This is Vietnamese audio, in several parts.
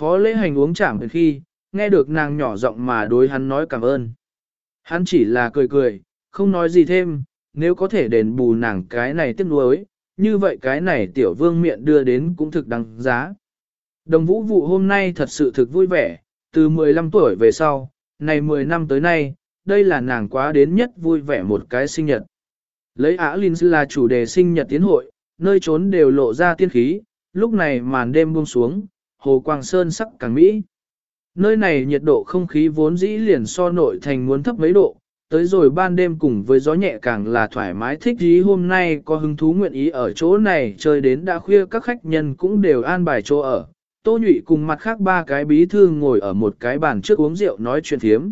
Phó lễ hành uống chạm khi, nghe được nàng nhỏ giọng mà đối hắn nói cảm ơn. Hắn chỉ là cười cười, không nói gì thêm, nếu có thể đền bù nàng cái này tiếc nuối, như vậy cái này tiểu vương miệng đưa đến cũng thực đáng giá. Đồng vũ vụ hôm nay thật sự thực vui vẻ, từ 15 tuổi về sau, này 10 năm tới nay, đây là nàng quá đến nhất vui vẻ một cái sinh nhật. Lấy Ả Linh là chủ đề sinh nhật tiến hội, nơi trốn đều lộ ra tiên khí, lúc này màn đêm buông xuống, hồ quang sơn sắc càng mỹ. Nơi này nhiệt độ không khí vốn dĩ liền so nội thành muốn thấp mấy độ, tới rồi ban đêm cùng với gió nhẹ càng là thoải mái thích ý hôm nay có hứng thú nguyện ý ở chỗ này chơi đến đã khuya các khách nhân cũng đều an bài chỗ ở. Tô nhụy cùng mặt khác ba cái bí thư ngồi ở một cái bàn trước uống rượu nói chuyện thiếm.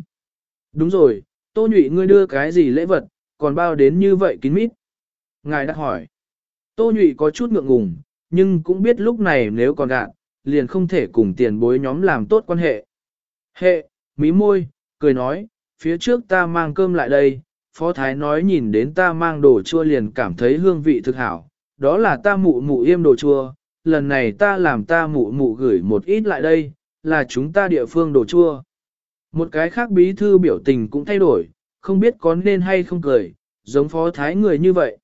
Đúng rồi, tô nhụy ngươi đưa cái gì lễ vật, còn bao đến như vậy kín mít. Ngài đã hỏi. Tô nhụy có chút ngượng ngùng, nhưng cũng biết lúc này nếu còn gạn, liền không thể cùng tiền bối nhóm làm tốt quan hệ. Hệ, mí môi, cười nói, phía trước ta mang cơm lại đây, Phó Thái nói nhìn đến ta mang đồ chua liền cảm thấy hương vị thực hảo, đó là ta mụ mụ yêm đồ chua, lần này ta làm ta mụ mụ gửi một ít lại đây, là chúng ta địa phương đồ chua. Một cái khác bí thư biểu tình cũng thay đổi, không biết có nên hay không cười, giống Phó Thái người như vậy.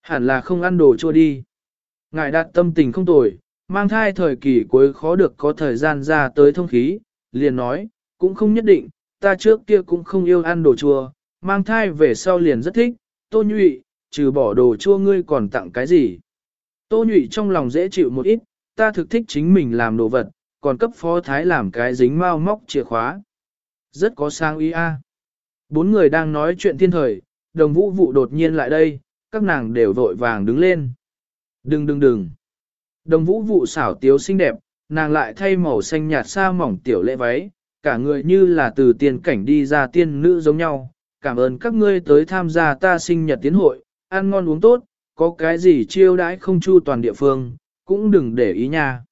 Hẳn là không ăn đồ chua đi. Ngài đạt tâm tình không tồi, mang thai thời kỳ cuối khó được có thời gian ra tới thông khí, liền nói, cũng không nhất định, ta trước kia cũng không yêu ăn đồ chua, mang thai về sau liền rất thích, tô nhụy, trừ bỏ đồ chua ngươi còn tặng cái gì. Tô nhụy trong lòng dễ chịu một ít, ta thực thích chính mình làm đồ vật, còn cấp phó thái làm cái dính mau móc chìa khóa. Rất có sang ý a. Bốn người đang nói chuyện thiên thời, đồng vũ vụ đột nhiên lại đây, các nàng đều vội vàng đứng lên. Đừng đừng đừng. Đồng vũ vụ xảo tiếu xinh đẹp, nàng lại thay màu xanh nhạt sa mỏng tiểu lệ váy, cả người như là từ tiền cảnh đi ra tiên nữ giống nhau. Cảm ơn các ngươi tới tham gia ta sinh nhật tiến hội, ăn ngon uống tốt, có cái gì chiêu đãi không chu toàn địa phương, cũng đừng để ý nha.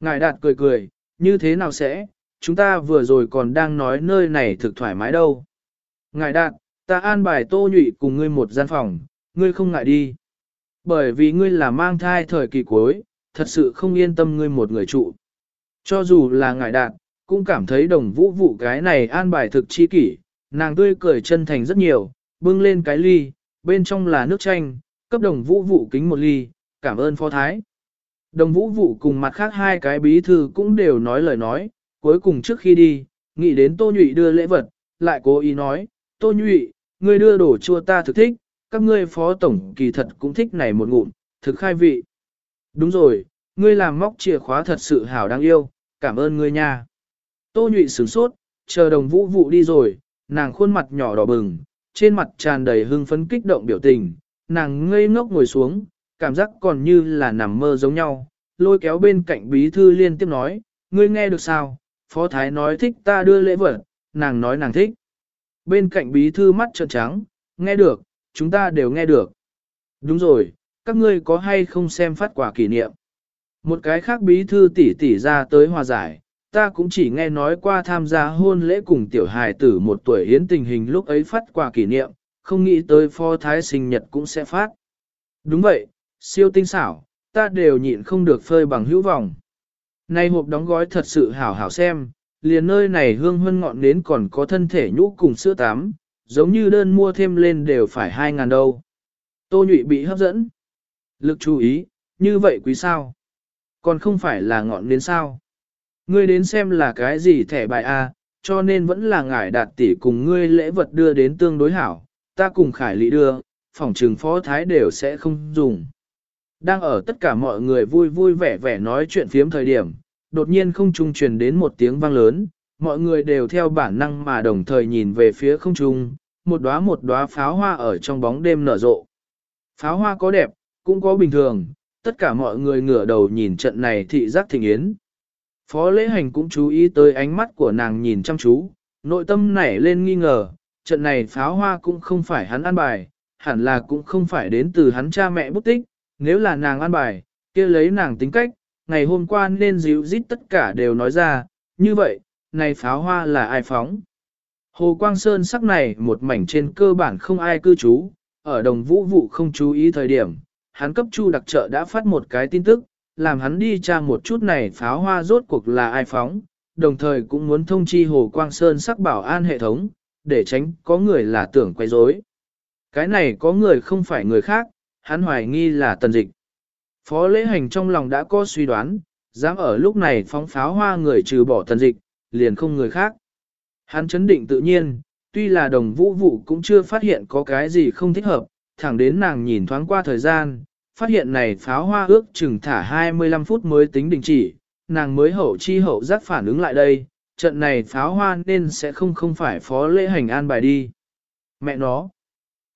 Ngài đạt cười cười, như thế nào sẽ, chúng ta vừa rồi còn đang nói nơi này thực thoải mái đâu. Ngài đạt, ta an bài tô nhụy cùng ngươi một gian phòng, ngươi không ngại đi. Bởi vì ngươi là mang thai thời kỳ cuối, thật sự không yên tâm ngươi một người trụ. Cho dù là ngài đạt, cũng cảm thấy đồng vũ vụ cái này an bài thực chi kỷ, nàng tươi cười chân thành rất nhiều, bưng lên cái ly, bên trong là nước chanh, cấp đồng vũ vụ kính một ly, cảm ơn phó thái. Đồng vũ vụ cùng mặt khác hai cái bí thư cũng đều nói lời nói, cuối cùng trước khi đi, nghĩ đến tô nhụy đưa lễ vật, lại cố ý nói, tô nhụy, ngươi đưa đồ chua ta thực thích, các ngươi phó tổng kỳ thật cũng thích này một ngụm, thực khai vị. Đúng rồi, ngươi làm móc chìa khóa thật sự hảo đáng yêu, cảm ơn ngươi nha. Tô nhụy sửng sốt, chờ đồng vũ vụ đi rồi, nàng khuôn mặt nhỏ đỏ bừng, trên mặt tràn đầy hưng phấn kích động biểu tình, nàng ngây ngốc ngồi xuống, cảm giác còn như là nằm mơ giống nhau, lôi kéo bên cạnh bí thư liên tiếp nói, ngươi nghe được sao, phó thái nói thích ta đưa lễ vật, nàng nói nàng thích. Bên cạnh bí thư mắt trợn trắng, nghe được, chúng ta đều nghe được. Đúng rồi, các ngươi có hay không xem phát quả kỷ niệm. Một cái khác bí thư tỷ tỷ ra tới hòa giải, ta cũng chỉ nghe nói qua tham gia hôn lễ cùng tiểu hài tử một tuổi hiến tình hình lúc ấy phát quà kỷ niệm, không nghĩ tới phó thái sinh nhật cũng sẽ phát. Đúng vậy, siêu tinh xảo, ta đều nhịn không được phơi bằng hữu vọng. Này hộp đóng gói thật sự hảo hảo xem, liền nơi này hương hân ngọn nến còn có thân thể nhũ cùng sữa tắm, giống như đơn mua thêm lên đều phải 2.000 đâu. Tô nhụy bị hấp dẫn. Lực chú ý, như vậy quý sao? Còn không phải là ngọn nến sao? Ngươi đến xem là cái gì thẻ bài A, cho nên vẫn là ngải đạt tỷ cùng ngươi lễ vật đưa đến tương đối hảo, ta cùng khải lý đưa, phòng trường phó thái đều sẽ không dùng. Đang ở tất cả mọi người vui vui vẻ vẻ nói chuyện phiếm thời điểm, đột nhiên không trung truyền đến một tiếng vang lớn, mọi người đều theo bản năng mà đồng thời nhìn về phía không trung, một đóa một đóa pháo hoa ở trong bóng đêm nở rộ. Pháo hoa có đẹp, cũng có bình thường, tất cả mọi người ngửa đầu nhìn trận này thị giác thịnh yến. Phó lễ hành cũng chú ý tới ánh mắt của nàng nhìn chăm chú, nội tâm nảy lên nghi ngờ, trận này pháo hoa cũng không phải hắn ăn bài, hẳn là cũng không phải đến từ hắn cha mẹ bút tích, nếu là nàng ăn bài, kia lấy nàng tính cách, ngày hôm qua nên dịu dít tất cả đều nói ra, như vậy, này pháo hoa là ai phóng? Hồ Quang Sơn sắc này một mảnh trên cơ bản không ai cư trú, ở đồng vũ vụ không chú ý thời điểm, hắn cấp chu đặc trợ đã phát một cái tin tức, làm hắn đi tra một chút này pháo hoa rốt cuộc là ai phóng, đồng thời cũng muốn thông chi Hồ Quang Sơn sắc bảo an hệ thống, để tránh có người là tưởng quay rối. Cái này có người không phải người khác, hắn hoài nghi là tần dịch. Phó lễ hành trong lòng đã có suy đoán, dám ở lúc này phóng pháo hoa người trừ bỏ tần dịch, liền không người khác. Hắn chấn định tự nhiên, tuy là đồng vũ vụ cũng chưa phát hiện có cái gì không thích hợp, thẳng đến nàng nhìn thoáng qua thời gian, phát hiện này pháo hoa ước chừng thả 25 phút mới tính đình chỉ, nàng mới hậu chi hậu giác phản ứng lại đây, trận này pháo hoa nên sẽ không không phải phó lễ hành an bài đi. Mẹ nó,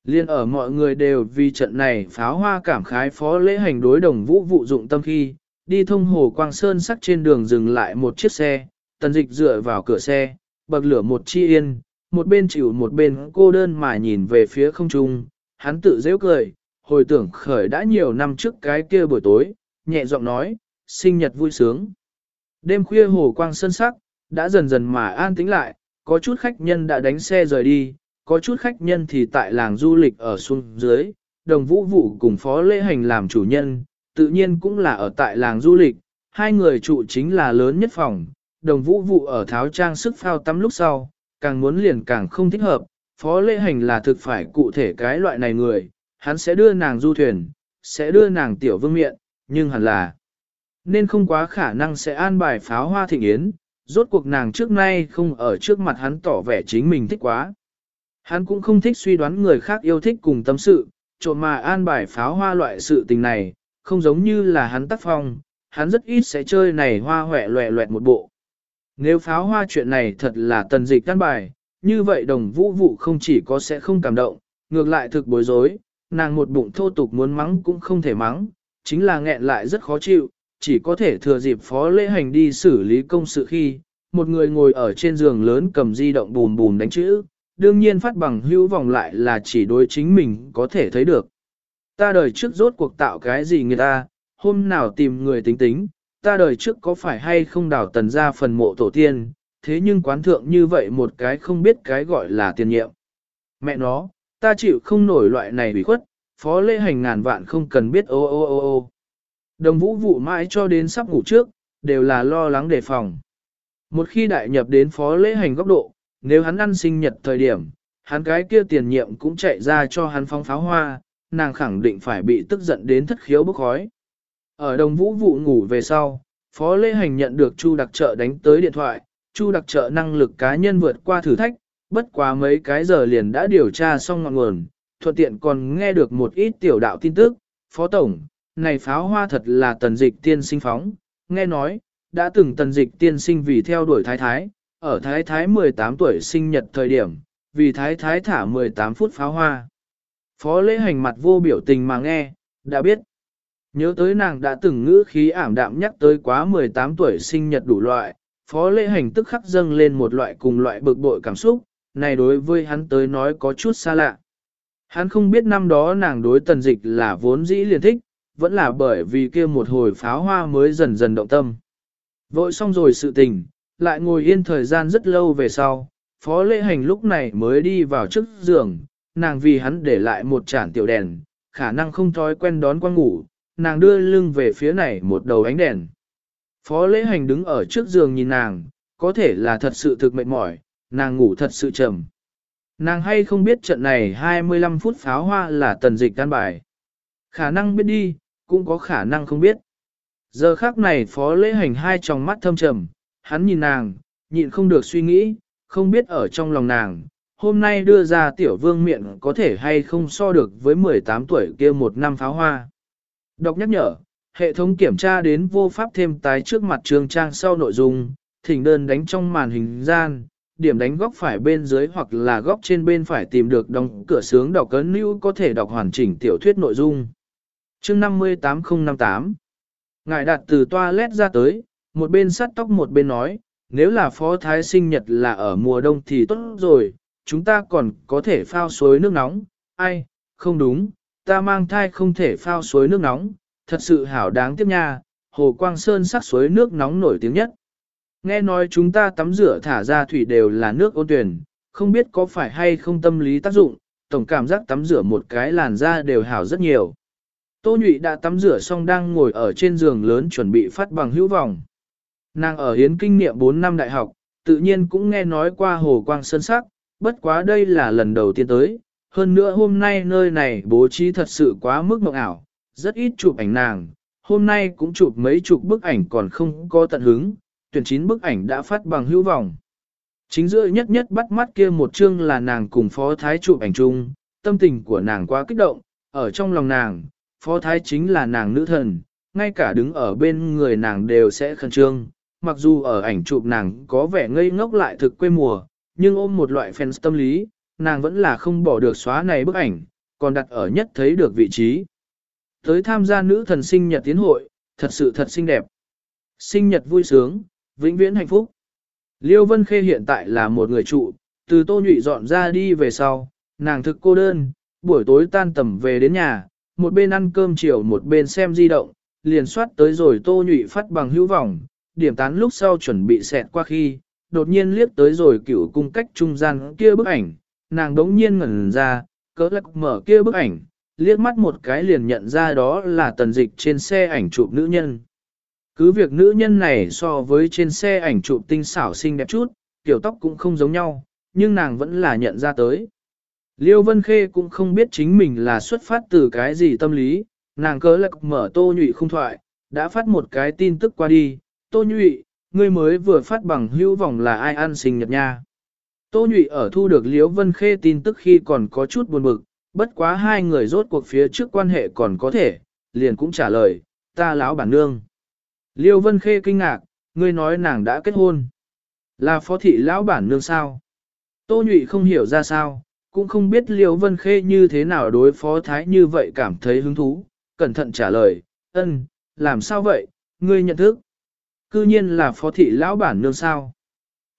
liên ở mọi người đều vì trận này pháo hoa cảm khái phó lễ hành đối đồng vũ vụ dụng tâm khi, đi thông hồ Quang Sơn sắc trên đường dừng lại một chiếc xe, tần dịch dựa vào cửa xe, bậc lửa một chi yên, một bên chịu một bên cô đơn mà nhìn về phía không trung, hắn tự dễ cười, hồi tưởng khởi đã nhiều năm trước cái kia buổi tối, nhẹ giọng nói, sinh nhật vui sướng. Đêm khuya hồ quang sơn sắc, đã dần dần mà an tĩnh lại, có chút khách nhân đã đánh xe rời đi, có chút khách nhân thì tại làng du lịch ở xuống dưới, đồng vũ vụ cùng phó lễ hành làm chủ nhân, tự nhiên cũng là ở tại làng du lịch, hai người trụ chính là lớn nhất phòng, đồng vũ vụ ở tháo trang sức phao tắm lúc sau, càng muốn liền càng không thích hợp, phó lễ hành là thực phải cụ thể cái loại này người, hắn sẽ đưa nàng du thuyền, sẽ đưa nàng tiểu vương miện, nhưng hẳn là nên không quá khả năng sẽ an bài pháo hoa thịnh yến, rốt cuộc nàng trước nay không ở trước mặt hắn tỏ vẻ chính mình thích quá. Hắn cũng không thích suy đoán người khác yêu thích cùng tâm sự, trộm mà an bài pháo hoa loại sự tình này, không giống như là hắn tác phong, hắn rất ít sẽ chơi này hoa hỏe loẹ loẹt một bộ. Nếu pháo hoa chuyện này thật là tần dịch tan bài, như vậy đồng vũ vụ không chỉ có sẽ không cảm động, ngược lại thực bối rối, nàng một bụng thô tục muốn mắng cũng không thể mắng, chính là nghẹn lại rất khó chịu, chỉ có thể thừa dịp phó lễ hành đi xử lý công sự khi, một người ngồi ở trên giường lớn cầm di động bùm bùm đánh chữ, đương nhiên phát bằng hữu vòng lại là chỉ đối chính mình có thể thấy được. Ta đời trước rốt cuộc tạo cái gì người ta, hôm nào tìm người tính tính, ta đời trước có phải hay không đào tần ra phần mộ tổ tiên, thế nhưng quán thượng như vậy một cái không biết cái gọi là tiền nhiệm. Mẹ nó, ta chịu không nổi loại này bị khuất, phó lễ hành ngàn vạn không cần biết ô ô ô ô. Đồng vũ vụ mãi cho đến sắp ngủ trước, đều là lo lắng đề phòng. Một khi đại nhập đến phó lễ hành góc độ, nếu hắn ăn sinh nhật thời điểm, hắn cái kia tiền nhiệm cũng chạy ra cho hắn phóng pháo hoa, nàng khẳng định phải bị tức giận đến thất khiếu bốc khói. Ở đồng vũ vụ ngủ về sau, phó lễ hành nhận được Chu đặc trợ đánh tới điện thoại, Chu đặc trợ năng lực cá nhân vượt qua thử thách, bất quá mấy cái giờ liền đã điều tra xong ngọn nguồn, thuận tiện còn nghe được một ít tiểu đạo tin tức, phó tổng, này pháo hoa thật là tần dịch tiên sinh phóng, nghe nói, đã từng tần dịch tiên sinh vì theo đuổi thái thái, ở thái thái 18 tuổi sinh nhật thời điểm, vì thái thái thả 18 phút pháo hoa. Phó lễ hành mặt vô biểu tình mà nghe, đã biết. Nhớ tới nàng đã từng ngữ khí ảm đạm nhắc tới quá 18 tuổi sinh nhật đủ loại, phó lễ hành tức khắc dâng lên một loại cùng loại bực bội cảm xúc, này đối với hắn tới nói có chút xa lạ. Hắn không biết năm đó nàng đối tần dịch là vốn dĩ liền thích, vẫn là bởi vì kia một hồi pháo hoa mới dần dần động tâm. Vội xong rồi sự tình, lại ngồi yên thời gian rất lâu về sau, phó lễ hành lúc này mới đi vào trước giường, nàng vì hắn để lại một chản tiểu đèn, khả năng không thói quen đón quan ngủ, nàng đưa lưng về phía này một đầu ánh đèn. Phó lễ hành đứng ở trước giường nhìn nàng, có thể là thật sự thực mệt mỏi, nàng ngủ thật sự trầm. Nàng hay không biết trận này 25 phút pháo hoa là tần dịch căn bài. Khả năng biết đi, cũng có khả năng không biết. Giờ khác này phó lễ hành hai tròng mắt thâm trầm, hắn nhìn nàng, nhịn không được suy nghĩ, không biết ở trong lòng nàng, hôm nay đưa ra tiểu vương miệng có thể hay không so được với 18 tuổi kia một năm pháo hoa. Đọc nhắc nhở, hệ thống kiểm tra đến vô pháp thêm tái trước mặt trường trang sau nội dung, thỉnh đơn đánh trong màn hình gian, điểm đánh góc phải bên dưới hoặc là góc trên bên phải tìm được đóng cửa sướng đọc cấn lưu có thể đọc hoàn chỉnh tiểu thuyết nội dung. chương 58058 Ngài đặt từ toilet ra tới, một bên sắt tóc một bên nói, nếu là phó thái sinh nhật là ở mùa đông thì tốt rồi, chúng ta còn có thể phao suối nước nóng, ai, không đúng, ta mang thai không thể phao suối nước nóng, thật sự hảo đáng tiếc nha, Hồ Quang Sơn sắc suối nước nóng nổi tiếng nhất. Nghe nói chúng ta tắm rửa thả ra thủy đều là nước ôn tuyển, không biết có phải hay không tâm lý tác dụng, tổng cảm giác tắm rửa một cái làn da đều hảo rất nhiều. Tô Nhụy đã tắm rửa xong đang ngồi ở trên giường lớn chuẩn bị phát bằng hữu vọng. Nàng ở hiến kinh nghiệm 4 năm đại học, tự nhiên cũng nghe nói qua hồ quang sơn sắc, bất quá đây là lần đầu tiên tới. Hơn nữa hôm nay nơi này bố trí thật sự quá mức mộng ảo, rất ít chụp ảnh nàng, hôm nay cũng chụp mấy chục bức ảnh còn không có tận hứng, tuyển chín bức ảnh đã phát bằng hữu vọng. Chính giữa nhất nhất bắt mắt kia một chương là nàng cùng phó thái chụp ảnh chung, tâm tình của nàng quá kích động, ở trong lòng nàng, phó thái chính là nàng nữ thần, ngay cả đứng ở bên người nàng đều sẽ khẩn trương, mặc dù ở ảnh chụp nàng có vẻ ngây ngốc lại thực quê mùa, nhưng ôm một loại fans tâm lý, nàng vẫn là không bỏ được xóa này bức ảnh, còn đặt ở nhất thấy được vị trí. Tới tham gia nữ thần sinh nhật tiến hội, thật sự thật xinh đẹp. Sinh nhật vui sướng, vĩnh viễn hạnh phúc. Liêu Vân Khê hiện tại là một người trụ, từ tô nhụy dọn ra đi về sau, nàng thực cô đơn, buổi tối tan tầm về đến nhà, một bên ăn cơm chiều một bên xem di động, liền soát tới rồi tô nhụy phát bằng hữu vọng, điểm tán lúc sau chuẩn bị xẹt qua khi, đột nhiên liếc tới rồi cửu cung cách trung gian kia bức ảnh, nàng đống nhiên ngẩn ra, cỡ lắc mở kia bức ảnh, liếc mắt một cái liền nhận ra đó là tần dịch trên xe ảnh chụp nữ nhân. Cứ việc nữ nhân này so với trên xe ảnh chụp tinh xảo xinh đẹp chút, kiểu tóc cũng không giống nhau, nhưng nàng vẫn là nhận ra tới. Liêu Vân Khê cũng không biết chính mình là xuất phát từ cái gì tâm lý, nàng cớ lạc mở tô nhụy không thoại, đã phát một cái tin tức qua đi, tô nhụy, ngươi mới vừa phát bằng hữu vọng là ai ăn sinh nhật nha. Tô nhụy ở thu được Liêu Vân Khê tin tức khi còn có chút buồn bực, bất quá hai người rốt cuộc phía trước quan hệ còn có thể, liền cũng trả lời, ta lão bản nương. Liêu Vân Khê kinh ngạc, ngươi nói nàng đã kết hôn. Là phó thị lão bản nương sao? Tô Nhụy không hiểu ra sao, cũng không biết Liêu Vân Khê như thế nào đối phó thái như vậy cảm thấy hứng thú, cẩn thận trả lời, ân, làm sao vậy, ngươi nhận thức. Cư nhiên là phó thị lão bản nương sao?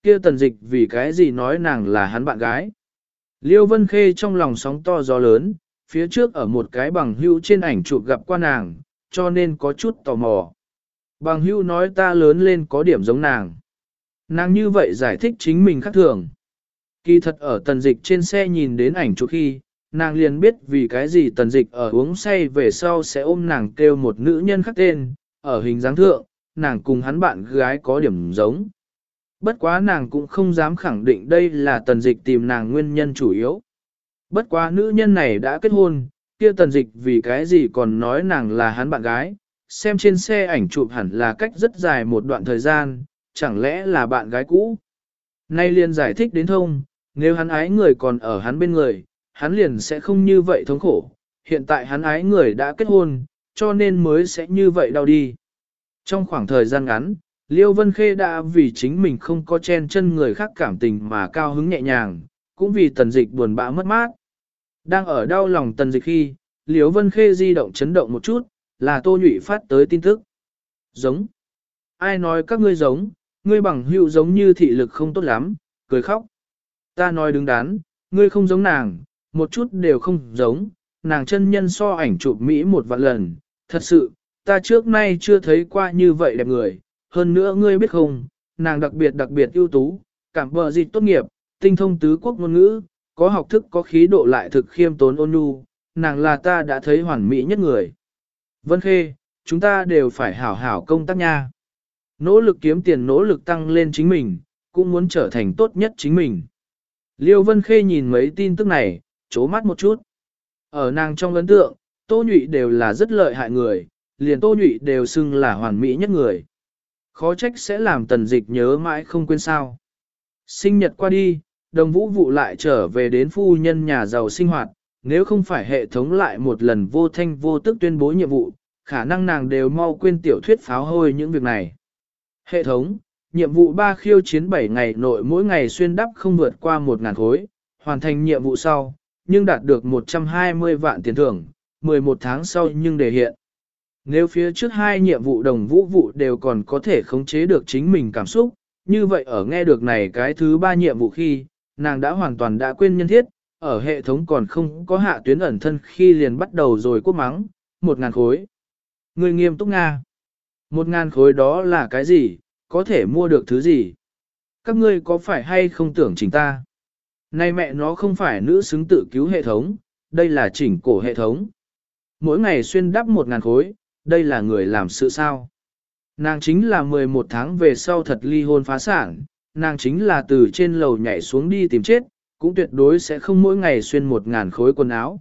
Kia tần dịch vì cái gì nói nàng là hắn bạn gái? Liêu Vân Khê trong lòng sóng to gió lớn, phía trước ở một cái bằng hữu trên ảnh chụp gặp qua nàng, cho nên có chút tò mò. Bằng hưu nói ta lớn lên có điểm giống nàng. Nàng như vậy giải thích chính mình khác thường. Kỳ thật ở tần dịch trên xe nhìn đến ảnh chụp khi, nàng liền biết vì cái gì tần dịch ở uống say về sau sẽ ôm nàng kêu một nữ nhân khác tên, ở hình dáng thượng, nàng cùng hắn bạn gái có điểm giống. Bất quá nàng cũng không dám khẳng định đây là tần dịch tìm nàng nguyên nhân chủ yếu. Bất quá nữ nhân này đã kết hôn, kia tần dịch vì cái gì còn nói nàng là hắn bạn gái, xem trên xe ảnh chụp hẳn là cách rất dài một đoạn thời gian, chẳng lẽ là bạn gái cũ. Nay liền giải thích đến thông, nếu hắn ái người còn ở hắn bên người, hắn liền sẽ không như vậy thống khổ, hiện tại hắn ái người đã kết hôn, cho nên mới sẽ như vậy đau đi. Trong khoảng thời gian ngắn, Liêu Vân Khê đã vì chính mình không có chen chân người khác cảm tình mà cao hứng nhẹ nhàng, cũng vì tần dịch buồn bã mất mát. Đang ở đau lòng tần dịch khi, Liêu Vân Khê di động chấn động một chút, là Tô Nhụy phát tới tin tức. Giống. Ai nói các ngươi giống, ngươi bằng hữu giống như thị lực không tốt lắm, cười khóc. Ta nói đứng đắn, ngươi không giống nàng, một chút đều không giống, nàng chân nhân so ảnh chụp Mỹ một vạn lần, thật sự, ta trước nay chưa thấy qua như vậy đẹp người, hơn nữa ngươi biết không, nàng đặc biệt đặc biệt ưu tú, cảm bờ dịch tốt nghiệp, tinh thông tứ quốc ngôn ngữ, có học thức có khí độ lại thực khiêm tốn ôn nhu, nàng là ta đã thấy hoàn mỹ nhất người. Vân Khê, chúng ta đều phải hảo hảo công tác nha. Nỗ lực kiếm tiền nỗ lực tăng lên chính mình, cũng muốn trở thành tốt nhất chính mình. Liêu Vân Khê nhìn mấy tin tức này, chố mắt một chút. Ở nàng trong ấn tượng, Tô Nhụy đều là rất lợi hại người, liền Tô Nhụy đều xưng là hoàn mỹ nhất người. Khó trách sẽ làm tần dịch nhớ mãi không quên sao. Sinh nhật qua đi, đồng vũ vụ lại trở về đến phu nhân nhà giàu sinh hoạt, nếu không phải hệ thống lại một lần vô thanh vô tức tuyên bố nhiệm vụ, khả năng nàng đều mau quên tiểu thuyết pháo hôi những việc này. Hệ thống, nhiệm vụ 3 khiêu chiến 7 ngày nội mỗi ngày xuyên đắp không vượt qua 1.000 khối, hoàn thành nhiệm vụ sau, nhưng đạt được 120 vạn tiền thưởng, 11 tháng sau nhưng đề hiện. Nếu phía trước hai nhiệm vụ đồng vũ vụ đều còn có thể khống chế được chính mình cảm xúc, như vậy ở nghe được này cái thứ ba nhiệm vụ khi, nàng đã hoàn toàn đã quên nhân thiết, ở hệ thống còn không có hạ tuyến ẩn thân khi liền bắt đầu rồi quốc mắng, một ngàn khối. Người nghiêm túc Nga. Một ngàn khối đó là cái gì, có thể mua được thứ gì? Các ngươi có phải hay không tưởng chính ta? Này mẹ nó không phải nữ xứng tự cứu hệ thống, đây là chỉnh cổ hệ thống. mỗi ngày xuyên đắp một ngàn khối, đây là người làm sự sao. Nàng chính là 11 tháng về sau thật ly hôn phá sản, nàng chính là từ trên lầu nhảy xuống đi tìm chết, cũng tuyệt đối sẽ không mỗi ngày xuyên một ngàn khối quần áo.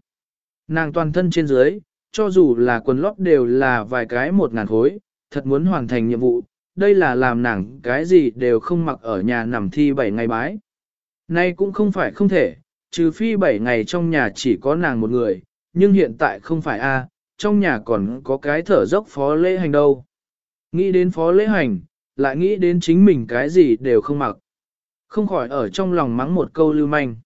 Nàng toàn thân trên dưới, cho dù là quần lót đều là vài cái một ngàn khối, thật muốn hoàn thành nhiệm vụ, đây là làm nàng cái gì đều không mặc ở nhà nằm thi 7 ngày bái. Nay cũng không phải không thể, trừ phi 7 ngày trong nhà chỉ có nàng một người, nhưng hiện tại không phải a, trong nhà còn có cái thở dốc phó lễ hành đâu. Nghĩ đến phó lễ hành, lại nghĩ đến chính mình cái gì đều không mặc. Không khỏi ở trong lòng mắng một câu lưu manh.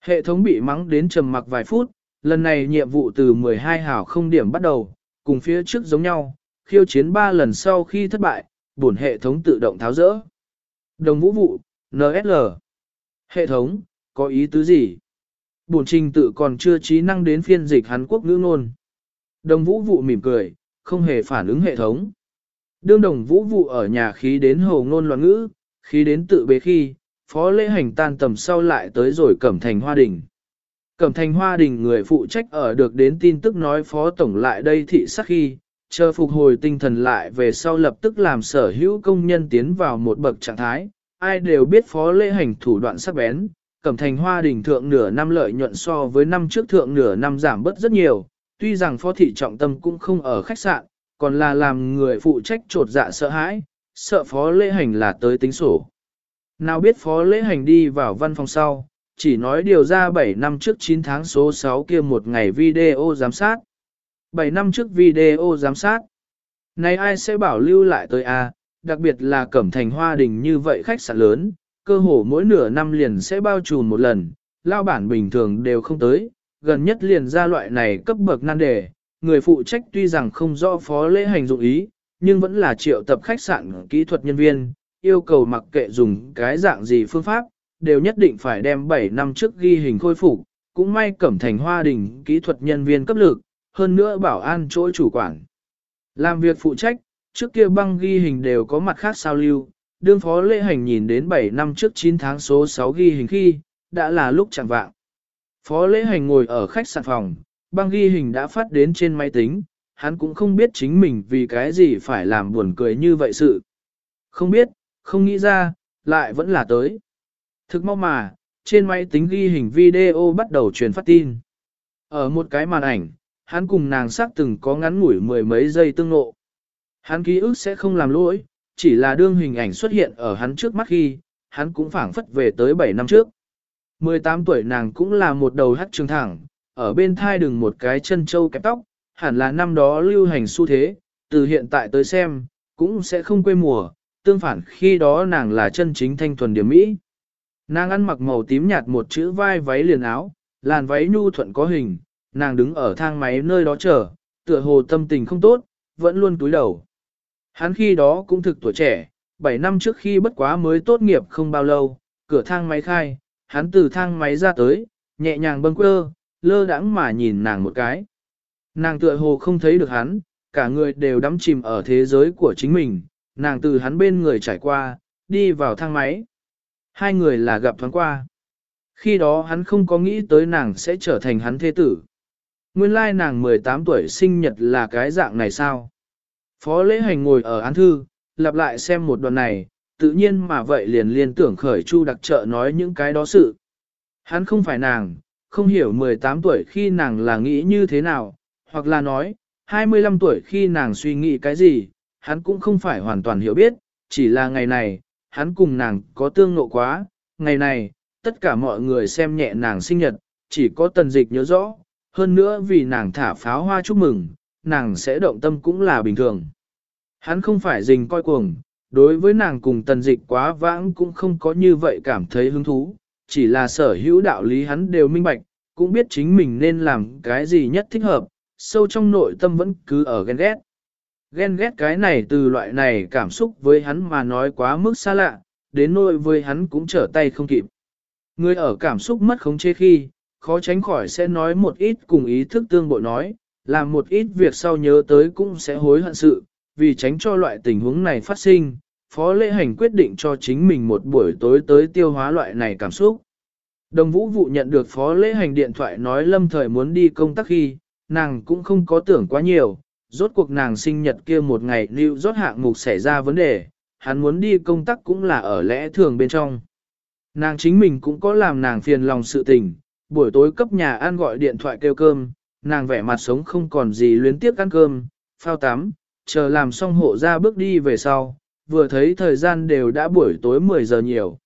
Hệ thống bị mắng đến trầm mặc vài phút, lần này nhiệm vụ từ 12 hảo không điểm bắt đầu, cùng phía trước giống nhau, khiêu chiến 3 lần sau khi thất bại, bổn hệ thống tự động tháo rỡ. Đồng vũ vụ, NSL. Hệ thống, có ý tứ gì? Bổn trình tự còn chưa trí năng đến phiên dịch Hàn Quốc ngữ ngôn. Đồng vũ vụ mỉm cười, không hề phản ứng hệ thống. Đương đồng vũ vụ ở nhà khí đến hồ ngôn loạn ngữ, khí đến tự bế khi, phó lễ hành tan tầm sau lại tới rồi cẩm thành hoa đình. Cẩm thành hoa đình người phụ trách ở được đến tin tức nói phó tổng lại đây thị sắc khi, chờ phục hồi tinh thần lại về sau lập tức làm sở hữu công nhân tiến vào một bậc trạng thái, ai đều biết phó lễ hành thủ đoạn sắc bén, cẩm thành hoa đình thượng nửa năm lợi nhuận so với năm trước thượng nửa năm giảm bớt rất nhiều, tuy rằng phó thị trọng tâm cũng không ở khách sạn, còn là làm người phụ trách trột dạ sợ hãi, sợ phó lễ hành là tới tính sổ. Nào biết phó lễ hành đi vào văn phòng sau, chỉ nói điều ra 7 năm trước 9 tháng số 6 kia một ngày video giám sát. 7 năm trước video giám sát. Này ai sẽ bảo lưu lại tới a? À, đặc biệt là cẩm thành hoa đình như vậy khách sạn lớn, cơ hồ mỗi nửa năm liền sẽ bao trùm một lần, lao bản bình thường đều không tới, gần nhất liền ra loại này cấp bậc nan đề, người phụ trách tuy rằng không rõ phó lễ hành dụng ý, nhưng vẫn là triệu tập khách sạn kỹ thuật nhân viên, yêu cầu mặc kệ dùng cái dạng gì phương pháp, đều nhất định phải đem 7 năm trước ghi hình khôi phục, cũng may cẩm thành hoa đình kỹ thuật nhân viên cấp lực, hơn nữa bảo an chỗ chủ quản. Làm việc phụ trách, trước kia băng ghi hình đều có mặt khác sao lưu, đương phó lễ hành nhìn đến 7 năm trước 9 tháng số 6 ghi hình khi, đã là lúc chẳng vạng. Phó lễ hành ngồi ở khách sạn phòng, băng ghi hình đã phát đến trên máy tính, hắn cũng không biết chính mình vì cái gì phải làm buồn cười như vậy sự. Không biết, không nghĩ ra, lại vẫn là tới. Thực mau mà, trên máy tính ghi hình video bắt đầu truyền phát tin. Ở một cái màn ảnh, hắn cùng nàng sắc từng có ngắn ngủi mười mấy giây tương ngộ. Hắn ký ức sẽ không làm lỗi, chỉ là đương hình ảnh xuất hiện ở hắn trước mắt khi, hắn cũng phảng phất về tới 7 năm trước. 18 tuổi nàng cũng là một đầu hắt trường thẳng, ở bên thai đừng một cái chân châu kẹp tóc, hẳn là năm đó lưu hành xu thế, từ hiện tại tới xem, cũng sẽ không quê mùa, tương phản khi đó nàng là chân chính thanh thuần điểm mỹ. Nàng ăn mặc màu tím nhạt một chữ vai váy liền áo, làn váy nhu thuận có hình, nàng đứng ở thang máy nơi đó chờ, tựa hồ tâm tình không tốt, vẫn luôn túi đầu. Hắn khi đó cũng thực tuổi trẻ, 7 năm trước khi bất quá mới tốt nghiệp không bao lâu, cửa thang máy khai, hắn từ thang máy ra tới, nhẹ nhàng bâng quơ, lơ đãng mà nhìn nàng một cái. Nàng tựa hồ không thấy được hắn, cả người đều đắm chìm ở thế giới của chính mình, nàng từ hắn bên người trải qua, đi vào thang máy. Hai người là gặp thoáng qua. Khi đó hắn không có nghĩ tới nàng sẽ trở thành hắn thế tử. Nguyên lai nàng 18 tuổi sinh nhật là cái dạng này sao? Phó lễ hành ngồi ở án thư, lặp lại xem một đoạn này, tự nhiên mà vậy liền liên tưởng khởi chu đặc trợ nói những cái đó sự. Hắn không phải nàng, không hiểu 18 tuổi khi nàng là nghĩ như thế nào, hoặc là nói, 25 tuổi khi nàng suy nghĩ cái gì, hắn cũng không phải hoàn toàn hiểu biết, chỉ là ngày này, hắn cùng nàng có tương nộ quá, ngày này, tất cả mọi người xem nhẹ nàng sinh nhật, chỉ có tần dịch nhớ rõ, hơn nữa vì nàng thả pháo hoa chúc mừng, nàng sẽ động tâm cũng là bình thường. Hắn không phải dình coi cuồng, đối với nàng cùng tần dịch quá vãng cũng không có như vậy cảm thấy hứng thú, chỉ là sở hữu đạo lý hắn đều minh bạch, cũng biết chính mình nên làm cái gì nhất thích hợp, sâu trong nội tâm vẫn cứ ở ghen ghét. Ghen ghét cái này từ loại này cảm xúc với hắn mà nói quá mức xa lạ, đến nỗi với hắn cũng trở tay không kịp. Người ở cảm xúc mất khống chế khi, khó tránh khỏi sẽ nói một ít cùng ý thức tương bội nói, làm một ít việc sau nhớ tới cũng sẽ hối hận sự, vì tránh cho loại tình huống này phát sinh, Phó Lễ Hành quyết định cho chính mình một buổi tối tới tiêu hóa loại này cảm xúc. Đồng vũ vụ nhận được Phó Lễ Hành điện thoại nói lâm thời muốn đi công tác khi, nàng cũng không có tưởng quá nhiều, rốt cuộc nàng sinh nhật kia một ngày lưu rốt hạng mục xảy ra vấn đề, hắn muốn đi công tác cũng là ở lẽ thường bên trong. Nàng chính mình cũng có làm nàng phiền lòng sự tình, buổi tối cấp nhà ăn gọi điện thoại kêu cơm, nàng vẻ mặt sống không còn gì luyến tiếc ăn cơm, phao tắm, chờ làm xong hộ ra bước đi về sau, vừa thấy thời gian đều đã buổi tối 10 giờ nhiều.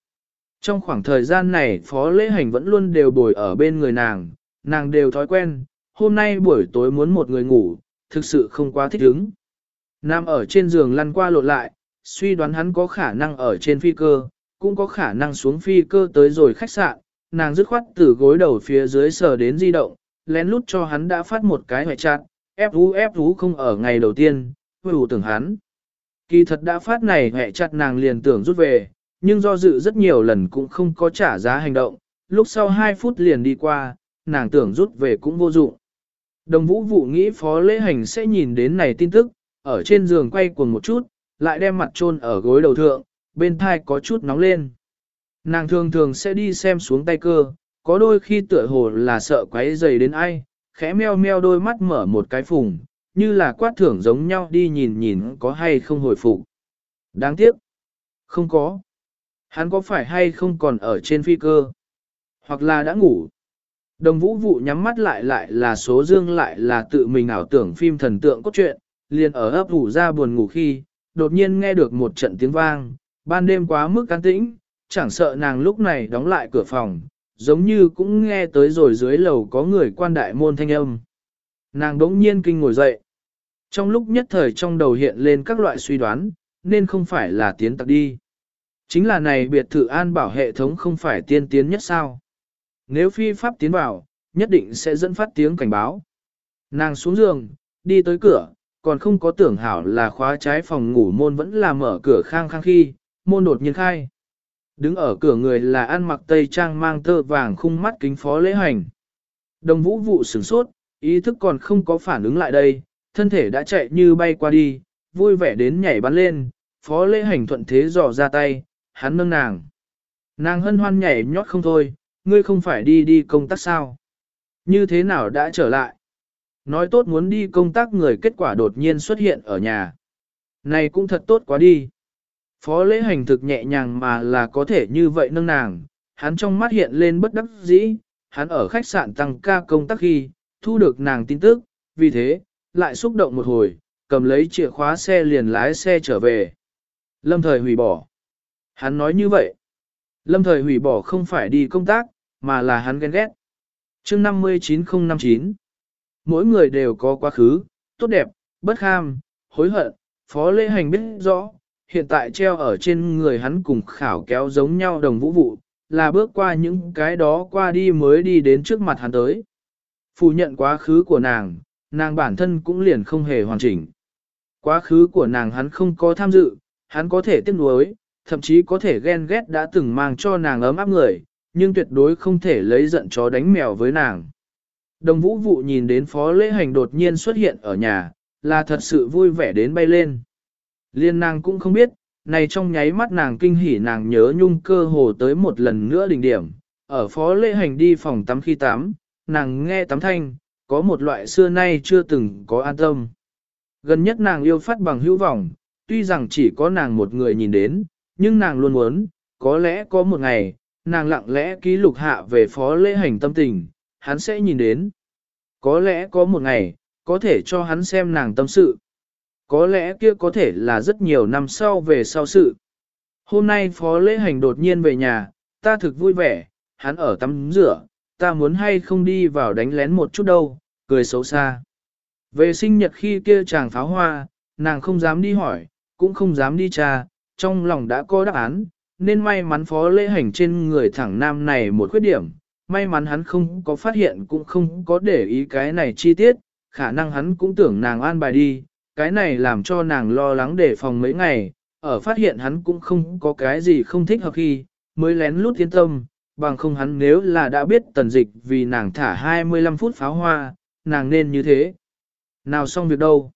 Trong khoảng thời gian này phó lễ hành vẫn luôn đều bồi ở bên người nàng, nàng đều thói quen, hôm nay buổi tối muốn một người ngủ, thực sự không quá thích ứng. Nam ở trên giường lăn qua lộn lại, suy đoán hắn có khả năng ở trên phi cơ, cũng có khả năng xuống phi cơ tới rồi khách sạn, nàng dứt khoát từ gối đầu phía dưới sờ đến di động, lén lút cho hắn đã phát một cái hoại chặt, ép hú ép hú không ở ngày đầu tiên, vui ủ tưởng hắn. Kỳ thật đã phát này hoại chặt nàng liền tưởng rút về, nhưng do dự rất nhiều lần cũng không có trả giá hành động, lúc sau 2 phút liền đi qua, nàng tưởng rút về cũng vô dụng. Đồng vũ vụ nghĩ phó lễ hành sẽ nhìn đến này tin tức, ở trên giường quay cuồng một chút, lại đem mặt chôn ở gối đầu thượng, bên thai có chút nóng lên. Nàng thường thường sẽ đi xem xuống tay cơ, có đôi khi tựa hồ là sợ quấy dày đến ai, khẽ meo meo đôi mắt mở một cái phùng, như là quát thưởng giống nhau đi nhìn nhìn có hay không hồi phục. Đáng tiếc. Không có. Hắn có phải hay không còn ở trên phi cơ? Hoặc là đã ngủ? Đồng vũ vụ nhắm mắt lại lại là số dương lại là tự mình ảo tưởng phim thần tượng cốt truyện, liền ở ấp ủ ra buồn ngủ khi, đột nhiên nghe được một trận tiếng vang, ban đêm quá mức can tĩnh, chẳng sợ nàng lúc này đóng lại cửa phòng, giống như cũng nghe tới rồi dưới lầu có người quan đại môn thanh âm. Nàng đống nhiên kinh ngồi dậy. Trong lúc nhất thời trong đầu hiện lên các loại suy đoán, nên không phải là tiến tặc đi. Chính là này biệt thự an bảo hệ thống không phải tiên tiến nhất sao. Nếu phi pháp tiến vào, nhất định sẽ dẫn phát tiếng cảnh báo. Nàng xuống giường, đi tới cửa, còn không có tưởng hảo là khóa trái phòng ngủ môn vẫn là mở cửa khang khang khi, môn đột nhiên khai. Đứng ở cửa người là ăn mặc tây trang mang tơ vàng khung mắt kính phó lễ hành. Đồng vũ vụ sửng sốt, ý thức còn không có phản ứng lại đây, thân thể đã chạy như bay qua đi, vui vẻ đến nhảy bắn lên, phó lễ hành thuận thế dò ra tay, hắn nâng nàng. Nàng hân hoan nhảy nhót không thôi, ngươi không phải đi đi công tác sao? Như thế nào đã trở lại? Nói tốt muốn đi công tác người kết quả đột nhiên xuất hiện ở nhà. Này cũng thật tốt quá đi. Phó lễ hành thực nhẹ nhàng mà là có thể như vậy nâng nàng, hắn trong mắt hiện lên bất đắc dĩ, hắn ở khách sạn tăng ca công tác khi, thu được nàng tin tức, vì thế, lại xúc động một hồi, cầm lấy chìa khóa xe liền lái xe trở về. Lâm thời hủy bỏ. Hắn nói như vậy. Lâm thời hủy bỏ không phải đi công tác, mà là hắn ghen ghét. chương 59059 Mỗi người đều có quá khứ, tốt đẹp, bất kham, hối hận, phó lễ hành biết rõ, hiện tại treo ở trên người hắn cùng khảo kéo giống nhau đồng vũ vụ, là bước qua những cái đó qua đi mới đi đến trước mặt hắn tới. Phủ nhận quá khứ của nàng, nàng bản thân cũng liền không hề hoàn chỉnh. Quá khứ của nàng hắn không có tham dự, hắn có thể tiếc nuối, thậm chí có thể ghen ghét đã từng mang cho nàng ấm áp người, nhưng tuyệt đối không thể lấy giận chó đánh mèo với nàng. Đồng vũ vụ nhìn đến phó lễ hành đột nhiên xuất hiện ở nhà, là thật sự vui vẻ đến bay lên. Liên nàng cũng không biết, này trong nháy mắt nàng kinh hỉ nàng nhớ nhung cơ hồ tới một lần nữa đỉnh điểm. Ở phó lễ hành đi phòng tắm khi tắm, nàng nghe tắm thanh, có một loại xưa nay chưa từng có an tâm. Gần nhất nàng yêu phát bằng hữu vọng, tuy rằng chỉ có nàng một người nhìn đến, nhưng nàng luôn muốn, có lẽ có một ngày, nàng lặng lẽ ký lục hạ về phó lễ hành tâm tình, hắn sẽ nhìn đến. Có lẽ có một ngày, có thể cho hắn xem nàng tâm sự. Có lẽ kia có thể là rất nhiều năm sau về sau sự. Hôm nay phó lễ hành đột nhiên về nhà, ta thực vui vẻ, hắn ở tắm rửa, ta muốn hay không đi vào đánh lén một chút đâu, cười xấu xa. Về sinh nhật khi kia chàng pháo hoa, nàng không dám đi hỏi, cũng không dám đi tra, trong lòng đã có đáp án, nên may mắn phó lễ hành trên người thẳng nam này một khuyết điểm, may mắn hắn không có phát hiện cũng không có để ý cái này chi tiết, khả năng hắn cũng tưởng nàng an bài đi, cái này làm cho nàng lo lắng để phòng mấy ngày, ở phát hiện hắn cũng không có cái gì không thích hợp khi, mới lén lút tiến tâm, bằng không hắn nếu là đã biết tần dịch vì nàng thả 25 phút pháo hoa, nàng nên như thế. Nào xong việc đâu?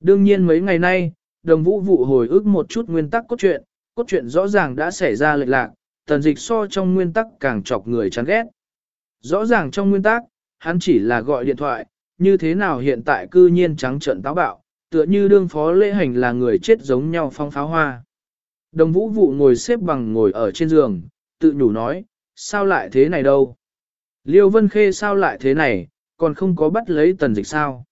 Đương nhiên mấy ngày nay, đồng vũ vụ hồi ức một chút nguyên tắc cốt truyện, cốt truyện rõ ràng đã xảy ra lệch lạc, tần dịch so trong nguyên tắc càng chọc người chán ghét. Rõ ràng trong nguyên tắc, hắn chỉ là gọi điện thoại, như thế nào hiện tại cư nhiên trắng trợn táo bạo, tựa như đương phó lễ hành là người chết giống nhau phong pháo hoa. Đồng vũ vụ ngồi xếp bằng ngồi ở trên giường, tự nhủ nói, sao lại thế này đâu? Liêu Vân Khê sao lại thế này, còn không có bắt lấy tần dịch sao?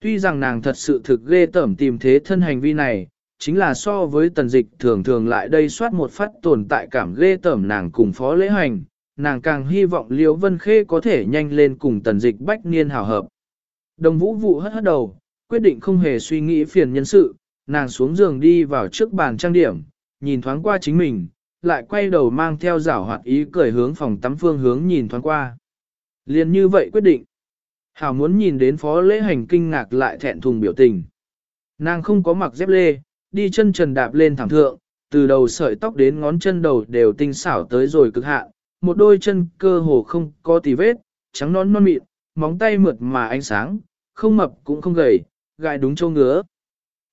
Tuy rằng nàng thật sự thực ghê tởm tìm thế thân hành vi này, chính là so với tần dịch thường thường lại đây soát một phát tồn tại cảm ghê tởm nàng cùng phó lễ hành, nàng càng hy vọng liễu Vân Khê có thể nhanh lên cùng tần dịch bách niên hào hợp. Đồng vũ vụ hất hất đầu, quyết định không hề suy nghĩ phiền nhân sự, nàng xuống giường đi vào trước bàn trang điểm, nhìn thoáng qua chính mình, lại quay đầu mang theo rảo hoạt ý cười hướng phòng tắm phương hướng nhìn thoáng qua. Liền như vậy quyết định. Hảo muốn nhìn đến phó lễ hành kinh ngạc lại thẹn thùng biểu tình. Nàng không có mặc dép lê, đi chân trần đạp lên thảm thượng, từ đầu sợi tóc đến ngón chân đầu đều tinh xảo tới rồi cực hạn, một đôi chân cơ hồ không có tì vết, trắng non non mịn, móng tay mượt mà ánh sáng, không mập cũng không gầy, gai đúng châu ngứa.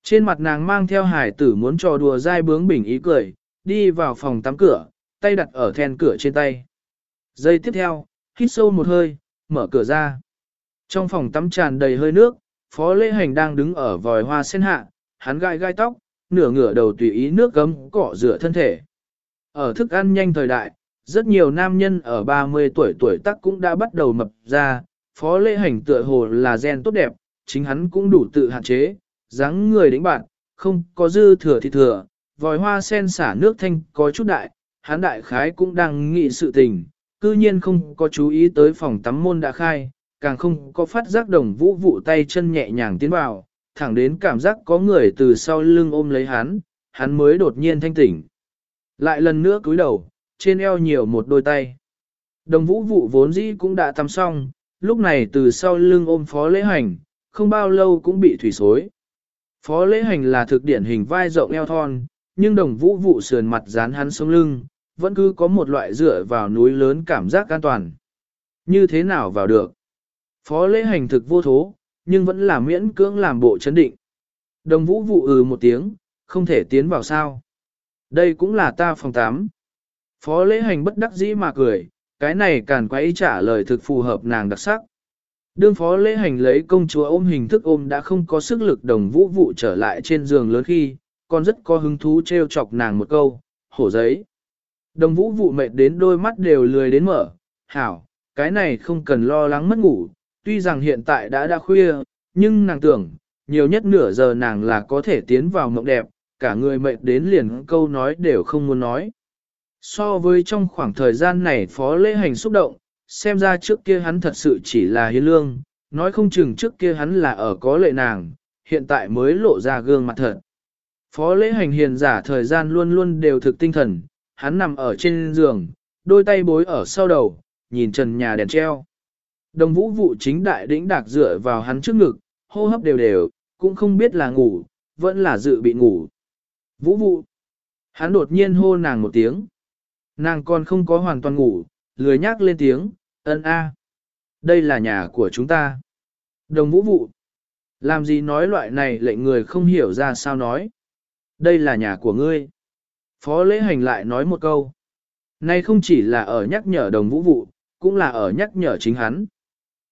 Trên mặt nàng mang theo hải tử muốn trò đùa dai bướng bình ý cười, đi vào phòng tắm cửa, tay đặt ở then cửa trên tay. Giây tiếp theo, hít sâu một hơi, mở cửa ra. Trong phòng tắm tràn đầy hơi nước, Phó Lễ Hành đang đứng ở vòi hoa sen hạ, hắn gai gai tóc, nửa ngửa đầu tùy ý nước gấm cọ rửa thân thể. Ở thức ăn nhanh thời đại, rất nhiều nam nhân ở 30 tuổi tuổi tác cũng đã bắt đầu mập ra, Phó Lễ Hành tựa hồ là gen tốt đẹp, chính hắn cũng đủ tự hạn chế, dáng người đĩnh bạn, không có dư thừa thì thừa, vòi hoa sen xả nước thanh có chút đại, hắn đại khái cũng đang nghĩ sự tình, cư nhiên không có chú ý tới phòng tắm môn đã khai, càng không có phát giác đồng vũ vụ tay chân nhẹ nhàng tiến vào, thẳng đến cảm giác có người từ sau lưng ôm lấy hắn, hắn mới đột nhiên thanh tỉnh. Lại lần nữa cúi đầu, trên eo nhiều một đôi tay. Đồng vũ vụ vốn dĩ cũng đã tắm xong, lúc này từ sau lưng ôm phó lễ hành, không bao lâu cũng bị thủy xối. Phó lễ hành là thực điển hình vai rộng eo thon, nhưng đồng vũ vụ sườn mặt dán hắn sống lưng, vẫn cứ có một loại dựa vào núi lớn cảm giác an toàn. Như thế nào vào được? Phó lễ hành thực vô thố, nhưng vẫn là miễn cưỡng làm bộ chấn định. Đồng vũ vụ ừ một tiếng, không thể tiến vào sao. Đây cũng là ta phòng 8. Phó lễ hành bất đắc dĩ mà cười, cái này càn quấy trả lời thực phù hợp nàng đặc sắc. Đương phó lễ hành lấy công chúa ôm hình thức ôm đã không có sức lực đồng vũ vụ trở lại trên giường lớn khi, còn rất có hứng thú treo chọc nàng một câu, hổ giấy. Đồng vũ vụ mệt đến đôi mắt đều lười đến mở, hảo, cái này không cần lo lắng mất ngủ, tuy rằng hiện tại đã đã khuya, nhưng nàng tưởng, nhiều nhất nửa giờ nàng là có thể tiến vào mộng đẹp, cả người mệt đến liền câu nói đều không muốn nói. So với trong khoảng thời gian này phó lễ hành xúc động, xem ra trước kia hắn thật sự chỉ là hiến lương, nói không chừng trước kia hắn là ở có lệ nàng, hiện tại mới lộ ra gương mặt thật. Phó lễ hành hiền giả thời gian luôn luôn đều thực tinh thần, hắn nằm ở trên giường, đôi tay bối ở sau đầu, nhìn trần nhà đèn treo. Đồng vũ vụ chính đại đĩnh đạc dựa vào hắn trước ngực, hô hấp đều đều, cũng không biết là ngủ, vẫn là dự bị ngủ. Vũ vụ. Hắn đột nhiên hô nàng một tiếng. Nàng còn không có hoàn toàn ngủ, lười nhắc lên tiếng, ân a. Đây là nhà của chúng ta. Đồng vũ vụ. Làm gì nói loại này lệnh người không hiểu ra sao nói. Đây là nhà của ngươi. Phó lễ hành lại nói một câu. Nay không chỉ là ở nhắc nhở đồng vũ vụ, cũng là ở nhắc nhở chính hắn.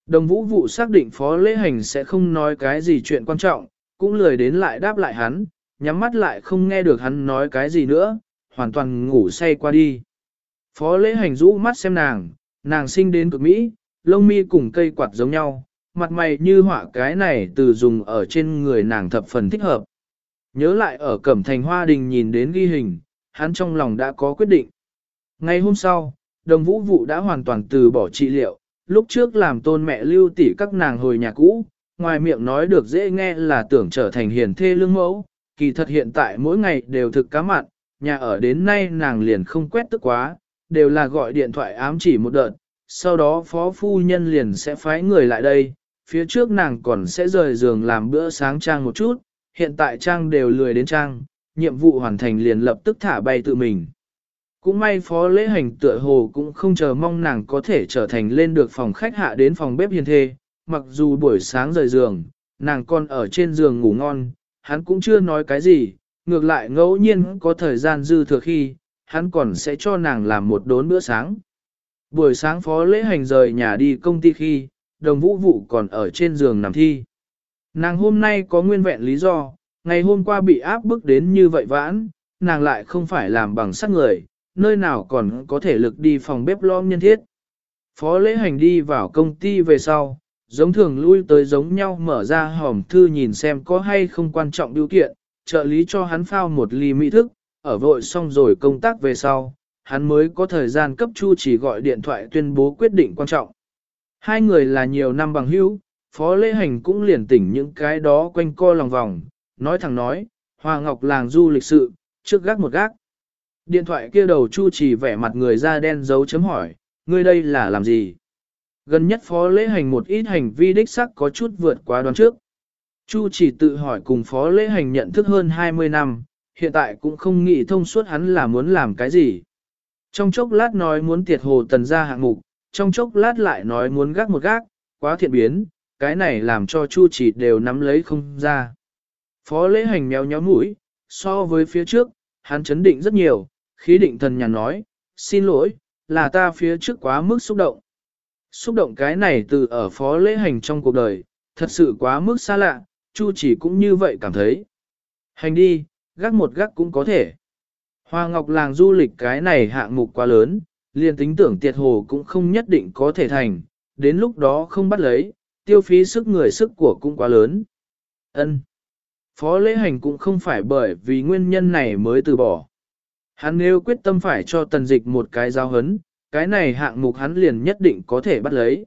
Đồng vũ vụ xác định phó lễ hành sẽ không nói cái gì chuyện quan trọng, cũng lười đến lại đáp lại hắn, nhắm mắt lại không nghe được hắn nói cái gì nữa, hoàn toàn ngủ say qua đi. Phó lễ hành rũ mắt xem nàng, nàng sinh đến cực Mỹ, lông mi cùng cây quạt giống nhau, mặt mày như họa cái này từ dùng ở trên người nàng thập phần thích hợp. Nhớ lại ở Cẩm Thành Hoa Đình nhìn đến ghi hình, hắn trong lòng đã có quyết định. Ngày hôm sau, đồng vũ vụ đã hoàn toàn từ bỏ trị liệu, lúc trước làm tôn mẹ lưu tỷ các nàng hồi nhà cũ, ngoài miệng nói được dễ nghe là tưởng trở thành hiền thê lương mẫu, kỳ thật hiện tại mỗi ngày đều thực cá mặn, nhà ở đến nay nàng liền không quét tức quá, đều là gọi điện thoại ám chỉ một đợt, sau đó phó phu nhân liền sẽ phái người lại đây, phía trước nàng còn sẽ rời giường làm bữa sáng trang một chút, hiện tại trang đều lười đến trang, nhiệm vụ hoàn thành liền lập tức thả bay tự mình. Cũng may phó lễ hành tựa hồ cũng không chờ mong nàng có thể trở thành lên được phòng khách hạ đến phòng bếp hiền thê, mặc dù buổi sáng rời giường, nàng còn ở trên giường ngủ ngon, hắn cũng chưa nói cái gì, ngược lại ngẫu nhiên có thời gian dư thừa khi, hắn còn sẽ cho nàng làm một đốn bữa sáng. Buổi sáng phó lễ hành rời nhà đi công ty khi, đồng vũ vụ còn ở trên giường nằm thi. Nàng hôm nay có nguyên vẹn lý do, ngày hôm qua bị áp bức đến như vậy vãn, nàng lại không phải làm bằng sắt người, nơi nào còn có thể lực đi phòng bếp lom nhân thiết. Phó lễ hành đi vào công ty về sau, giống thường lui tới giống nhau mở ra hòm thư nhìn xem có hay không quan trọng điều kiện, trợ lý cho hắn phao một ly mỹ thức, ở vội xong rồi công tác về sau, hắn mới có thời gian cấp Chu chỉ gọi điện thoại tuyên bố quyết định quan trọng. Hai người là nhiều năm bằng hữu, Phó Lễ Hành cũng liền tỉnh những cái đó quanh co lòng vòng, nói thẳng nói, Hoa Ngọc làng du lịch sự, trước gác một gác. Điện thoại kia đầu Chu chỉ vẻ mặt người da đen dấu chấm hỏi, ngươi đây là làm gì? Gần nhất Phó Lễ Hành một ít hành vi đích sắc có chút vượt quá đoán trước. Chu chỉ tự hỏi cùng Phó Lễ Hành nhận thức hơn 20 năm, hiện tại cũng không nghĩ thông suốt hắn là muốn làm cái gì. Trong chốc lát nói muốn tiệt hồ tần ra hạng mục, trong chốc lát lại nói muốn gác một gác, quá thiện biến, cái này làm cho Chu chỉ đều nắm lấy không ra. Phó lễ hành méo nhó mũi, so với phía trước, hắn chấn định rất nhiều, khí định thần nhàn nói, xin lỗi, là ta phía trước quá mức xúc động. Xúc động cái này từ ở phó lễ hành trong cuộc đời, thật sự quá mức xa lạ, Chu chỉ cũng như vậy cảm thấy. Hành đi, gác một gác cũng có thể. Hoa Ngọc làng du lịch cái này hạng mục quá lớn, liền tính tưởng tiệt hồ cũng không nhất định có thể thành, đến lúc đó không bắt lấy, tiêu phí sức người sức của cũng quá lớn. Ân. Phó lễ hành cũng không phải bởi vì nguyên nhân này mới từ bỏ. Hắn nếu quyết tâm phải cho tần dịch một cái giao hấn, cái này hạng mục hắn liền nhất định có thể bắt lấy.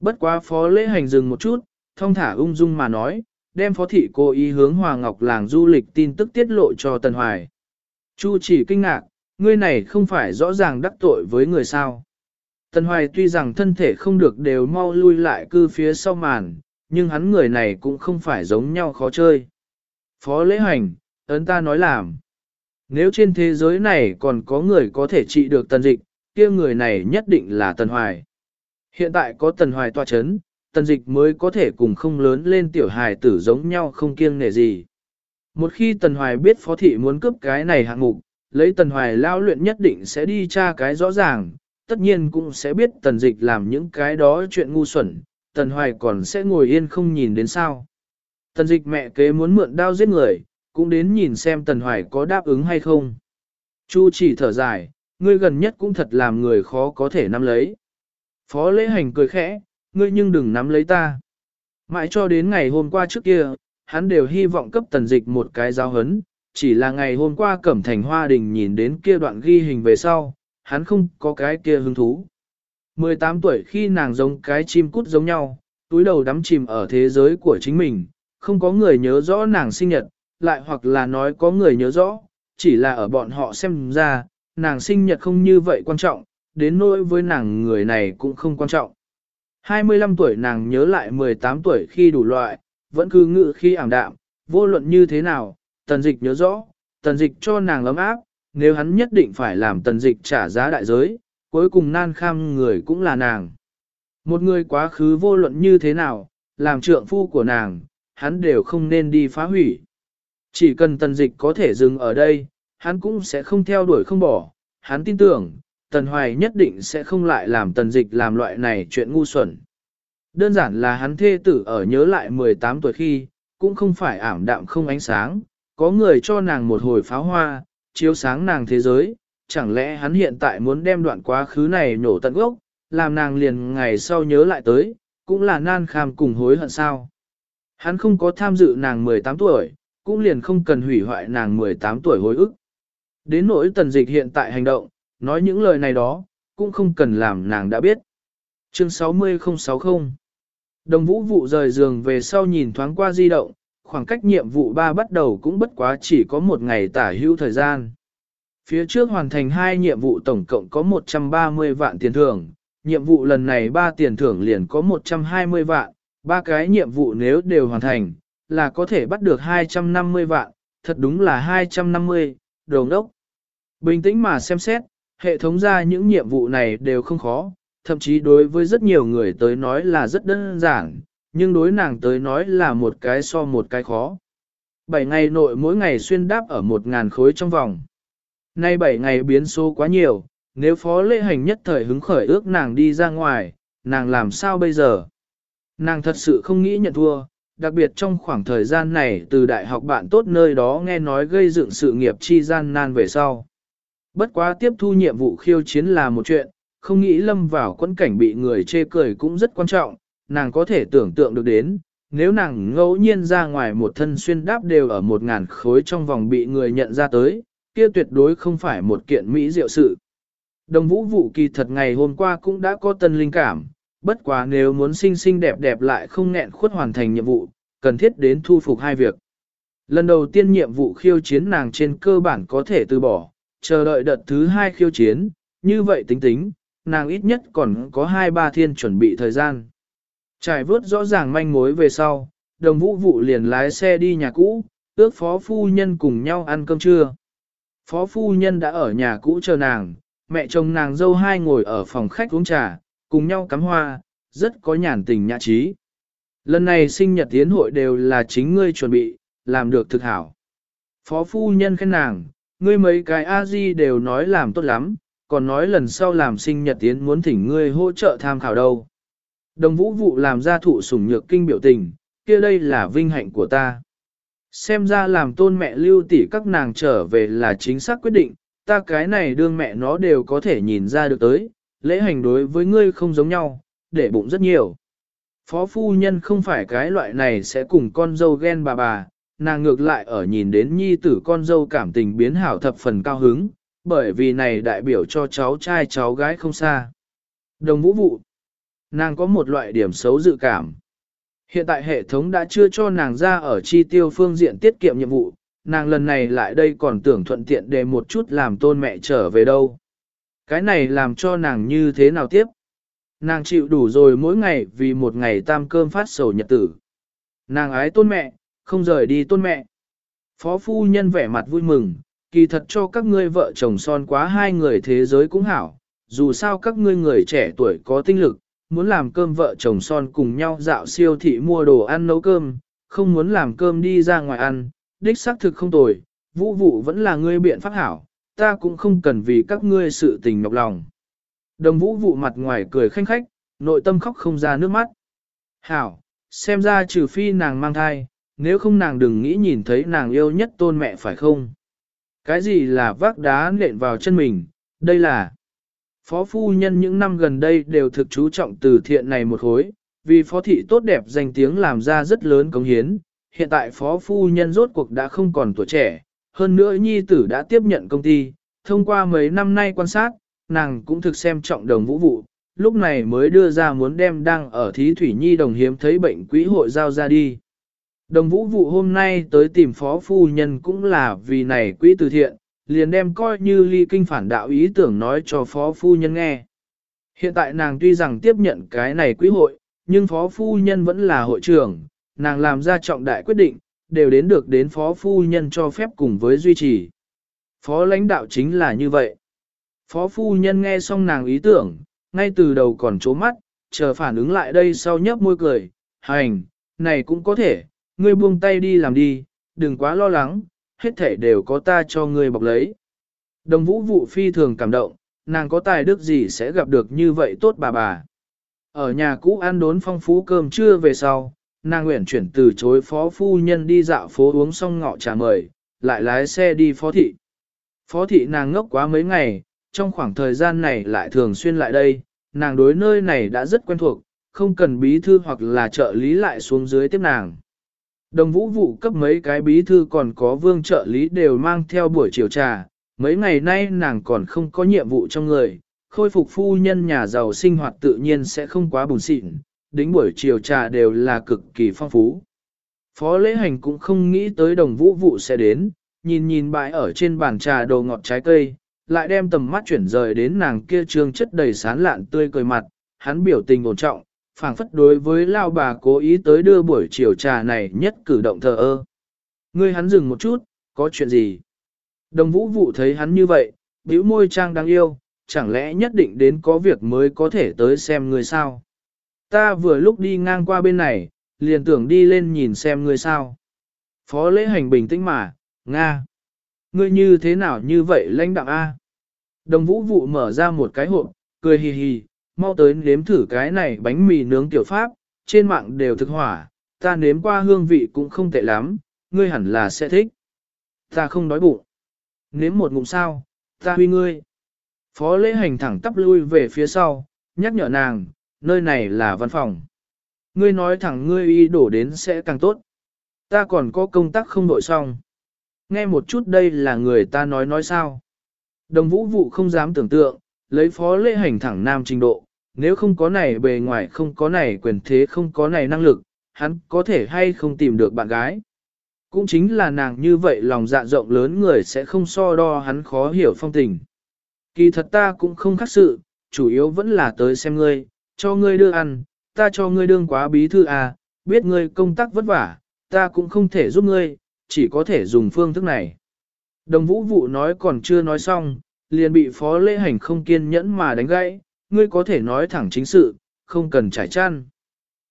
Bất quá phó lễ hành dừng một chút, thông thả ung dung mà nói, đem phó thị cô ý hướng Hòa Ngọc làng du lịch tin tức tiết lộ cho Tần Hoài. Chu chỉ kinh ngạc, ngươi này không phải rõ ràng đắc tội với người sao. Tần Hoài tuy rằng thân thể không được đều mau lui lại cư phía sau màn, nhưng hắn người này cũng không phải giống nhau khó chơi. Phó lễ hành, ấn ta nói làm. Nếu trên thế giới này còn có người có thể trị được tần dịch, kia người này nhất định là Tần Hoài. Hiện tại có Tần Hoài tòa chấn, tần dịch mới có thể cùng không lớn lên tiểu hài tử giống nhau không kiêng nể gì. Một khi Tần Hoài biết phó thị muốn cướp cái này hạng mục, lấy Tần Hoài lao luyện nhất định sẽ đi tra cái rõ ràng, tất nhiên cũng sẽ biết Tần Dịch làm những cái đó chuyện ngu xuẩn, Tần Hoài còn sẽ ngồi yên không nhìn đến sao. Tần Dịch mẹ kế muốn mượn đao giết người, cũng đến nhìn xem Tần Hoài có đáp ứng hay không. Chu chỉ thở dài, ngươi gần nhất cũng thật làm người khó có thể nắm lấy. Phó lễ hành cười khẽ, ngươi nhưng đừng nắm lấy ta. Mãi cho đến ngày hôm qua trước kia, hắn đều hy vọng cấp tần dịch một cái giáo hấn, chỉ là ngày hôm qua cẩm thành hoa đình nhìn đến kia đoạn ghi hình về sau, hắn không có cái kia hứng thú. 18 tuổi khi nàng giống cái chim cút giống nhau, túi đầu đắm chìm ở thế giới của chính mình, không có người nhớ rõ nàng sinh nhật, lại hoặc là nói có người nhớ rõ, chỉ là ở bọn họ xem ra, nàng sinh nhật không như vậy quan trọng, đến nỗi với nàng người này cũng không quan trọng. 25 tuổi nàng nhớ lại 18 tuổi khi đủ loại, vẫn cứ ngự khi ảm đạm, vô luận như thế nào, tần dịch nhớ rõ, tần dịch cho nàng ấm áp, nếu hắn nhất định phải làm tần dịch trả giá đại giới, cuối cùng nan kham người cũng là nàng. Một người quá khứ vô luận như thế nào, làm trượng phu của nàng, hắn đều không nên đi phá hủy. Chỉ cần tần dịch có thể dừng ở đây, hắn cũng sẽ không theo đuổi không bỏ, hắn tin tưởng, tần hoài nhất định sẽ không lại làm tần dịch làm loại này chuyện ngu xuẩn. Đơn giản là hắn thê tử ở nhớ lại 18 tuổi khi, cũng không phải ảm đạm không ánh sáng, có người cho nàng một hồi pháo hoa, chiếu sáng nàng thế giới, chẳng lẽ hắn hiện tại muốn đem đoạn quá khứ này nhổ tận gốc, làm nàng liền ngày sau nhớ lại tới, cũng là nan kham cùng hối hận sao. Hắn không có tham dự nàng 18 tuổi, cũng liền không cần hủy hoại nàng 18 tuổi hối ức. Đến nỗi tần dịch hiện tại hành động, nói những lời này đó, cũng không cần làm nàng đã biết. Chương 60060 Đồng vũ vụ rời giường về sau nhìn thoáng qua di động, khoảng cách nhiệm vụ 3 bắt đầu cũng bất quá chỉ có một ngày tả hữu thời gian. Phía trước hoàn thành hai nhiệm vụ tổng cộng có 130 vạn tiền thưởng, nhiệm vụ lần này 3 tiền thưởng liền có 120 vạn, ba cái nhiệm vụ nếu đều hoàn thành, là có thể bắt được 250 vạn, thật đúng là 250, đồng đốc. Bình tĩnh mà xem xét, hệ thống ra những nhiệm vụ này đều không khó, thậm chí đối với rất nhiều người tới nói là rất đơn giản, nhưng đối nàng tới nói là một cái so một cái khó. Bảy ngày nội mỗi ngày xuyên đáp ở một ngàn khối trong vòng. Nay bảy ngày biến số quá nhiều, nếu phó lễ hành nhất thời hứng khởi ước nàng đi ra ngoài, nàng làm sao bây giờ? Nàng thật sự không nghĩ nhận thua, đặc biệt trong khoảng thời gian này từ đại học bạn tốt nơi đó nghe nói gây dựng sự nghiệp chi gian nan về sau. Bất quá tiếp thu nhiệm vụ khiêu chiến là một chuyện, không nghĩ lâm vào quân cảnh bị người chê cười cũng rất quan trọng, nàng có thể tưởng tượng được đến, nếu nàng ngẫu nhiên ra ngoài một thân xuyên đáp đều ở một ngàn khối trong vòng bị người nhận ra tới, kia tuyệt đối không phải một kiện mỹ diệu sự. Đồng vũ vụ kỳ thật ngày hôm qua cũng đã có tân linh cảm, bất quá nếu muốn xinh xinh đẹp đẹp lại không nghẹn khuất hoàn thành nhiệm vụ, cần thiết đến thu phục hai việc. Lần đầu tiên nhiệm vụ khiêu chiến nàng trên cơ bản có thể từ bỏ, chờ đợi đợt thứ hai khiêu chiến, như vậy tính tính, nàng ít nhất còn có hai ba thiên chuẩn bị thời gian. Trải vớt rõ ràng manh mối về sau, đồng vũ vụ liền lái xe đi nhà cũ, ước phó phu nhân cùng nhau ăn cơm trưa. Phó phu nhân đã ở nhà cũ chờ nàng, mẹ chồng nàng dâu hai ngồi ở phòng khách uống trà, cùng nhau cắm hoa, rất có nhàn tình nhã trí. Lần này sinh nhật tiến hội đều là chính ngươi chuẩn bị, làm được thực hảo. Phó phu nhân khen nàng, ngươi mấy cái A-di đều nói làm tốt lắm, còn nói lần sau làm sinh nhật tiến muốn thỉnh ngươi hỗ trợ tham khảo đâu. Đồng vũ vụ làm ra thụ sủng nhược kinh biểu tình, kia đây là vinh hạnh của ta. Xem ra làm tôn mẹ lưu tỷ các nàng trở về là chính xác quyết định, ta cái này đương mẹ nó đều có thể nhìn ra được tới, lễ hành đối với ngươi không giống nhau, để bụng rất nhiều. Phó phu nhân không phải cái loại này sẽ cùng con dâu ghen bà bà, nàng ngược lại ở nhìn đến nhi tử con dâu cảm tình biến hảo thập phần cao hứng, bởi vì này đại biểu cho cháu trai cháu gái không xa. Đồng vũ vụ, nàng có một loại điểm xấu dự cảm. Hiện tại hệ thống đã chưa cho nàng ra ở chi tiêu phương diện tiết kiệm nhiệm vụ, nàng lần này lại đây còn tưởng thuận tiện để một chút làm tôn mẹ trở về đâu. Cái này làm cho nàng như thế nào tiếp? Nàng chịu đủ rồi mỗi ngày vì một ngày tam cơm phát sầu nhật tử. Nàng ái tôn mẹ, không rời đi tôn mẹ. Phó phu nhân vẻ mặt vui mừng, kỳ thật cho các ngươi vợ chồng son quá hai người thế giới cũng hảo, dù sao các ngươi người trẻ tuổi có tinh lực, muốn làm cơm vợ chồng son cùng nhau dạo siêu thị mua đồ ăn nấu cơm, không muốn làm cơm đi ra ngoài ăn, đích xác thực không tồi, vũ vụ vẫn là ngươi biện pháp hảo, ta cũng không cần vì các ngươi sự tình nhọc lòng. Đồng vũ vụ mặt ngoài cười khanh khách, nội tâm khóc không ra nước mắt. Hảo, xem ra trừ phi nàng mang thai, nếu không nàng đừng nghĩ nhìn thấy nàng yêu nhất tôn mẹ phải không? Cái gì là vác đá nện vào chân mình, đây là... Phó phu nhân những năm gần đây đều thực chú trọng từ thiện này một hối, vì phó thị tốt đẹp danh tiếng làm ra rất lớn cống hiến. Hiện tại phó phu nhân rốt cuộc đã không còn tuổi trẻ, hơn nữa nhi tử đã tiếp nhận công ty, thông qua mấy năm nay quan sát, nàng cũng thực xem trọng đồng vũ vụ, lúc này mới đưa ra muốn đem đang ở thí thủy nhi đồng hiếm thấy bệnh quỹ hội giao ra đi. Đồng vũ vụ hôm nay tới tìm phó phu nhân cũng là vì này quỹ từ thiện, liền đem coi như ly kinh phản đạo ý tưởng nói cho phó phu nhân nghe. Hiện tại nàng tuy rằng tiếp nhận cái này quỹ hội, nhưng phó phu nhân vẫn là hội trưởng, nàng làm ra trọng đại quyết định, đều đến được đến phó phu nhân cho phép cùng với duy trì. Phó lãnh đạo chính là như vậy. Phó phu nhân nghe xong nàng ý tưởng, ngay từ đầu còn trố mắt, chờ phản ứng lại đây sau nhấp môi cười, hành, này cũng có thể, ngươi buông tay đi làm đi, đừng quá lo lắng, hết thể đều có ta cho ngươi bọc lấy. Đồng vũ vụ phi thường cảm động, nàng có tài đức gì sẽ gặp được như vậy tốt bà bà. Ở nhà cũ ăn đốn phong phú cơm trưa về sau, nàng nguyện chuyển từ chối phó phu nhân đi dạo phố uống xong ngọ trà mời, lại lái xe đi phó thị. Phó thị nàng ngốc quá mấy ngày, trong khoảng thời gian này lại thường xuyên lại đây, nàng đối nơi này đã rất quen thuộc, không cần bí thư hoặc là trợ lý lại xuống dưới tiếp nàng. Đồng vũ vụ cấp mấy cái bí thư còn có vương trợ lý đều mang theo buổi chiều trà, mấy ngày nay nàng còn không có nhiệm vụ trong người, khôi phục phu nhân nhà giàu sinh hoạt tự nhiên sẽ không quá buồn xịn, đính buổi chiều trà đều là cực kỳ phong phú. Phó lễ hành cũng không nghĩ tới đồng vũ vụ sẽ đến, nhìn nhìn bãi ở trên bàn trà đồ ngọt trái cây, lại đem tầm mắt chuyển rời đến nàng kia trương chất đầy sán lạn tươi cười mặt, hắn biểu tình ổn trọng, phảng phất đối với lao bà cố ý tới đưa buổi chiều trà này nhất cử động thờ ơ. Ngươi hắn dừng một chút, có chuyện gì? Đồng vũ vụ thấy hắn như vậy, bĩu môi trang đáng yêu, chẳng lẽ nhất định đến có việc mới có thể tới xem ngươi sao? Ta vừa lúc đi ngang qua bên này, liền tưởng đi lên nhìn xem ngươi sao. Phó lễ hành bình tĩnh mà, Nga. Ngươi như thế nào như vậy lãnh đạo A? Đồng vũ vụ mở ra một cái hộp, cười hì hì, mau tới nếm thử cái này bánh mì nướng tiểu pháp, trên mạng đều thực hỏa, ta nếm qua hương vị cũng không tệ lắm, ngươi hẳn là sẽ thích. Ta không đói bụng. Nếm một ngụm sao, ta huy ngươi. Phó lễ hành thẳng tắp lui về phía sau, nhắc nhở nàng, nơi này là văn phòng. Ngươi nói thẳng ngươi y đổ đến sẽ càng tốt. Ta còn có công tác không đội xong. Nghe một chút đây là người ta nói nói sao. Đồng vũ vụ không dám tưởng tượng, lấy phó lễ hành thẳng nam trình độ, nếu không có này bề ngoài không có này quyền thế không có này năng lực, hắn có thể hay không tìm được bạn gái. Cũng chính là nàng như vậy lòng dạ rộng lớn người sẽ không so đo hắn khó hiểu phong tình. Kỳ thật ta cũng không khác sự, chủ yếu vẫn là tới xem ngươi, cho ngươi đưa ăn, ta cho ngươi đương quá bí thư à, biết ngươi công tác vất vả, ta cũng không thể giúp ngươi, chỉ có thể dùng phương thức này. Đồng vũ vụ nói còn chưa nói xong, liền bị phó lễ hành không kiên nhẫn mà đánh gãy, ngươi có thể nói thẳng chính sự, không cần trải chăn.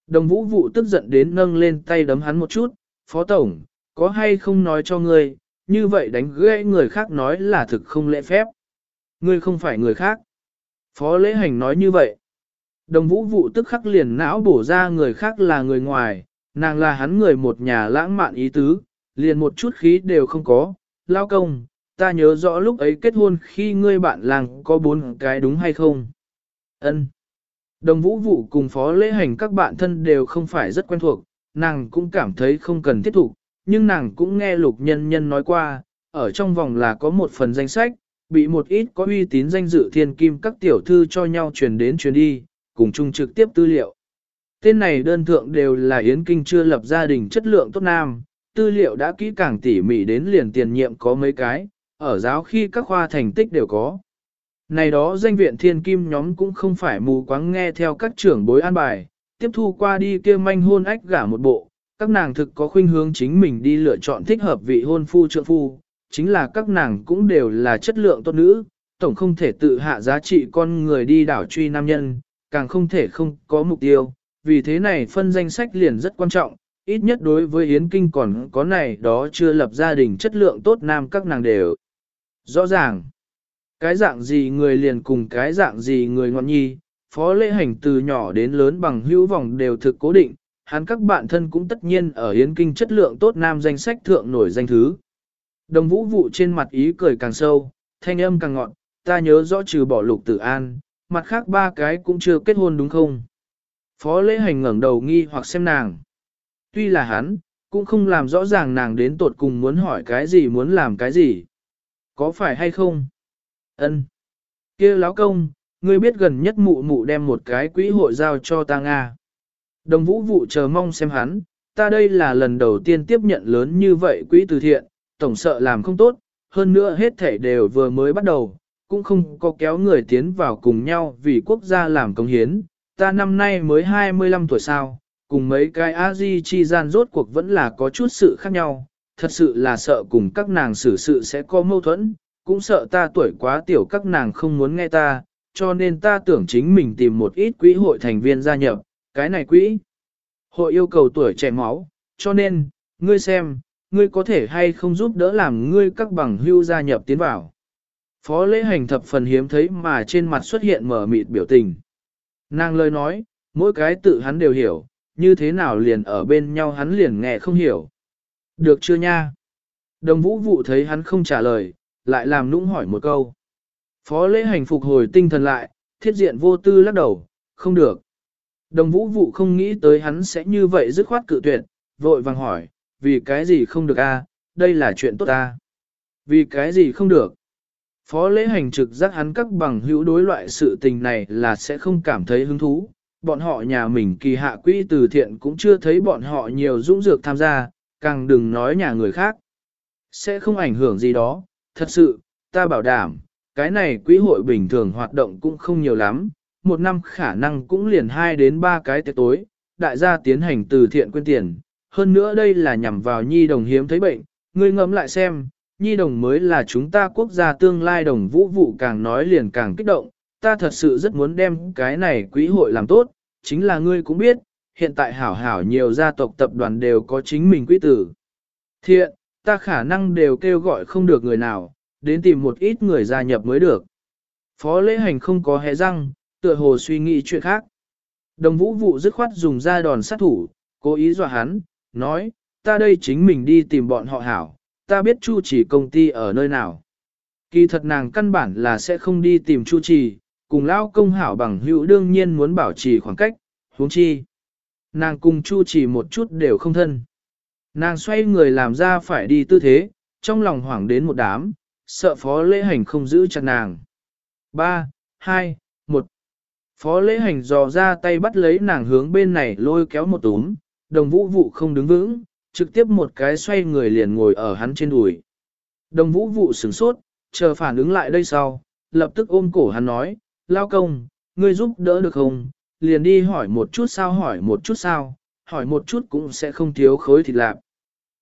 Đồng vũ vụ tức giận đến nâng lên tay đấm hắn một chút, phó tổng, có hay không nói cho ngươi, như vậy đánh gãy người khác nói là thực không lễ phép. Ngươi không phải người khác. Phó lễ hành nói như vậy. Đồng vũ vụ tức khắc liền não bổ ra người khác là người ngoài, nàng là hắn người một nhà lãng mạn ý tứ, liền một chút khí đều không có. Lao công, ta nhớ rõ lúc ấy kết hôn khi ngươi bạn làng có bốn cái đúng hay không? Ân. Đồng vũ vụ cùng phó lễ hành các bạn thân đều không phải rất quen thuộc, nàng cũng cảm thấy không cần thiết thục, nhưng nàng cũng nghe lục nhân nhân nói qua, ở trong vòng là có một phần danh sách, bị một ít có uy tín danh dự thiên kim các tiểu thư cho nhau truyền đến truyền đi, cùng chung trực tiếp tư liệu. Tên này đơn thượng đều là Yến Kinh chưa lập gia đình chất lượng tốt nam, tư liệu đã kỹ càng tỉ mỉ đến liền tiền nhiệm có mấy cái, ở giáo khi các khoa thành tích đều có. Này đó danh viện thiên kim nhóm cũng không phải mù quáng nghe theo các trưởng bối an bài, tiếp thu qua đi kia manh hôn ách gả một bộ, các nàng thực có khuynh hướng chính mình đi lựa chọn thích hợp vị hôn phu trượng phu, chính là các nàng cũng đều là chất lượng tốt nữ, tổng không thể tự hạ giá trị con người đi đảo truy nam nhân, càng không thể không có mục tiêu, vì thế này phân danh sách liền rất quan trọng, ít nhất đối với Yến Kinh còn có này đó chưa lập gia đình chất lượng tốt nam các nàng đều. Rõ ràng, cái dạng gì người liền cùng cái dạng gì người ngọn nhi, phó lễ hành từ nhỏ đến lớn bằng hữu vòng đều thực cố định, hắn các bạn thân cũng tất nhiên ở Yến Kinh chất lượng tốt nam danh sách thượng nổi danh thứ. Đồng vũ vụ trên mặt ý cười càng sâu, thanh âm càng ngọn, ta nhớ rõ trừ bỏ lục tử an, mặt khác ba cái cũng chưa kết hôn đúng không? Phó lễ hành ngẩng đầu nghi hoặc xem nàng. Tuy là hắn, cũng không làm rõ ràng nàng đến tột cùng muốn hỏi cái gì muốn làm cái gì. Có phải hay không? Ân. kia láo công, ngươi biết gần nhất mụ mụ đem một cái quỹ hội giao cho ta Nga. Đồng vũ vụ chờ mong xem hắn, ta đây là lần đầu tiên tiếp nhận lớn như vậy quỹ từ thiện, tổng sợ làm không tốt, hơn nữa hết thể đều vừa mới bắt đầu, cũng không có kéo người tiến vào cùng nhau vì quốc gia làm công hiến. Ta năm nay mới 25 tuổi sao, cùng mấy cái a di chi gian rốt cuộc vẫn là có chút sự khác nhau, thật sự là sợ cùng các nàng xử sự sẽ có mâu thuẫn, cũng sợ ta tuổi quá tiểu các nàng không muốn nghe ta, cho nên ta tưởng chính mình tìm một ít quỹ hội thành viên gia nhập, cái này quỹ. Hội yêu cầu tuổi trẻ máu, cho nên, ngươi xem, ngươi có thể hay không giúp đỡ làm ngươi các bằng hưu gia nhập tiến vào. Phó lễ hành thập phần hiếm thấy mà trên mặt xuất hiện mở mịt biểu tình. Nàng lời nói, mỗi cái tự hắn đều hiểu, như thế nào liền ở bên nhau hắn liền nghe không hiểu. Được chưa nha? Đồng vũ vụ thấy hắn không trả lời, lại làm nũng hỏi một câu. Phó lễ hành phục hồi tinh thần lại, thiết diện vô tư lắc đầu, không được. Đồng vũ vụ không nghĩ tới hắn sẽ như vậy dứt khoát cự tuyệt, vội vàng hỏi, vì cái gì không được a? đây là chuyện tốt a. Vì cái gì không được? Phó lễ hành trực giác hắn các bằng hữu đối loại sự tình này là sẽ không cảm thấy hứng thú. Bọn họ nhà mình kỳ hạ quỹ từ thiện cũng chưa thấy bọn họ nhiều dũng dược tham gia, càng đừng nói nhà người khác. Sẽ không ảnh hưởng gì đó, thật sự, ta bảo đảm, cái này quỹ hội bình thường hoạt động cũng không nhiều lắm, một năm khả năng cũng liền 2 đến 3 cái tiệc tối, đại gia tiến hành từ thiện quyên tiền. Hơn nữa đây là nhằm vào nhi đồng hiếm thấy bệnh, ngươi ngẫm lại xem, nhi đồng mới là chúng ta quốc gia tương lai đồng vũ vụ càng nói liền càng kích động, ta thật sự rất muốn đem cái này quỹ hội làm tốt, chính là ngươi cũng biết, hiện tại hảo hảo nhiều gia tộc tập đoàn đều có chính mình quỹ tử. Thiện, ta khả năng đều kêu gọi không được người nào, đến tìm một ít người gia nhập mới được. Phó lễ hành không có hé răng, tựa hồ suy nghĩ chuyện khác. Đồng vũ vụ dứt khoát dùng ra đòn sát thủ, cố ý dọa hắn, nói, ta đây chính mình đi tìm bọn họ hảo, ta biết Chu chỉ công ty ở nơi nào. Kỳ thật nàng căn bản là sẽ không đi tìm Chu trì, cùng Lão công hảo bằng hữu đương nhiên muốn bảo trì khoảng cách, huống chi. Nàng cùng Chu trì một chút đều không thân. Nàng xoay người làm ra phải đi tư thế, trong lòng hoảng đến một đám, sợ phó lễ hành không giữ chặt nàng. 3, 2, 1 Phó lễ hành dò ra tay bắt lấy nàng hướng bên này lôi kéo một túm, đồng vũ vụ không đứng vững, trực tiếp một cái xoay người liền ngồi ở hắn trên đùi. Đồng vũ vụ sửng sốt, chờ phản ứng lại đây sau, lập tức ôm cổ hắn nói, lao công, ngươi giúp đỡ được không, liền đi hỏi một chút sao hỏi một chút sao, hỏi một chút cũng sẽ không thiếu khối thịt lạp.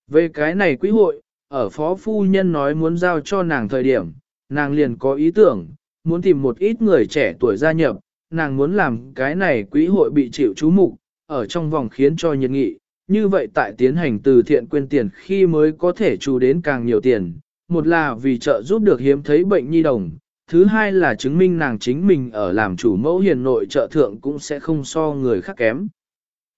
Về cái này quý hội, ở phó phu nhân nói muốn giao cho nàng thời điểm, nàng liền có ý tưởng, muốn tìm một ít người trẻ tuổi gia nhập, nàng muốn làm cái này quý hội bị chịu chú mục, ở trong vòng khiến cho nhiệt nghị, như vậy tại tiến hành từ thiện quyên tiền khi mới có thể trù đến càng nhiều tiền, một là vì trợ giúp được hiếm thấy bệnh nhi đồng, thứ hai là chứng minh nàng chính mình ở làm chủ mẫu hiền nội trợ thượng cũng sẽ không so người khác kém.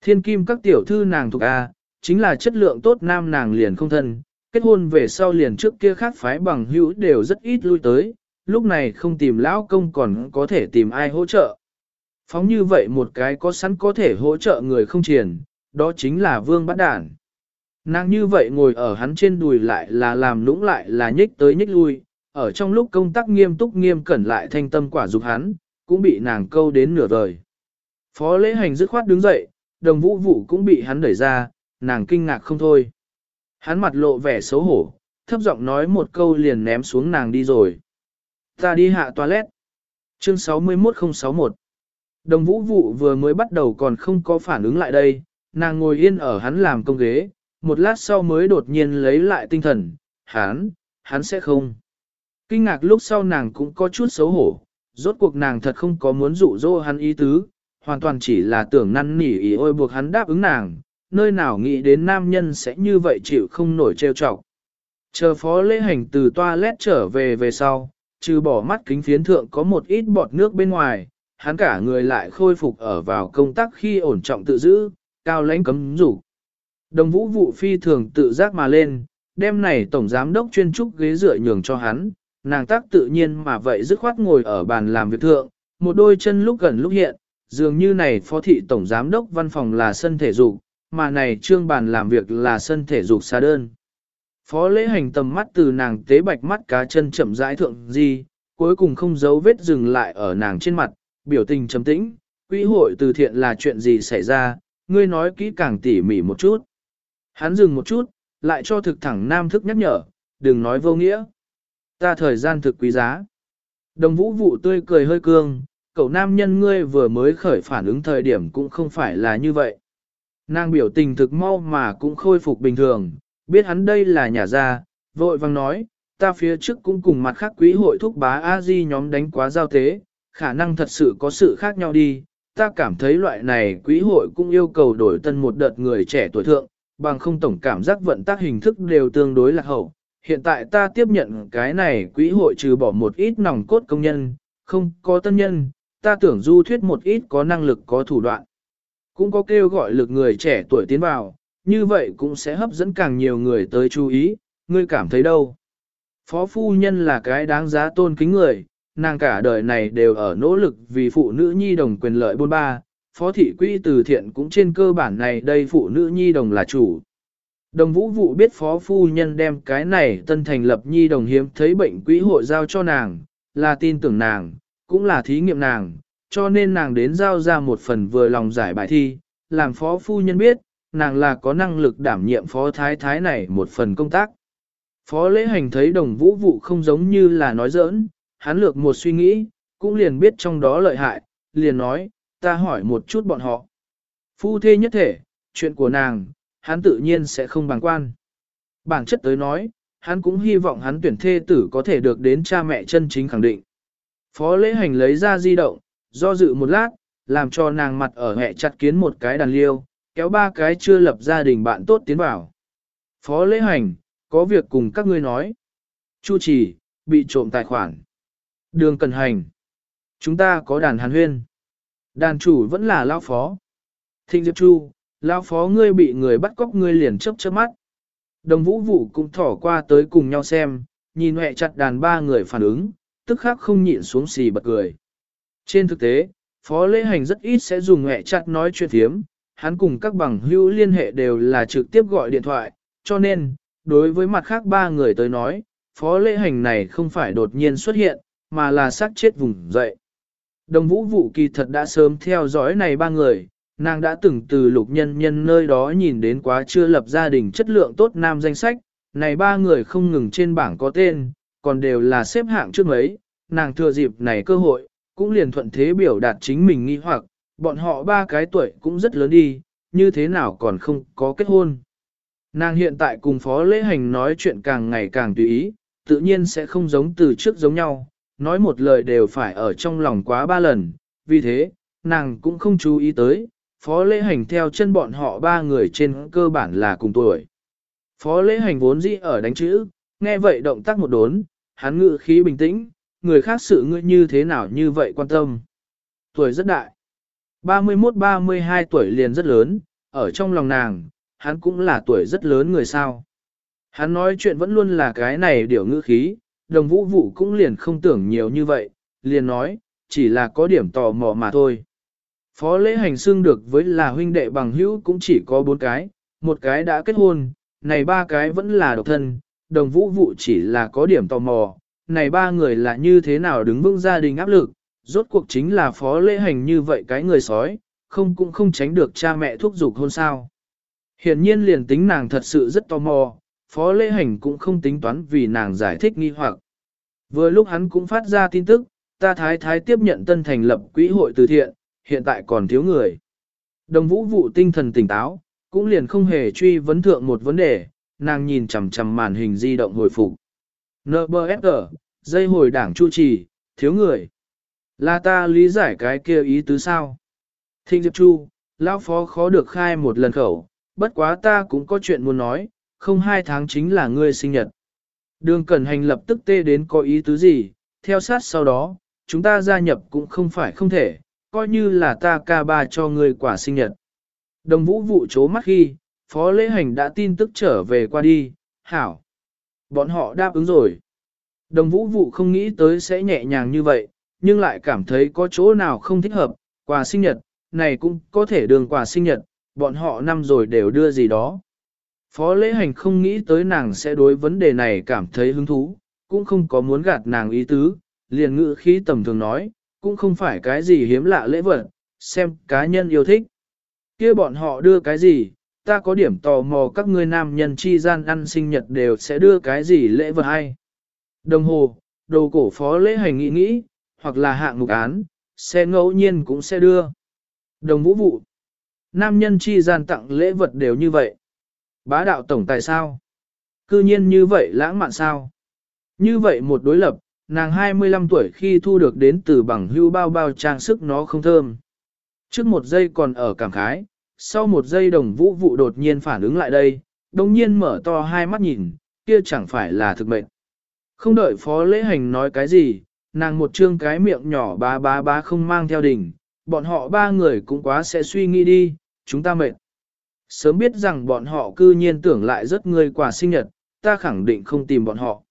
Thiên kim các tiểu thư nàng thuộc A, chính là chất lượng tốt nam nàng liền không thân, kết hôn về sau liền trước kia khác phái bằng hữu đều rất ít lui tới, lúc này không tìm lão công còn có thể tìm ai hỗ trợ. Phóng như vậy một cái có sẵn có thể hỗ trợ người không triển, đó chính là vương bát đản. Nàng như vậy ngồi ở hắn trên đùi lại là làm lũng lại là nhích tới nhích lui, ở trong lúc công tác nghiêm túc nghiêm cẩn lại thanh tâm quả dục hắn, cũng bị nàng câu đến nửa vời. Phó lễ hành dứt khoát đứng dậy, đồng vũ vũ cũng bị hắn đẩy ra, nàng kinh ngạc không thôi. Hắn mặt lộ vẻ xấu hổ, thấp giọng nói một câu liền ném xuống nàng đi rồi. Ta đi hạ toilet. Chương 61061 Đồng vũ vụ vừa mới bắt đầu còn không có phản ứng lại đây, nàng ngồi yên ở hắn làm công ghế, một lát sau mới đột nhiên lấy lại tinh thần, hắn, hắn sẽ không. Kinh ngạc lúc sau nàng cũng có chút xấu hổ, rốt cuộc nàng thật không có muốn dụ dỗ hắn ý tứ, hoàn toàn chỉ là tưởng năn nỉ ý ôi buộc hắn đáp ứng nàng, nơi nào nghĩ đến nam nhân sẽ như vậy chịu không nổi trêu chọc. Chờ phó lễ hành từ toilet trở về về sau, trừ bỏ mắt kính phiến thượng có một ít bọt nước bên ngoài, hắn cả người lại khôi phục ở vào công tác khi ổn trọng tự giữ, cao lãnh cấm rủ. Đồng vũ vụ phi thường tự giác mà lên, đêm này tổng giám đốc chuyên trúc ghế dựa nhường cho hắn, nàng tác tự nhiên mà vậy dứt khoát ngồi ở bàn làm việc thượng, một đôi chân lúc gần lúc hiện, dường như này phó thị tổng giám đốc văn phòng là sân thể dục, mà này trương bàn làm việc là sân thể dục xa đơn. Phó lễ hành tầm mắt từ nàng tế bạch mắt cá chân chậm rãi thượng di, cuối cùng không giấu vết dừng lại ở nàng trên mặt, biểu tình trầm tĩnh, quỹ hội từ thiện là chuyện gì xảy ra, ngươi nói kỹ càng tỉ mỉ một chút. Hắn dừng một chút, lại cho thực thẳng nam thức nhắc nhở, đừng nói vô nghĩa. Ta thời gian thực quý giá. Đồng vũ vụ tươi cười hơi cương, cậu nam nhân ngươi vừa mới khởi phản ứng thời điểm cũng không phải là như vậy. Nàng biểu tình thực mau mà cũng khôi phục bình thường, biết hắn đây là nhà gia, vội vang nói, ta phía trước cũng cùng mặt khác quý hội thúc bá A-di nhóm đánh quá giao tế, khả năng thật sự có sự khác nhau đi, ta cảm thấy loại này quỹ hội cũng yêu cầu đổi tân một đợt người trẻ tuổi thượng, bằng không tổng cảm giác vận tác hình thức đều tương đối lạc hậu. Hiện tại ta tiếp nhận cái này quỹ hội trừ bỏ một ít nòng cốt công nhân, không có tân nhân, ta tưởng du thuyết một ít có năng lực có thủ đoạn. Cũng có kêu gọi lực người trẻ tuổi tiến vào, như vậy cũng sẽ hấp dẫn càng nhiều người tới chú ý, ngươi cảm thấy đâu? Phó phu nhân là cái đáng giá tôn kính người, nàng cả đời này đều ở nỗ lực vì phụ nữ nhi đồng quyền lợi bôn ba, phó thị quỹ từ thiện cũng trên cơ bản này đây phụ nữ nhi đồng là chủ. Đồng vũ vụ biết phó phu nhân đem cái này tân thành lập nhi đồng hiếm thấy bệnh quỹ hội giao cho nàng, là tin tưởng nàng, cũng là thí nghiệm nàng, cho nên nàng đến giao ra một phần vừa lòng giải bài thi, làm phó phu nhân biết, nàng là có năng lực đảm nhiệm phó thái thái này một phần công tác. Phó lễ hành thấy đồng vũ vụ không giống như là nói giỡn, hắn lược một suy nghĩ, cũng liền biết trong đó lợi hại, liền nói, ta hỏi một chút bọn họ. Phu thê nhất thể, chuyện của nàng, hắn tự nhiên sẽ không bằng quan. Bản chất tới nói, hắn cũng hy vọng hắn tuyển thê tử có thể được đến cha mẹ chân chính khẳng định. Phó lễ hành lấy ra di động, do dự một lát, làm cho nàng mặt ở hẹ chặt kiến một cái đàn liêu, kéo ba cái chưa lập gia đình bạn tốt tiến vào. Phó lễ hành, có việc cùng các ngươi nói. Chu trì, bị trộm tài khoản. Đường cần hành. Chúng ta có đàn hàn huyên. Đàn chủ vẫn là lao phó. Thịnh Diệp Chu, lao phó ngươi bị người bắt cóc ngươi liền chớp chớp mắt. Đồng vũ vụ cũng thỏ qua tới cùng nhau xem, nhìn hẹ chặt đàn ba người phản ứng, tức khắc không nhịn xuống xì bật cười. Trên thực tế, Phó Lễ Hành rất ít sẽ dùng hẹ chặt nói chuyện thiếm, hắn cùng các bằng hữu liên hệ đều là trực tiếp gọi điện thoại, cho nên, đối với mặt khác ba người tới nói, Phó Lễ Hành này không phải đột nhiên xuất hiện, mà là xác chết vùng dậy. Đồng vũ vụ kỳ thật đã sớm theo dõi này ba người, nàng đã từng từ lục nhân nhân nơi đó nhìn đến quá chưa lập gia đình chất lượng tốt nam danh sách, này ba người không ngừng trên bảng có tên, còn đều là xếp hạng trước mấy, nàng thừa dịp này cơ hội, cũng liền thuận thế biểu đạt chính mình nghi hoặc, bọn họ ba cái tuổi cũng rất lớn đi, như thế nào còn không có kết hôn. Nàng hiện tại cùng phó lễ hành nói chuyện càng ngày càng tùy ý, tự nhiên sẽ không giống từ trước giống nhau, nói một lời đều phải ở trong lòng quá ba lần, vì thế, nàng cũng không chú ý tới, phó lễ hành theo chân bọn họ ba người trên cơ bản là cùng tuổi. Phó lễ hành vốn dĩ ở đánh chữ, nghe vậy động tác một đốn, hắn ngự khí bình tĩnh, người khác sự ngươi như thế nào như vậy quan tâm. Tuổi rất đại. 31-32 tuổi liền rất lớn, ở trong lòng nàng, hắn cũng là tuổi rất lớn người sao. Hắn nói chuyện vẫn luôn là cái này điều ngữ khí, đồng vũ vụ cũng liền không tưởng nhiều như vậy, liền nói, chỉ là có điểm tò mò mà thôi. Phó lễ hành xưng được với là huynh đệ bằng hữu cũng chỉ có bốn cái, một cái đã kết hôn, này ba cái vẫn là độc thân, đồng vũ vụ chỉ là có điểm tò mò, này ba người là như thế nào đứng vững gia đình áp lực, rốt cuộc chính là phó lễ hành như vậy cái người sói, không cũng không tránh được cha mẹ thúc giục hôn sao. Hiển nhiên liền tính nàng thật sự rất tò mò, phó lễ hành cũng không tính toán vì nàng giải thích nghi hoặc. Vừa lúc hắn cũng phát ra tin tức, ta thái thái tiếp nhận tân thành lập quỹ hội từ thiện, hiện tại còn thiếu người. Đồng vũ vụ tinh thần tỉnh táo, cũng liền không hề truy vấn thượng một vấn đề, nàng nhìn chằm chằm màn hình di động hồi phục. NBSG, dây hồi đảng chu trì, thiếu người. Là ta lý giải cái kia ý tứ sao? Thịnh Diệp Chu, lão phó khó được khai một lần khẩu, bất quá ta cũng có chuyện muốn nói, không hai tháng chính là ngươi sinh nhật. Đường Cẩn Hành lập tức tê đến có ý tứ gì, theo sát sau đó, chúng ta gia nhập cũng không phải không thể, coi như là ta ca ba cho ngươi quả sinh nhật. Đồng vũ vụ chố mắt khi, Phó Lễ Hành đã tin tức trở về qua đi, hảo. Bọn họ đáp ứng rồi. Đồng vũ vụ không nghĩ tới sẽ nhẹ nhàng như vậy, nhưng lại cảm thấy có chỗ nào không thích hợp, quà sinh nhật, này cũng có thể đường quà sinh nhật, bọn họ năm rồi đều đưa gì đó. Phó lễ hành không nghĩ tới nàng sẽ đối vấn đề này cảm thấy hứng thú, cũng không có muốn gạt nàng ý tứ, liền ngữ khí tầm thường nói, cũng không phải cái gì hiếm lạ lễ vật, xem cá nhân yêu thích. kia bọn họ đưa cái gì, ta có điểm tò mò các ngươi nam nhân chi gian ăn sinh nhật đều sẽ đưa cái gì lễ vật hay. Đồng hồ, đồ cổ phó lễ hành nghĩ nghĩ, hoặc là hạng mục án, xe ngẫu nhiên cũng sẽ đưa. Đồng vũ vụ, nam nhân chi gian tặng lễ vật đều như vậy. Bá đạo tổng tài sao? Cư nhiên như vậy lãng mạn sao? Như vậy một đối lập, nàng 25 tuổi khi thu được đến từ bằng hưu bao bao trang sức nó không thơm. Trước một giây còn ở cảm khái, sau một giây đồng vũ vụ đột nhiên phản ứng lại đây, đồng nhiên mở to hai mắt nhìn, kia chẳng phải là thực mệnh. Không đợi phó lễ hành nói cái gì, nàng một trương cái miệng nhỏ bá bá bá không mang theo đỉnh, bọn họ ba người cũng quá sẽ suy nghĩ đi, chúng ta mệt. Sớm biết rằng bọn họ cư nhiên tưởng lại rất người quà sinh nhật, ta khẳng định không tìm bọn họ.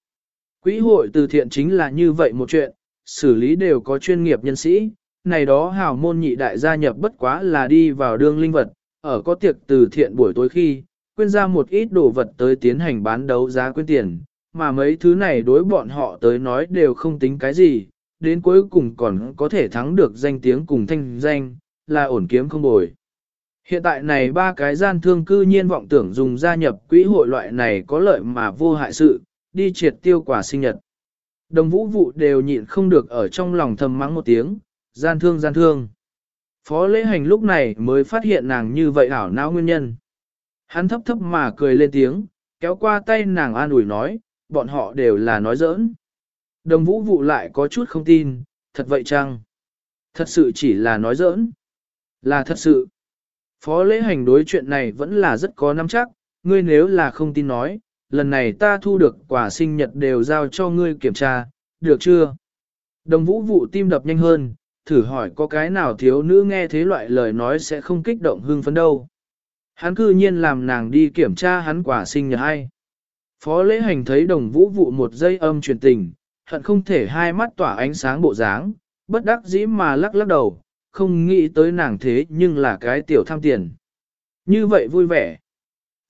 Quỹ hội từ thiện chính là như vậy một chuyện, xử lý đều có chuyên nghiệp nhân sĩ, này đó hào môn nhị đại gia nhập bất quá là đi vào đương linh vật, ở có tiệc từ thiện buổi tối khi, quyên ra một ít đồ vật tới tiến hành bán đấu giá quyên tiền, mà mấy thứ này đối bọn họ tới nói đều không tính cái gì, đến cuối cùng còn có thể thắng được danh tiếng cùng thanh danh, là ổn kiếm không bồi. Hiện tại này ba cái gian thương cư nhiên vọng tưởng dùng gia nhập quỹ hội loại này có lợi mà vô hại sự, đi triệt tiêu quả sinh nhật. Đồng vũ vụ đều nhịn không được ở trong lòng thầm mắng một tiếng, gian thương gian thương. Phó lễ hành lúc này mới phát hiện nàng như vậy ảo não nguyên nhân. Hắn thấp thấp mà cười lên tiếng, kéo qua tay nàng an ủi nói, bọn họ đều là nói giỡn. Đồng vũ vụ lại có chút không tin, thật vậy chăng? Thật sự chỉ là nói giỡn. Là thật sự. Phó lễ hành đối chuyện này vẫn là rất có nắm chắc, ngươi nếu là không tin nói, lần này ta thu được quả sinh nhật đều giao cho ngươi kiểm tra, được chưa? Đồng vũ vụ tim đập nhanh hơn, thử hỏi có cái nào thiếu nữ nghe thế loại lời nói sẽ không kích động hưng phấn đâu. Hắn cư nhiên làm nàng đi kiểm tra hắn quả sinh nhật hay. Phó lễ hành thấy đồng vũ vụ một giây âm truyền tình, hận không thể hai mắt tỏa ánh sáng bộ dáng, bất đắc dĩ mà lắc lắc đầu, không nghĩ tới nàng thế nhưng là cái tiểu tham tiền. Như vậy vui vẻ.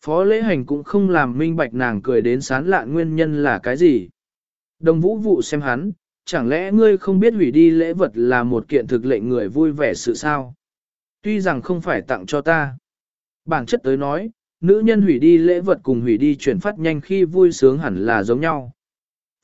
Phó lễ hành cũng không làm minh bạch nàng cười đến sán lạ nguyên nhân là cái gì. Đồng vũ vụ xem hắn, chẳng lẽ ngươi không biết hủy đi lễ vật là một kiện thực lệnh người vui vẻ sự sao? Tuy rằng không phải tặng cho ta. Bản chất tới nói, nữ nhân hủy đi lễ vật cùng hủy đi chuyển phát nhanh khi vui sướng hẳn là giống nhau.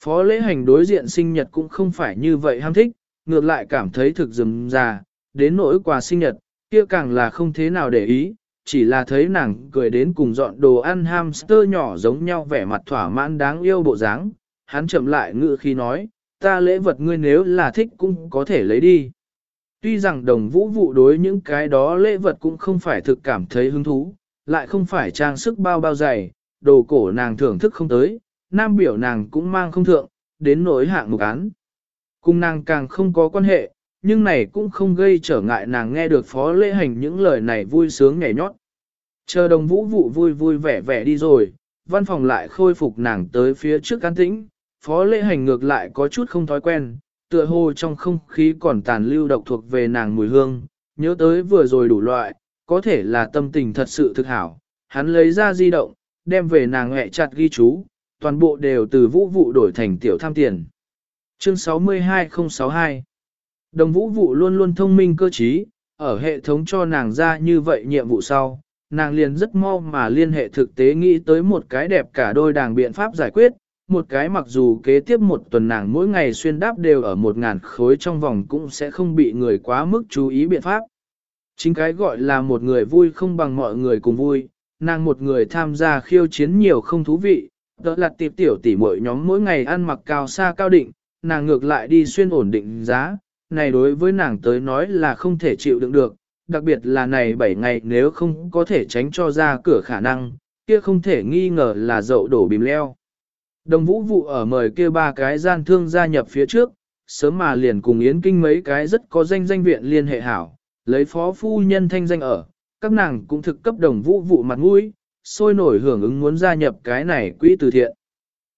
Phó lễ hành đối diện sinh nhật cũng không phải như vậy ham thích, ngược lại cảm thấy thực dừng già, đến nỗi quà sinh nhật, kia càng là không thế nào để ý, chỉ là thấy nàng cười đến cùng dọn đồ ăn hamster nhỏ giống nhau vẻ mặt thỏa mãn đáng yêu bộ dáng, hắn chậm lại ngự khi nói, ta lễ vật ngươi nếu là thích cũng có thể lấy đi. Tuy rằng đồng vũ vụ đối những cái đó lễ vật cũng không phải thực cảm thấy hứng thú, lại không phải trang sức bao bao dày, đồ cổ nàng thưởng thức không tới, nam biểu nàng cũng mang không thượng, đến nỗi hạng mục án. Cùng nàng càng không có quan hệ, nhưng này cũng không gây trở ngại nàng nghe được phó lễ hành những lời này vui sướng nhảy nhót. Chờ đồng vũ vụ vui vui vẻ vẻ đi rồi, văn phòng lại khôi phục nàng tới phía trước an tĩnh, phó lễ hành ngược lại có chút không thói quen, tựa hồ trong không khí còn tàn lưu độc thuộc về nàng mùi hương, nhớ tới vừa rồi đủ loại, có thể là tâm tình thật sự thực hảo, hắn lấy ra di động, đem về nàng hẹ chặt ghi chú, toàn bộ đều từ vũ vụ đổi thành tiểu tham tiền. Chương 62062 Đồng vũ vụ luôn luôn thông minh cơ trí, ở hệ thống cho nàng ra như vậy nhiệm vụ sau, nàng liền rất mau mà liên hệ thực tế nghĩ tới một cái đẹp cả đôi đàng biện pháp giải quyết, một cái mặc dù kế tiếp một tuần nàng mỗi ngày xuyên đáp đều ở một ngàn khối trong vòng cũng sẽ không bị người quá mức chú ý biện pháp. Chính cái gọi là một người vui không bằng mọi người cùng vui, nàng một người tham gia khiêu chiến nhiều không thú vị, đó là tiệp tiểu tỷ mỗi nhóm mỗi ngày ăn mặc cao xa cao định, nàng ngược lại đi xuyên ổn định giá, này đối với nàng tới nói là không thể chịu đựng được, đặc biệt là này 7 ngày nếu không có thể tránh cho ra cửa khả năng, kia không thể nghi ngờ là dậu đổ bìm leo. Đồng vũ vụ ở mời kia ba cái gian thương gia nhập phía trước, sớm mà liền cùng Yến Kinh mấy cái rất có danh danh viện liên hệ hảo, lấy phó phu nhân thanh danh ở, các nàng cũng thực cấp đồng vũ vụ mặt mũi, sôi nổi hưởng ứng muốn gia nhập cái này quỹ từ thiện.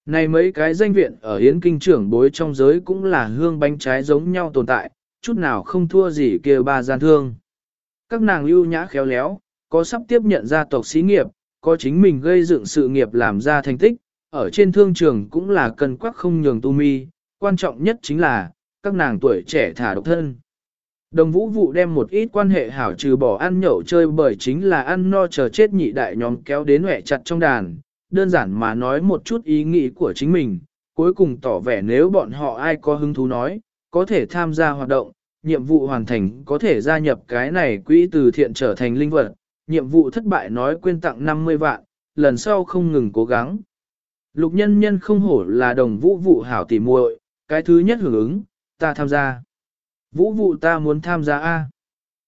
Này mấy cái danh viện ở Yến Kinh trưởng bối trong giới cũng là hương bánh trái giống nhau tồn tại, chút nào không thua gì kia ba gian thương. Các nàng ưu nhã khéo léo, có sắp tiếp nhận gia tộc xí nghiệp, có chính mình gây dựng sự nghiệp làm ra thành tích, ở trên thương trường cũng là cần quắc không nhường tu mi, quan trọng nhất chính là, các nàng tuổi trẻ thả độc thân. Đồng vũ vụ đem một ít quan hệ hảo trừ bỏ ăn nhậu chơi bởi chính là ăn no chờ chết nhị đại nhóm kéo đến hẹ chặt trong đàn, đơn giản mà nói một chút ý nghĩ của chính mình, cuối cùng tỏ vẻ nếu bọn họ ai có hứng thú nói, có thể tham gia hoạt động, nhiệm vụ hoàn thành có thể gia nhập cái này quỹ từ thiện trở thành linh vật, nhiệm vụ thất bại nói quên tặng 50 vạn, lần sau không ngừng cố gắng. Lục nhân nhân không hổ là đồng vũ vụ hảo tỉ muội, cái thứ nhất hưởng ứng, ta tham gia. Vũ vụ ta muốn tham gia A.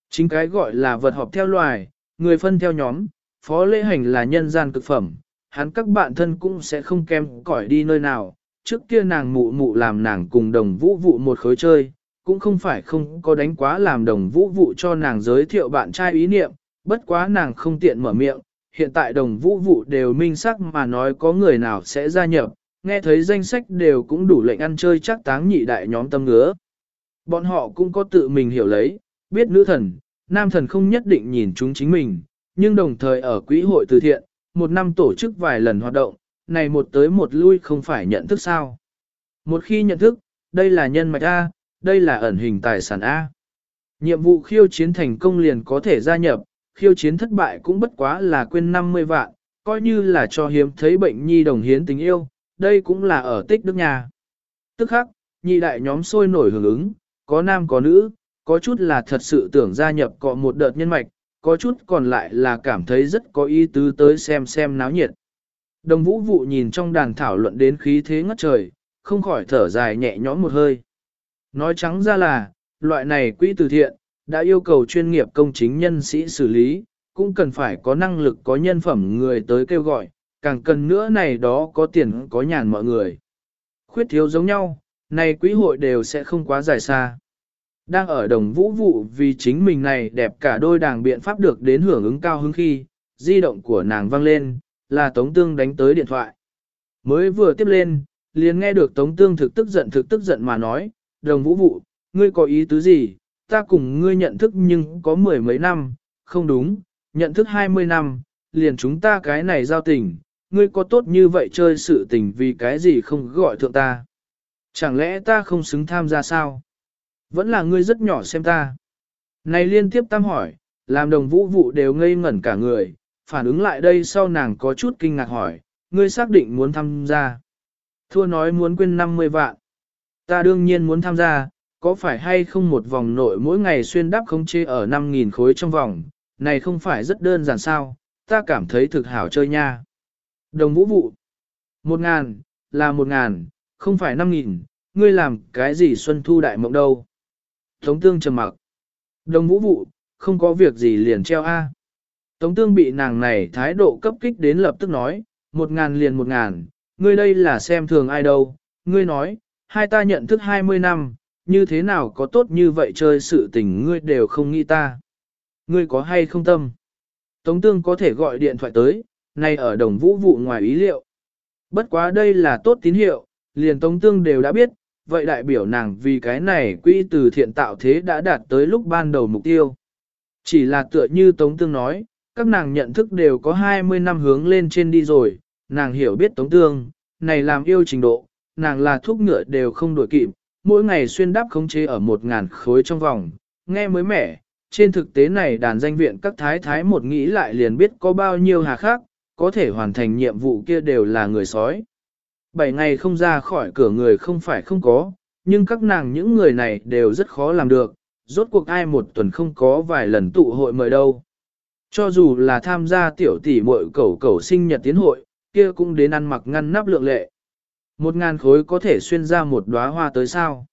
Chính cái gọi là vật họp theo loài, người phân theo nhóm, phó lễ hành là nhân gian cực phẩm, hắn các bạn thân cũng sẽ không kem cỏi đi nơi nào. Trước kia nàng mụ mụ làm nàng cùng đồng vũ vụ một khối chơi, cũng không phải không có đánh quá làm đồng vũ vụ cho nàng giới thiệu bạn trai ý niệm, bất quá nàng không tiện mở miệng, hiện tại đồng vũ vụ đều minh sắc mà nói có người nào sẽ gia nhập, nghe thấy danh sách đều cũng đủ lệnh ăn chơi chắc táng nhị đại nhóm tâm ngứa. Bọn họ cũng có tự mình hiểu lấy, biết nữ thần, nam thần không nhất định nhìn chúng chính mình, nhưng đồng thời ở quỹ hội từ thiện, một năm tổ chức vài lần hoạt động, này một tới một lui không phải nhận thức sao. Một khi nhận thức, đây là nhân mạch A, đây là ẩn hình tài sản A. Nhiệm vụ khiêu chiến thành công liền có thể gia nhập, khiêu chiến thất bại cũng bất quá là quên 50 vạn, coi như là cho hiếm thấy bệnh nhi đồng hiến tình yêu, đây cũng là ở tích đức nhà. Tức khắc, nhị đại nhóm sôi nổi hưởng ứng, có nam có nữ, có chút là thật sự tưởng gia nhập cọ một đợt nhân mạch, có chút còn lại là cảm thấy rất có ý tứ tới xem xem náo nhiệt. Đồng vũ vụ nhìn trong đàn thảo luận đến khí thế ngất trời, không khỏi thở dài nhẹ nhõm một hơi. Nói trắng ra là, loại này quỹ từ thiện, đã yêu cầu chuyên nghiệp công chính nhân sĩ xử lý, cũng cần phải có năng lực có nhân phẩm người tới kêu gọi, càng cần nữa này đó có tiền có nhàn mọi người. Khuyết thiếu giống nhau, này quỹ hội đều sẽ không quá dài xa. Đang ở đồng vũ vụ vì chính mình này đẹp cả đôi đàng biện pháp được đến hưởng ứng cao hứng khi, di động của nàng vang lên, là Tống Tương đánh tới điện thoại. Mới vừa tiếp lên, liền nghe được Tống Tương thực tức giận thực tức giận mà nói, đồng vũ vụ, ngươi có ý tứ gì, ta cùng ngươi nhận thức nhưng có mười mấy năm, không đúng, nhận thức hai mươi năm, liền chúng ta cái này giao tình, ngươi có tốt như vậy chơi sự tình vì cái gì không gọi thượng ta. Chẳng lẽ ta không xứng tham gia sao? Vẫn là ngươi rất nhỏ xem ta. Này liên tiếp tam hỏi, làm đồng vũ vụ đều ngây ngẩn cả người, phản ứng lại đây sau nàng có chút kinh ngạc hỏi, ngươi xác định muốn tham gia. Thua nói muốn quên 50 vạn. Ta đương nhiên muốn tham gia, có phải hay không một vòng nội mỗi ngày xuyên đắp không chê ở 5.000 khối trong vòng, này không phải rất đơn giản sao, ta cảm thấy thực hảo chơi nha. Đồng vũ vụ. Một ngàn, là một ngàn, không phải năm nghìn, ngươi làm cái gì xuân thu đại mộng đâu. Tống tương trầm mặc. Đồng vũ vụ, không có việc gì liền treo A. Tống tương bị nàng này thái độ cấp kích đến lập tức nói, một ngàn liền một ngàn, ngươi đây là xem thường ai đâu, ngươi nói, hai ta nhận thức hai mươi năm, như thế nào có tốt như vậy chơi sự tình ngươi đều không nghĩ ta. Ngươi có hay không tâm? Tống tương có thể gọi điện thoại tới, nay ở đồng vũ vụ ngoài ý liệu. Bất quá đây là tốt tín hiệu, liền tống tương đều đã biết, vậy đại biểu nàng vì cái này quỹ từ thiện tạo thế đã đạt tới lúc ban đầu mục tiêu. Chỉ là tựa như tống tương nói, các nàng nhận thức đều có 20 năm hướng lên trên đi rồi, nàng hiểu biết tống tương, này làm yêu trình độ, nàng là thuốc ngựa đều không đổi kịp, mỗi ngày xuyên đáp khống chế ở một ngàn khối trong vòng, nghe mới mẻ, trên thực tế này đàn danh viện các thái thái một nghĩ lại liền biết có bao nhiêu hà khác, có thể hoàn thành nhiệm vụ kia đều là người sói. Bảy ngày không ra khỏi cửa người không phải không có, nhưng các nàng những người này đều rất khó làm được, rốt cuộc ai một tuần không có vài lần tụ hội mời đâu. Cho dù là tham gia tiểu tỷ muội cầu cầu sinh nhật tiến hội, kia cũng đến ăn mặc ngăn nắp lượng lệ. Một ngàn khối có thể xuyên ra một đóa hoa tới sao.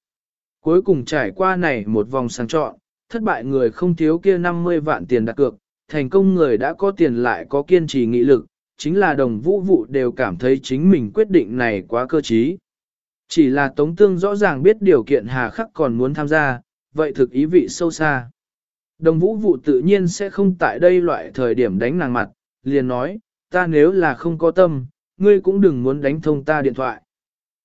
Cuối cùng trải qua này một vòng sang chọn, thất bại người không thiếu kia 50 vạn tiền đặt cược, thành công người đã có tiền lại có kiên trì nghị lực, chính là đồng vũ vụ đều cảm thấy chính mình quyết định này quá cơ trí. Chỉ là Tống Tương rõ ràng biết điều kiện hà khắc còn muốn tham gia, vậy thực ý vị sâu xa. Đồng vũ vụ tự nhiên sẽ không tại đây loại thời điểm đánh nàng mặt, liền nói, ta nếu là không có tâm, ngươi cũng đừng muốn đánh thông ta điện thoại.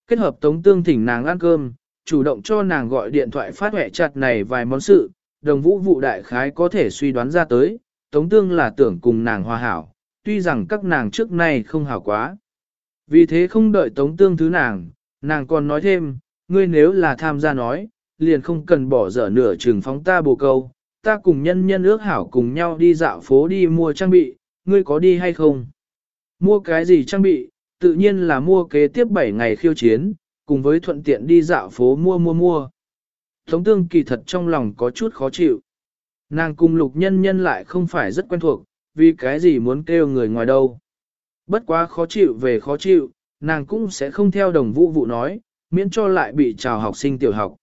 Kết hợp Tống Tương thỉnh nàng ăn cơm, chủ động cho nàng gọi điện thoại phát hẹ chặt này vài món sự, đồng vũ vụ đại khái có thể suy đoán ra tới, Tống Tương là tưởng cùng nàng hòa hảo, tuy rằng các nàng trước nay không hảo quá. Vì thế không đợi Tống Tương thứ nàng, nàng còn nói thêm, ngươi nếu là tham gia nói, liền không cần bỏ dở nửa chừng phóng ta bồ câu, ta cùng nhân nhân ước hảo cùng nhau đi dạo phố đi mua trang bị, ngươi có đi hay không? Mua cái gì trang bị, tự nhiên là mua kế tiếp 7 ngày khiêu chiến, cùng với thuận tiện đi dạo phố mua mua mua. Tống tương kỳ thật trong lòng có chút khó chịu. Nàng cùng lục nhân nhân lại không phải rất quen thuộc, vì cái gì muốn kêu người ngoài đâu. Bất quá khó chịu về khó chịu, nàng cũng sẽ không theo đồng vũ vụ nói, miễn cho lại bị chào học sinh tiểu học.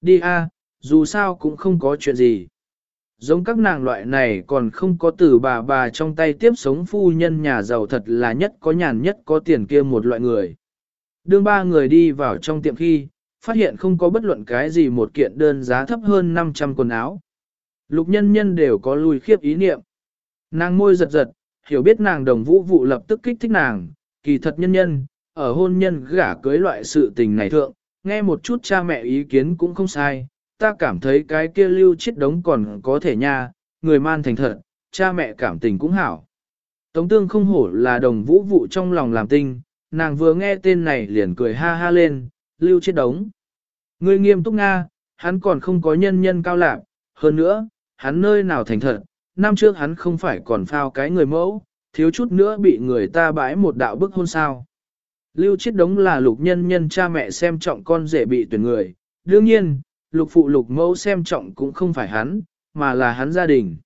Đi a, dù sao cũng không có chuyện gì. Giống các nàng loại này còn không có từ bà bà trong tay tiếp sống phu nhân nhà giàu thật là nhất có nhàn nhất có tiền kia một loại người. Đương ba người đi vào trong tiệm khi, phát hiện không có bất luận cái gì một kiện đơn giá thấp hơn 500 quần áo. Lục nhân nhân đều có lùi khiếp ý niệm. Nàng môi giật giật, hiểu biết nàng đồng vũ vụ lập tức kích thích nàng, kỳ thật nhân nhân, ở hôn nhân gả cưới loại sự tình này thượng, nghe một chút cha mẹ ý kiến cũng không sai, ta cảm thấy cái kia lưu chết đống còn có thể nha, người man thành thật, cha mẹ cảm tình cũng hảo. Tống tương không hổ là đồng vũ vụ trong lòng làm tinh, nàng vừa nghe tên này liền cười ha ha lên, lưu chết đống. Người nghiêm túc Nga, hắn còn không có nhân nhân cao lạc, hơn nữa, hắn nơi nào thành thật, năm trước hắn không phải còn phao cái người mẫu, thiếu chút nữa bị người ta bãi một đạo bức hôn sao. Lưu chết đống là lục nhân nhân cha mẹ xem trọng con rể bị tuyển người, đương nhiên, lục phụ lục mẫu xem trọng cũng không phải hắn, mà là hắn gia đình.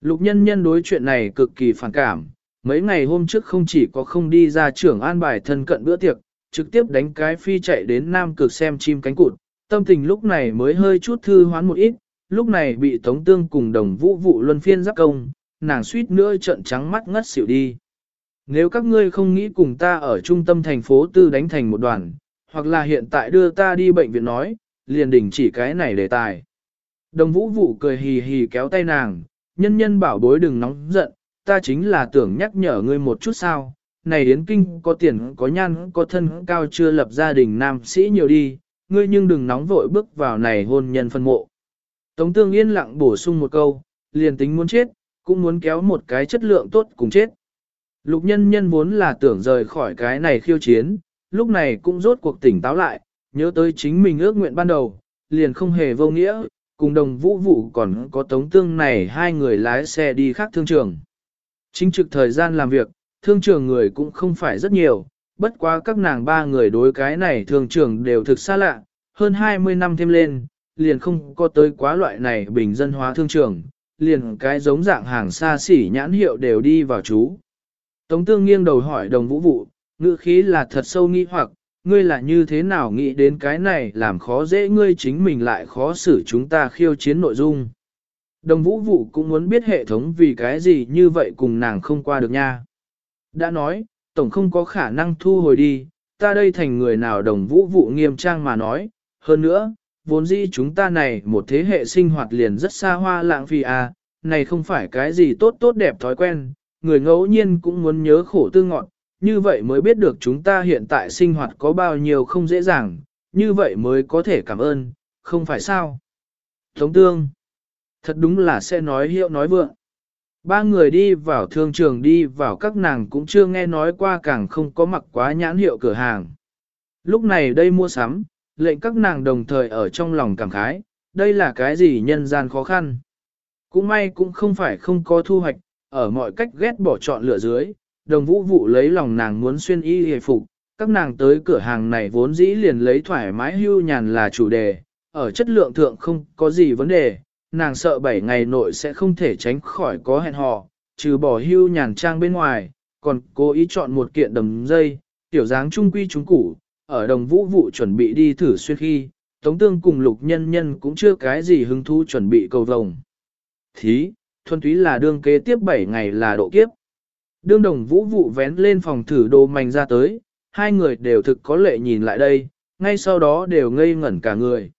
Lục nhân nhân đối chuyện này cực kỳ phản cảm, mấy ngày hôm trước không chỉ có không đi ra trưởng an bài thân cận bữa tiệc, trực tiếp đánh cái phi chạy đến Nam Cực xem chim cánh cụt, tâm tình lúc này mới hơi chút thư hoán một ít, lúc này bị Tống Tương cùng đồng vũ vụ luân phiên giáp công, nàng suýt nữa trận trắng mắt ngất xỉu đi. Nếu các ngươi không nghĩ cùng ta ở trung tâm thành phố tư đánh thành một đoàn, hoặc là hiện tại đưa ta đi bệnh viện nói, liền đình chỉ cái này đề tài. Đồng vũ vụ cười hì hì kéo tay nàng, nhân nhân bảo bối đừng nóng giận, ta chính là tưởng nhắc nhở ngươi một chút sao, này Yến Kinh có tiền có nhan có thân cao chưa lập gia đình nam sĩ nhiều đi, ngươi nhưng đừng nóng vội bước vào này hôn nhân phân mộ. Tống tương yên lặng bổ sung một câu, liền tính muốn chết, cũng muốn kéo một cái chất lượng tốt cùng chết. Lục nhân nhân vốn là tưởng rời khỏi cái này khiêu chiến, lúc này cũng rốt cuộc tỉnh táo lại, nhớ tới chính mình ước nguyện ban đầu, liền không hề vô nghĩa, cùng đồng vũ vụ còn có tống tương này hai người lái xe đi khác thương trường. Chính trực thời gian làm việc, thương trường người cũng không phải rất nhiều, bất quá các nàng ba người đối cái này thương trường đều thực xa lạ, hơn 20 năm thêm lên, liền không có tới quá loại này bình dân hóa thương trường, liền cái giống dạng hàng xa xỉ nhãn hiệu đều đi vào chú. Tống tương nghiêng đầu hỏi đồng vũ vụ, ngữ khí là thật sâu nghi hoặc, ngươi là như thế nào nghĩ đến cái này làm khó dễ ngươi chính mình lại khó xử chúng ta khiêu chiến nội dung. Đồng vũ vụ cũng muốn biết hệ thống vì cái gì như vậy cùng nàng không qua được nha. Đã nói, tổng không có khả năng thu hồi đi, ta đây thành người nào đồng vũ vụ nghiêm trang mà nói, hơn nữa, vốn dĩ chúng ta này một thế hệ sinh hoạt liền rất xa hoa lãng phí à, này không phải cái gì tốt tốt đẹp thói quen, người ngẫu nhiên cũng muốn nhớ khổ tư ngọn, như vậy mới biết được chúng ta hiện tại sinh hoạt có bao nhiêu không dễ dàng, như vậy mới có thể cảm ơn, không phải sao. Tống tương, thật đúng là sẽ nói hiệu nói vượng. Ba người đi vào thương trường đi vào các nàng cũng chưa nghe nói qua càng không có mặc quá nhãn hiệu cửa hàng. Lúc này đây mua sắm, lệnh các nàng đồng thời ở trong lòng cảm khái, đây là cái gì nhân gian khó khăn. Cũng may cũng không phải không có thu hoạch, ở mọi cách ghét bỏ chọn lựa dưới, đồng vũ vụ lấy lòng nàng muốn xuyên y hề phục, các nàng tới cửa hàng này vốn dĩ liền lấy thoải mái hưu nhàn là chủ đề, ở chất lượng thượng không có gì vấn đề, nàng sợ 7 ngày nội sẽ không thể tránh khỏi có hẹn hò, trừ bỏ hưu nhàn trang bên ngoài, còn cố ý chọn một kiện đầm dây, tiểu dáng trung quy trúng củ, ở đồng vũ vụ chuẩn bị đi thử xuyên khi, Tống Tương cùng lục nhân nhân cũng chưa cái gì hứng thú chuẩn bị cầu vồng. Thí, thuần túy là đương kế tiếp 7 ngày là độ kiếp. Đương đồng vũ vụ vén lên phòng thử đồ mảnh ra tới, hai người đều thực có lệ nhìn lại đây, ngay sau đó đều ngây ngẩn cả người.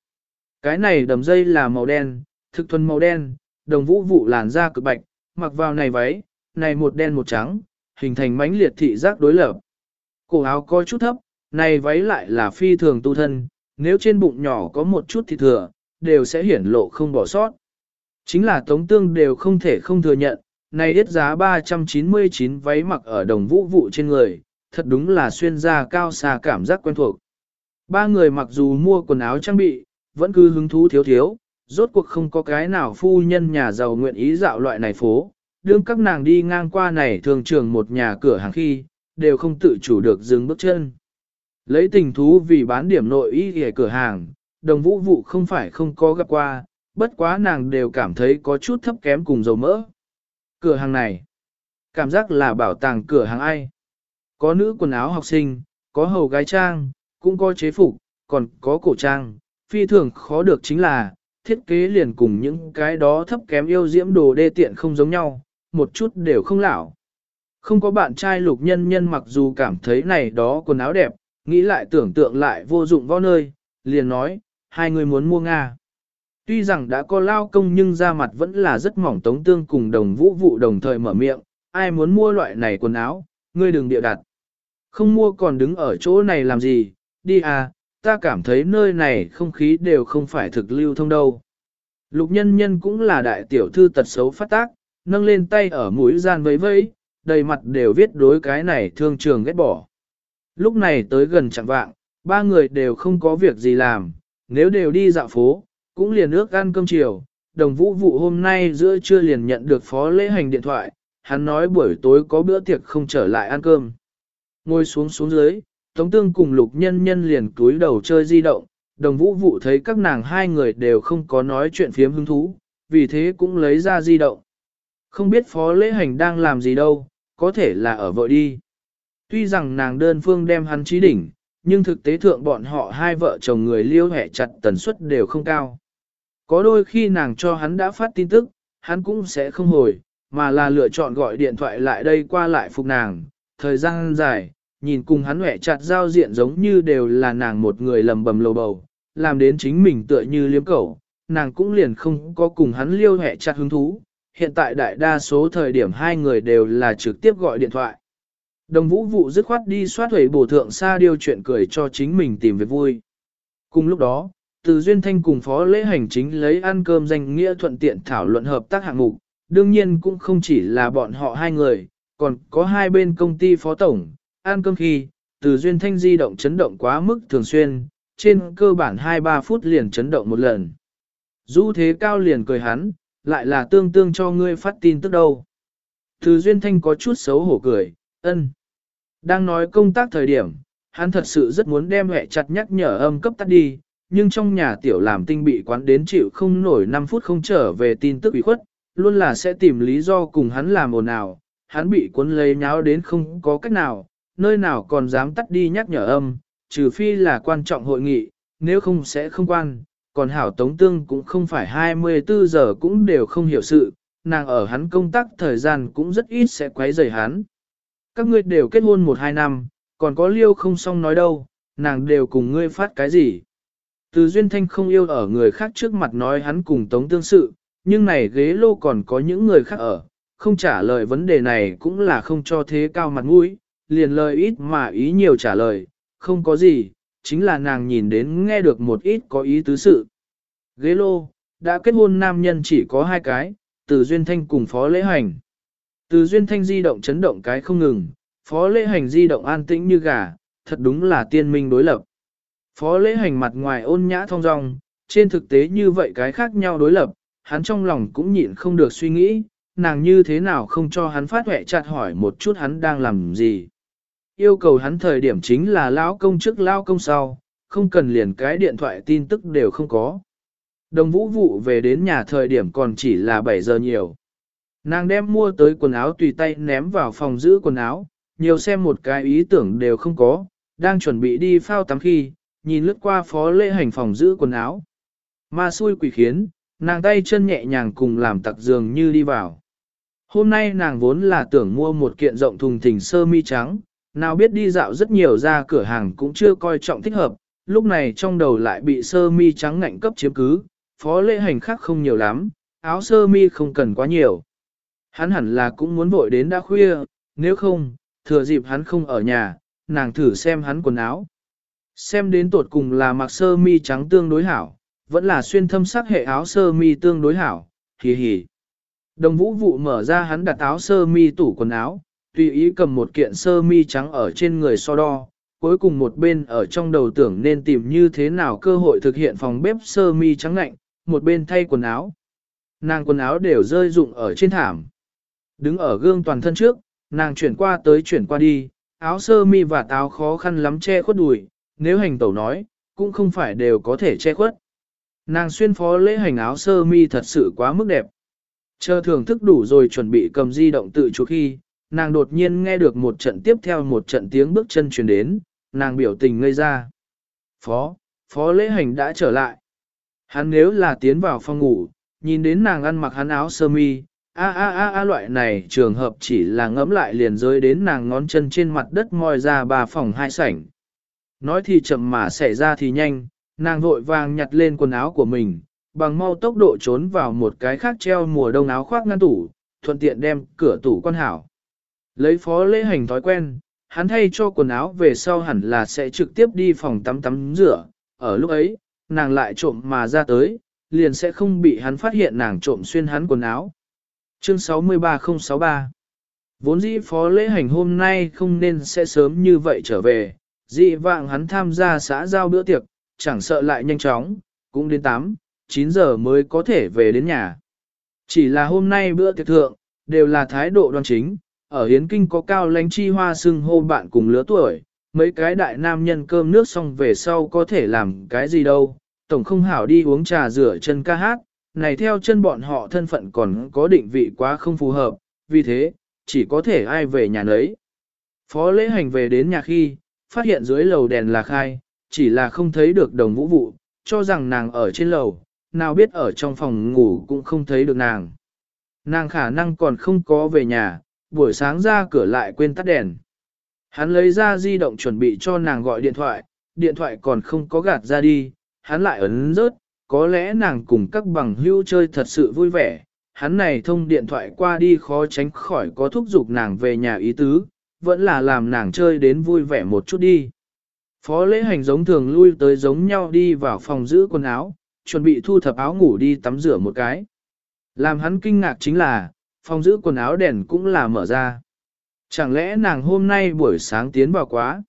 Cái này đầm dây là màu đen, thực thuần màu đen, đồng vũ vụ làn da cực bạch, mặc vào này váy, này một đen một trắng, hình thành mánh liệt thị giác đối lập. Cổ áo có chút thấp, này váy lại là phi thường tu thân, nếu trên bụng nhỏ có một chút thịt thừa, đều sẽ hiển lộ không bỏ sót. Chính là tống tương đều không thể không thừa nhận, này ít giá 399 váy mặc ở đồng vũ vụ trên người, thật đúng là xuyên ra cao xa cảm giác quen thuộc. Ba người mặc dù mua quần áo trang bị, vẫn cứ hứng thú thiếu thiếu, rốt cuộc không có cái nào phu nhân nhà giàu nguyện ý dạo loại này phố. Đương các nàng đi ngang qua này thường trường một nhà cửa hàng khi, đều không tự chủ được dừng bước chân. Lấy tình thú vì bán điểm nội y ở cửa hàng, đồng vũ vụ không phải không có gặp qua, bất quá nàng đều cảm thấy có chút thấp kém cùng dầu mỡ. Cửa hàng này, cảm giác là bảo tàng cửa hàng ai. Có nữ quần áo học sinh, có hầu gái trang, cũng có chế phục, còn có cổ trang. Phi thường khó được chính là, thiết kế liền cùng những cái đó thấp kém yêu diễm đồ đê tiện không giống nhau, một chút đều không lão. Không có bạn trai lục nhân nhân mặc dù cảm thấy này đó quần áo đẹp, nghĩ lại tưởng tượng lại vô dụng vào nơi, liền nói, hai người muốn mua Nga. Tuy rằng đã có lao công nhưng ra mặt vẫn là rất mỏng tống tương cùng đồng vũ vụ đồng thời mở miệng, ai muốn mua loại này quần áo, ngươi đừng địa đặt. Không mua còn đứng ở chỗ này làm gì, đi à, ta cảm thấy nơi này không khí đều không phải thực lưu thông đâu. Lục nhân nhân cũng là đại tiểu thư tật xấu phát tác, nâng lên tay ở mũi gian vẫy vẫy, đầy mặt đều viết đối cái này thương trường ghét bỏ. Lúc này tới gần chẳng vạng, ba người đều không có việc gì làm, nếu đều đi dạo phố, cũng liền ước ăn cơm chiều. Đồng vũ vụ hôm nay giữa trưa liền nhận được phó lễ hành điện thoại, hắn nói buổi tối có bữa tiệc không trở lại ăn cơm. Ngồi xuống xuống dưới, Tống Tương cùng lục nhân nhân liền cúi đầu chơi di động, đồng vũ vụ thấy các nàng hai người đều không có nói chuyện phiếm hứng thú, vì thế cũng lấy ra di động. Không biết phó lễ hành đang làm gì đâu, có thể là ở vội đi. Tuy rằng nàng đơn phương đem hắn trí đỉnh, nhưng thực tế thượng bọn họ hai vợ chồng người liêu hẹ chặt tần suất đều không cao. Có đôi khi nàng cho hắn đã phát tin tức, hắn cũng sẽ không hồi, mà là lựa chọn gọi điện thoại lại đây qua lại phục nàng. Thời gian dài, nhìn cùng hắn hẹ chặt giao diện giống như đều là nàng một người lầm bầm lầu bầu, làm đến chính mình tựa như liếm cẩu, nàng cũng liền không có cùng hắn liêu hẹ chặt hứng thú, hiện tại đại đa số thời điểm hai người đều là trực tiếp gọi điện thoại. Đồng vũ vụ dứt khoát đi soát hủy bổ thượng xa điều chuyện cười cho chính mình tìm việc vui. Cùng lúc đó, từ Duyên Thanh cùng phó lễ hành chính lấy ăn cơm danh nghĩa thuận tiện thảo luận hợp tác hạng mục, đương nhiên cũng không chỉ là bọn họ hai người, còn có hai bên công ty phó tổng, ăn cơm khi, từ Duyên Thanh di động chấn động quá mức thường xuyên, trên cơ bản 2-3 phút liền chấn động một lần. Du thế cao liền cười hắn, lại là tương tương cho ngươi phát tin tức đâu. Từ Duyên Thanh có chút xấu hổ cười, ân. Đang nói công tác thời điểm, hắn thật sự rất muốn đem hẹ chặt nhắc nhở âm cấp tắt đi, nhưng trong nhà tiểu làm tinh bị quán đến chịu không nổi 5 phút không trở về tin tức ủy khuất, luôn là sẽ tìm lý do cùng hắn làm ồn ào, hắn bị cuốn lấy nháo đến không có cách nào, nơi nào còn dám tắt đi nhắc nhở âm, trừ phi là quan trọng hội nghị, nếu không sẽ không quan, còn hảo tống tương cũng không phải 24 giờ cũng đều không hiểu sự, nàng ở hắn công tác thời gian cũng rất ít sẽ quấy rầy hắn. Các ngươi đều kết hôn 1-2 năm, còn có liêu không xong nói đâu, nàng đều cùng ngươi phát cái gì. Từ Duyên Thanh không yêu ở người khác trước mặt nói hắn cùng tống tương sự, nhưng này ghế lô còn có những người khác ở, không trả lời vấn đề này cũng là không cho thế cao mặt mũi, liền lời ít mà ý nhiều trả lời, không có gì, chính là nàng nhìn đến nghe được một ít có ý tứ sự. Ghế lô, đã kết hôn nam nhân chỉ có hai cái, từ Duyên Thanh cùng Phó Lễ Hành. Từ Duyên Thanh di động chấn động cái không ngừng, Phó Lễ Hành di động an tĩnh như gà, thật đúng là tiên minh đối lập. Phó Lễ Hành mặt ngoài ôn nhã thong dong, trên thực tế như vậy cái khác nhau đối lập, hắn trong lòng cũng nhịn không được suy nghĩ, nàng như thế nào không cho hắn phát huệ chặt hỏi một chút hắn đang làm gì. Yêu cầu hắn thời điểm chính là lão công trước lão công sau, không cần liền cái điện thoại tin tức đều không có. Đồng vũ vụ về đến nhà thời điểm còn chỉ là 7 giờ nhiều. Nàng đem mua tới quần áo tùy tay ném vào phòng giữ quần áo, nhiều xem một cái ý tưởng đều không có, đang chuẩn bị đi phao tắm khi, nhìn lướt qua phó lễ hành phòng giữ quần áo. Ma xui quỷ khiến, nàng tay chân nhẹ nhàng cùng làm tặc dường như đi vào. Hôm nay nàng vốn là tưởng mua một kiện rộng thùng thình sơ mi trắng, nào biết đi dạo rất nhiều ra cửa hàng cũng chưa coi trọng thích hợp, lúc này trong đầu lại bị sơ mi trắng ngạnh cấp chiếm cứ, phó lễ hành khác không nhiều lắm, áo sơ mi không cần quá nhiều. Hắn hẳn là cũng muốn vội đến đã khuya, nếu không, thừa dịp hắn không ở nhà, nàng thử xem hắn quần áo. Xem đến tột cùng là mặc sơ mi trắng tương đối hảo, vẫn là xuyên thâm sắc hệ áo sơ mi tương đối hảo, hì hì. Đồng vũ vụ mở ra hắn đặt áo sơ mi tủ quần áo, tùy ý cầm một kiện sơ mi trắng ở trên người so đo, cuối cùng một bên ở trong đầu tưởng nên tìm như thế nào cơ hội thực hiện phòng bếp sơ mi trắng lạnh, một bên thay quần áo. Nàng quần áo đều rơi rụng ở trên thảm. Đứng ở gương toàn thân trước, nàng chuyển qua tới chuyển qua đi, áo sơ mi và táo khó khăn lắm che khuất đùi, nếu hành tẩu nói, cũng không phải đều có thể che khuất. Nàng xuyên phó lễ hành áo sơ mi thật sự quá mức đẹp. Chờ thưởng thức đủ rồi chuẩn bị cầm di động tự chủ khi, nàng đột nhiên nghe được một trận tiếp theo một trận tiếng bước chân truyền đến, nàng biểu tình ngây ra. Phó, phó lễ hành đã trở lại. Hắn nếu là tiến vào phòng ngủ, nhìn đến nàng ăn mặc hắn áo sơ mi, a a a a loại này trường hợp chỉ là ngẫm lại liền rơi đến nàng ngón chân trên mặt đất moi ra ba phòng hai sảnh. Nói thì chậm mà xảy ra thì nhanh, nàng vội vàng nhặt lên quần áo của mình, bằng mau tốc độ trốn vào một cái khác treo mùa đông áo khoác ngăn tủ, thuận tiện đem cửa tủ quan hảo. Lấy phó lễ hành thói quen, hắn thay cho quần áo về sau hẳn là sẽ trực tiếp đi phòng tắm tắm rửa, ở lúc ấy, nàng lại trộm mà ra tới, liền sẽ không bị hắn phát hiện nàng trộm xuyên hắn quần áo. Chương 63063 Vốn dĩ phó lễ hành hôm nay không nên sẽ sớm như vậy trở về, dị vạng hắn tham gia xã giao bữa tiệc, chẳng sợ lại nhanh chóng, cũng đến 8, 9 giờ mới có thể về đến nhà. Chỉ là hôm nay bữa tiệc thượng, đều là thái độ đoan chính, ở Hiến Kinh có cao lánh chi hoa sưng hô bạn cùng lứa tuổi, mấy cái đại nam nhân cơm nước xong về sau có thể làm cái gì đâu, tổng không hảo đi uống trà rửa chân ca hát, này theo chân bọn họ thân phận còn có định vị quá không phù hợp, vì thế, chỉ có thể ai về nhà nấy. Phó lễ hành về đến nhà khi, phát hiện dưới lầu đèn là khai, chỉ là không thấy được đồng vũ vụ, cho rằng nàng ở trên lầu, nào biết ở trong phòng ngủ cũng không thấy được nàng. Nàng khả năng còn không có về nhà, buổi sáng ra cửa lại quên tắt đèn. Hắn lấy ra di động chuẩn bị cho nàng gọi điện thoại, điện thoại còn không có gạt ra đi, hắn lại ấn rớt, có lẽ nàng cùng các bằng hữu chơi thật sự vui vẻ, hắn này thông điện thoại qua đi khó tránh khỏi có thúc giục nàng về nhà ý tứ, vẫn là làm nàng chơi đến vui vẻ một chút đi. Phó lễ hành giống thường lui tới giống nhau đi vào phòng giữ quần áo, chuẩn bị thu thập áo ngủ đi tắm rửa một cái. Làm hắn kinh ngạc chính là, phòng giữ quần áo đèn cũng là mở ra. Chẳng lẽ nàng hôm nay buổi sáng tiến vào quá?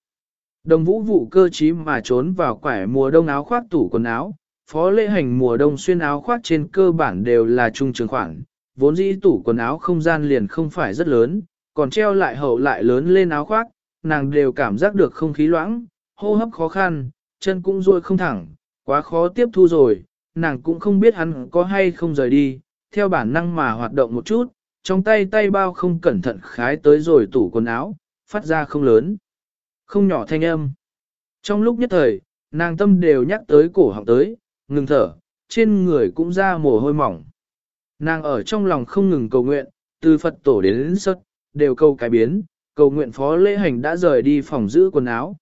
Đồng vũ vụ cơ trí mà trốn vào quải mùa đông áo khoác tủ quần áo, phó lễ hành mùa đông xuyên áo khoác trên cơ bản đều là trung trường khoảng vốn dĩ tủ quần áo không gian liền không phải rất lớn, còn treo lại hậu lại lớn lên áo khoác, nàng đều cảm giác được không khí loãng, hô hấp khó khăn, chân cũng ruôi không thẳng, quá khó tiếp thu rồi, nàng cũng không biết hắn có hay không rời đi, theo bản năng mà hoạt động một chút, trong tay tay bao không cẩn thận khái tới rồi tủ quần áo, phát ra không lớn, không nhỏ thanh âm. Trong lúc nhất thời, nàng tâm đều nhắc tới cổ họng tới, ngừng thở, trên người cũng ra mồ hôi mỏng. Nàng ở trong lòng không ngừng cầu nguyện, từ Phật tổ đến đến sất, đều câu cái biến, cầu nguyện phó lễ hành đã rời đi phòng giữ quần áo.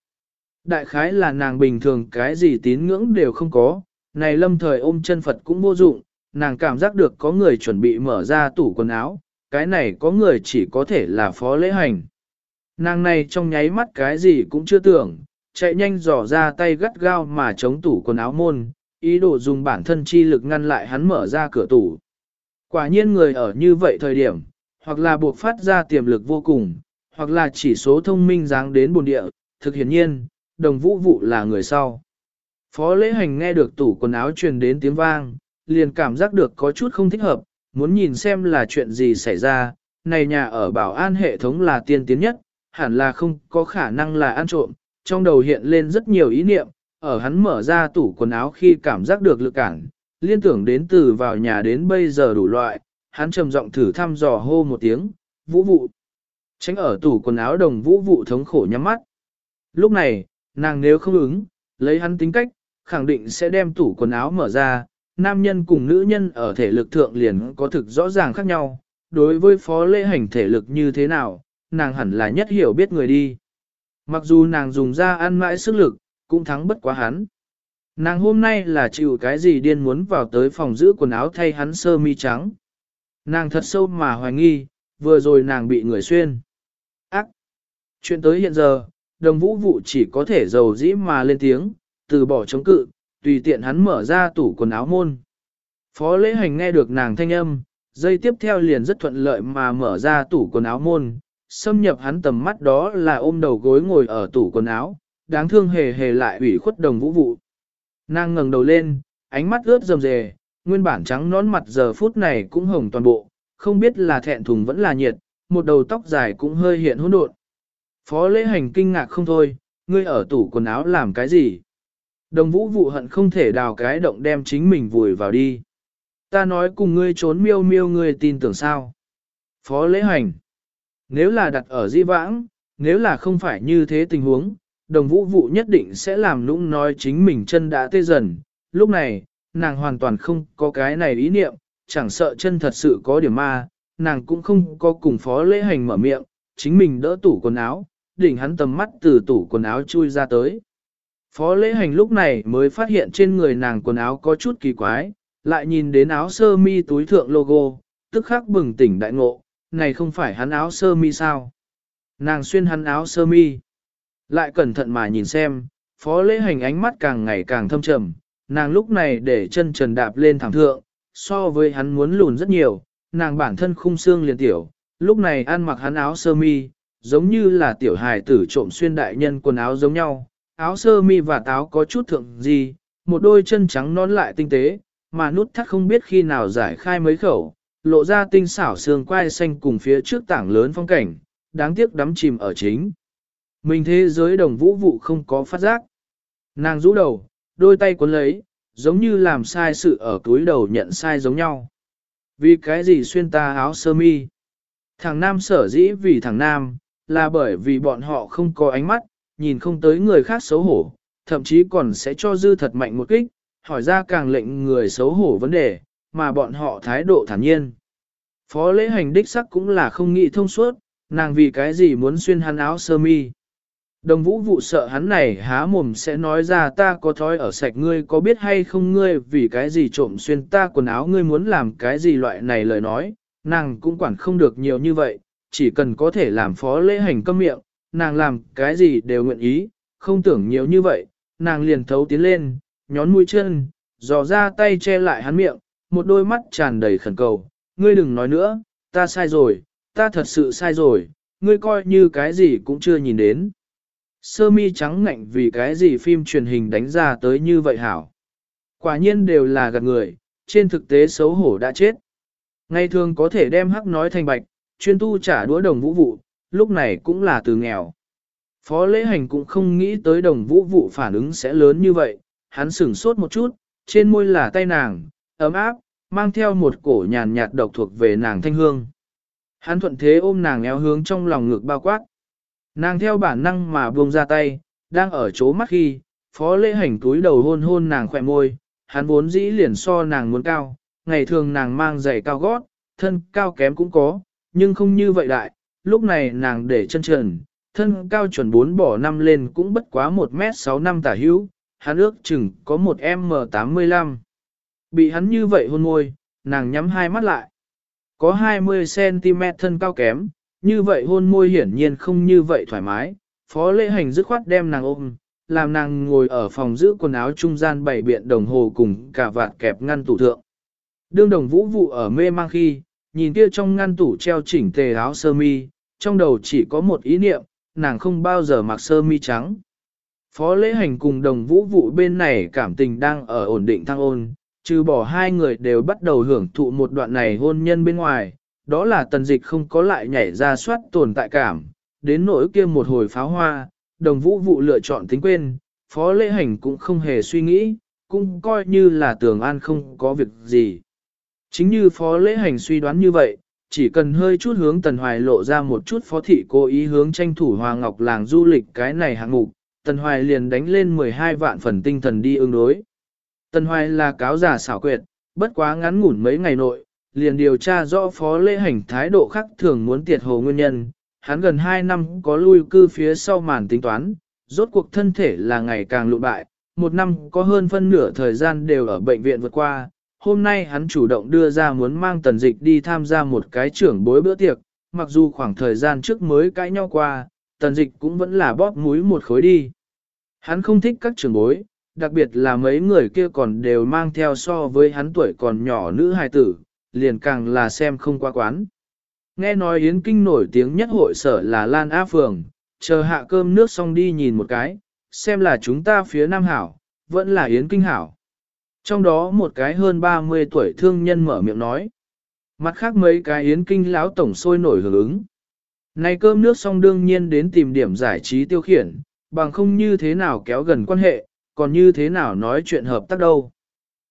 Đại khái là nàng bình thường cái gì tín ngưỡng đều không có, này lâm thời ôm chân Phật cũng vô dụng, nàng cảm giác được có người chuẩn bị mở ra tủ quần áo, cái này có người chỉ có thể là phó lễ hành. Nàng này trong nháy mắt cái gì cũng chưa tưởng, chạy nhanh dò ra tay gắt gao mà chống tủ quần áo môn, ý đồ dùng bản thân chi lực ngăn lại hắn mở ra cửa tủ. Quả nhiên người ở như vậy thời điểm, hoặc là buộc phát ra tiềm lực vô cùng, hoặc là chỉ số thông minh dáng đến bồn địa, thực hiển nhiên, đồng vũ vụ là người sau. Phó lễ hành nghe được tủ quần áo truyền đến tiếng vang, liền cảm giác được có chút không thích hợp, muốn nhìn xem là chuyện gì xảy ra, này nhà ở bảo an hệ thống là tiên tiến nhất, hẳn là không có khả năng là ăn trộm, trong đầu hiện lên rất nhiều ý niệm, ở hắn mở ra tủ quần áo khi cảm giác được lực cản, liên tưởng đến từ vào nhà đến bây giờ đủ loại, hắn trầm giọng thử thăm dò hô một tiếng, vũ vụ. Tránh ở tủ quần áo đồng vũ vụ thống khổ nhắm mắt. Lúc này, nàng nếu không ứng, lấy hắn tính cách, khẳng định sẽ đem tủ quần áo mở ra, nam nhân cùng nữ nhân ở thể lực thượng liền có thực rõ ràng khác nhau, đối với phó lễ hành thể lực như thế nào, nàng hẳn là nhất hiểu biết người đi. Mặc dù nàng dùng ra ăn mãi sức lực, cũng thắng bất quá hắn. Nàng hôm nay là chịu cái gì điên muốn vào tới phòng giữ quần áo thay hắn sơ mi trắng. Nàng thật sâu mà hoài nghi, vừa rồi nàng bị người xuyên. Ác! Chuyện tới hiện giờ, đồng vũ vụ chỉ có thể giàu dĩ mà lên tiếng, từ bỏ chống cự, tùy tiện hắn mở ra tủ quần áo môn. Phó lễ hành nghe được nàng thanh âm, dây tiếp theo liền rất thuận lợi mà mở ra tủ quần áo môn, xâm nhập hắn tầm mắt đó là ôm đầu gối ngồi ở tủ quần áo, đáng thương hề hề lại ủy khuất đồng vũ vụ. Nàng ngẩng đầu lên, ánh mắt ướt rầm rề, nguyên bản trắng nón mặt giờ phút này cũng hồng toàn bộ, không biết là thẹn thùng vẫn là nhiệt, một đầu tóc dài cũng hơi hiện hỗn độn. Phó lễ hành kinh ngạc không thôi, ngươi ở tủ quần áo làm cái gì? Đồng vũ vụ hận không thể đào cái động đem chính mình vùi vào đi. Ta nói cùng ngươi trốn miêu miêu ngươi tin tưởng sao? Phó lễ hành. Nếu là đặt ở di vãng, nếu là không phải như thế tình huống, đồng vũ vụ nhất định sẽ làm nũng nói chính mình chân đã tê dần. Lúc này, nàng hoàn toàn không có cái này ý niệm, chẳng sợ chân thật sự có điểm ma, nàng cũng không có cùng phó lễ hành mở miệng, chính mình đỡ tủ quần áo, đỉnh hắn tầm mắt từ tủ quần áo chui ra tới. Phó lễ hành lúc này mới phát hiện trên người nàng quần áo có chút kỳ quái, lại nhìn đến áo sơ mi túi thượng logo, tức khắc bừng tỉnh đại ngộ, này không phải hắn áo sơ mi sao? Nàng xuyên hắn áo sơ mi. Lại cẩn thận mà nhìn xem, phó lễ hành ánh mắt càng ngày càng thâm trầm, nàng lúc này để chân trần đạp lên thẳng thượng, so với hắn muốn lùn rất nhiều, nàng bản thân khung xương liền tiểu, lúc này ăn mặc hắn áo sơ mi, giống như là tiểu hài tử trộm xuyên đại nhân quần áo giống nhau, áo sơ mi và táo có chút thượng gì, một đôi chân trắng non lại tinh tế, mà nút thắt không biết khi nào giải khai mấy khẩu, lộ ra tinh xảo xương quai xanh cùng phía trước tảng lớn phong cảnh, đáng tiếc đắm chìm ở chính. Mình thế giới đồng vũ vụ không có phát giác. Nàng rũ đầu, đôi tay cuốn lấy, giống như làm sai sự ở túi đầu nhận sai giống nhau. Vì cái gì xuyên ta áo sơ mi? Thằng nam sở dĩ vì thằng nam, là bởi vì bọn họ không có ánh mắt, nhìn không tới người khác xấu hổ, thậm chí còn sẽ cho dư thật mạnh một kích, hỏi ra càng lệnh người xấu hổ vấn đề, mà bọn họ thái độ thản nhiên. Phó lễ hành đích sắc cũng là không nghĩ thông suốt, nàng vì cái gì muốn xuyên hắn áo sơ mi. Đồng vũ vụ sợ hắn này há mồm sẽ nói ra ta có thói ở sạch ngươi có biết hay không ngươi vì cái gì trộm xuyên ta quần áo ngươi muốn làm cái gì loại này lời nói, nàng cũng quản không được nhiều như vậy, chỉ cần có thể làm phó lễ hành câm miệng, nàng làm cái gì đều nguyện ý, không tưởng nhiều như vậy, nàng liền thấu tiến lên, nhón mũi chân, dò ra tay che lại hắn miệng, một đôi mắt tràn đầy khẩn cầu, ngươi đừng nói nữa, ta sai rồi, ta thật sự sai rồi, ngươi coi như cái gì cũng chưa nhìn đến. Sơ mi trắng ngạnh vì cái gì phim truyền hình đánh ra tới như vậy hảo. Quả nhiên đều là gạt người, trên thực tế xấu hổ đã chết. Ngày thường có thể đem hắc nói thành bạch, chuyên tu trả đũa đồng vũ vụ, lúc này cũng là từ nghèo. Phó lễ hành cũng không nghĩ tới đồng vũ vụ phản ứng sẽ lớn như vậy, hắn sửng sốt một chút, trên môi là tay nàng, ấm áp, mang theo một cổ nhàn nhạt độc thuộc về nàng thanh hương. Hắn thuận thế ôm nàng eo hướng trong lòng ngực bao quát. Nàng theo bản năng mà buông ra tay, đang ở chỗ mắt khi, phó lễ hành túi đầu hôn hôn nàng khỏe môi, hắn vốn dĩ liền so nàng muốn cao, ngày thường nàng mang giày cao gót, thân cao kém cũng có, nhưng không như vậy đại, lúc này nàng để chân trần, thân cao chuẩn 4 bỏ năm lên cũng bất quá 1 mét 6 năm tả hữu, hắn ước chừng có một M85. Bị hắn như vậy hôn môi, nàng nhắm hai mắt lại. Có 20cm thân cao kém, như vậy hôn môi hiển nhiên không như vậy thoải mái, phó lễ hành dứt khoát đem nàng ôm, làm nàng ngồi ở phòng giữ quần áo trung gian bảy biện đồng hồ cùng cả vạt kẹp ngăn tủ thượng. Đương đồng vũ vụ ở mê mang khi, nhìn kia trong ngăn tủ treo chỉnh tề áo sơ mi, trong đầu chỉ có một ý niệm, nàng không bao giờ mặc sơ mi trắng. Phó lễ hành cùng đồng vũ vụ bên này cảm tình đang ở ổn định thăng ôn, trừ bỏ hai người đều bắt đầu hưởng thụ một đoạn này hôn nhân bên ngoài, đó là tần dịch không có lại nhảy ra soát tồn tại cảm, đến nỗi kia một hồi pháo hoa, đồng vũ vụ lựa chọn tính quên, phó lễ hành cũng không hề suy nghĩ, cũng coi như là tường an không có việc gì. Chính như phó lễ hành suy đoán như vậy, chỉ cần hơi chút hướng tần hoài lộ ra một chút phó thị cố ý hướng tranh thủ hòa ngọc làng du lịch cái này hạng mục, tần hoài liền đánh lên 12 vạn phần tinh thần đi ứng đối. Tần hoài là cáo giả xảo quyệt, bất quá ngắn ngủn mấy ngày nội, liền điều tra rõ phó lễ hành thái độ khác thường muốn tiệt hồ nguyên nhân, hắn gần 2 năm có lui cư phía sau màn tính toán, rốt cuộc thân thể là ngày càng lụ bại, một năm có hơn phân nửa thời gian đều ở bệnh viện vượt qua. Hôm nay hắn chủ động đưa ra muốn mang tần dịch đi tham gia một cái trưởng bối bữa tiệc, mặc dù khoảng thời gian trước mới cãi nhau qua, tần dịch cũng vẫn là bóp mũi một khối đi. Hắn không thích các trưởng bối, đặc biệt là mấy người kia còn đều mang theo so với hắn tuổi còn nhỏ nữ hài tử, liền càng là xem không qua quán. Nghe nói Yến Kinh nổi tiếng nhất hội sở là Lan Á Phường, chờ hạ cơm nước xong đi nhìn một cái, xem là chúng ta phía Nam Hảo, vẫn là Yến Kinh Hảo. Trong đó một cái hơn 30 tuổi thương nhân mở miệng nói. Mặt khác mấy cái Yến Kinh lão tổng sôi nổi hưởng ứng. Này cơm nước xong đương nhiên đến tìm điểm giải trí tiêu khiển, bằng không như thế nào kéo gần quan hệ, còn như thế nào nói chuyện hợp tác đâu.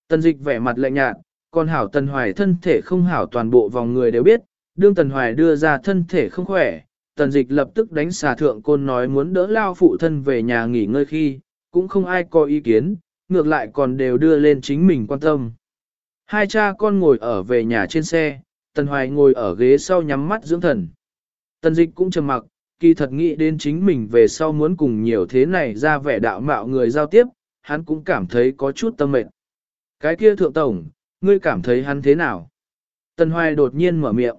Tần dịch vẻ mặt lạnh nhạt, còn hảo tần hoài thân thể không hảo toàn bộ vòng người đều biết, đương tần hoài đưa ra thân thể không khỏe, tần dịch lập tức đánh xà thượng côn nói muốn đỡ lao phụ thân về nhà nghỉ ngơi khi, cũng không ai có ý kiến, ngược lại còn đều đưa lên chính mình quan tâm. Hai cha con ngồi ở về nhà trên xe, tần hoài ngồi ở ghế sau nhắm mắt dưỡng thần. Tần dịch cũng trầm mặc, kỳ thật nghĩ đến chính mình về sau muốn cùng nhiều thế này ra vẻ đạo mạo người giao tiếp, hắn cũng cảm thấy có chút tâm mệnh. Cái kia thượng tổng, ngươi cảm thấy hắn thế nào? Tần Hoài đột nhiên mở miệng.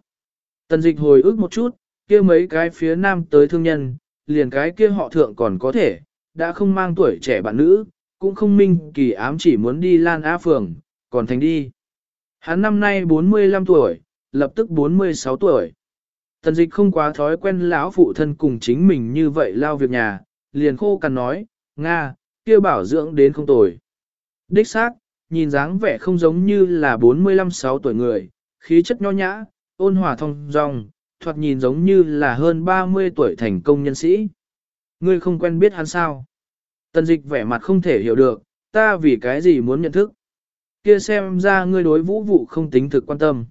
Tần dịch hồi ức một chút, kia mấy cái phía nam tới thương nhân, liền cái kia họ thượng còn có thể, đã không mang tuổi trẻ bạn nữ, cũng không minh kỳ ám chỉ muốn đi Lan Á Phường, còn thành đi. Hắn năm nay 45 tuổi, lập tức 46 tuổi. Tần dịch không quá thói quen lão phụ thân cùng chính mình như vậy lao việc nhà, liền khô cằn nói, Nga, kia bảo dưỡng đến không tồi. Đích xác, nhìn dáng vẻ không giống như là 45-6 tuổi người, khí chất nho nhã, ôn hòa thông dong, thoạt nhìn giống như là hơn 30 tuổi thành công nhân sĩ. Ngươi không quen biết hắn sao? Tần dịch vẻ mặt không thể hiểu được, ta vì cái gì muốn nhận thức? Kia xem ra ngươi đối vũ vụ không tính thực quan tâm.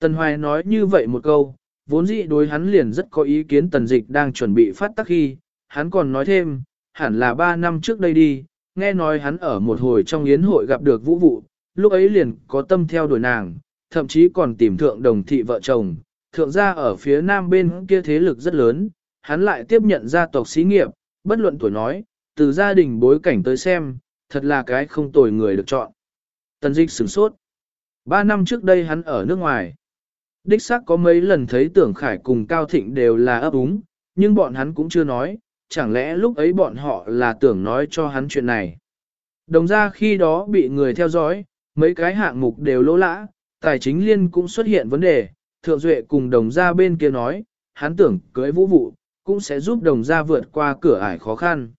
Tần Hoài nói như vậy một câu, vốn dĩ đối hắn liền rất có ý kiến tần dịch đang chuẩn bị phát tắc khi, hắn còn nói thêm, hẳn là 3 năm trước đây đi, nghe nói hắn ở một hồi trong yến hội gặp được vũ vụ, lúc ấy liền có tâm theo đuổi nàng, thậm chí còn tìm thượng đồng thị vợ chồng, thượng gia ở phía nam bên kia thế lực rất lớn, hắn lại tiếp nhận gia tộc xí nghiệp, bất luận tuổi nói, từ gia đình bối cảnh tới xem, thật là cái không tồi người được chọn. Tần dịch sửng sốt. Ba năm trước đây hắn ở nước ngoài. Đích xác có mấy lần thấy tưởng khải cùng Cao Thịnh đều là ấp úng, nhưng bọn hắn cũng chưa nói, chẳng lẽ lúc ấy bọn họ là tưởng nói cho hắn chuyện này. Đồng ra khi đó bị người theo dõi, mấy cái hạng mục đều lỗ lã, tài chính liên cũng xuất hiện vấn đề, thượng duệ cùng đồng ra bên kia nói, hắn tưởng cưới vũ vụ, cũng sẽ giúp đồng ra vượt qua cửa ải khó khăn.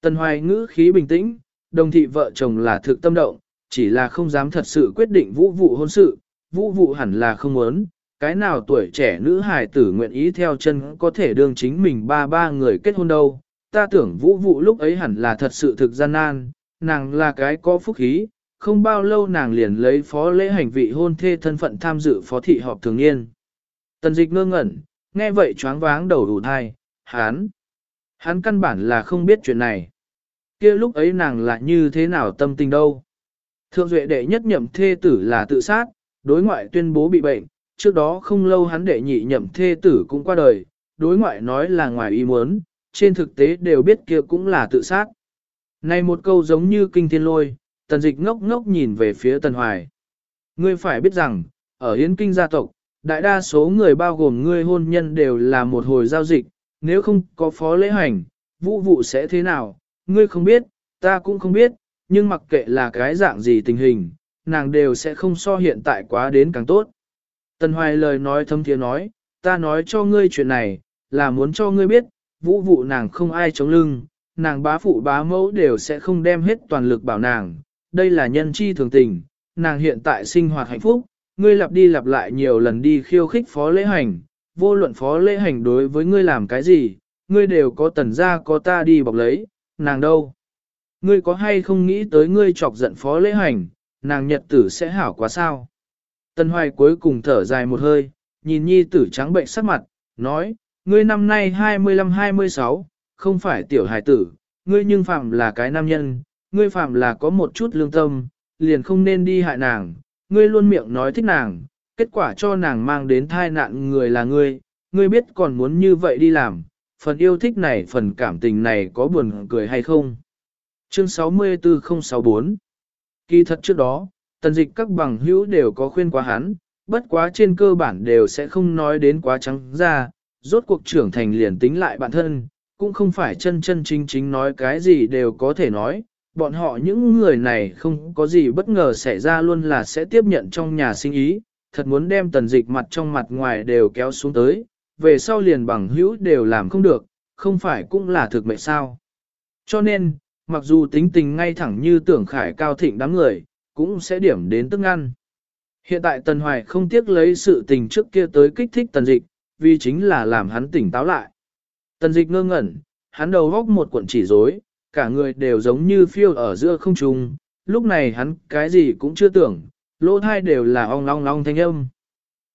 Tần hoài ngữ khí bình tĩnh, đồng thị vợ chồng là thực tâm động, chỉ là không dám thật sự quyết định vũ vụ hôn sự, vũ vụ hẳn là không muốn, cái nào tuổi trẻ nữ hài tử nguyện ý theo chân có thể đương chính mình ba ba người kết hôn đâu. Ta tưởng vũ vụ lúc ấy hẳn là thật sự thực gian nan, nàng là cái có phúc khí, không bao lâu nàng liền lấy phó lễ hành vị hôn thê thân phận tham dự phó thị họp thường niên. Tần dịch ngơ ngẩn, nghe vậy choáng váng đầu đủ thai, hán. Hắn căn bản là không biết chuyện này. kia lúc ấy nàng là như thế nào tâm tình đâu. Thượng duệ đệ nhất nhậm thê tử là tự sát, đối ngoại tuyên bố bị bệnh, trước đó không lâu hắn đệ nhị nhậm thê tử cũng qua đời, đối ngoại nói là ngoài ý muốn, trên thực tế đều biết kia cũng là tự sát. Này một câu giống như kinh thiên lôi, tần dịch ngốc ngốc nhìn về phía tần hoài. Ngươi phải biết rằng, ở hiến kinh gia tộc, đại đa số người bao gồm ngươi hôn nhân đều là một hồi giao dịch, nếu không có phó lễ hành, vũ vụ sẽ thế nào, ngươi không biết, ta cũng không biết, nhưng mặc kệ là cái dạng gì tình hình, nàng đều sẽ không so hiện tại quá đến càng tốt. Tần Hoài lời nói thâm thiế nói, ta nói cho ngươi chuyện này, là muốn cho ngươi biết, vũ vụ nàng không ai chống lưng, nàng bá phụ bá mẫu đều sẽ không đem hết toàn lực bảo nàng, đây là nhân chi thường tình, nàng hiện tại sinh hoạt hạnh phúc, ngươi lặp đi lặp lại nhiều lần đi khiêu khích phó lễ hành, vô luận phó lễ hành đối với ngươi làm cái gì, ngươi đều có tần ra có ta đi bọc lấy, nàng đâu. Ngươi có hay không nghĩ tới ngươi chọc giận phó lễ hành, nàng nhật tử sẽ hảo quá sao? Tân hoài cuối cùng thở dài một hơi, nhìn nhi tử trắng bệnh sắc mặt, nói, ngươi năm nay 25-26, không phải tiểu hài tử, ngươi nhưng phạm là cái nam nhân, ngươi phạm là có một chút lương tâm, liền không nên đi hại nàng, ngươi luôn miệng nói thích nàng, kết quả cho nàng mang đến thai nạn người là ngươi, ngươi biết còn muốn như vậy đi làm, phần yêu thích này phần cảm tình này có buồn cười hay không? Chương 64064 Kỳ thật trước đó, tần dịch các bằng hữu đều có khuyên quá hắn, bất quá trên cơ bản đều sẽ không nói đến quá trắng ra, rốt cuộc trưởng thành liền tính lại bản thân, cũng không phải chân chân chính chính nói cái gì đều có thể nói, bọn họ những người này không có gì bất ngờ xảy ra luôn là sẽ tiếp nhận trong nhà sinh ý, thật muốn đem tần dịch mặt trong mặt ngoài đều kéo xuống tới, về sau liền bằng hữu đều làm không được, không phải cũng là thực mệnh sao. Cho nên, mặc dù tính tình ngay thẳng như tưởng khải cao thịnh đám người, cũng sẽ điểm đến tức ăn. Hiện tại Tần Hoài không tiếc lấy sự tình trước kia tới kích thích Tần Dịch, vì chính là làm hắn tỉnh táo lại. Tần Dịch ngơ ngẩn, hắn đầu góc một cuộn chỉ rối, cả người đều giống như phiêu ở giữa không trung, lúc này hắn cái gì cũng chưa tưởng, lỗ thai đều là ong long long thanh âm.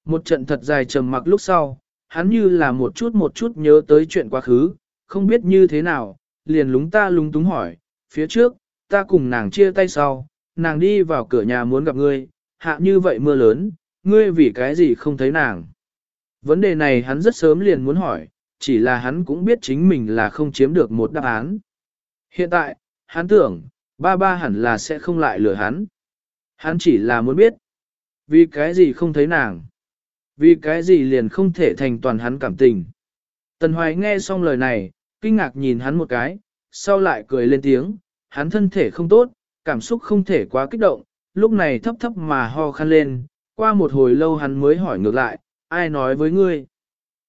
Một trận thật dài trầm mặc lúc sau, hắn như là một chút một chút nhớ tới chuyện quá khứ, không biết như thế nào, liền lúng ta lúng túng hỏi, phía trước, ta cùng nàng chia tay sau, nàng đi vào cửa nhà muốn gặp ngươi, hạ như vậy mưa lớn, ngươi vì cái gì không thấy nàng. Vấn đề này hắn rất sớm liền muốn hỏi, chỉ là hắn cũng biết chính mình là không chiếm được một đáp án. Hiện tại, hắn tưởng, ba ba hẳn là sẽ không lại lừa hắn. Hắn chỉ là muốn biết, vì cái gì không thấy nàng, vì cái gì liền không thể thành toàn hắn cảm tình. Tần Hoài nghe xong lời này, kinh ngạc nhìn hắn một cái, sau lại cười lên tiếng, hắn thân thể không tốt, cảm xúc không thể quá kích động, lúc này thấp thấp mà ho khăn lên, qua một hồi lâu hắn mới hỏi ngược lại, ai nói với ngươi?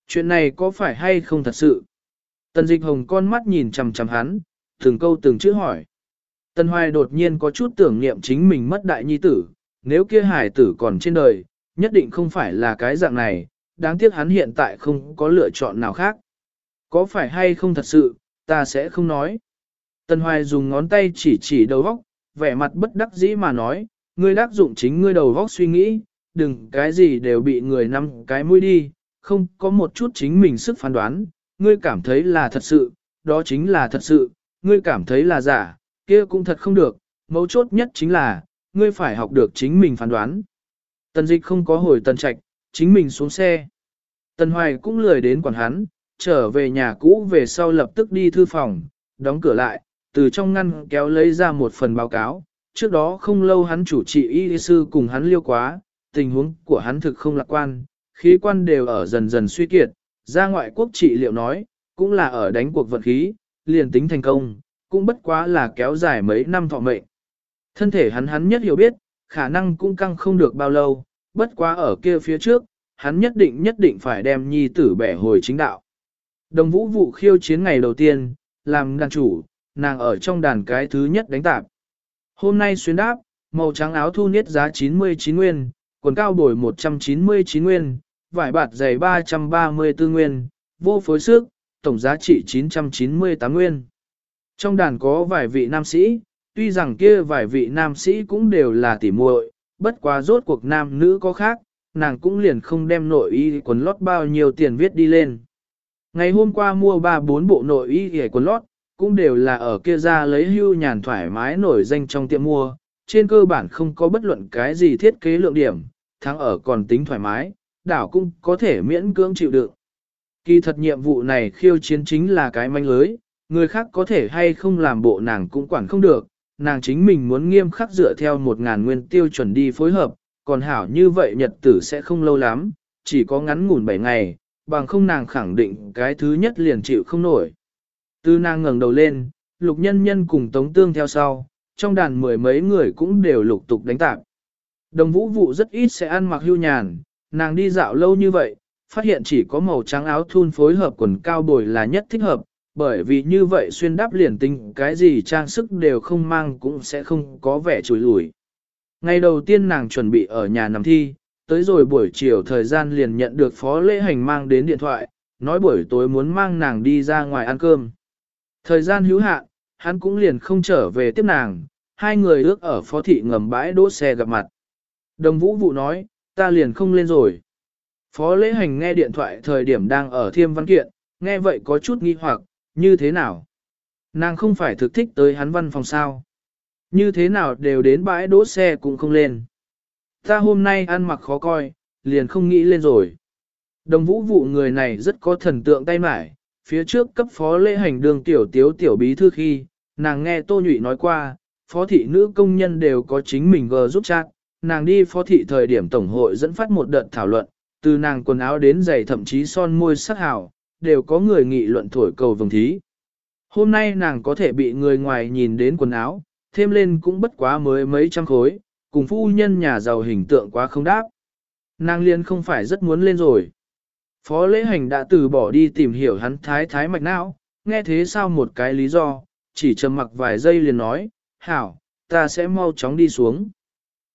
Chuyện này có phải hay không thật sự? Tần dịch hồng con mắt nhìn chằm chằm hắn, từng câu từng chữ hỏi. Tần hoài đột nhiên có chút tưởng niệm chính mình mất đại nhi tử, nếu kia hải tử còn trên đời, nhất định không phải là cái dạng này, đáng tiếc hắn hiện tại không có lựa chọn nào khác. Có phải hay không thật sự, ta sẽ không nói. Tần hoài dùng ngón tay chỉ chỉ đầu góc, vẻ mặt bất đắc dĩ mà nói, ngươi đắc dụng chính ngươi đầu vóc suy nghĩ, đừng cái gì đều bị người nắm cái mũi đi, không có một chút chính mình sức phán đoán, ngươi cảm thấy là thật sự, đó chính là thật sự, ngươi cảm thấy là giả, kia cũng thật không được, mấu chốt nhất chính là, ngươi phải học được chính mình phán đoán. Tần dịch không có hồi tần trạch, chính mình xuống xe. Tần hoài cũng lười đến quản hắn, trở về nhà cũ về sau lập tức đi thư phòng, đóng cửa lại, từ trong ngăn kéo lấy ra một phần báo cáo. Trước đó không lâu hắn chủ trị y sư cùng hắn liêu quá, tình huống của hắn thực không lạc quan, khí quan đều ở dần dần suy kiệt, ra ngoại quốc trị liệu nói, cũng là ở đánh cuộc vận khí, liền tính thành công, cũng bất quá là kéo dài mấy năm thọ mệnh. Thân thể hắn hắn nhất hiểu biết, khả năng cũng căng không được bao lâu, bất quá ở kia phía trước, hắn nhất định nhất định phải đem nhi tử bẻ hồi chính đạo. Đồng vũ vụ khiêu chiến ngày đầu tiên, làm đàn chủ, nàng ở trong đàn cái thứ nhất đánh tạp. Hôm nay xuyên đáp, màu trắng áo thu niết giá 99 nguyên, quần cao bồi 199 nguyên, vải bạt dày 334 nguyên, vô phối sức, tổng giá trị 998 nguyên. Trong đàn có vài vị nam sĩ, tuy rằng kia vài vị nam sĩ cũng đều là tỉ muội, bất quá rốt cuộc nam nữ có khác, nàng cũng liền không đem nội y quần lót bao nhiêu tiền viết đi lên. Ngày hôm qua mua 3-4 bộ nội y hề quần lót, cũng đều là ở kia ra lấy hưu nhàn thoải mái nổi danh trong tiệm mua, trên cơ bản không có bất luận cái gì thiết kế lượng điểm, thắng ở còn tính thoải mái, đảo cũng có thể miễn cưỡng chịu đựng. Kỳ thật nhiệm vụ này khiêu chiến chính là cái manh lưới, người khác có thể hay không làm bộ nàng cũng quản không được, nàng chính mình muốn nghiêm khắc dựa theo một ngàn nguyên tiêu chuẩn đi phối hợp, còn hảo như vậy nhật tử sẽ không lâu lắm, chỉ có ngắn ngủn 7 ngày, bằng không nàng khẳng định cái thứ nhất liền chịu không nổi. Tư nàng ngẩng đầu lên, lục nhân nhân cùng tống tương theo sau, trong đàn mười mấy người cũng đều lục tục đánh tạp. Đồng vũ vụ rất ít sẽ ăn mặc hưu nhàn, nàng đi dạo lâu như vậy, phát hiện chỉ có màu trắng áo thun phối hợp quần cao bồi là nhất thích hợp, bởi vì như vậy xuyên đáp liền tinh cái gì trang sức đều không mang cũng sẽ không có vẻ chùi lùi. Ngày đầu tiên nàng chuẩn bị ở nhà nằm thi, tới rồi buổi chiều thời gian liền nhận được phó lễ hành mang đến điện thoại, nói buổi tối muốn mang nàng đi ra ngoài ăn cơm. Thời gian hữu hạn, hắn cũng liền không trở về tiếp nàng, hai người ước ở phó thị ngầm bãi đỗ xe gặp mặt. Đồng vũ vụ nói, ta liền không lên rồi. Phó lễ hành nghe điện thoại thời điểm đang ở thiêm văn kiện, nghe vậy có chút nghi hoặc, như thế nào? Nàng không phải thực thích tới hắn văn phòng sao? Như thế nào đều đến bãi đỗ xe cũng không lên. Ta hôm nay ăn mặc khó coi, liền không nghĩ lên rồi. Đồng vũ vụ người này rất có thần tượng tay mải, phía trước cấp phó lễ hành đường tiểu tiếu tiểu bí thư khi, nàng nghe tô nhụy nói qua, phó thị nữ công nhân đều có chính mình gờ giúp chat, nàng đi phó thị thời điểm tổng hội dẫn phát một đợt thảo luận, từ nàng quần áo đến giày thậm chí son môi sắc hảo đều có người nghị luận thổi cầu vồng thí. Hôm nay nàng có thể bị người ngoài nhìn đến quần áo, thêm lên cũng bất quá mới mấy trăm khối, cùng phu nhân nhà giàu hình tượng quá không đáp. Nàng liên không phải rất muốn lên rồi. Phó lễ hành đã từ bỏ đi tìm hiểu hắn thái thái mạch não, nghe thế sao một cái lý do, chỉ trầm mặc vài giây liền nói, hảo, ta sẽ mau chóng đi xuống.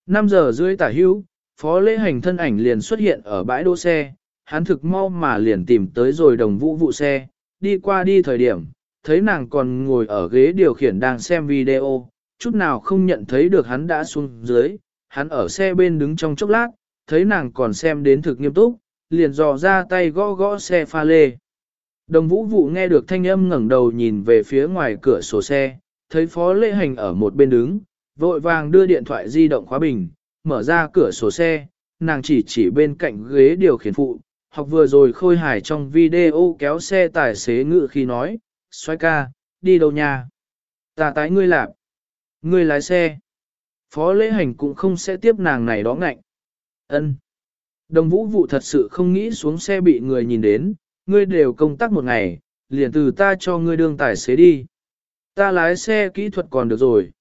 5 giờ rưỡi tả hữu, phó lễ hành thân ảnh liền xuất hiện ở bãi đỗ xe, hắn thực mau mà liền tìm tới rồi đồng vũ vụ xe, đi qua đi thời điểm, thấy nàng còn ngồi ở ghế điều khiển đang xem video, chút nào không nhận thấy được hắn đã xuống dưới, hắn ở xe bên đứng trong chốc lát, thấy nàng còn xem đến thực nghiêm túc, liền dò ra tay gõ gõ xe pha lê. Đồng vũ vụ nghe được thanh âm ngẩng đầu nhìn về phía ngoài cửa sổ xe, thấy phó lễ hành ở một bên đứng, vội vàng đưa điện thoại di động khóa bình, mở ra cửa sổ xe, nàng chỉ chỉ bên cạnh ghế điều khiển phụ, học vừa rồi khôi hài trong video kéo xe tài xế ngự khi nói, xoay ca, đi đâu nha? Ta tái ngươi lạp. Ngươi lái xe. Phó lễ hành cũng không sẽ tiếp nàng này đó ngạnh. ân Đồng vũ vụ thật sự không nghĩ xuống xe bị người nhìn đến, ngươi đều công tác một ngày, liền từ ta cho ngươi đương tài xế đi. Ta lái xe kỹ thuật còn được rồi.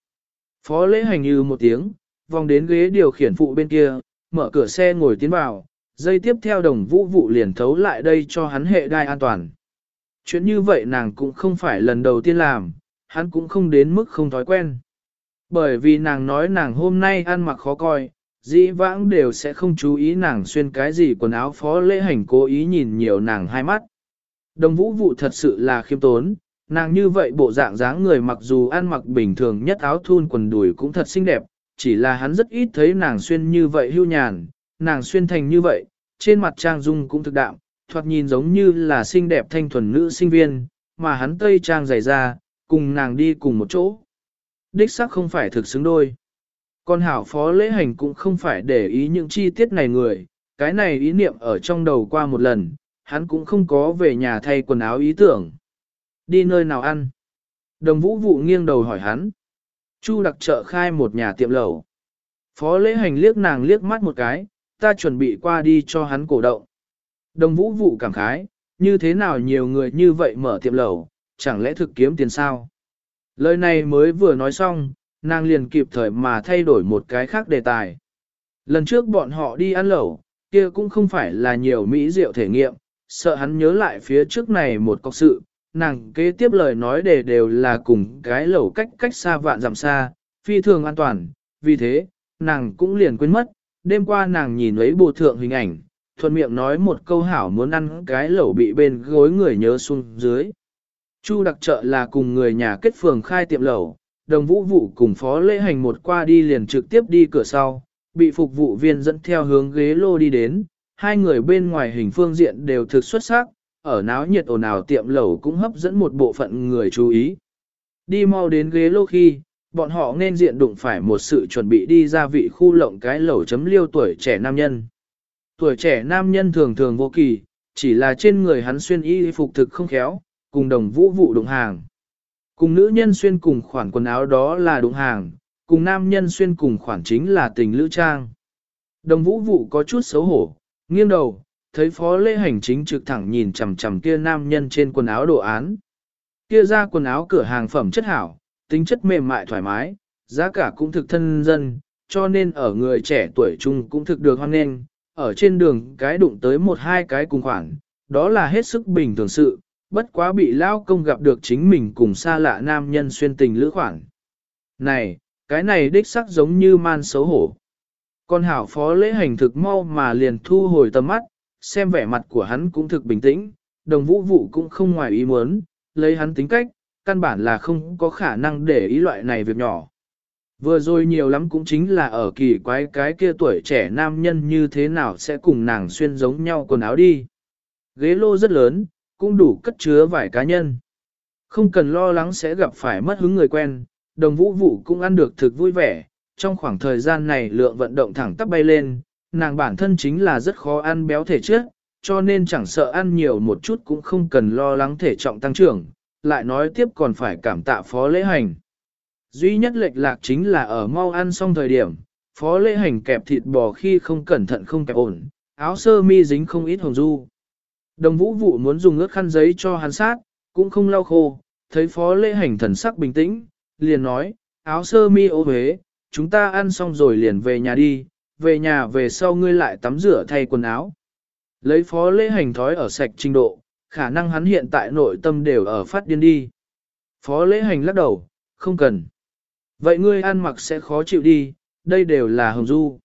Phó lễ hành như một tiếng, vòng đến ghế điều khiển phụ bên kia, mở cửa xe ngồi tiến vào, dây tiếp theo đồng vũ vụ liền thấu lại đây cho hắn hệ đai an toàn. Chuyện như vậy nàng cũng không phải lần đầu tiên làm, hắn cũng không đến mức không thói quen. Bởi vì nàng nói nàng hôm nay ăn mặc khó coi, dĩ vãng đều sẽ không chú ý nàng xuyên cái gì quần áo phó lễ hành cố ý nhìn nhiều nàng hai mắt. Đồng vũ vụ thật sự là khiêm tốn, nàng như vậy bộ dạng dáng người mặc dù ăn mặc bình thường nhất áo thun quần đùi cũng thật xinh đẹp, chỉ là hắn rất ít thấy nàng xuyên như vậy hưu nhàn, nàng xuyên thành như vậy, trên mặt trang dung cũng thực đạm, thoạt nhìn giống như là xinh đẹp thanh thuần nữ sinh viên, mà hắn tây trang dày ra, cùng nàng đi cùng một chỗ. Đích xác không phải thực xứng đôi. Còn hảo phó lễ hành cũng không phải để ý những chi tiết này người, cái này ý niệm ở trong đầu qua một lần, hắn cũng không có về nhà thay quần áo ý tưởng. Đi nơi nào ăn? Đồng vũ vụ nghiêng đầu hỏi hắn. Chu đặc trợ khai một nhà tiệm lẩu. Phó lễ hành liếc nàng liếc mắt một cái, ta chuẩn bị qua đi cho hắn cổ động. Đồng vũ vụ cảm khái, như thế nào nhiều người như vậy mở tiệm lẩu, chẳng lẽ thực kiếm tiền sao? Lời này mới vừa nói xong, nàng liền kịp thời mà thay đổi một cái khác đề tài. Lần trước bọn họ đi ăn lẩu, kia cũng không phải là nhiều mỹ rượu thể nghiệm, sợ hắn nhớ lại phía trước này một cọc sự, nàng kế tiếp lời nói đề đều là cùng cái lẩu cách cách xa vạn dặm xa, phi thường an toàn, vì thế, nàng cũng liền quên mất, đêm qua nàng nhìn lấy bộ thượng hình ảnh, thuận miệng nói một câu hảo muốn ăn cái lẩu bị bên gối người nhớ xuống dưới. Chu đặc trợ là cùng người nhà kết phường khai tiệm lẩu, đồng vũ vụ cùng phó lễ hành một qua đi liền trực tiếp đi cửa sau, bị phục vụ viên dẫn theo hướng ghế lô đi đến, hai người bên ngoài hình phương diện đều thực xuất sắc, ở náo nhiệt ồn ào tiệm lẩu cũng hấp dẫn một bộ phận người chú ý. Đi mau đến ghế lô khi, bọn họ nên diện đụng phải một sự chuẩn bị đi ra vị khu lộng cái lẩu chấm liêu tuổi trẻ nam nhân. Tuổi trẻ nam nhân thường thường vô kỳ, chỉ là trên người hắn xuyên y phục thực không khéo, cùng đồng vũ vụ đụng hàng. Cùng nữ nhân xuyên cùng khoản quần áo đó là đụng hàng, cùng nam nhân xuyên cùng khoản chính là tình lữ trang. Đồng vũ vụ có chút xấu hổ, nghiêng đầu, thấy phó lễ hành chính trực thẳng nhìn chằm chằm kia nam nhân trên quần áo đồ án. Kia ra quần áo cửa hàng phẩm chất hảo, tính chất mềm mại thoải mái, giá cả cũng thực thân dân, cho nên ở người trẻ tuổi trung cũng thực được hoan nghênh, ở trên đường cái đụng tới một hai cái cùng khoản, đó là hết sức bình thường sự, bất quá bị lao công gặp được chính mình cùng xa lạ nam nhân xuyên tình lữ khoản. Này, cái này đích sắc giống như man xấu hổ. Con hảo phó lễ hành thực mau mà liền thu hồi tầm mắt, xem vẻ mặt của hắn cũng thực bình tĩnh, đồng vũ vụ cũng không ngoài ý muốn, lấy hắn tính cách, căn bản là không có khả năng để ý loại này việc nhỏ. Vừa rồi nhiều lắm cũng chính là ở kỳ quái cái kia tuổi trẻ nam nhân như thế nào sẽ cùng nàng xuyên giống nhau quần áo đi. Ghế lô rất lớn, cũng đủ cất chứa vài cá nhân. Không cần lo lắng sẽ gặp phải mất hứng người quen, đồng vũ vụ cũng ăn được thực vui vẻ, trong khoảng thời gian này lượng vận động thẳng tắp bay lên, nàng bản thân chính là rất khó ăn béo thể trước, cho nên chẳng sợ ăn nhiều một chút cũng không cần lo lắng thể trọng tăng trưởng, lại nói tiếp còn phải cảm tạ phó lễ hành. Duy nhất lệch lạc chính là ở mau ăn xong thời điểm, phó lễ hành kẹp thịt bò khi không cẩn thận không kẹp ổn, áo sơ mi dính không ít hồng du. Đồng vũ vụ muốn dùng ướt khăn giấy cho hắn sát, cũng không lau khô, thấy phó lễ hành thần sắc bình tĩnh, liền nói, áo sơ mi ô huế, chúng ta ăn xong rồi liền về nhà đi, về nhà về sau ngươi lại tắm rửa thay quần áo. Lấy phó lễ hành thói ở sạch trình độ, khả năng hắn hiện tại nội tâm đều ở phát điên đi. Phó lễ hành lắc đầu, không cần. Vậy ngươi ăn mặc sẽ khó chịu đi, đây đều là hồng du.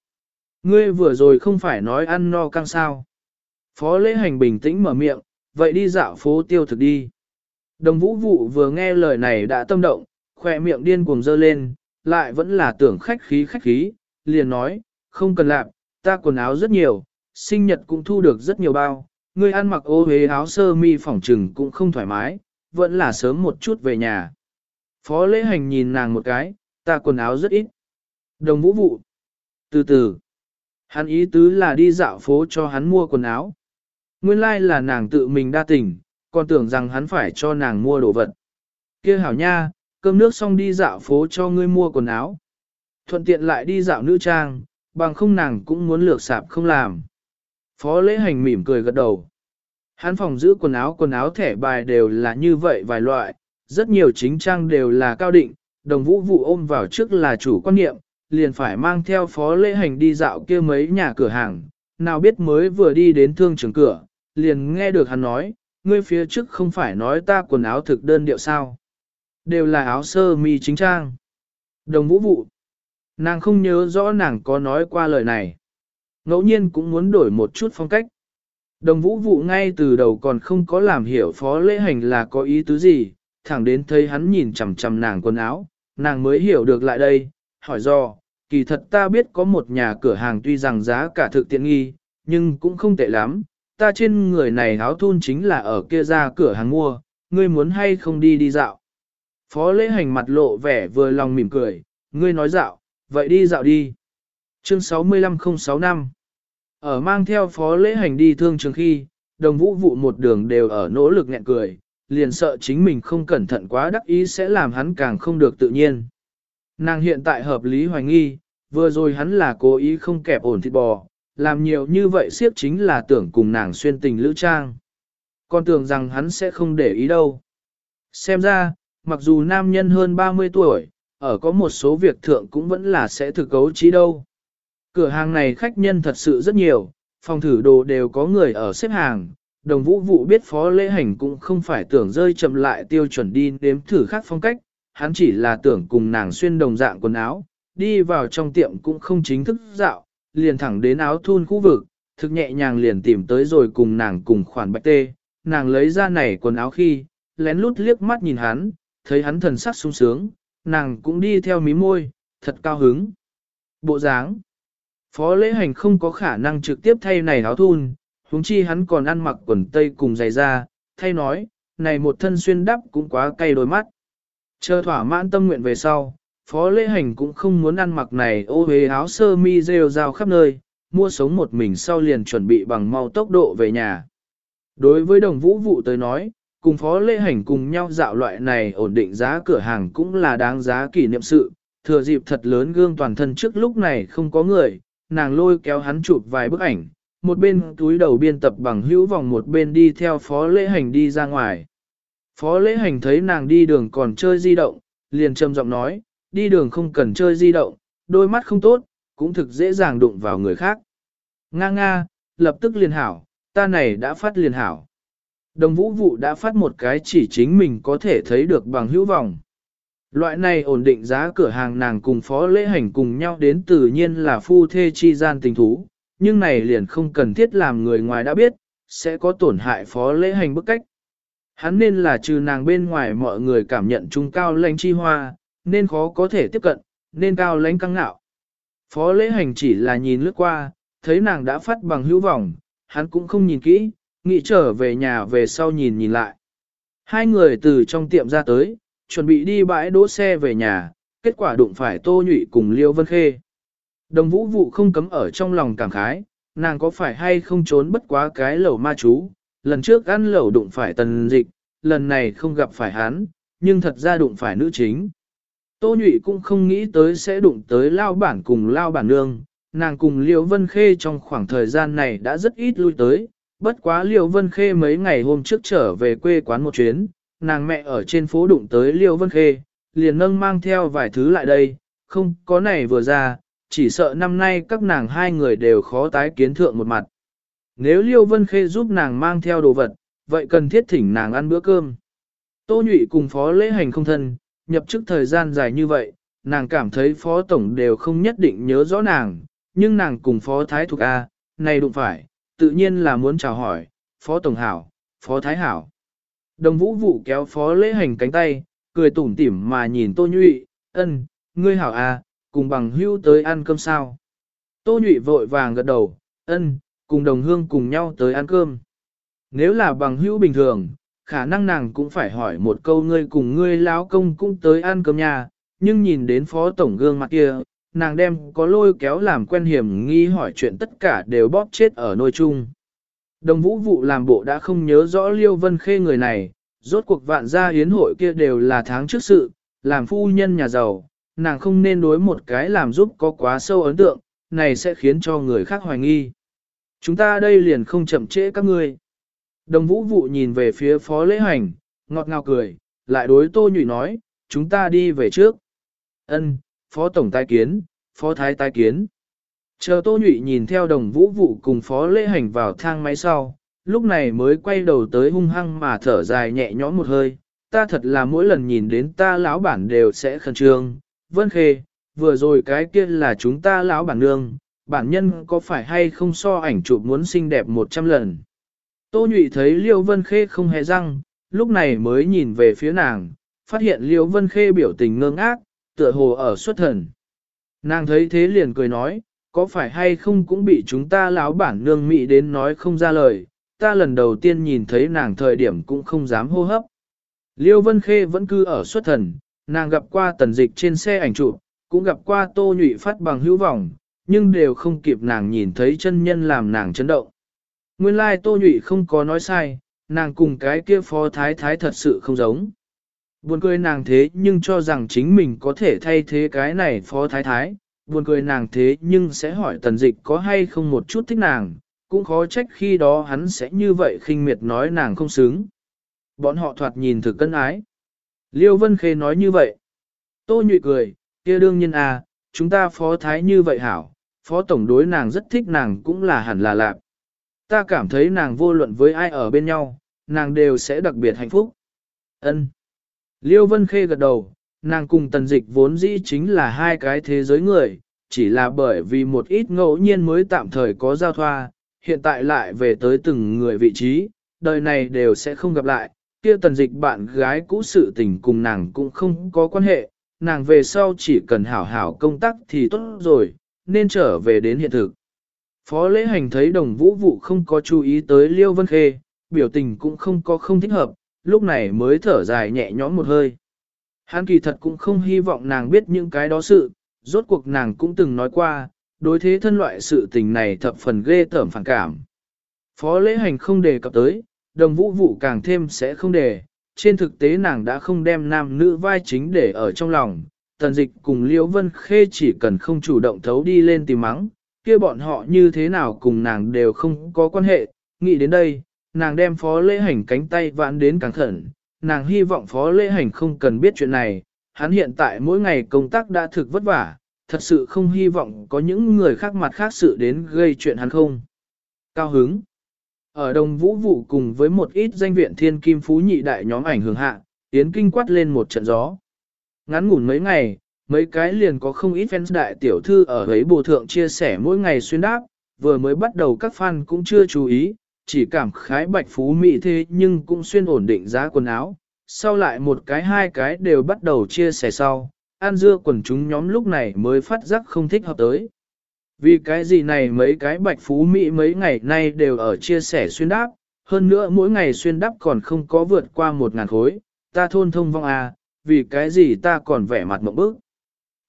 Ngươi vừa rồi không phải nói ăn no căng sao. Phó lễ hành bình tĩnh mở miệng, vậy đi dạo phố tiêu thực đi. Đồng vũ vụ vừa nghe lời này đã tâm động, khỏe miệng điên cuồng dơ lên, lại vẫn là tưởng khách khí khách khí, liền nói, không cần làm, ta quần áo rất nhiều, sinh nhật cũng thu được rất nhiều bao, ngươi ăn mặc ô hế áo sơ mi phỏng trừng cũng không thoải mái, vẫn là sớm một chút về nhà. Phó lễ hành nhìn nàng một cái, ta quần áo rất ít. Đồng vũ vụ. Từ từ. Hắn ý tứ là đi dạo phố cho hắn mua quần áo. Nguyên lai like là nàng tự mình đa tình, còn tưởng rằng hắn phải cho nàng mua đồ vật. kia hảo nha, cơm nước xong đi dạo phố cho ngươi mua quần áo. Thuận tiện lại đi dạo nữ trang, bằng không nàng cũng muốn lược sạp không làm. Phó lễ hành mỉm cười gật đầu. Hắn phòng giữ quần áo quần áo thẻ bài đều là như vậy vài loại, rất nhiều chính trang đều là cao định, đồng vũ vụ ôm vào trước là chủ quan niệm, liền phải mang theo phó lễ hành đi dạo kia mấy nhà cửa hàng, nào biết mới vừa đi đến thương trường cửa, liền nghe được hắn nói, ngươi phía trước không phải nói ta quần áo thực đơn điệu sao. Đều là áo sơ mi chính trang. Đồng vũ vụ. Nàng không nhớ rõ nàng có nói qua lời này. Ngẫu nhiên cũng muốn đổi một chút phong cách. Đồng vũ vụ ngay từ đầu còn không có làm hiểu phó lễ hành là có ý tứ gì, thẳng đến thấy hắn nhìn chằm chằm nàng quần áo, nàng mới hiểu được lại đây, hỏi do, kỳ thật ta biết có một nhà cửa hàng tuy rằng giá cả thực tiện nghi, nhưng cũng không tệ lắm, ta trên người này áo thun chính là ở kia ra cửa hàng mua, ngươi muốn hay không đi đi dạo. Phó lễ hành mặt lộ vẻ vừa lòng mỉm cười, ngươi nói dạo, vậy đi dạo đi. Chương 65065 Ở mang theo phó lễ hành đi thương trường khi, đồng vũ vụ một đường đều ở nỗ lực nghẹn cười, liền sợ chính mình không cẩn thận quá đắc ý sẽ làm hắn càng không được tự nhiên. Nàng hiện tại hợp lý hoài nghi, vừa rồi hắn là cố ý không kẹp ổn thịt bò, làm nhiều như vậy siếp chính là tưởng cùng nàng xuyên tình lữ trang. Còn tưởng rằng hắn sẽ không để ý đâu. Xem ra, mặc dù nam nhân hơn 30 tuổi, ở có một số việc thượng cũng vẫn là sẽ thực cấu trí đâu. Cửa hàng này khách nhân thật sự rất nhiều, phòng thử đồ đều có người ở xếp hàng. Đồng vũ vụ biết phó lễ hành cũng không phải tưởng rơi chậm lại tiêu chuẩn đi nếm thử khác phong cách, hắn chỉ là tưởng cùng nàng xuyên đồng dạng quần áo, đi vào trong tiệm cũng không chính thức dạo, liền thẳng đến áo thun khu vực, thực nhẹ nhàng liền tìm tới rồi cùng nàng cùng khoản bạch tê, nàng lấy ra này quần áo khi, lén lút liếc mắt nhìn hắn, thấy hắn thần sắc sung sướng, nàng cũng đi theo mí môi, thật cao hứng. Bộ dáng Phó lễ hành không có khả năng trực tiếp thay này áo thun, huống chi hắn còn ăn mặc quần tây cùng giày da, thay nói, này một thân xuyên đắp cũng quá cay đôi mắt. Chờ thỏa mãn tâm nguyện về sau, phó lễ hành cũng không muốn ăn mặc này ô hế áo sơ mi rêu rao khắp nơi, mua sống một mình sau liền chuẩn bị bằng mau tốc độ về nhà. Đối với đồng vũ vụ tới nói, cùng phó lễ hành cùng nhau dạo loại này ổn định giá cửa hàng cũng là đáng giá kỷ niệm sự, thừa dịp thật lớn gương toàn thân trước lúc này không có người, nàng lôi kéo hắn chụp vài bức ảnh, một bên túi đầu biên tập bằng hữu vòng một bên đi theo phó lễ hành đi ra ngoài. Phó lễ hành thấy nàng đi đường còn chơi di động, liền trầm giọng nói, đi đường không cần chơi di động, đôi mắt không tốt, cũng thực dễ dàng đụng vào người khác. Nga nga, lập tức liền hảo, ta này đã phát liền hảo. Đồng vũ vụ đã phát một cái chỉ chính mình có thể thấy được bằng hữu vọng. Loại này ổn định giá cửa hàng nàng cùng phó lễ hành cùng nhau đến tự nhiên là phu thê chi gian tình thú, nhưng này liền không cần thiết làm người ngoài đã biết, sẽ có tổn hại phó lễ hành bức cách. Hắn nên là trừ nàng bên ngoài mọi người cảm nhận trung cao lãnh chi hoa, nên khó có thể tiếp cận, nên cao lãnh căng ngạo. Phó lễ hành chỉ là nhìn lướt qua, thấy nàng đã phát bằng hữu vọng, hắn cũng không nhìn kỹ, nghĩ trở về nhà về sau nhìn nhìn lại. Hai người từ trong tiệm ra tới, chuẩn bị đi bãi đỗ xe về nhà, kết quả đụng phải Tô Nhụy cùng Liêu Vân Khê. Đồng vũ vụ không cấm ở trong lòng cảm khái, nàng có phải hay không trốn bất quá cái lẩu ma chú, lần trước ăn lẩu đụng phải tần dịch, lần này không gặp phải hắn, nhưng thật ra đụng phải nữ chính. Tô Nhụy cũng không nghĩ tới sẽ đụng tới lao bản cùng lao bản nương, nàng cùng Liêu Vân Khê trong khoảng thời gian này đã rất ít lui tới, bất quá Liêu Vân Khê mấy ngày hôm trước trở về quê quán một chuyến, nàng mẹ ở trên phố đụng tới Liêu Vân Khê, liền nâng mang theo vài thứ lại đây, không có này vừa ra, chỉ sợ năm nay các nàng hai người đều khó tái kiến thượng một mặt. Nếu Liêu Vân Khê giúp nàng mang theo đồ vật, vậy cần thiết thỉnh nàng ăn bữa cơm. Tô Nhụy cùng phó lễ hành không thân, nhập chức thời gian dài như vậy, nàng cảm thấy phó tổng đều không nhất định nhớ rõ nàng, nhưng nàng cùng phó thái thuộc A, này đụng phải, tự nhiên là muốn chào hỏi, phó tổng hảo, phó thái hảo. Đồng vũ vụ kéo phó lễ hành cánh tay, cười tủm tỉm mà nhìn tô nhụy, ân, ngươi hảo A, cùng bằng hưu tới ăn cơm sao. Tô nhụy vội vàng gật đầu, ân, cùng đồng hương cùng nhau tới ăn cơm. Nếu là bằng hữu bình thường, khả năng nàng cũng phải hỏi một câu ngươi cùng ngươi lão công cũng tới ăn cơm nhà, nhưng nhìn đến phó tổng gương mặt kia, nàng đem có lôi kéo làm quen hiểm nghi hỏi chuyện tất cả đều bóp chết ở nôi chung. Đồng vũ vụ làm bộ đã không nhớ rõ Liêu Vân Khê người này, rốt cuộc vạn gia hiến hội kia đều là tháng trước sự, làm phu nhân nhà giàu, nàng không nên đối một cái làm giúp có quá sâu ấn tượng, này sẽ khiến cho người khác hoài nghi. Chúng ta đây liền không chậm trễ các ngươi. Đồng vũ vụ nhìn về phía phó lễ hành, ngọt ngào cười, lại đối tô nhụy nói, chúng ta đi về trước. Ân, phó tổng tai kiến, phó thái tai kiến. Chờ tô nhụy nhìn theo đồng vũ vụ cùng phó lễ hành vào thang máy sau, lúc này mới quay đầu tới hung hăng mà thở dài nhẹ nhõm một hơi. Ta thật là mỗi lần nhìn đến ta lão bản đều sẽ khẩn trương. Vân khê, vừa rồi cái kia là chúng ta lão bản nương, bản nhân có phải hay không so ảnh chụp muốn xinh đẹp 100 lần. Tô Nhụy thấy Liêu Vân Khê không hề răng, lúc này mới nhìn về phía nàng, phát hiện Liêu Vân Khê biểu tình ngơ ngác, tựa hồ ở xuất thần. Nàng thấy thế liền cười nói, có phải hay không cũng bị chúng ta lão bản nương mị đến nói không ra lời, ta lần đầu tiên nhìn thấy nàng thời điểm cũng không dám hô hấp. Liêu Vân Khê vẫn cứ ở xuất thần, nàng gặp qua tần dịch trên xe ảnh chụp, cũng gặp qua tô nhụy phát bằng hữu vọng, nhưng đều không kịp nàng nhìn thấy chân nhân làm nàng chấn động. Nguyên lai tô nhụy không có nói sai, nàng cùng cái kia phó thái thái thật sự không giống. Buồn cười nàng thế nhưng cho rằng chính mình có thể thay thế cái này phó thái thái, buồn cười nàng thế nhưng sẽ hỏi tần dịch có hay không một chút thích nàng, cũng khó trách khi đó hắn sẽ như vậy khinh miệt nói nàng không xứng. Bọn họ thoạt nhìn thực cân ái. Liêu Vân Khê nói như vậy. Tô nhụy cười, kia đương nhiên à, chúng ta phó thái như vậy hảo, phó tổng đối nàng rất thích nàng cũng là hẳn là lạc. Ta cảm thấy nàng vô luận với ai ở bên nhau, nàng đều sẽ đặc biệt hạnh phúc. Ân. Liêu Vân Khê gật đầu, nàng cùng tần dịch vốn dĩ chính là hai cái thế giới người, chỉ là bởi vì một ít ngẫu nhiên mới tạm thời có giao thoa, hiện tại lại về tới từng người vị trí, đời này đều sẽ không gặp lại, kia tần dịch bạn gái cũ sự tình cùng nàng cũng không có quan hệ, nàng về sau chỉ cần hảo hảo công tác thì tốt rồi, nên trở về đến hiện thực. Phó lễ hành thấy đồng vũ vụ không có chú ý tới Liêu Vân Khê, biểu tình cũng không có không thích hợp, lúc này mới thở dài nhẹ nhõm một hơi. Hắn kỳ thật cũng không hy vọng nàng biết những cái đó sự, rốt cuộc nàng cũng từng nói qua, đối thế thân loại sự tình này thập phần ghê tởm phản cảm. Phó lễ hành không đề cập tới, đồng vũ vụ càng thêm sẽ không đề, trên thực tế nàng đã không đem nam nữ vai chính để ở trong lòng, tần dịch cùng Liễu Vân Khê chỉ cần không chủ động thấu đi lên tìm mắng, kia bọn họ như thế nào cùng nàng đều không có quan hệ, nghĩ đến đây, nàng đem phó lễ hành cánh tay vãn đến càng khẩn, nàng hy vọng phó lễ hành không cần biết chuyện này, hắn hiện tại mỗi ngày công tác đã thực vất vả, thật sự không hy vọng có những người khác mặt khác sự đến gây chuyện hắn không. Cao hứng. Ở đồng vũ vụ cùng với một ít danh viện thiên kim phú nhị đại nhóm ảnh hưởng hạ, tiến kinh quát lên một trận gió. Ngắn ngủn mấy ngày, mấy cái liền có không ít fans đại tiểu thư ở ấy bồ thượng chia sẻ mỗi ngày xuyên đáp, vừa mới bắt đầu các fan cũng chưa chú ý, chỉ cảm khái bạch phú mỹ thế nhưng cũng xuyên ổn định giá quần áo. Sau lại một cái hai cái đều bắt đầu chia sẻ sau, an dưa quần chúng nhóm lúc này mới phát giác không thích hợp tới. Vì cái gì này mấy cái bạch phú mỹ mấy ngày nay đều ở chia sẻ xuyên đáp, hơn nữa mỗi ngày xuyên đáp còn không có vượt qua một ngàn khối, ta thôn thông vong à, vì cái gì ta còn vẻ mặt mộng bức.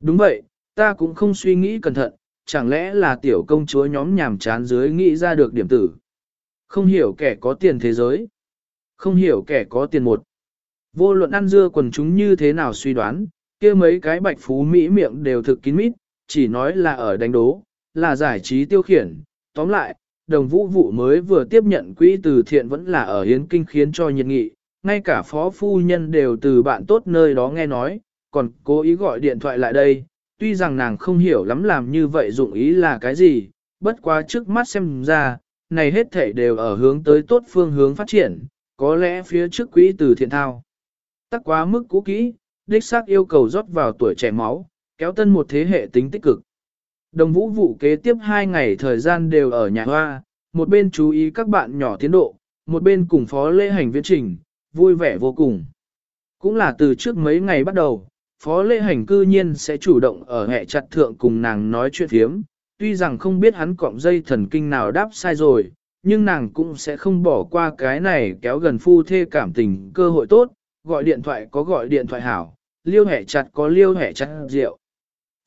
Đúng vậy, ta cũng không suy nghĩ cẩn thận, chẳng lẽ là tiểu công chúa nhóm nhàm chán dưới nghĩ ra được điểm tử. Không hiểu kẻ có tiền thế giới. Không hiểu kẻ có tiền một. Vô luận ăn dưa quần chúng như thế nào suy đoán, kia mấy cái bạch phú mỹ miệng đều thực kín mít, chỉ nói là ở đánh đố, là giải trí tiêu khiển. Tóm lại, đồng vũ vụ mới vừa tiếp nhận quỹ từ thiện vẫn là ở hiến kinh khiến cho nhiệt nghị, ngay cả phó phu nhân đều từ bạn tốt nơi đó nghe nói, còn cố ý gọi điện thoại lại đây, tuy rằng nàng không hiểu lắm làm như vậy dụng ý là cái gì, bất quá trước mắt xem ra, này hết thể đều ở hướng tới tốt phương hướng phát triển, có lẽ phía trước quỹ từ thiện thao. Tắc quá mức cũ kỹ, đích xác yêu cầu rót vào tuổi trẻ máu, kéo tân một thế hệ tính tích cực. Đồng vũ vụ kế tiếp hai ngày thời gian đều ở nhà hoa, một bên chú ý các bạn nhỏ tiến độ, một bên cùng phó lễ hành viễn trình, vui vẻ vô cùng. Cũng là từ trước mấy ngày bắt đầu, phó lễ hành cư nhiên sẽ chủ động ở hệ chặt thượng cùng nàng nói chuyện thiếm, tuy rằng không biết hắn cọng dây thần kinh nào đáp sai rồi, nhưng nàng cũng sẽ không bỏ qua cái này kéo gần phu thê cảm tình cơ hội tốt, gọi điện thoại có gọi điện thoại hảo, liêu hệ chặt có liêu hệ chặt rượu.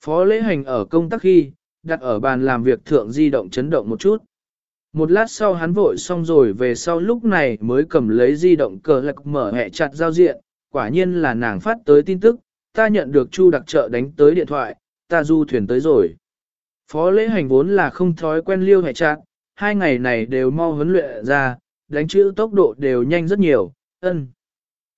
Phó lễ hành ở công tác khi, đặt ở bàn làm việc thượng di động chấn động một chút. Một lát sau hắn vội xong rồi về sau lúc này mới cầm lấy di động cờ lạc mở hệ chặt giao diện, quả nhiên là nàng phát tới tin tức, ta nhận được chu đặc trợ đánh tới điện thoại, ta du thuyền tới rồi. Phó lễ hành vốn là không thói quen liêu hệ trạng, hai ngày này đều mau huấn luyện ra, đánh chữ tốc độ đều nhanh rất nhiều, ân.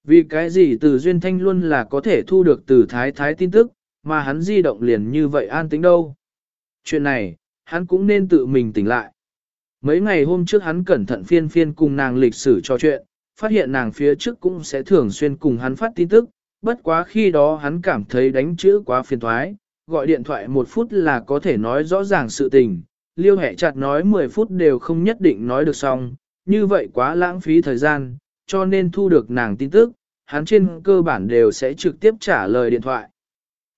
Vì cái gì từ Duyên Thanh luôn là có thể thu được từ Thái Thái tin tức, mà hắn di động liền như vậy an tính đâu. Chuyện này, hắn cũng nên tự mình tỉnh lại. Mấy ngày hôm trước hắn cẩn thận phiên phiên cùng nàng lịch sử trò chuyện, phát hiện nàng phía trước cũng sẽ thường xuyên cùng hắn phát tin tức, bất quá khi đó hắn cảm thấy đánh chữ quá phiền thoái, gọi điện thoại một phút là có thể nói rõ ràng sự tình, liêu hẹ chặt nói 10 phút đều không nhất định nói được xong, như vậy quá lãng phí thời gian, cho nên thu được nàng tin tức, hắn trên cơ bản đều sẽ trực tiếp trả lời điện thoại.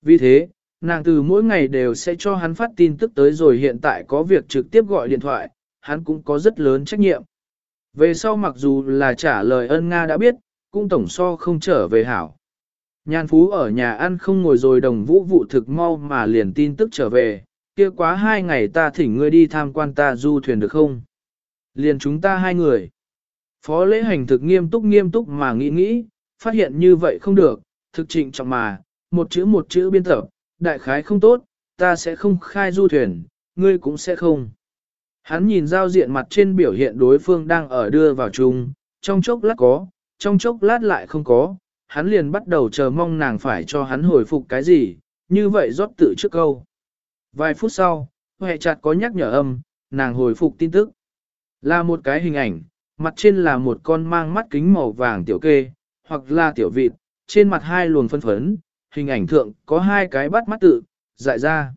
Vì thế, nàng từ mỗi ngày đều sẽ cho hắn phát tin tức tới rồi hiện tại có việc trực tiếp gọi điện thoại, hắn cũng có rất lớn trách nhiệm. Về sau mặc dù là trả lời ân Nga đã biết, cũng tổng so không trở về hảo. Nhan Phú ở nhà ăn không ngồi rồi đồng vũ vụ thực mau mà liền tin tức trở về, kia quá hai ngày ta thỉnh ngươi đi tham quan ta du thuyền được không? Liền chúng ta hai người. Phó lễ hành thực nghiêm túc nghiêm túc mà nghĩ nghĩ, phát hiện như vậy không được, thực trịnh trọng mà, một chữ một chữ biên tập, đại khái không tốt, ta sẽ không khai du thuyền, ngươi cũng sẽ không. Hắn nhìn giao diện mặt trên biểu hiện đối phương đang ở đưa vào chung, trong chốc lát có, trong chốc lát lại không có, hắn liền bắt đầu chờ mong nàng phải cho hắn hồi phục cái gì, như vậy rót tự trước câu. Vài phút sau, hệ chặt có nhắc nhở âm, nàng hồi phục tin tức. Là một cái hình ảnh, mặt trên là một con mang mắt kính màu vàng tiểu kê, hoặc là tiểu vịt, trên mặt hai luồng phân phấn, hình ảnh thượng có hai cái bắt mắt tự, dại ra.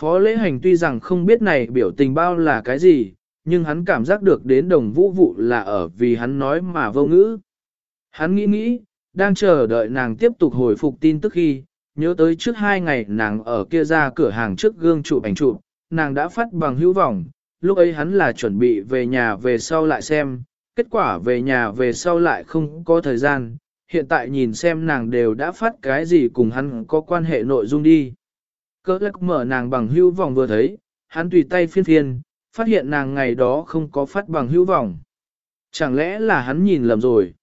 Phó lễ hành tuy rằng không biết này biểu tình bao là cái gì, nhưng hắn cảm giác được đến đồng vũ vụ là ở vì hắn nói mà vô ngữ. Hắn nghĩ nghĩ, đang chờ đợi nàng tiếp tục hồi phục tin tức khi, nhớ tới trước hai ngày nàng ở kia ra cửa hàng trước gương chụp ảnh chụp, nàng đã phát bằng hữu vọng, lúc ấy hắn là chuẩn bị về nhà về sau lại xem, kết quả về nhà về sau lại không có thời gian, hiện tại nhìn xem nàng đều đã phát cái gì cùng hắn có quan hệ nội dung đi. Cơ lắc mở nàng bằng hữu vọng vừa thấy, hắn tùy tay phiên phiên, phát hiện nàng ngày đó không có phát bằng hữu vọng. Chẳng lẽ là hắn nhìn lầm rồi?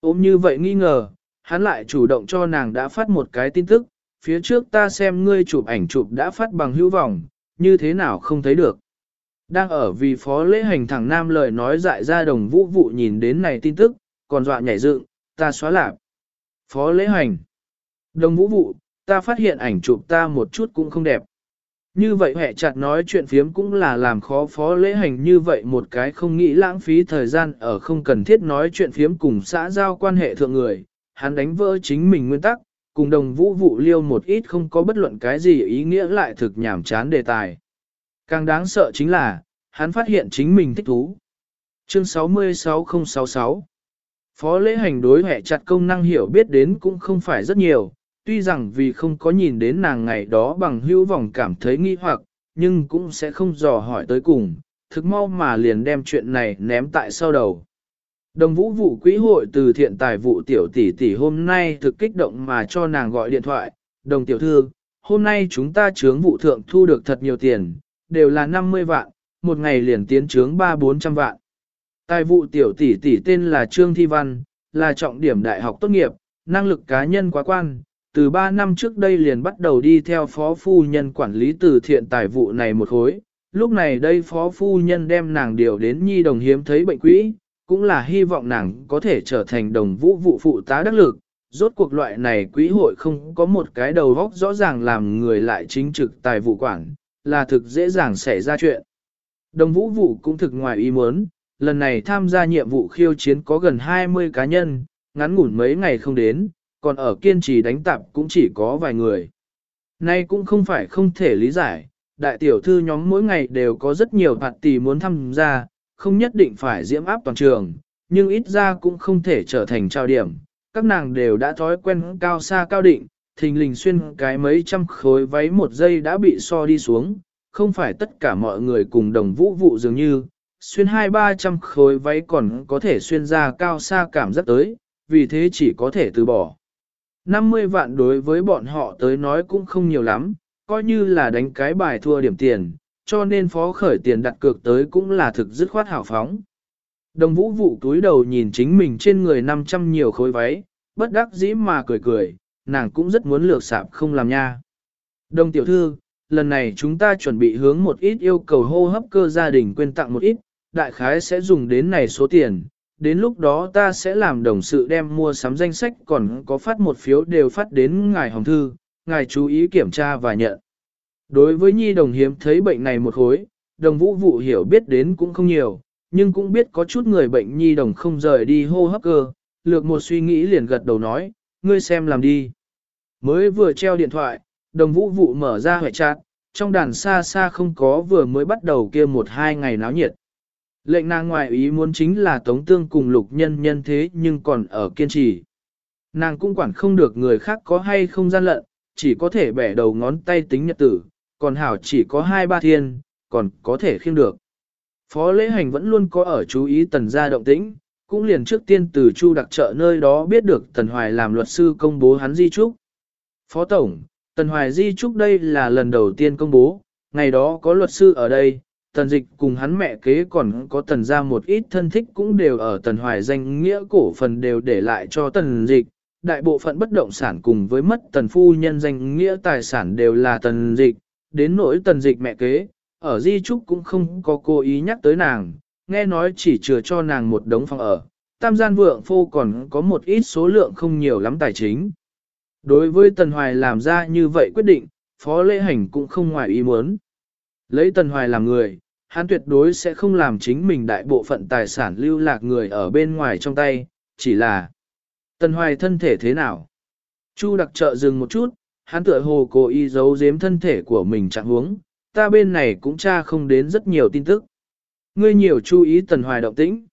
Ôm như vậy nghi ngờ, hắn lại chủ động cho nàng đã phát một cái tin tức, phía trước ta xem ngươi chụp ảnh chụp đã phát bằng hữu vọng, như thế nào không thấy được. Đang ở vì phó lễ hành thẳng nam lời nói dại ra đồng vũ vụ nhìn đến này tin tức, còn dọa nhảy dựng, ta xóa lạc. Phó lễ hành. Đồng vũ vụ, ta phát hiện ảnh chụp ta một chút cũng không đẹp. Như vậy hẹ chặt nói chuyện phiếm cũng là làm khó phó lễ hành như vậy một cái không nghĩ lãng phí thời gian ở không cần thiết nói chuyện phiếm cùng xã giao quan hệ thượng người, hắn đánh vỡ chính mình nguyên tắc, cùng đồng vũ vụ liêu một ít không có bất luận cái gì ý nghĩa lại thực nhảm chán đề tài. Càng đáng sợ chính là, hắn phát hiện chính mình thích thú. Chương 66066 Phó lễ hành đối hệ chặt công năng hiểu biết đến cũng không phải rất nhiều, tuy rằng vì không có nhìn đến nàng ngày đó bằng hữu vọng cảm thấy nghi hoặc, nhưng cũng sẽ không dò hỏi tới cùng, thực mau mà liền đem chuyện này ném tại sau đầu. Đồng vũ vụ quỹ hội từ thiện tài vụ tiểu tỷ tỷ hôm nay thực kích động mà cho nàng gọi điện thoại, đồng tiểu thư, hôm nay chúng ta chướng vụ thượng thu được thật nhiều tiền, đều là 50 vạn, một ngày liền tiến chướng 3-400 vạn. Tài vụ tiểu tỷ tỷ tên là Trương Thi Văn, là trọng điểm đại học tốt nghiệp, năng lực cá nhân quá quan, từ 3 năm trước đây liền bắt đầu đi theo phó phu nhân quản lý từ thiện tài vụ này một khối. Lúc này đây phó phu nhân đem nàng điều đến nhi đồng hiếm thấy bệnh quỹ, cũng là hy vọng nàng có thể trở thành đồng vũ vụ phụ tá đắc lực. Rốt cuộc loại này quỹ hội không có một cái đầu góc rõ ràng làm người lại chính trực tài vụ quản, là thực dễ dàng xảy ra chuyện. Đồng vũ vụ cũng thực ngoài ý muốn, lần này tham gia nhiệm vụ khiêu chiến có gần 20 cá nhân, ngắn ngủn mấy ngày không đến, còn ở kiên trì đánh tạp cũng chỉ có vài người. Nay cũng không phải không thể lý giải, đại tiểu thư nhóm mỗi ngày đều có rất nhiều hạt tỷ muốn tham gia, không nhất định phải diễm áp toàn trường, nhưng ít ra cũng không thể trở thành trao điểm. Các nàng đều đã thói quen cao xa cao định, thình lình xuyên cái mấy trăm khối váy một giây đã bị so đi xuống, không phải tất cả mọi người cùng đồng vũ vụ dường như, xuyên hai ba trăm khối váy còn có thể xuyên ra cao xa cảm giác tới, vì thế chỉ có thể từ bỏ. 50 vạn đối với bọn họ tới nói cũng không nhiều lắm, coi như là đánh cái bài thua điểm tiền, cho nên phó khởi tiền đặt cược tới cũng là thực dứt khoát hảo phóng. Đồng vũ vụ túi đầu nhìn chính mình trên người 500 nhiều khối váy, bất đắc dĩ mà cười cười, nàng cũng rất muốn lược sạp không làm nha. Đồng tiểu thư, lần này chúng ta chuẩn bị hướng một ít yêu cầu hô hấp cơ gia đình quên tặng một ít, đại khái sẽ dùng đến này số tiền, đến lúc đó ta sẽ làm đồng sự đem mua sắm danh sách còn có phát một phiếu đều phát đến ngài hồng thư, ngài chú ý kiểm tra và nhận. Đối với nhi đồng hiếm thấy bệnh này một khối, đồng vũ vụ hiểu biết đến cũng không nhiều, nhưng cũng biết có chút người bệnh nhi đồng không rời đi hô hấp cơ, lược một suy nghĩ liền gật đầu nói, ngươi xem làm đi. Mới vừa treo điện thoại, đồng vũ vụ mở ra hệ chat, trong đàn xa xa không có vừa mới bắt đầu kia một hai ngày náo nhiệt. Lệnh nàng ngoại ý muốn chính là tống tương cùng lục nhân nhân thế nhưng còn ở kiên trì. Nàng cũng quản không được người khác có hay không gian lận, chỉ có thể bẻ đầu ngón tay tính nhật tử, còn hảo chỉ có hai ba thiên, còn có thể khiêm được. Phó lễ hành vẫn luôn có ở chú ý tần gia động tĩnh, cũng liền trước tiên từ chu đặc trợ nơi đó biết được tần hoài làm luật sư công bố hắn di trúc. Phó tổng, tần hoài di trúc đây là lần đầu tiên công bố, ngày đó có luật sư ở đây, tần dịch cùng hắn mẹ kế còn có tần ra một ít thân thích cũng đều ở tần hoài danh nghĩa cổ phần đều để lại cho tần dịch. Đại bộ phận bất động sản cùng với mất tần phu nhân danh nghĩa tài sản đều là tần dịch, đến nỗi tần dịch mẹ kế, ở di trúc cũng không có cố ý nhắc tới nàng, nghe nói chỉ chừa cho nàng một đống phòng ở, tam gian vượng Phu còn có một ít số lượng không nhiều lắm tài chính. Đối với Tần Hoài làm ra như vậy quyết định, Phó Lễ Hành cũng không ngoài ý muốn. Lấy Tần Hoài làm người, hắn tuyệt đối sẽ không làm chính mình đại bộ phận tài sản lưu lạc người ở bên ngoài trong tay, chỉ là Tần Hoài thân thể thế nào? Chu đặc trợ dừng một chút, hắn tựa hồ cố ý giấu giếm thân thể của mình trạng huống, ta bên này cũng tra không đến rất nhiều tin tức. Ngươi nhiều chú ý Tần Hoài động tĩnh.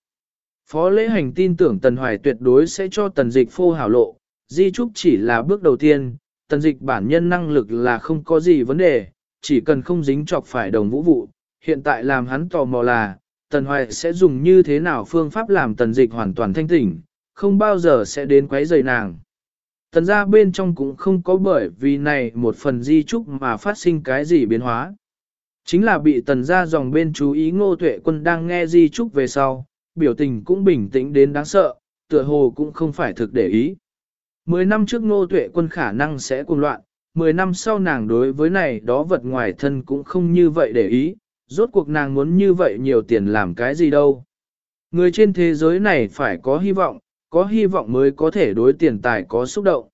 Phó lễ hành tin tưởng Tần Hoài tuyệt đối sẽ cho Tần Dịch phô hảo lộ, di trúc chỉ là bước đầu tiên, Tần Dịch bản nhân năng lực là không có gì vấn đề, chỉ cần không dính chọc phải đồng vũ vụ. Hiện tại làm hắn tò mò là, Tần Hoài sẽ dùng như thế nào phương pháp làm Tần Dịch hoàn toàn thanh tỉnh, không bao giờ sẽ đến quấy rầy nàng. Tần ra bên trong cũng không có bởi vì này một phần di trúc mà phát sinh cái gì biến hóa. Chính là bị tần ra dòng bên chú ý ngô tuệ quân đang nghe di trúc về sau, biểu tình cũng bình tĩnh đến đáng sợ, tựa hồ cũng không phải thực để ý. Mười năm trước ngô tuệ quân khả năng sẽ cuồng loạn, mười năm sau nàng đối với này đó vật ngoài thân cũng không như vậy để ý, rốt cuộc nàng muốn như vậy nhiều tiền làm cái gì đâu. Người trên thế giới này phải có hy vọng, có hy vọng mới có thể đối tiền tài có xúc động.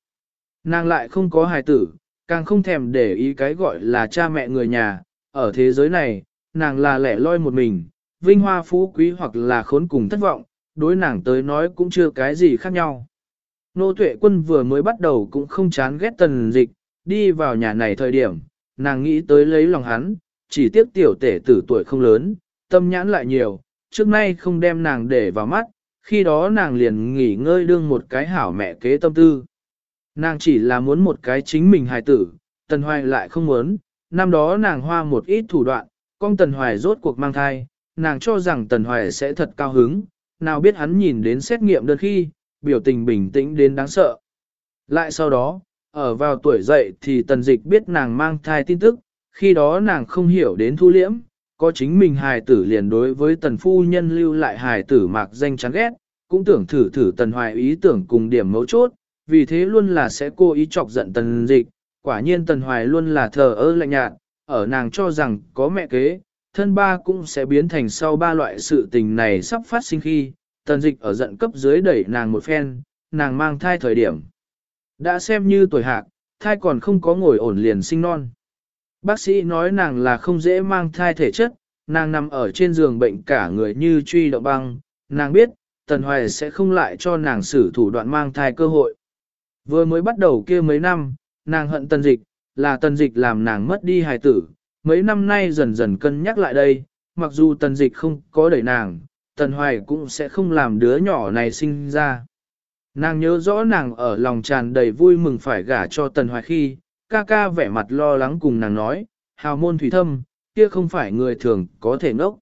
Nàng lại không có hài tử, càng không thèm để ý cái gọi là cha mẹ người nhà, ở thế giới này, nàng là lẻ loi một mình, vinh hoa phú quý hoặc là khốn cùng thất vọng, đối nàng tới nói cũng chưa cái gì khác nhau. Nô tuệ quân vừa mới bắt đầu cũng không chán ghét tần dịch, đi vào nhà này thời điểm, nàng nghĩ tới lấy lòng hắn, chỉ tiếc tiểu tể tử tuổi không lớn, tâm nhãn lại nhiều, trước nay không đem nàng để vào mắt, khi đó nàng liền nghỉ ngơi đương một cái hảo mẹ kế tâm tư. Nàng chỉ là muốn một cái chính mình hài tử, tần hoài lại không muốn, năm đó nàng hoa một ít thủ đoạn, con tần hoài rốt cuộc mang thai, nàng cho rằng Tần Hoài sẽ thật cao hứng, nào biết hắn nhìn đến xét nghiệm đơn khi, biểu tình bình tĩnh đến đáng sợ. Lại sau đó, ở vào tuổi dậy thì Tần Dịch biết nàng mang thai tin tức, khi đó nàng không hiểu đến thu liễm, có chính mình hài tử liền đối với Tần Phu Nhân lưu lại hài tử mạc danh chán ghét, cũng tưởng thử thử Tần Hoài ý tưởng cùng điểm mấu chốt, vì thế luôn là sẽ cố ý chọc giận Tần Dịch, quả nhiên Tần Hoài luôn là thờ ơ lạnh nhạt, ở nàng cho rằng có mẹ kế, thân ba cũng sẽ biến thành sau ba loại sự tình này sắp phát sinh khi, tần dịch ở giận cấp dưới đẩy nàng một phen, nàng mang thai thời điểm. Đã xem như tuổi hạc, thai còn không có ngồi ổn liền sinh non. Bác sĩ nói nàng là không dễ mang thai thể chất, nàng nằm ở trên giường bệnh cả người như truy động băng, nàng biết, Tần Hoài sẽ không lại cho nàng xử thủ đoạn mang thai cơ hội. Vừa mới bắt đầu kia mấy năm, nàng hận tần dịch, là tần dịch làm nàng mất đi hài tử, mấy năm nay dần dần cân nhắc lại đây, mặc dù tần dịch không có đẩy nàng, tần hoài cũng sẽ không làm đứa nhỏ này sinh ra. Nàng nhớ rõ nàng ở lòng tràn đầy vui mừng phải gả cho tần hoài khi, ca ca vẻ mặt lo lắng cùng nàng nói, hào môn thủy thâm, kia không phải người thường có thể ngốc.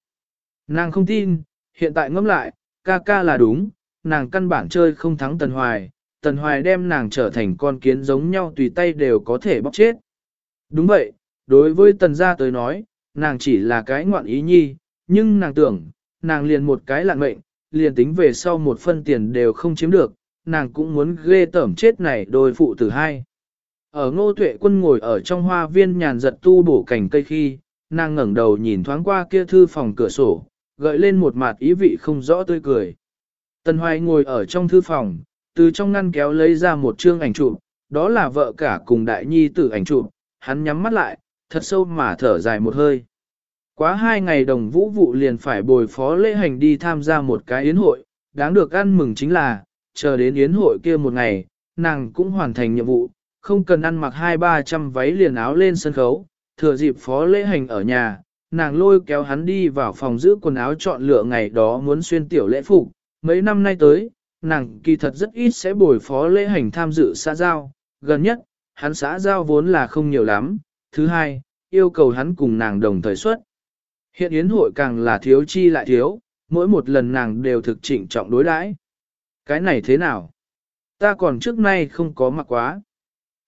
Nàng không tin, hiện tại ngẫm lại, ca ca là đúng, nàng căn bản chơi không thắng tần hoài, tần hoài đem nàng trở thành con kiến giống nhau tùy tay đều có thể bóc chết. Đúng vậy, Đối với tần gia tới nói, nàng chỉ là cái ngoạn ý nhi, nhưng nàng tưởng, nàng liền một cái lạn mệnh, liền tính về sau một phân tiền đều không chiếm được, nàng cũng muốn ghê tẩm chết này đôi phụ tử hai. Ở ngô tuệ quân ngồi ở trong hoa viên nhàn giật tu bổ cành cây khi, nàng ngẩng đầu nhìn thoáng qua kia thư phòng cửa sổ, gợi lên một mặt ý vị không rõ tươi cười. Tần Hoài ngồi ở trong thư phòng, từ trong ngăn kéo lấy ra một chương ảnh chụp, đó là vợ cả cùng đại nhi tử ảnh chụp, hắn nhắm mắt lại, thật sâu mà thở dài một hơi. Quá hai ngày đồng vũ vụ liền phải bồi phó lễ hành đi tham gia một cái yến hội, đáng được ăn mừng chính là, chờ đến yến hội kia một ngày, nàng cũng hoàn thành nhiệm vụ, không cần ăn mặc hai ba trăm váy liền áo lên sân khấu, thừa dịp phó lễ hành ở nhà, nàng lôi kéo hắn đi vào phòng giữ quần áo chọn lựa ngày đó muốn xuyên tiểu lễ phục. Mấy năm nay tới, nàng kỳ thật rất ít sẽ bồi phó lễ hành tham dự xã giao, gần nhất, hắn xã giao vốn là không nhiều lắm, thứ hai, yêu cầu hắn cùng nàng đồng thời xuất. Hiện yến hội càng là thiếu chi lại thiếu, mỗi một lần nàng đều thực chỉnh trọng đối đãi. Cái này thế nào? Ta còn trước nay không có mặc quá.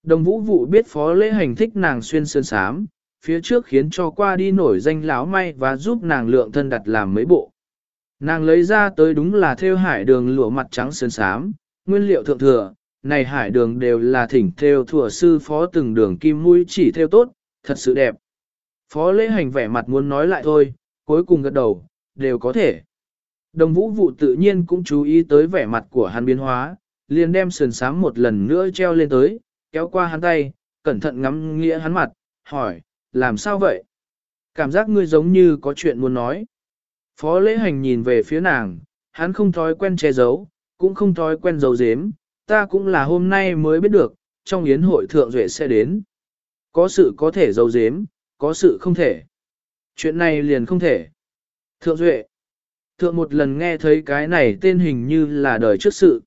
Đồng vũ vụ biết phó lễ hành thích nàng xuyên sơn sám, phía trước khiến cho qua đi nổi danh láo may và giúp nàng lượng thân đặt làm mấy bộ. Nàng lấy ra tới đúng là theo hải đường lụa mặt trắng sơn sám, nguyên liệu thượng thừa, này hải đường đều là thỉnh theo thừa sư phó từng đường kim mũi chỉ theo tốt, thật sự đẹp. Phó lễ hành vẻ mặt muốn nói lại thôi, cuối cùng gật đầu, đều có thể. Đồng vũ vụ tự nhiên cũng chú ý tới vẻ mặt của hắn biến hóa, liền đem sườn sám một lần nữa treo lên tới, kéo qua hắn tay, cẩn thận ngắm nghĩa hắn mặt, hỏi, làm sao vậy? Cảm giác ngươi giống như có chuyện muốn nói. Phó lễ hành nhìn về phía nàng, hắn không thói quen che giấu, cũng không thói quen giấu giếm, ta cũng là hôm nay mới biết được, trong yến hội thượng duệ sẽ đến. Có sự có thể giấu giếm, có sự không thể. Chuyện này liền không thể. Thượng duệ. Thượng một lần nghe thấy cái này tên hình như là đời trước sự.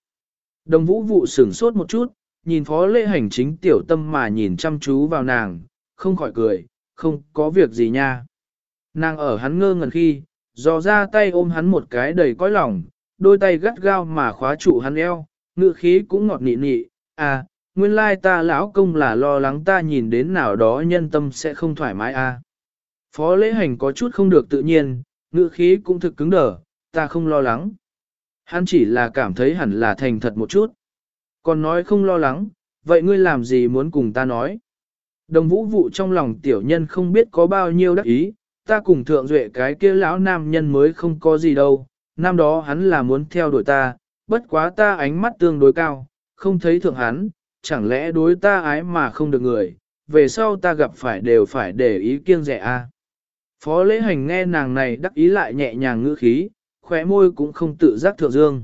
Đồng vũ vụ sửng sốt một chút, nhìn phó lễ hành chính tiểu tâm mà nhìn chăm chú vào nàng, không khỏi cười, không có việc gì nha. Nàng ở hắn ngơ ngẩn khi, dò ra tay ôm hắn một cái đầy cõi lòng, đôi tay gắt gao mà khóa trụ hắn eo, ngựa khí cũng ngọt nị nị, à, nguyên lai ta lão công là lo lắng ta nhìn đến nào đó nhân tâm sẽ không thoải mái à. Phó lễ hành có chút không được tự nhiên, ngựa khí cũng thực cứng đờ, ta không lo lắng. Hắn chỉ là cảm thấy hẳn là thành thật một chút. Còn nói không lo lắng, vậy ngươi làm gì muốn cùng ta nói? Đồng vũ vụ trong lòng tiểu nhân không biết có bao nhiêu đắc ý, ta cùng thượng duệ cái kia lão nam nhân mới không có gì đâu, năm đó hắn là muốn theo đuổi ta, bất quá ta ánh mắt tương đối cao, không thấy thượng hắn, chẳng lẽ đối ta ái mà không được người, về sau ta gặp phải đều phải để ý kiêng rẻ a. À. Phó lễ hành nghe nàng này đắc ý lại nhẹ nhàng ngữ khí, khóe môi cũng không tự giác thượng dương.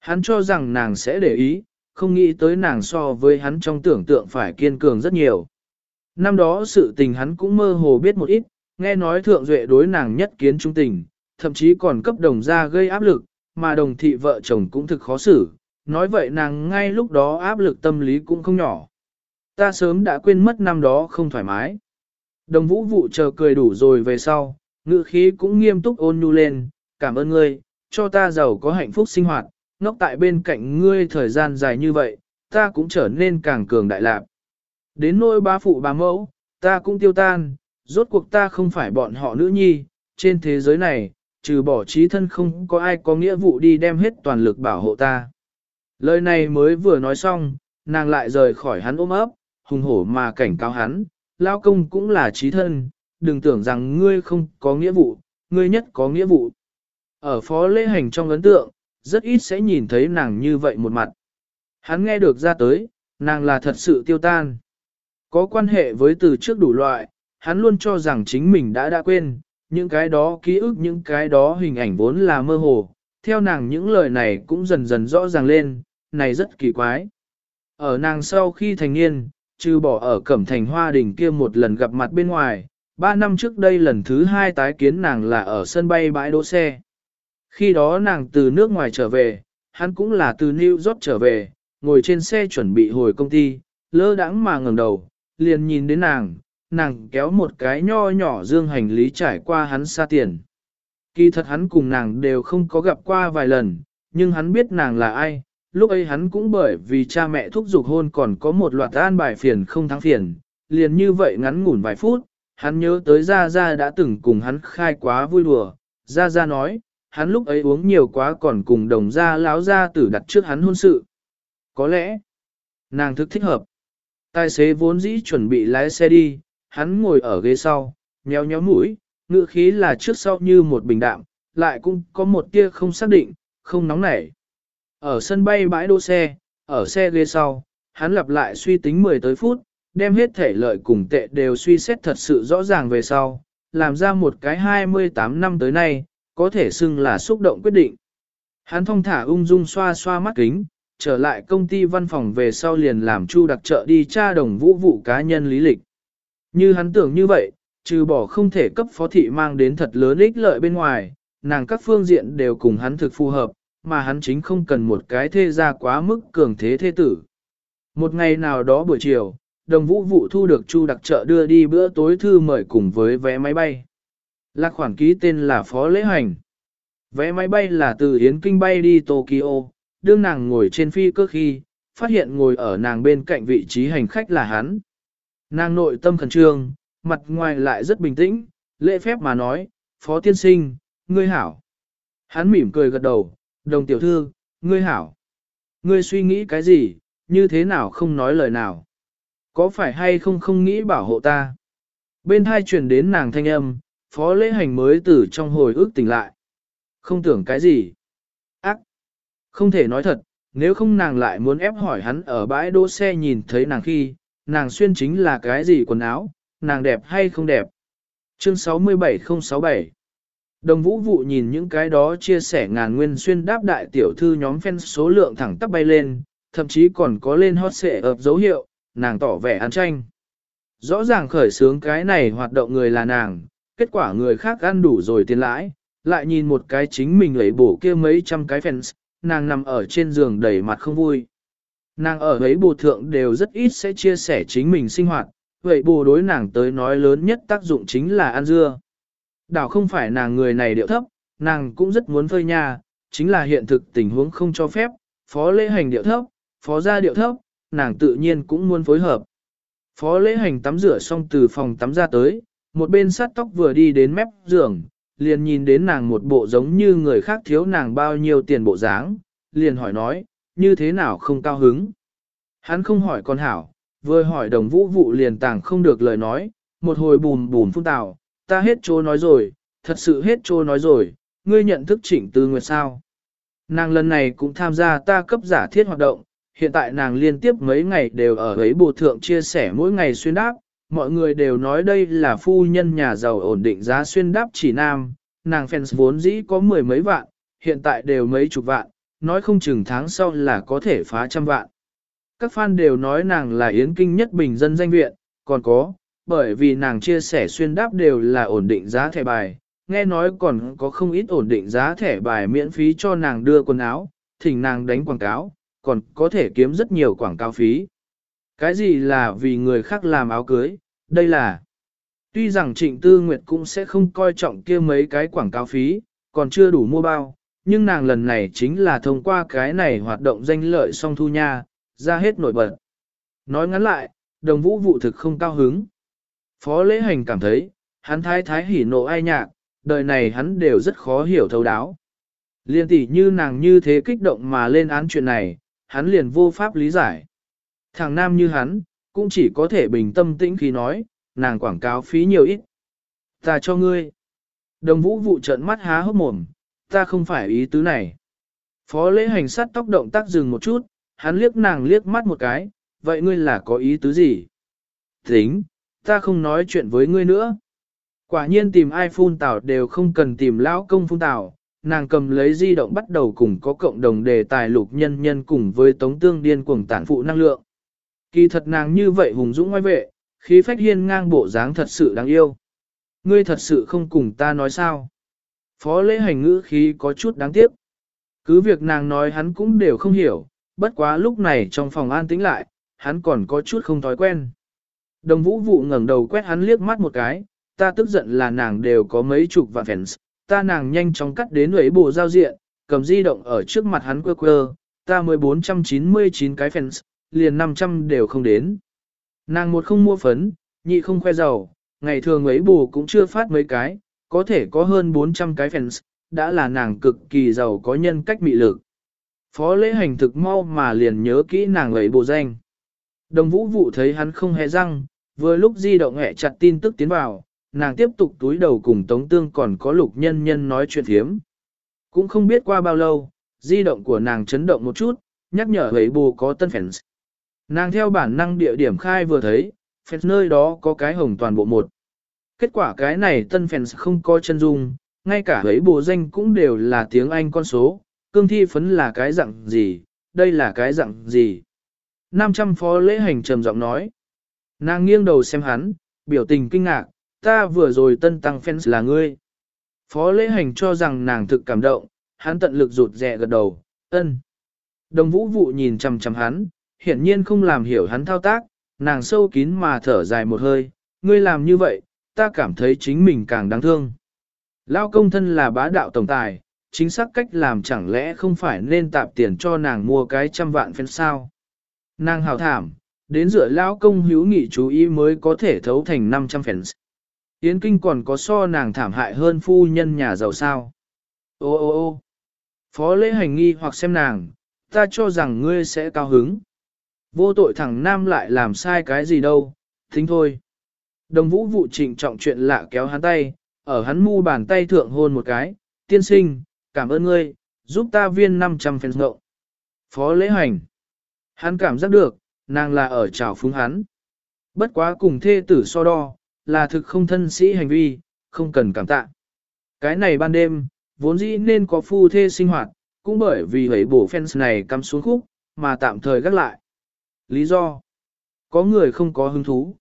Hắn cho rằng nàng sẽ để ý, không nghĩ tới nàng so với hắn trong tưởng tượng phải kiên cường rất nhiều. Năm đó sự tình hắn cũng mơ hồ biết một ít, nghe nói thượng duệ đối nàng nhất kiến trung tình, thậm chí còn cấp đồng ra gây áp lực, mà đồng thị vợ chồng cũng thực khó xử, nói vậy nàng ngay lúc đó áp lực tâm lý cũng không nhỏ. Ta sớm đã quên mất năm đó không thoải mái. Đồng vũ vụ chờ cười đủ rồi về sau, ngự khí cũng nghiêm túc ôn nhu lên, cảm ơn ngươi, cho ta giàu có hạnh phúc sinh hoạt, ngốc tại bên cạnh ngươi thời gian dài như vậy, ta cũng trở nên càng cường đại lạc. Đến nỗi ba phụ bà mẫu, ta cũng tiêu tan, rốt cuộc ta không phải bọn họ nữ nhi, trên thế giới này, trừ bỏ trí thân không có ai có nghĩa vụ đi đem hết toàn lực bảo hộ ta. Lời này mới vừa nói xong, nàng lại rời khỏi hắn ôm ấp, hùng hổ mà cảnh cáo hắn, lao công cũng là trí thân, đừng tưởng rằng ngươi không có nghĩa vụ, ngươi nhất có nghĩa vụ. Ở phó lễ hành trong ấn tượng, rất ít sẽ nhìn thấy nàng như vậy một mặt. Hắn nghe được ra tới, nàng là thật sự tiêu tan. Có quan hệ với từ trước đủ loại, hắn luôn cho rằng chính mình đã đã quên, những cái đó ký ức những cái đó hình ảnh vốn là mơ hồ, theo nàng những lời này cũng dần dần rõ ràng lên, này rất kỳ quái. Ở nàng sau khi thành niên, trừ bỏ ở Cẩm Thành Hoa Đình kia một lần gặp mặt bên ngoài, ba năm trước đây lần thứ hai tái kiến nàng là ở sân bay bãi đỗ xe. Khi đó nàng từ nước ngoài trở về, hắn cũng là từ New York trở về, ngồi trên xe chuẩn bị hồi công ty, lơ đãng mà ngẩng đầu, liền nhìn đến nàng, nàng kéo một cái nho nhỏ dương hành lý trải qua hắn xa tiền. Kỳ thật hắn cùng nàng đều không có gặp qua vài lần, nhưng hắn biết nàng là ai, lúc ấy hắn cũng bởi vì cha mẹ thúc giục hôn còn có một loạt an bài phiền không thắng phiền, liền như vậy ngắn ngủn vài phút, hắn nhớ tới Gia Gia đã từng cùng hắn khai quá vui đùa, Gia Gia nói, hắn lúc ấy uống nhiều quá còn cùng đồng gia láo gia tử đặt trước hắn hôn sự. Có lẽ, nàng thức thích hợp. Tài xế vốn dĩ chuẩn bị lái xe đi, hắn ngồi ở ghế sau, nhéo nhéo mũi, ngựa khí là trước sau như một bình đạm, lại cũng có một tia không xác định, không nóng nảy. Ở sân bay bãi đỗ xe, ở xe ghế sau, hắn lặp lại suy tính 10 tới phút, đem hết thể lợi cùng tệ đều suy xét thật sự rõ ràng về sau, làm ra một cái 28 năm tới nay, có thể xưng là xúc động quyết định. Hắn thong thả ung dung xoa xoa mắt kính, trở lại công ty văn phòng về sau liền làm chu đặc trợ đi tra đồng vũ vụ cá nhân lý lịch. Như hắn tưởng như vậy, trừ bỏ không thể cấp phó thị mang đến thật lớn ích lợi bên ngoài, nàng các phương diện đều cùng hắn thực phù hợp, mà hắn chính không cần một cái thê ra quá mức cường thế thế tử. Một ngày nào đó buổi chiều, đồng vũ vụ thu được chu đặc trợ đưa đi bữa tối thư mời cùng với vé máy bay. Lạc khoản ký tên là Phó Lễ Hành. Vé máy bay là từ Yến Kinh bay đi Tokyo, đương nàng ngồi trên phi cơ khi, phát hiện ngồi ở nàng bên cạnh vị trí hành khách là hắn. Nàng nội tâm khẩn trương, mặt ngoài lại rất bình tĩnh, lễ phép mà nói, phó tiên sinh, ngươi hảo. Hắn mỉm cười gật đầu, đồng tiểu thư, ngươi hảo. Ngươi suy nghĩ cái gì, như thế nào không nói lời nào. Có phải hay không không nghĩ bảo hộ ta? Bên hai truyền đến nàng thanh âm, phó lễ hành mới từ trong hồi ức tỉnh lại. Không tưởng cái gì. Ác. Không thể nói thật, nếu không nàng lại muốn ép hỏi hắn ở bãi đỗ xe nhìn thấy nàng khi, nàng xuyên chính là cái gì quần áo, nàng đẹp hay không đẹp. Chương 67067 Đồng vũ vụ nhìn những cái đó chia sẻ ngàn nguyên xuyên đáp đại tiểu thư nhóm fan số lượng thẳng tắp bay lên, thậm chí còn có lên hot xệ ập dấu hiệu, nàng tỏ vẻ ăn tranh. Rõ ràng khởi sướng cái này hoạt động người là nàng, kết quả người khác ăn đủ rồi tiền lãi, lại nhìn một cái chính mình lấy bổ kia mấy trăm cái fans, nàng nằm ở trên giường đầy mặt không vui. Nàng ở ấy bồ thượng đều rất ít sẽ chia sẻ chính mình sinh hoạt, vậy bồ đối nàng tới nói lớn nhất tác dụng chính là ăn dưa. Đảo không phải nàng người này điệu thấp, nàng cũng rất muốn phơi nhà, chính là hiện thực tình huống không cho phép, phó lễ hành điệu thấp, phó gia điệu thấp, nàng tự nhiên cũng muốn phối hợp. Phó lễ hành tắm rửa xong từ phòng tắm ra tới, một bên sát tóc vừa đi đến mép giường, liền nhìn đến nàng một bộ giống như người khác thiếu nàng bao nhiêu tiền bộ dáng, liền hỏi nói, như thế nào không cao hứng. Hắn không hỏi con hảo, vừa hỏi đồng vũ vụ liền tàng không được lời nói, một hồi bùm bùm phun tào, ta hết chỗ nói rồi, thật sự hết chỗ nói rồi, ngươi nhận thức trịnh tư nguyệt sao. Nàng lần này cũng tham gia ta cấp giả thiết hoạt động, hiện tại nàng liên tiếp mấy ngày đều ở ấy bộ thượng chia sẻ mỗi ngày xuyên đáp, mọi người đều nói đây là phu nhân nhà giàu ổn định giá xuyên đáp chỉ nam, nàng fans vốn dĩ có mười mấy vạn, hiện tại đều mấy chục vạn, nói không chừng tháng sau là có thể phá trăm vạn. Các fan đều nói nàng là yến kinh nhất bình dân danh viện, còn có, bởi vì nàng chia sẻ xuyên đáp đều là ổn định giá thẻ bài, nghe nói còn có không ít ổn định giá thẻ bài miễn phí cho nàng đưa quần áo, thỉnh nàng đánh quảng cáo, còn có thể kiếm rất nhiều quảng cáo phí. Cái gì là vì người khác làm áo cưới, đây là... Tuy rằng Trịnh Tư Nguyệt cũng sẽ không coi trọng kia mấy cái quảng cáo phí, còn chưa đủ mua bao, nhưng nàng lần này chính là thông qua cái này hoạt động danh lợi song thu nha, ra hết nổi bật. Nói ngắn lại, đồng vũ vụ thực không cao hứng. Phó lễ hành cảm thấy, hắn thái thái hỉ nộ ai nhạc, đời này hắn đều rất khó hiểu thấu đáo. Liên tỷ như nàng như thế kích động mà lên án chuyện này, hắn liền vô pháp lý giải. Thằng nam như hắn, cũng chỉ có thể bình tâm tĩnh khi nói, nàng quảng cáo phí nhiều ít. Ta cho ngươi. Đồng vũ vụ trợn mắt há hốc mồm, ta không phải ý tứ này. Phó lễ hành sát tóc động tác dừng một chút, hắn liếc nàng liếc mắt một cái, vậy ngươi là có ý tứ gì? Tính, ta không nói chuyện với ngươi nữa. Quả nhiên tìm ai phun tảo đều không cần tìm lão công phun tảo, nàng cầm lấy di động bắt đầu cùng có cộng đồng đề tài lục nhân nhân cùng với tống tương điên cuồng tản phụ năng lượng. Kỳ thật nàng như vậy hùng dũng ngoài vệ, khí phách hiên ngang bộ dáng thật sự đáng yêu. Ngươi thật sự không cùng ta nói sao. Phó lễ hành ngữ khí có chút đáng tiếc. Cứ việc nàng nói hắn cũng đều không hiểu, bất quá lúc này trong phòng an tĩnh lại, hắn còn có chút không thói quen. Đồng vũ vụ ngẩng đầu quét hắn liếc mắt một cái, ta tức giận là nàng đều có mấy chục vạn fans, ta nàng nhanh chóng cắt đến ấy bộ giao diện, cầm di động ở trước mặt hắn quơ quơ, ta mới 499 cái fans, liền 500 đều không đến. Nàng một không mua phấn, nhị không khoe giàu, ngày thường ấy bù cũng chưa phát mấy cái, có thể có hơn 400 cái fans, đã là nàng cực kỳ giàu có nhân cách mị lực. Phó lễ hành thực mau mà liền nhớ kỹ nàng ấy bộ danh. Đồng vũ vụ thấy hắn không hề răng, vừa lúc di động hẹ chặt tin tức tiến vào, nàng tiếp tục túi đầu cùng Tống Tương còn có lục nhân nhân nói chuyện thiếm. Cũng không biết qua bao lâu, di động của nàng chấn động một chút, nhắc nhở ấy bù có tân fans. Nàng theo bản năng địa điểm khai vừa thấy, phèn nơi đó có cái hồng toàn bộ một. Kết quả cái này tân Phèn không có chân dung, ngay cả ấy bù danh cũng đều là tiếng Anh con số, cương thi phấn là cái dạng gì, đây là cái dạng gì. 500 phó lễ hành trầm giọng nói. Nàng nghiêng đầu xem hắn, biểu tình kinh ngạc, ta vừa rồi tân tăng fans là ngươi. Phó lễ hành cho rằng nàng thực cảm động, hắn tận lực rụt rè gật đầu, ân. Đồng vũ vụ nhìn chằm chằm hắn, hiển nhiên không làm hiểu hắn thao tác, nàng sâu kín mà thở dài một hơi, ngươi làm như vậy, ta cảm thấy chính mình càng đáng thương. Lao công thân là bá đạo tổng tài, chính xác cách làm chẳng lẽ không phải nên tạp tiền cho nàng mua cái trăm vạn phen sao. Nàng hào thảm, đến rửa lão công hữu nghị chú ý mới có thể thấu thành 500 fans. Yến Kinh còn có so nàng thảm hại hơn phu nhân nhà giàu sao. Ô ô ô phó lễ hành nghi hoặc xem nàng, ta cho rằng ngươi sẽ cao hứng. Vô tội thằng nam lại làm sai cái gì đâu, thính thôi. Đồng vũ vụ trịnh trọng chuyện lạ kéo hắn tay, ở hắn mu bàn tay thượng hôn một cái, tiên sinh, cảm ơn ngươi, giúp ta viên 500 phèn ngậu. Phó lễ hành. Hắn cảm giác được, nàng là ở trào phúng hắn. Bất quá cùng thê tử so đo, là thực không thân sĩ hành vi, không cần cảm tạ. Cái này ban đêm, vốn dĩ nên có phu thê sinh hoạt, cũng bởi vì hấy bổ fans này cắm xuống khúc, mà tạm thời gác lại. Lý do? Có người không có hứng thú.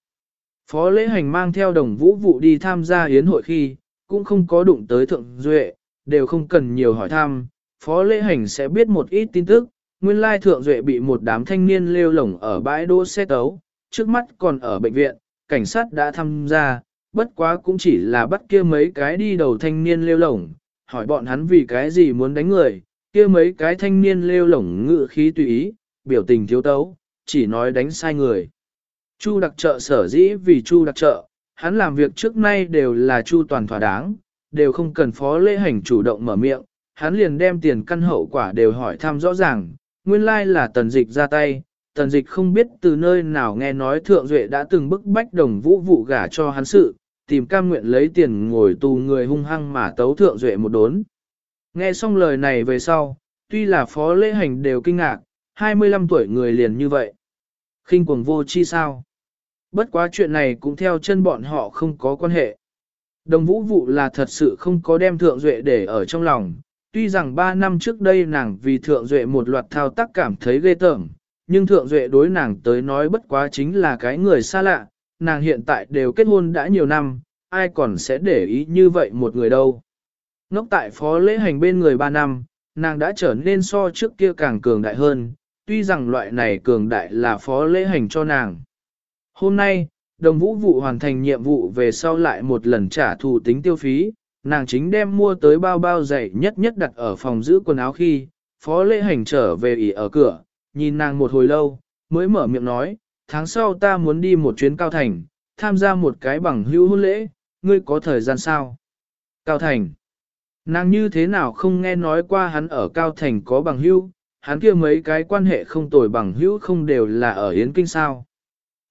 Phó lễ hành mang theo đồng vũ vụ đi tham gia yến hội khi, cũng không có đụng tới thượng duệ, đều không cần nhiều hỏi thăm. Phó lễ hành sẽ biết một ít tin tức, nguyên lai thượng duệ bị một đám thanh niên lêu lổng ở bãi đỗ xe tấu, trước mắt còn ở bệnh viện, cảnh sát đã tham gia, bất quá cũng chỉ là bắt kia mấy cái đi đầu thanh niên lêu lổng, hỏi bọn hắn vì cái gì muốn đánh người, kia mấy cái thanh niên lêu lổng ngự khí tùy ý, biểu tình thiếu tấu, chỉ nói đánh sai người. Chu đặc trợ sở dĩ vì Chu đặc trợ, hắn làm việc trước nay đều là Chu toàn thỏa đáng, đều không cần phó lễ hành chủ động mở miệng, hắn liền đem tiền căn hậu quả đều hỏi thăm rõ ràng, nguyên lai là tần dịch ra tay, tần dịch không biết từ nơi nào nghe nói thượng duệ đã từng bức bách đồng vũ vụ gả cho hắn sự, tìm cam nguyện lấy tiền ngồi tù người hung hăng mà tấu thượng duệ một đốn. Nghe xong lời này về sau, tuy là phó lễ hành đều kinh ngạc, 25 tuổi người liền như vậy khinh cuồng vô chi sao? Bất quá chuyện này cũng theo chân bọn họ không có quan hệ. Đồng vũ vụ là thật sự không có đem thượng duệ để ở trong lòng. Tuy rằng 3 năm trước đây nàng vì thượng duệ một loạt thao tác cảm thấy ghê tởm, nhưng thượng duệ đối nàng tới nói bất quá chính là cái người xa lạ, nàng hiện tại đều kết hôn đã nhiều năm, ai còn sẽ để ý như vậy một người đâu. Ngốc tại phó lễ hành bên người 3 năm, nàng đã trở nên so trước kia càng cường đại hơn, tuy rằng loại này cường đại là phó lễ hành cho nàng. Hôm nay, đồng vũ vụ hoàn thành nhiệm vụ về sau lại một lần trả thù tính tiêu phí, nàng chính đem mua tới bao bao dày nhất nhất đặt ở phòng giữ quần áo khi, phó lễ hành trở về ỉ ở cửa, nhìn nàng một hồi lâu, mới mở miệng nói, tháng sau ta muốn đi một chuyến cao thành, tham gia một cái bằng hữu hôn lễ, ngươi có thời gian sao? Cao thành. Nàng như thế nào không nghe nói qua hắn ở Cao Thành có bằng hữu, hắn kia mấy cái quan hệ không tồi bằng hữu không đều là ở Yến Kinh sao.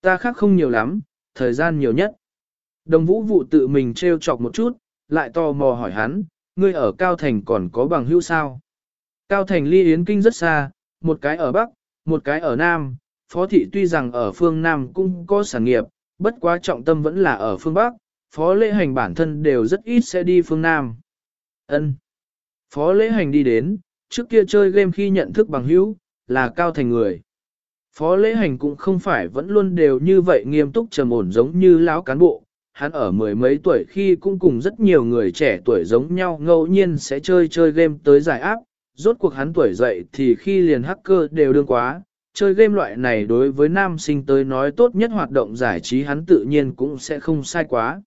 Ta khác không nhiều lắm, thời gian nhiều nhất. Đồng vũ vụ tự mình trêu chọc một chút, lại tò mò hỏi hắn, ngươi ở Cao Thành còn có bằng hữu sao? Cao Thành ly Yến Kinh rất xa, một cái ở Bắc, một cái ở Nam, Phó Thị tuy rằng ở phương Nam cũng có sản nghiệp, bất quá trọng tâm vẫn là ở phương Bắc, Phó Lễ Hành bản thân đều rất ít sẽ đi phương Nam. Ân. Phó Lễ Hành đi đến, trước kia chơi game khi nhận thức bằng hữu, là Cao Thành người. Phó lễ hành cũng không phải vẫn luôn đều như vậy nghiêm túc trầm ổn giống như lão cán bộ, hắn ở mười mấy tuổi khi cũng cùng rất nhiều người trẻ tuổi giống nhau ngẫu nhiên sẽ chơi chơi game tới giải áp, rốt cuộc hắn tuổi dậy thì khi liền hacker đều đương quá, chơi game loại này đối với nam sinh tới nói tốt nhất hoạt động giải trí hắn tự nhiên cũng sẽ không sai quá.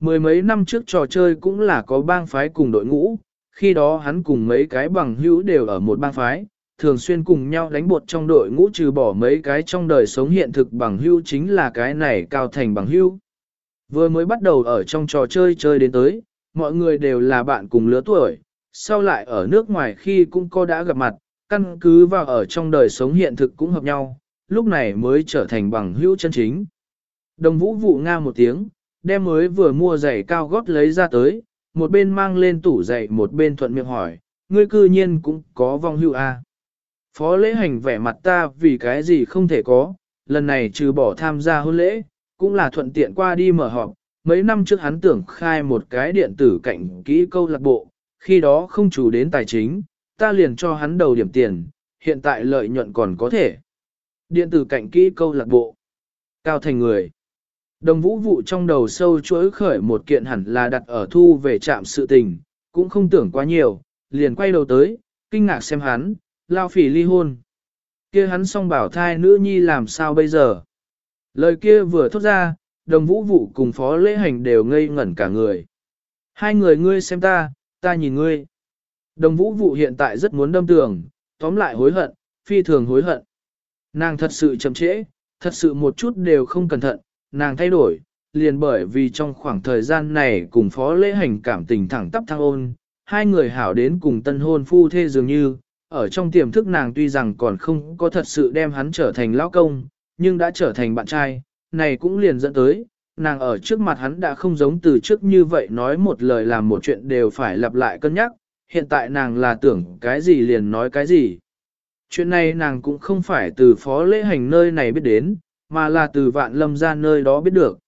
Mười mấy năm trước trò chơi cũng là có bang phái cùng đội ngũ, khi đó hắn cùng mấy cái bằng hữu đều ở một bang phái, thường xuyên cùng nhau đánh bột trong đội ngũ trừ bỏ mấy cái trong đời sống hiện thực bằng hữu chính là cái này cao thành bằng hữu. Vừa mới bắt đầu ở trong trò chơi chơi đến tới, mọi người đều là bạn cùng lứa tuổi, sau lại ở nước ngoài khi cũng có đã gặp mặt, căn cứ vào ở trong đời sống hiện thực cũng hợp nhau, lúc này mới trở thành bằng hữu chân chính. Đồng vũ vụ nga một tiếng, đem mới vừa mua giày cao gót lấy ra tới, một bên mang lên tủ giày một bên thuận miệng hỏi, ngươi cư nhiên cũng có vong hưu a à? Phó lễ hành vẻ mặt ta vì cái gì không thể có, lần này trừ bỏ tham gia hôn lễ, cũng là thuận tiện qua đi mở họp. Mấy năm trước hắn tưởng khai một cái điện tử cạnh kỹ câu lạc bộ, khi đó không chủ đến tài chính, ta liền cho hắn đầu điểm tiền, hiện tại lợi nhuận còn có thể. Điện tử cạnh kỹ câu lạc bộ. Cao thành người. Đồng vũ vụ trong đầu sâu chuỗi khởi một kiện hẳn là đặt ở thu về trạm sự tình, cũng không tưởng quá nhiều, liền quay đầu tới, kinh ngạc xem hắn, lao phỉ ly hôn. kia hắn song bảo thai nữ nhi làm sao bây giờ? Lời kia vừa thốt ra, đồng vũ vụ cùng phó lễ hành đều ngây ngẩn cả người. Hai người ngươi xem ta, ta nhìn ngươi. Đồng vũ vụ hiện tại rất muốn đâm tường, tóm lại hối hận, phi thường hối hận. Nàng thật sự chậm trễ, thật sự một chút đều không cẩn thận, nàng thay đổi, liền bởi vì trong khoảng thời gian này cùng phó lễ hành cảm tình thẳng tắp thăng ôn, hai người hảo đến cùng tân hôn phu thê dường như, ở trong tiềm thức nàng tuy rằng còn không có thật sự đem hắn trở thành lão công, nhưng đã trở thành bạn trai, này cũng liền dẫn tới, nàng ở trước mặt hắn đã không giống từ trước như vậy nói một lời làm một chuyện đều phải lặp lại cân nhắc, hiện tại nàng là tưởng cái gì liền nói cái gì. Chuyện này nàng cũng không phải từ phó lễ hành nơi này biết đến, mà là từ vạn lâm ra nơi đó biết được.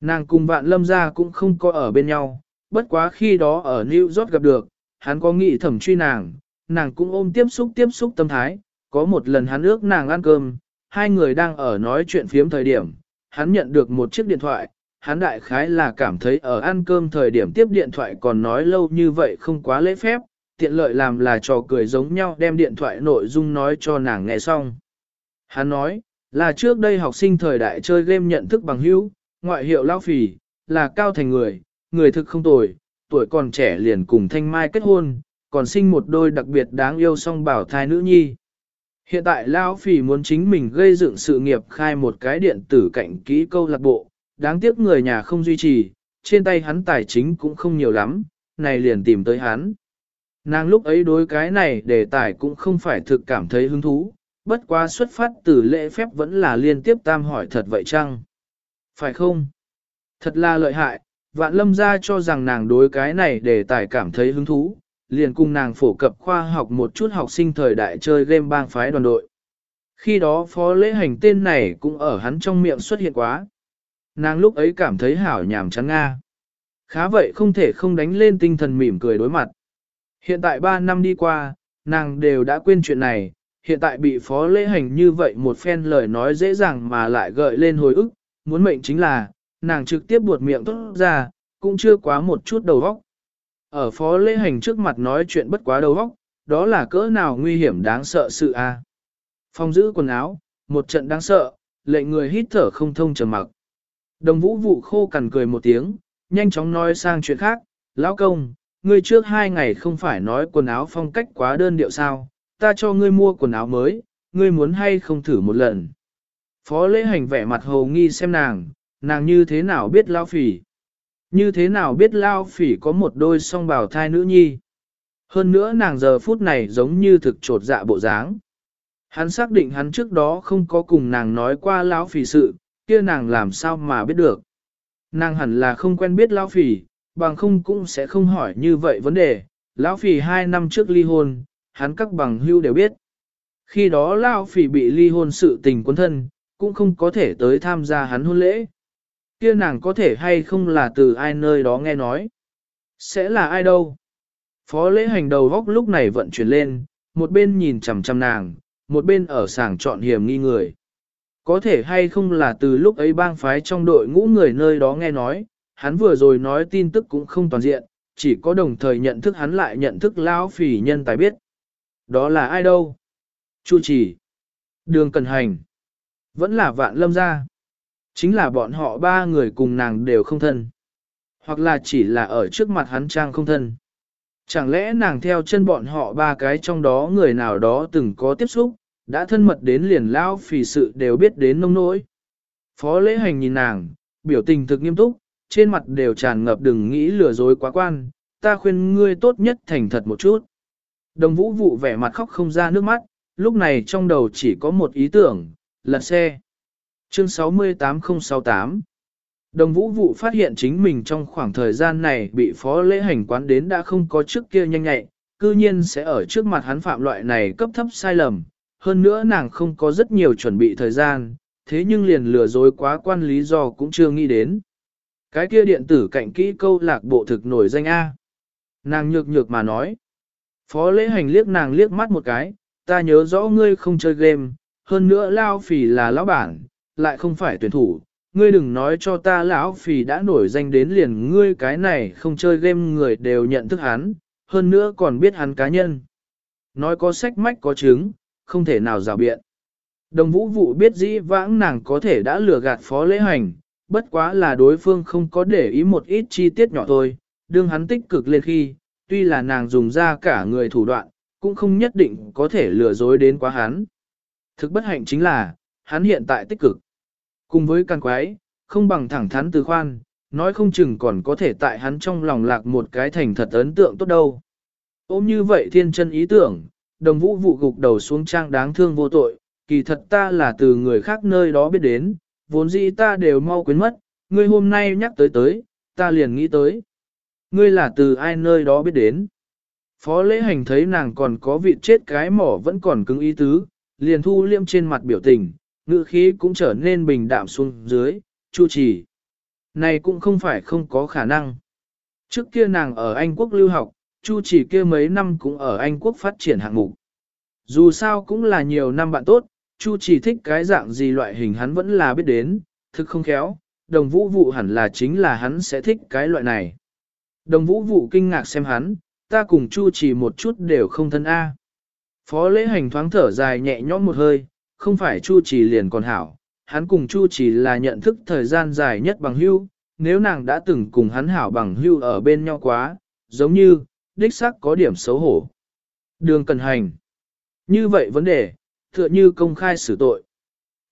Nàng cùng vạn lâm ra cũng không có ở bên nhau, bất quá khi đó ở New York gặp được, hắn có nghĩ thẩm truy nàng, nàng cũng ôm tiếp xúc tiếp xúc tâm thái, có một lần hắn ước nàng ăn cơm, hai người đang ở nói chuyện phiếm thời điểm, hắn nhận được một chiếc điện thoại, hắn đại khái là cảm thấy ở ăn cơm thời điểm tiếp điện thoại còn nói lâu như vậy không quá lễ phép, tiện lợi làm là trò cười giống nhau đem điện thoại nội dung nói cho nàng nghe xong. Hắn nói, là trước đây học sinh thời đại chơi game nhận thức bằng hữu, ngoại hiệu lao phì, là cao thành người, người thực không tồi, tuổi còn trẻ liền cùng thanh mai kết hôn, còn sinh một đôi đặc biệt đáng yêu song bảo thai nữ nhi. Hiện tại Lao Phỉ muốn chính mình gây dựng sự nghiệp khai một cái điện tử cạnh kỹ câu lạc bộ, đáng tiếc người nhà không duy trì, trên tay hắn tài chính cũng không nhiều lắm, này liền tìm tới hắn. Nàng lúc ấy đối cái này đề tài cũng không phải thực cảm thấy hứng thú, bất quá xuất phát từ lễ phép vẫn là liên tiếp tam hỏi thật vậy chăng? Phải không? Thật là lợi hại, vạn lâm gia cho rằng nàng đối cái này để tài cảm thấy hứng thú, liền cùng nàng phổ cập khoa học một chút học sinh thời đại chơi game bang phái đoàn đội. Khi đó phó lễ hành tên này cũng ở hắn trong miệng xuất hiện quá. Nàng lúc ấy cảm thấy hảo nhàm chán Nga. Khá vậy không thể không đánh lên tinh thần mỉm cười đối mặt. Hiện tại 3 năm đi qua, nàng đều đã quên chuyện này, hiện tại bị phó lễ hành như vậy một phen lời nói dễ dàng mà lại gợi lên hồi ức, muốn mệnh chính là, nàng trực tiếp buột miệng tốt ra, cũng chưa quá một chút đầu óc. Ở phó lễ hành trước mặt nói chuyện bất quá đầu óc, đó là cỡ nào nguy hiểm đáng sợ sự a. À. Phong giữ quần áo, một trận đáng sợ, lệnh người hít thở không thông trầm mặc. Đồng vũ vụ khô cằn cười một tiếng, nhanh chóng nói sang chuyện khác, lão công, ngươi trước hai ngày không phải nói quần áo phong cách quá đơn điệu sao, ta cho ngươi mua quần áo mới, ngươi muốn hay không thử một lần. Phó lễ hành vẻ mặt hồ nghi xem nàng, nàng như thế nào biết lao phỉ. Như thế nào biết lao phỉ có một đôi song bào thai nữ nhi. Hơn nữa nàng giờ phút này giống như thực trột dạ bộ dáng. Hắn xác định hắn trước đó không có cùng nàng nói qua lão phỉ sự, kia nàng làm sao mà biết được. Nàng hẳn là không quen biết lão phỉ, bằng không cũng sẽ không hỏi như vậy vấn đề. Lão phỉ hai năm trước ly hôn, hắn các bằng hưu đều biết. Khi đó lão phỉ bị ly hôn sự tình quân thân, cũng không có thể tới tham gia hắn hôn lễ. Kia nàng có thể hay không là từ ai nơi đó nghe nói. Sẽ là ai đâu? Phó lễ hành đầu góc lúc này vận chuyển lên, một bên nhìn chằm chằm nàng, một bên ở sàng chọn hiểm nghi người. Có thể hay không là từ lúc ấy bang phái trong đội ngũ người nơi đó nghe nói, hắn vừa rồi nói tin tức cũng không toàn diện, chỉ có đồng thời nhận thức hắn lại nhận thức lão phỉ nhân tài biết. Đó là ai đâu? Chu chỉ. Đường Cần Hành. Vẫn là vạn lâm gia. Chính là bọn họ ba người cùng nàng đều không thân. Hoặc là chỉ là ở trước mặt hắn trang không thân. Chẳng lẽ nàng theo chân bọn họ ba cái trong đó người nào đó từng có tiếp xúc, đã thân mật đến liền lao phì sự đều biết đến nông nỗi. Phó lễ hành nhìn nàng, biểu tình thực nghiêm túc, trên mặt đều tràn ngập đừng nghĩ lừa dối quá quan, ta khuyên ngươi tốt nhất thành thật một chút. Đồng vũ vụ vẻ mặt khóc không ra nước mắt, lúc này trong đầu chỉ có một ý tưởng, lật xe. Chương 68068 Đồng vũ vụ phát hiện chính mình trong khoảng thời gian này bị phó lễ hành quán đến đã không có trước kia nhanh nhạy, cư nhiên sẽ ở trước mặt hắn phạm loại này cấp thấp sai lầm. Hơn nữa nàng không có rất nhiều chuẩn bị thời gian, thế nhưng liền lừa dối quá quan lý do cũng chưa nghĩ đến. Cái kia điện tử cạnh kỹ câu lạc bộ thực nổi danh A. Nàng nhược nhược mà nói. Phó lễ hành liếc nàng liếc mắt một cái, ta nhớ rõ ngươi không chơi game, hơn nữa lao phỉ là lão bản, lại không phải tuyển thủ, ngươi đừng nói cho ta lão phì đã nổi danh đến liền ngươi cái này không chơi game người đều nhận thức hắn, hơn nữa còn biết hắn cá nhân. Nói có sách mách có chứng, không thể nào rào biện. Đồng vũ vụ biết dĩ vãng nàng có thể đã lừa gạt phó lễ hành, bất quá là đối phương không có để ý một ít chi tiết nhỏ thôi, đương hắn tích cực lên khi, tuy là nàng dùng ra cả người thủ đoạn, cũng không nhất định có thể lừa dối đến quá hắn. Thực bất hạnh chính là, hắn hiện tại tích cực. Cùng với càng quái, không bằng thẳng thắn từ khoan, nói không chừng còn có thể tại hắn trong lòng lạc một cái thành thật ấn tượng tốt đâu. Ôm như vậy thiên chân ý tưởng, đồng vũ vụ gục đầu xuống trang đáng thương vô tội, kỳ thật ta là từ người khác nơi đó biết đến, vốn dĩ ta đều mau quên mất, ngươi hôm nay nhắc tới tới, ta liền nghĩ tới. Ngươi là từ ai nơi đó biết đến. Phó lễ hành thấy nàng còn có vị chết cái mỏ vẫn còn cứng ý tứ, liền thu liêm trên mặt biểu tình, ngữ khí cũng trở nên bình đạm xuống dưới, chu trì. Này cũng không phải không có khả năng. Trước kia nàng ở Anh Quốc lưu học, chu trì kia mấy năm cũng ở Anh Quốc phát triển hạng mục. Dù sao cũng là nhiều năm bạn tốt, chu trì thích cái dạng gì loại hình hắn vẫn là biết đến, thực không khéo, đồng vũ vụ hẳn là chính là hắn sẽ thích cái loại này. Đồng vũ vụ kinh ngạc xem hắn, ta cùng chu trì một chút đều không thân A. Phó lễ hành thoáng thở dài nhẹ nhõm một hơi, không phải chu trì liền còn hảo, hắn cùng chu trì là nhận thức thời gian dài nhất bằng hưu, nếu nàng đã từng cùng hắn hảo bằng hưu ở bên nhau quá, giống như, đích xác có điểm xấu hổ. Đường cần hành. Như vậy vấn đề, tựa như công khai xử tội.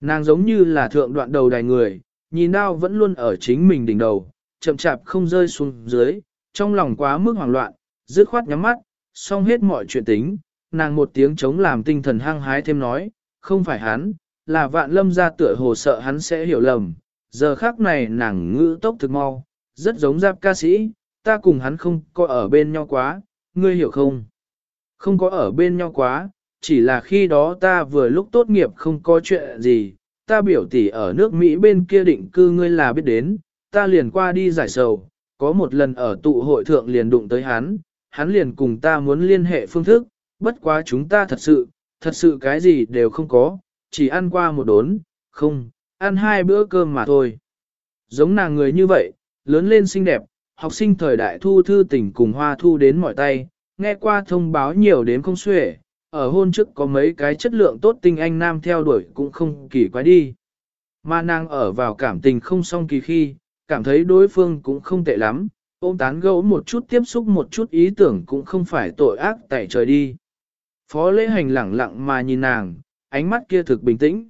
Nàng giống như là thượng đoạn đầu đài người, nhìn đao vẫn luôn ở chính mình đỉnh đầu, chậm chạp không rơi xuống dưới, trong lòng quá mức hoảng loạn, dứt khoát nhắm mắt, xong hết mọi chuyện tính, nàng một tiếng chống làm tinh thần hăng hái thêm nói, không phải hắn, là vạn lâm ra tựa hồ sợ hắn sẽ hiểu lầm, giờ khác này nàng ngữ tốc thực mau, rất giống giáp ca sĩ, ta cùng hắn không có ở bên nhau quá, ngươi hiểu không? Không có ở bên nhau quá, chỉ là khi đó ta vừa lúc tốt nghiệp không có chuyện gì, ta biểu tỷ ở nước Mỹ bên kia định cư ngươi là biết đến, ta liền qua đi giải sầu, có một lần ở tụ hội thượng liền đụng tới hắn, hắn liền cùng ta muốn liên hệ phương thức, bất quá chúng ta thật sự, thật sự cái gì đều không có, chỉ ăn qua một đốn, không, ăn hai bữa cơm mà thôi. Giống nàng người như vậy, lớn lên xinh đẹp, học sinh thời đại thu thư tỉnh cùng hoa thu đến mọi tay, nghe qua thông báo nhiều đến không xuể, ở hôn trước có mấy cái chất lượng tốt tinh anh nam theo đuổi cũng không kỳ quái đi. Mà nàng ở vào cảm tình không song kỳ khi, cảm thấy đối phương cũng không tệ lắm, ôm tán gẫu một chút tiếp xúc một chút ý tưởng cũng không phải tội ác tại trời đi. Phó lễ hành lẳng lặng mà nhìn nàng, ánh mắt kia thực bình tĩnh.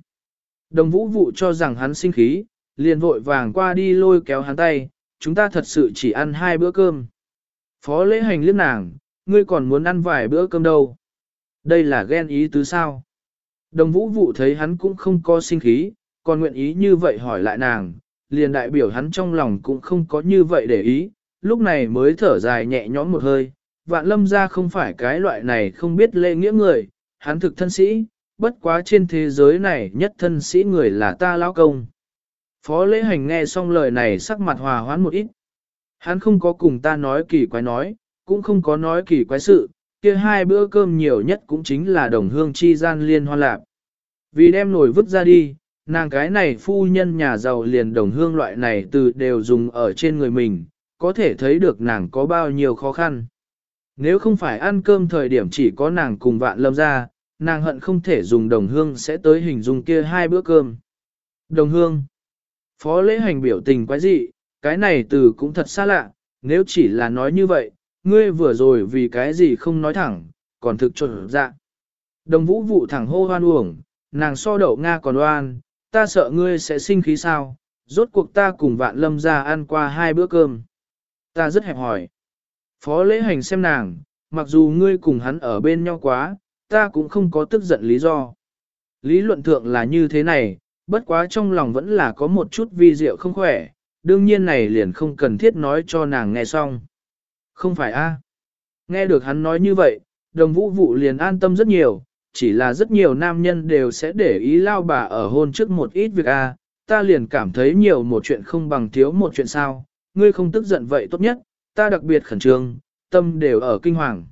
Đồng vũ vụ cho rằng hắn sinh khí, liền vội vàng qua đi lôi kéo hắn tay, chúng ta thật sự chỉ ăn hai bữa cơm. Phó lễ hành liếc nàng, ngươi còn muốn ăn vài bữa cơm đâu. Đây là ghen ý tứ sao. Đồng vũ vụ thấy hắn cũng không có sinh khí, còn nguyện ý như vậy hỏi lại nàng, liền đại biểu hắn trong lòng cũng không có như vậy để ý, lúc này mới thở dài nhẹ nhõm một hơi. Vạn lâm ra không phải cái loại này không biết lễ nghĩa người, hắn thực thân sĩ, bất quá trên thế giới này nhất thân sĩ người là ta lão công. Phó lễ hành nghe xong lời này sắc mặt hòa hoãn một ít. Hắn không có cùng ta nói kỳ quái nói, cũng không có nói kỳ quái sự, kia hai bữa cơm nhiều nhất cũng chính là đồng hương chi gian liên hoa lạc. Vì đem nổi vứt ra đi, nàng cái này phu nhân nhà giàu liền đồng hương loại này từ đều dùng ở trên người mình, có thể thấy được nàng có bao nhiêu khó khăn. Nếu không phải ăn cơm thời điểm chỉ có nàng cùng vạn lâm ra, nàng hận không thể dùng đồng hương sẽ tới hình dung kia hai bữa cơm. Đồng hương. Phó lễ hành biểu tình quái dị, cái này từ cũng thật xa lạ, nếu chỉ là nói như vậy, ngươi vừa rồi vì cái gì không nói thẳng, còn thực trộn dạ. Đồng vũ vụ thẳng hô hoan uổng, nàng so đậu Nga còn oan, ta sợ ngươi sẽ sinh khí sao, rốt cuộc ta cùng vạn lâm ra ăn qua hai bữa cơm. Ta rất hẹp hỏi. Phó lễ hành xem nàng, mặc dù ngươi cùng hắn ở bên nhau quá, ta cũng không có tức giận lý do. Lý luận thượng là như thế này, bất quá trong lòng vẫn là có một chút vi diệu không khỏe, đương nhiên này liền không cần thiết nói cho nàng nghe xong. Không phải a? Nghe được hắn nói như vậy, đồng vũ vụ liền an tâm rất nhiều, chỉ là rất nhiều nam nhân đều sẽ để ý lao bà ở hôn trước một ít việc a. ta liền cảm thấy nhiều một chuyện không bằng thiếu một chuyện sao, ngươi không tức giận vậy tốt nhất, ta đặc biệt khẩn trương, tâm đều ở kinh hoàng.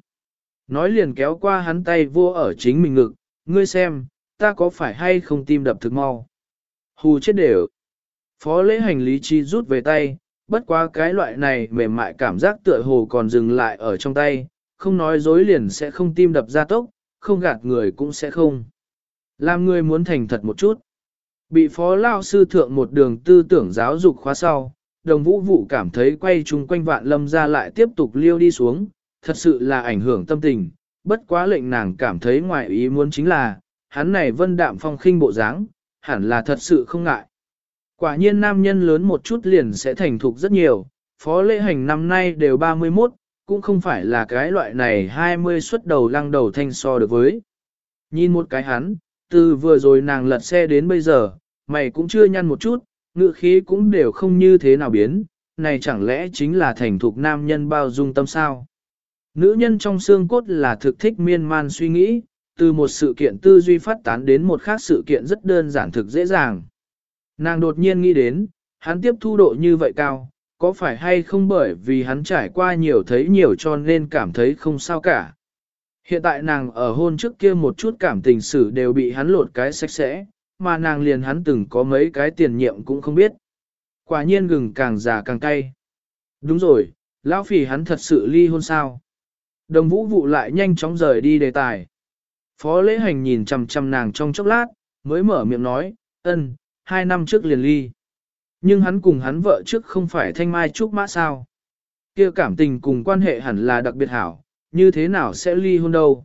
Nói liền kéo qua hắn tay vô ở chính mình ngực, ngươi xem, ta có phải hay không tim đập thực mau. Hù chết đều. Phó lễ hành lý chi rút về tay, bất quá cái loại này mềm mại cảm giác tựa hồ còn dừng lại ở trong tay, không nói dối liền sẽ không tim đập ra tốc, không gạt người cũng sẽ không. Làm người muốn thành thật một chút. Bị phó lao sư thượng một đường tư tưởng giáo dục khóa sau, đồng vũ vụ cảm thấy quay chung quanh vạn lâm ra lại tiếp tục liêu đi xuống, thật sự là ảnh hưởng tâm tình, bất quá lệnh nàng cảm thấy ngoài ý muốn chính là, hắn này vân đạm phong khinh bộ dáng, hẳn là thật sự không ngại. Quả nhiên nam nhân lớn một chút liền sẽ thành thục rất nhiều, phó lễ hành năm nay đều 31, cũng không phải là cái loại này 20 xuất đầu lăng đầu thanh so được với. Nhìn một cái hắn, từ vừa rồi nàng lật xe đến bây giờ, mày cũng chưa nhăn một chút, ngựa khí cũng đều không như thế nào biến, này chẳng lẽ chính là thành thục nam nhân bao dung tâm sao? Nữ nhân trong xương cốt là thực thích miên man suy nghĩ, từ một sự kiện tư duy phát tán đến một khác sự kiện rất đơn giản thực dễ dàng. Nàng đột nhiên nghĩ đến, hắn tiếp thu độ như vậy cao, có phải hay không bởi vì hắn trải qua nhiều thấy nhiều cho nên cảm thấy không sao cả. Hiện tại nàng ở hôn trước kia một chút cảm tình sử đều bị hắn lột cái sạch sẽ, mà nàng liền hắn từng có mấy cái tiền nhiệm cũng không biết. Quả nhiên gừng càng già càng cay. Đúng rồi, lão phỉ hắn thật sự ly hôn sao. Đồng vũ vụ lại nhanh chóng rời đi đề tài. Phó lễ hành nhìn chằm chằm nàng trong chốc lát, mới mở miệng nói, ân, hai năm trước liền ly. Nhưng hắn cùng hắn vợ trước không phải thanh mai trúc mã sao. kia cảm tình cùng quan hệ hẳn là đặc biệt hảo, như thế nào sẽ ly hôn đâu.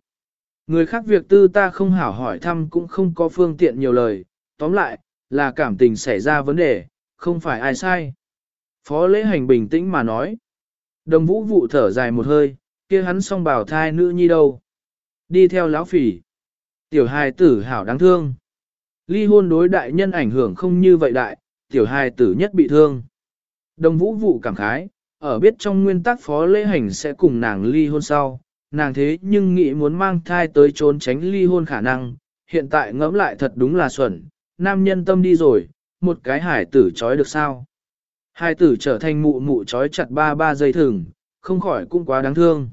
Người khác việc tư ta không hảo hỏi thăm cũng không có phương tiện nhiều lời, tóm lại, là cảm tình xảy ra vấn đề, không phải ai sai. Phó lễ hành bình tĩnh mà nói. Đồng vũ vụ thở dài một hơi, kia hắn song bảo thai nữ nhi đâu. Đi theo lão phỉ. Tiểu hài tử hảo đáng thương. Ly hôn đối đại nhân ảnh hưởng không như vậy đại, tiểu hài tử nhất bị thương. Đồng vũ vụ cảm khái, ở biết trong nguyên tắc phó lễ hành sẽ cùng nàng ly hôn sau, nàng thế nhưng nghĩ muốn mang thai tới trốn tránh ly hôn khả năng, hiện tại ngẫm lại thật đúng là xuẩn, nam nhân tâm đi rồi, một cái hải tử trói được sao. Hải tử trở thành mụ mụ trói chặt ba ba dây thừng, không khỏi cũng quá đáng thương.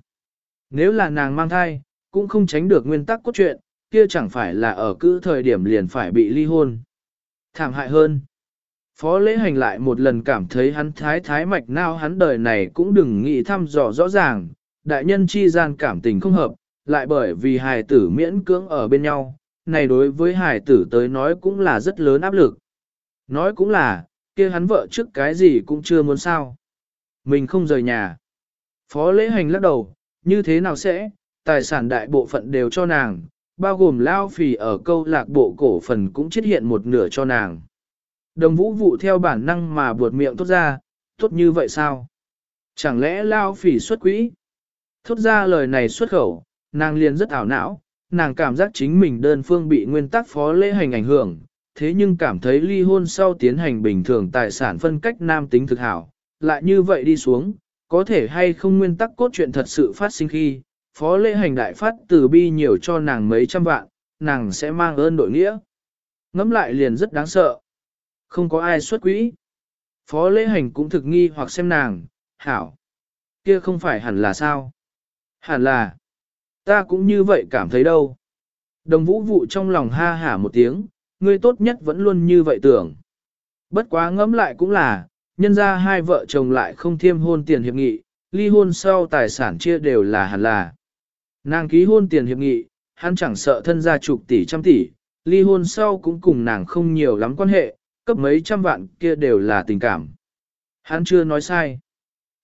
Nếu là nàng mang thai, cũng không tránh được nguyên tắc cốt truyện, kia chẳng phải là ở cứ thời điểm liền phải bị ly hôn. Thảm hại hơn. Phó lễ hành lại một lần cảm thấy hắn thái thái mạch nào hắn đời này cũng đừng nghĩ thăm dò rõ ràng, đại nhân chi gian cảm tình không hợp, lại bởi vì hài tử miễn cưỡng ở bên nhau, này đối với hài tử tới nói cũng là rất lớn áp lực. Nói cũng là, kia hắn vợ trước cái gì cũng chưa muốn sao. Mình không rời nhà. Phó lễ hành lắc đầu, như thế nào sẽ, tài sản đại bộ phận đều cho nàng, bao gồm lao phì ở câu lạc bộ cổ phần cũng chết hiện một nửa cho nàng. Đồng vũ vụ theo bản năng mà buột miệng thốt ra, tốt như vậy sao? Chẳng lẽ lao phỉ xuất quỹ? Thốt ra lời này xuất khẩu, nàng liền rất ảo não, nàng cảm giác chính mình đơn phương bị nguyên tắc phó lễ hành ảnh hưởng, thế nhưng cảm thấy ly hôn sau tiến hành bình thường tài sản phân cách nam tính thực hảo, lại như vậy đi xuống, có thể hay không nguyên tắc cốt truyện thật sự phát sinh khi, phó lễ hành đại phát từ bi nhiều cho nàng mấy trăm vạn, nàng sẽ mang ơn đội nghĩa. Ngắm lại liền rất đáng sợ. Không có ai xuất quỹ. Phó lễ hành cũng thực nghi hoặc xem nàng, hảo. Kia không phải hẳn là sao? Hẳn là. Ta cũng như vậy cảm thấy đâu. Đồng vũ vụ trong lòng ha hả một tiếng, ngươi tốt nhất vẫn luôn như vậy tưởng. Bất quá ngẫm lại cũng là, nhân ra hai vợ chồng lại không thiêm hôn tiền hiệp nghị, ly hôn sau tài sản chia đều là hẳn là. Nàng ký hôn tiền hiệp nghị, hắn chẳng sợ thân gia chục tỷ trăm tỷ, ly hôn sau cũng cùng nàng không nhiều lắm quan hệ, cấp mấy trăm vạn kia đều là tình cảm. Hắn chưa nói sai.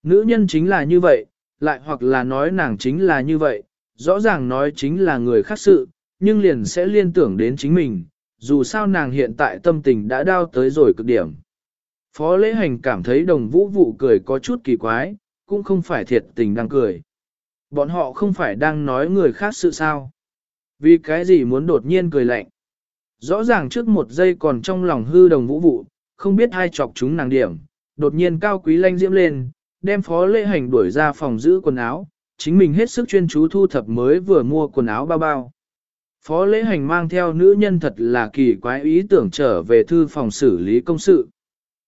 Nữ nhân chính là như vậy, lại hoặc là nói nàng chính là như vậy, rõ ràng nói chính là người khác sự, nhưng liền sẽ liên tưởng đến chính mình, dù sao nàng hiện tại tâm tình đã đau tới rồi cực điểm. Phó lễ hành cảm thấy đồng vũ vụ cười có chút kỳ quái, cũng không phải thiệt tình đang cười. Bọn họ không phải đang nói người khác sự sao. Vì cái gì muốn đột nhiên cười lạnh. Rõ ràng trước một giây còn trong lòng hư đồng vũ vụ, không biết ai chọc chúng nàng điểm, đột nhiên cao quý lanh diễm lên, đem phó lễ hành đuổi ra phòng giữ quần áo, chính mình hết sức chuyên chú thu thập mới vừa mua quần áo bao bao. Phó lễ hành mang theo nữ nhân thật là kỳ quái ý tưởng trở về thư phòng xử lý công sự.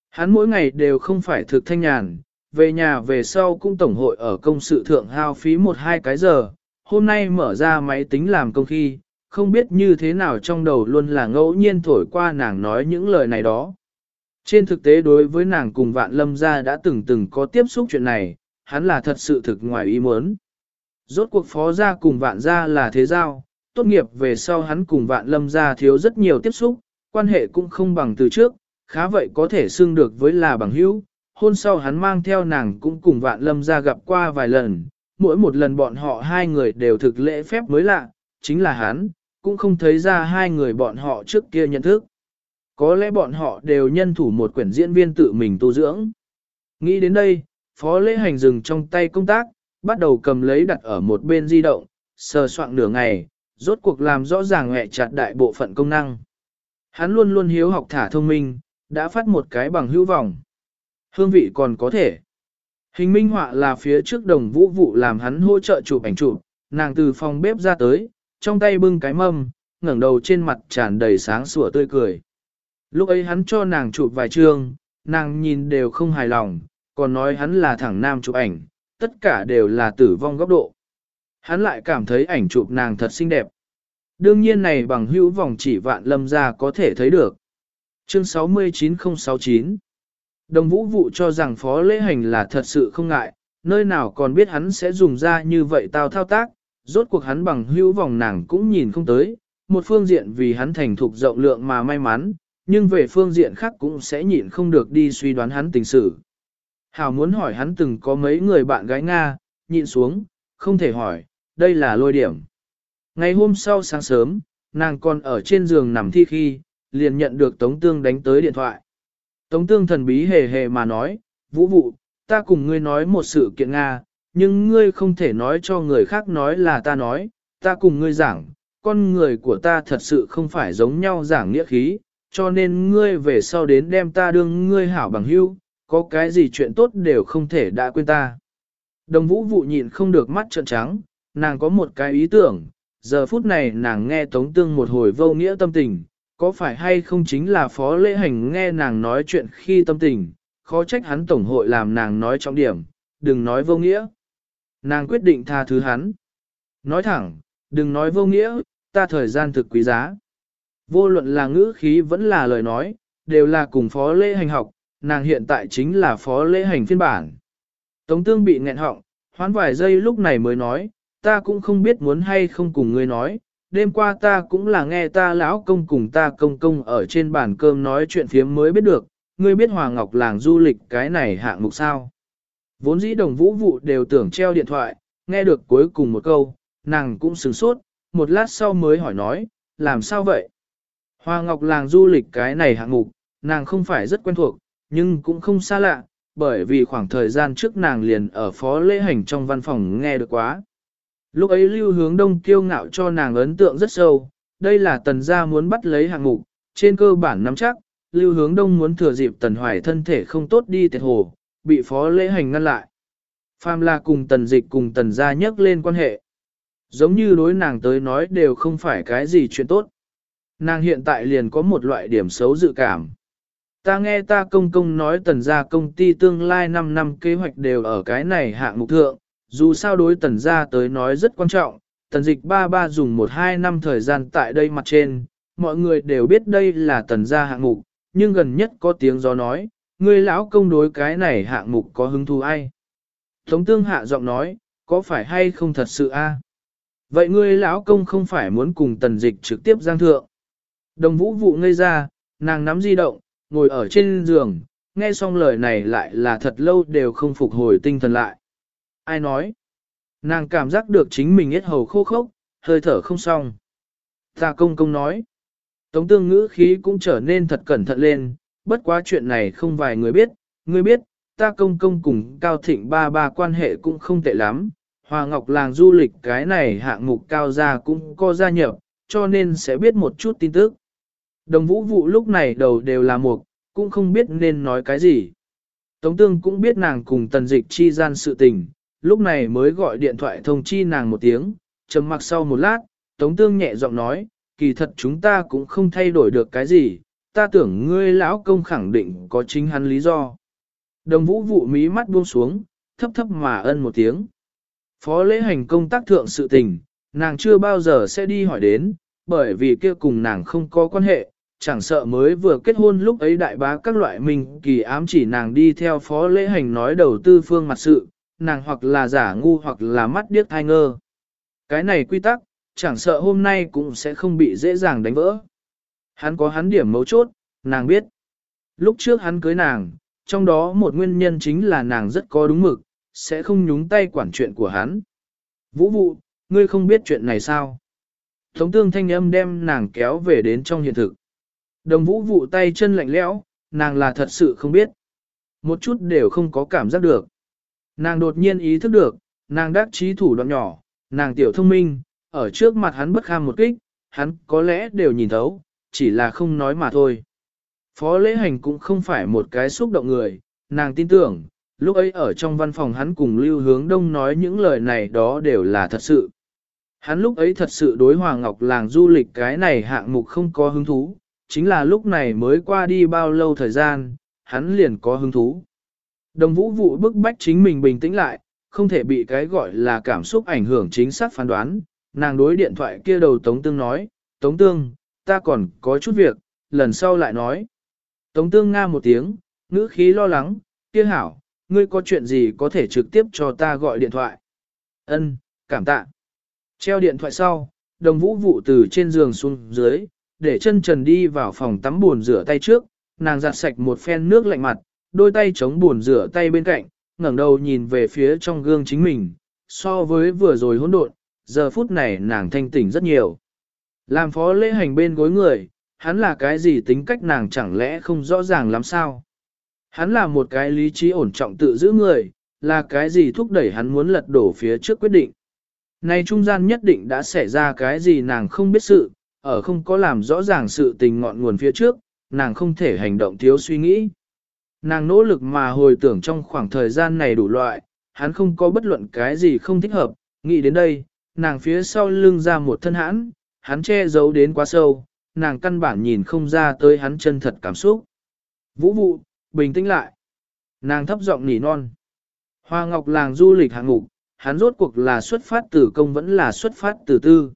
Hắn mỗi ngày đều không phải thực thanh nhàn, về nhà về sau cũng tổng hội ở công sự thượng hao phí một hai cái giờ, hôm nay mở ra máy tính làm công khi, không biết như thế nào trong đầu luôn là ngẫu nhiên thổi qua nàng nói những lời này đó. Trên thực tế đối với nàng cùng vạn lâm gia đã từng từng có tiếp xúc chuyện này, hắn là thật sự thực ngoài ý muốn. Rốt cuộc phó gia cùng vạn gia là thế giao, tốt nghiệp về sau hắn cùng vạn lâm gia thiếu rất nhiều tiếp xúc, quan hệ cũng không bằng từ trước, khá vậy có thể xưng được với là bằng hữu. Hôn sau hắn mang theo nàng cũng cùng vạn lâm gia gặp qua vài lần, mỗi một lần bọn họ hai người đều thực lễ phép mới lạ, chính là hắn, cũng không thấy ra hai người bọn họ trước kia nhận thức. Có lẽ bọn họ đều nhân thủ một quyển diễn viên tự mình tu dưỡng. Nghĩ đến đây, phó lễ hành dừng trong tay công tác, bắt đầu cầm lấy đặt ở một bên di động, sờ soạn nửa ngày, rốt cuộc làm rõ ràng hẹ chặt đại bộ phận công năng. Hắn luôn luôn hiếu học thả thông minh, đã phát một cái bằng hữu vọng. Hương vị còn có thể. Hình minh họa là phía trước đồng vũ vụ làm hắn hỗ trợ chụp ảnh chụp, nàng từ phòng bếp ra tới, trong tay bưng cái mâm, ngẩng đầu trên mặt tràn đầy sáng sủa tươi cười. Lúc ấy hắn cho nàng chụp vài chương, nàng nhìn đều không hài lòng, còn nói hắn là thẳng nam chụp ảnh, tất cả đều là tử vong góc độ. Hắn lại cảm thấy ảnh chụp nàng thật xinh đẹp. Đương nhiên này bằng hữu vòng chỉ vạn lâm ra có thể thấy được. Chương 69069 Đồng vũ vụ cho rằng phó lễ hành là thật sự không ngại, nơi nào còn biết hắn sẽ dùng ra như vậy tao thao tác, rốt cuộc hắn bằng hữu vòng nàng cũng nhìn không tới, một phương diện vì hắn thành thục rộng lượng mà may mắn, nhưng về phương diện khác cũng sẽ nhịn không được đi suy đoán hắn tình sự. Hảo muốn hỏi hắn từng có mấy người bạn gái Nga, nhịn xuống, không thể hỏi, đây là lôi điểm. Ngày hôm sau sáng sớm, nàng còn ở trên giường nằm thi khi, liền nhận được Tống Tương đánh tới điện thoại. Tống Tương thần bí hề hề mà nói, vũ vụ, ta cùng ngươi nói một sự kiện Nga, nhưng ngươi không thể nói cho người khác nói là ta nói, ta cùng ngươi giảng, con người của ta thật sự không phải giống nhau giảng nghĩa khí, cho nên ngươi về sau đến đem ta đương ngươi hảo bằng hữu, có cái gì chuyện tốt đều không thể đã quên ta. Đồng vũ vụ nhịn không được mắt trợn trắng, nàng có một cái ý tưởng, giờ phút này nàng nghe Tống Tương một hồi vô nghĩa tâm tình, có phải hay không chính là phó lễ hành nghe nàng nói chuyện khi tâm tình, khó trách hắn tổng hội làm nàng nói trọng điểm, đừng nói vô nghĩa. Nàng quyết định tha thứ hắn. Nói thẳng, đừng nói vô nghĩa, ta thời gian thực quý giá. Vô luận là ngữ khí vẫn là lời nói, đều là cùng phó lễ hành học, nàng hiện tại chính là phó lễ hành phiên bản. Tống tương bị nghẹn họng, hoán vài giây lúc này mới nói, ta cũng không biết muốn hay không cùng ngươi nói, đêm qua ta cũng là nghe ta lão công cùng ta công công ở trên bàn cơm nói chuyện phiếm mới biết được, ngươi biết Hòa Ngọc làng du lịch cái này hạng mục sao. Vốn dĩ đồng vũ vụ đều tưởng treo điện thoại, nghe được cuối cùng một câu, nàng cũng sửng sốt, một lát sau mới hỏi nói, làm sao vậy? Hoa Ngọc làng du lịch cái này hạng mục, nàng không phải rất quen thuộc, nhưng cũng không xa lạ, bởi vì khoảng thời gian trước nàng liền ở phó lễ hành trong văn phòng nghe được quá. Lúc ấy lưu hướng đông kiêu ngạo cho nàng ấn tượng rất sâu, đây là tần gia muốn bắt lấy hạng mục, trên cơ bản nắm chắc, lưu hướng đông muốn thừa dịp tần hoài thân thể không tốt đi tiệt hồ, bị phó lễ hành ngăn lại. Phàm là cùng tần dịch cùng tần gia nhắc lên quan hệ. Giống như đối nàng tới nói đều không phải cái gì chuyện tốt. Nàng hiện tại liền có một loại điểm xấu dự cảm. Ta nghe ta công công nói tần gia công ty tương lai 5 năm kế hoạch đều ở cái này hạng mục thượng, dù sao đối tần gia tới nói rất quan trọng, tần dịch ba ba dùng 1-2 năm thời gian tại đây mặt trên, mọi người đều biết đây là tần gia hạng mục, nhưng gần nhất có tiếng gió nói, Ngươi lão công đối cái này hạng mục có hứng thú ai. Tống tương hạ giọng nói, có phải hay không thật sự a? Vậy ngươi lão công không phải muốn cùng tần dịch trực tiếp giang thượng. Đồng vũ vụ ngây ra, nàng nắm di động, ngồi ở trên giường, nghe xong lời này lại là thật lâu đều không phục hồi tinh thần lại. Ai nói? Nàng cảm giác được chính mình hết hầu khô khốc, hơi thở không xong. Ta công công nói. Tống tương ngữ khí cũng trở nên thật cẩn thận lên, bất quá chuyện này không vài người biết, ngươi biết, ta công công cùng Cao Thịnh ba ba quan hệ cũng không tệ lắm, Hòa Ngọc làng du lịch cái này hạng mục cao gia cũng có gia nhập, cho nên sẽ biết một chút tin tức. Đồng vũ vụ lúc này đầu đều là mục, cũng không biết nên nói cái gì. Tống tương cũng biết nàng cùng tần dịch chi gian sự tình, lúc này mới gọi điện thoại thông chi nàng một tiếng, trầm mặc sau một lát, Tống tương nhẹ giọng nói, kỳ thật chúng ta cũng không thay đổi được cái gì, ta tưởng ngươi lão công khẳng định có chính hắn lý do. Đồng vũ vụ mí mắt buông xuống, thấp thấp mà ân một tiếng. Phó lễ hành công tác thượng sự tình, nàng chưa bao giờ sẽ đi hỏi đến, bởi vì kia cùng nàng không có quan hệ, chẳng sợ mới vừa kết hôn lúc ấy đại bá các loại mình kỳ ám chỉ nàng đi theo phó lễ hành nói đầu tư phương mặt sự, nàng hoặc là giả ngu hoặc là mắt điếc thai ngơ. Cái này quy tắc, chẳng sợ hôm nay cũng sẽ không bị dễ dàng đánh vỡ. Hắn có hắn điểm mấu chốt, nàng biết. Lúc trước hắn cưới nàng, trong đó một nguyên nhân chính là nàng rất có đúng mực, sẽ không nhúng tay quản chuyện của hắn. Vũ vụ, ngươi không biết chuyện này sao? Tống tương thanh âm đem nàng kéo về đến trong hiện thực. Đồng vũ vụ tay chân lạnh lẽo, nàng là thật sự không biết. Một chút đều không có cảm giác được. Nàng đột nhiên ý thức được, nàng đắc trí thủ đoạn nhỏ, nàng tiểu thông minh, ở trước mặt hắn bất kham một kích, hắn có lẽ đều nhìn thấu, chỉ là không nói mà thôi. Phó lễ hành cũng không phải một cái xúc động người, nàng tin tưởng, lúc ấy ở trong văn phòng hắn cùng Lưu Hướng Đông nói những lời này đó đều là thật sự. Hắn lúc ấy thật sự đối Hoàng Ngọc làng du lịch cái này hạng mục không có hứng thú, chính là lúc này mới qua đi bao lâu thời gian, hắn liền có hứng thú. Đồng vũ vụ bức bách chính mình bình tĩnh lại, không thể bị cái gọi là cảm xúc ảnh hưởng chính xác phán đoán. Nàng đối điện thoại kia đầu Tống Tương nói, Tống Tương, ta còn có chút việc, lần sau lại nói. Tống Tương nga một tiếng, ngữ khí lo lắng, kia hảo, ngươi có chuyện gì có thể trực tiếp cho ta gọi điện thoại. Ân, cảm tạ. Treo điện thoại sau, đồng vũ vụ từ trên giường xuống dưới, để chân trần đi vào phòng tắm buồn rửa tay trước, nàng giặt sạch một phen nước lạnh mặt, đôi tay chống buồn rửa tay bên cạnh, ngẩng đầu nhìn về phía trong gương chính mình, so với vừa rồi hỗn độn, giờ phút này nàng thanh tỉnh rất nhiều. Làm phó lễ hành bên gối người, hắn là cái gì tính cách nàng chẳng lẽ không rõ ràng lắm sao? Hắn là một cái lý trí ổn trọng tự giữ người, là cái gì thúc đẩy hắn muốn lật đổ phía trước quyết định. Này trung gian nhất định đã xảy ra cái gì nàng không biết sự, ở không có làm rõ ràng sự tình ngọn nguồn phía trước, nàng không thể hành động thiếu suy nghĩ. Nàng nỗ lực mà hồi tưởng trong khoảng thời gian này đủ loại, hắn không có bất luận cái gì không thích hợp, nghĩ đến đây, nàng phía sau lưng ra một thân hãn, hắn che giấu đến quá sâu, nàng căn bản nhìn không ra tới hắn chân thật cảm xúc. Vũ vụ, bình tĩnh lại. Nàng thấp giọng nỉ non. Hoa Ngọc làng du lịch hạng ngục, hắn rốt cuộc là xuất phát từ công vẫn là xuất phát từ tư.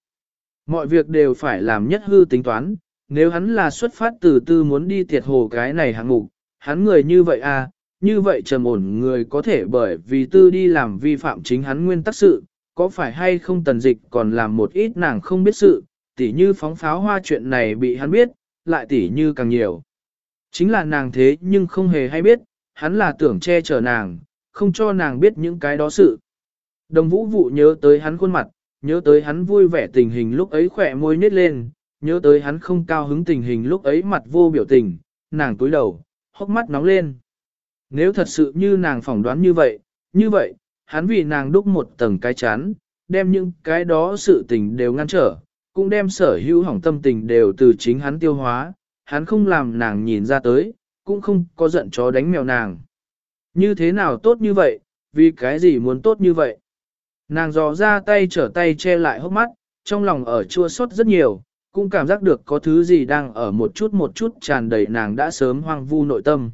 Mọi việc đều phải làm nhất hư tính toán, nếu hắn là xuất phát từ tư muốn đi tiệt hồ cái này hạng mục, hắn người như vậy à, như vậy trầm ổn người có thể bởi vì tư đi làm vi phạm chính hắn nguyên tắc sự, có phải hay không tần dịch còn làm một ít nàng không biết sự, tỉ như phóng pháo hoa chuyện này bị hắn biết, lại tỉ như càng nhiều. Chính là nàng thế nhưng không hề hay biết, hắn là tưởng che chở nàng, không cho nàng biết những cái đó sự. Đồng vũ vụ nhớ tới hắn khuôn mặt, nhớ tới hắn vui vẻ tình hình lúc ấy khỏe môi nít lên, nhớ tới hắn không cao hứng tình hình lúc ấy mặt vô biểu tình, nàng túi đầu, hốc mắt nóng lên. Nếu thật sự như nàng phỏng đoán như vậy, như vậy, hắn vì nàng đúc một tầng cái chán, đem những cái đó sự tình đều ngăn trở, cũng đem sở hữu hỏng tâm tình đều từ chính hắn tiêu hóa, hắn không làm nàng nhìn ra tới, cũng không có giận chó đánh mèo nàng. Như thế nào tốt như vậy, vì cái gì muốn tốt như vậy? Nàng dò ra tay trở tay che lại hốc mắt, trong lòng ở chua xót rất nhiều, cũng cảm giác được có thứ gì đang ở một chút một chút tràn đầy nàng đã sớm hoang vu nội tâm.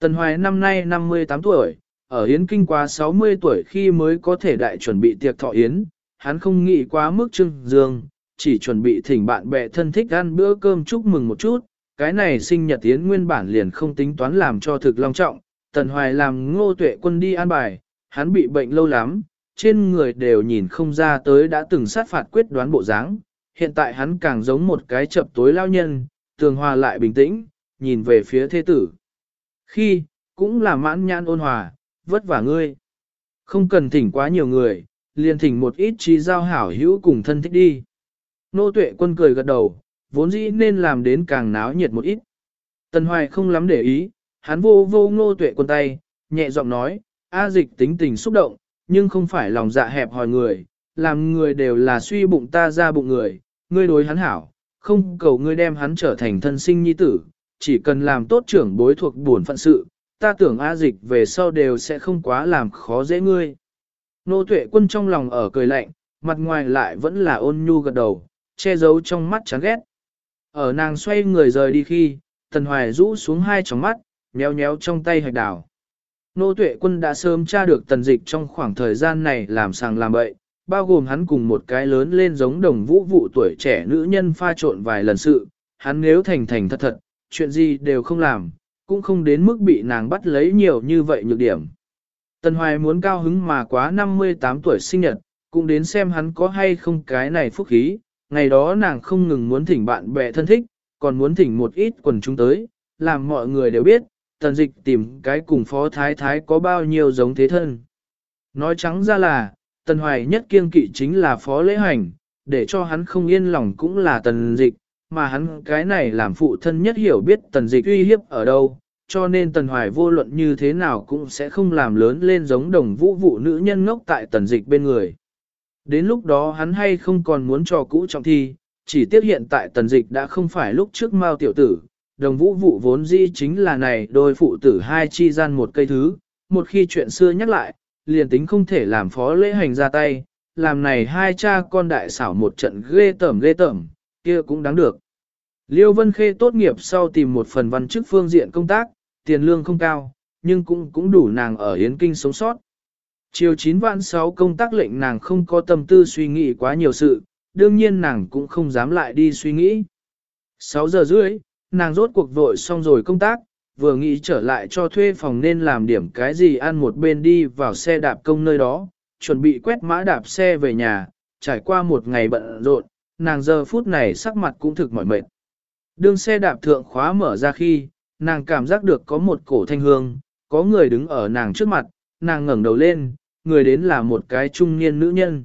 Tần Hoài năm nay 58 tuổi, ở Yến Kinh quá 60 tuổi khi mới có thể đại chuẩn bị tiệc thọ Yến, hắn không nghĩ quá mức trưng dương, chỉ chuẩn bị thỉnh bạn bè thân thích ăn bữa cơm chúc mừng một chút, cái này sinh nhật tiến nguyên bản liền không tính toán làm cho thực long trọng, Tần Hoài làm ngô tuệ quân đi an bài, hắn bị bệnh lâu lắm, trên người đều nhìn không ra tới đã từng sát phạt quyết đoán bộ dáng. hiện tại hắn càng giống một cái chập tối lao nhân, tường hòa lại bình tĩnh, nhìn về phía thế tử. Khi, cũng là mãn nhãn ôn hòa, vất vả ngươi. Không cần thỉnh quá nhiều người, liền thỉnh một ít trí giao hảo hữu cùng thân thích đi. Nô tuệ quân cười gật đầu, vốn dĩ nên làm đến càng náo nhiệt một ít. Tần Hoài không lắm để ý, hắn vô vô nô tuệ quân tay, nhẹ giọng nói, A dịch tính tình xúc động, nhưng không phải lòng dạ hẹp hòi người, làm người đều là suy bụng ta ra bụng người, ngươi đối hắn hảo, không cầu ngươi đem hắn trở thành thân sinh nhi tử, chỉ cần làm tốt trưởng bối thuộc buồn phận sự, ta tưởng A dịch về sau đều sẽ không quá làm khó dễ ngươi. Nô tuệ quân trong lòng ở cười lạnh, mặt ngoài lại vẫn là ôn nhu gật đầu, che giấu trong mắt chán ghét. Ở nàng xoay người rời đi khi, tần hoài rũ xuống hai tròng mắt, nhéo nhéo trong tay hạch đào. Nô tuệ quân đã sớm tra được tần dịch trong khoảng thời gian này làm sàng làm bậy, bao gồm hắn cùng một cái lớn lên giống đồng vũ vụ tuổi trẻ nữ nhân pha trộn vài lần sự, hắn nếu thành thành thật thật, chuyện gì đều không làm, cũng không đến mức bị nàng bắt lấy nhiều như vậy nhược điểm. Tần Hoài muốn cao hứng mà quá 58 tuổi sinh nhật, cũng đến xem hắn có hay không cái này phúc khí, ngày đó nàng không ngừng muốn thỉnh bạn bè thân thích, còn muốn thỉnh một ít quần chúng tới, làm mọi người đều biết, tần dịch tìm cái cùng phó thái thái có bao nhiêu giống thế thân. Nói trắng ra là, tần hoài nhất kiêng kỵ chính là phó lễ hành, để cho hắn không yên lòng cũng là tần dịch, mà hắn cái này làm phụ thân nhất hiểu biết tần dịch uy hiếp ở đâu, cho nên tần hoài vô luận như thế nào cũng sẽ không làm lớn lên giống đồng vũ vụ nữ nhân ngốc tại tần dịch bên người. Đến lúc đó hắn hay không còn muốn cho cũ trọng thi, chỉ tiếc hiện tại tần dịch đã không phải lúc trước mao tiểu tử, đồng vũ vụ vốn di chính là này đôi phụ tử hai chi gian một cây thứ, một khi chuyện xưa nhắc lại, liền tính không thể làm phó lễ hành ra tay, làm này hai cha con đại xảo một trận ghê tởm ghê tởm, kia cũng đáng được. Liêu Vân Khê tốt nghiệp sau tìm một phần văn chức phương diện công tác, tiền lương không cao, nhưng cũng cũng đủ nàng ở Yến Kinh sống sót. Chiều 9 vạn 6 công tác lệnh nàng không có tâm tư suy nghĩ quá nhiều sự, đương nhiên nàng cũng không dám lại đi suy nghĩ. 6 giờ rưỡi, nàng rốt cuộc vội xong rồi công tác, vừa nghĩ trở lại cho thuê phòng nên làm điểm cái gì ăn một bên đi vào xe đạp công nơi đó, chuẩn bị quét mã đạp xe về nhà, trải qua một ngày bận rộn, nàng giờ phút này sắc mặt cũng thực mỏi mệt. Đường xe đạp thượng khóa mở ra khi, nàng cảm giác được có một cổ thanh hương, có người đứng ở nàng trước mặt, nàng ngẩng đầu lên, người đến là một cái trung niên nữ nhân.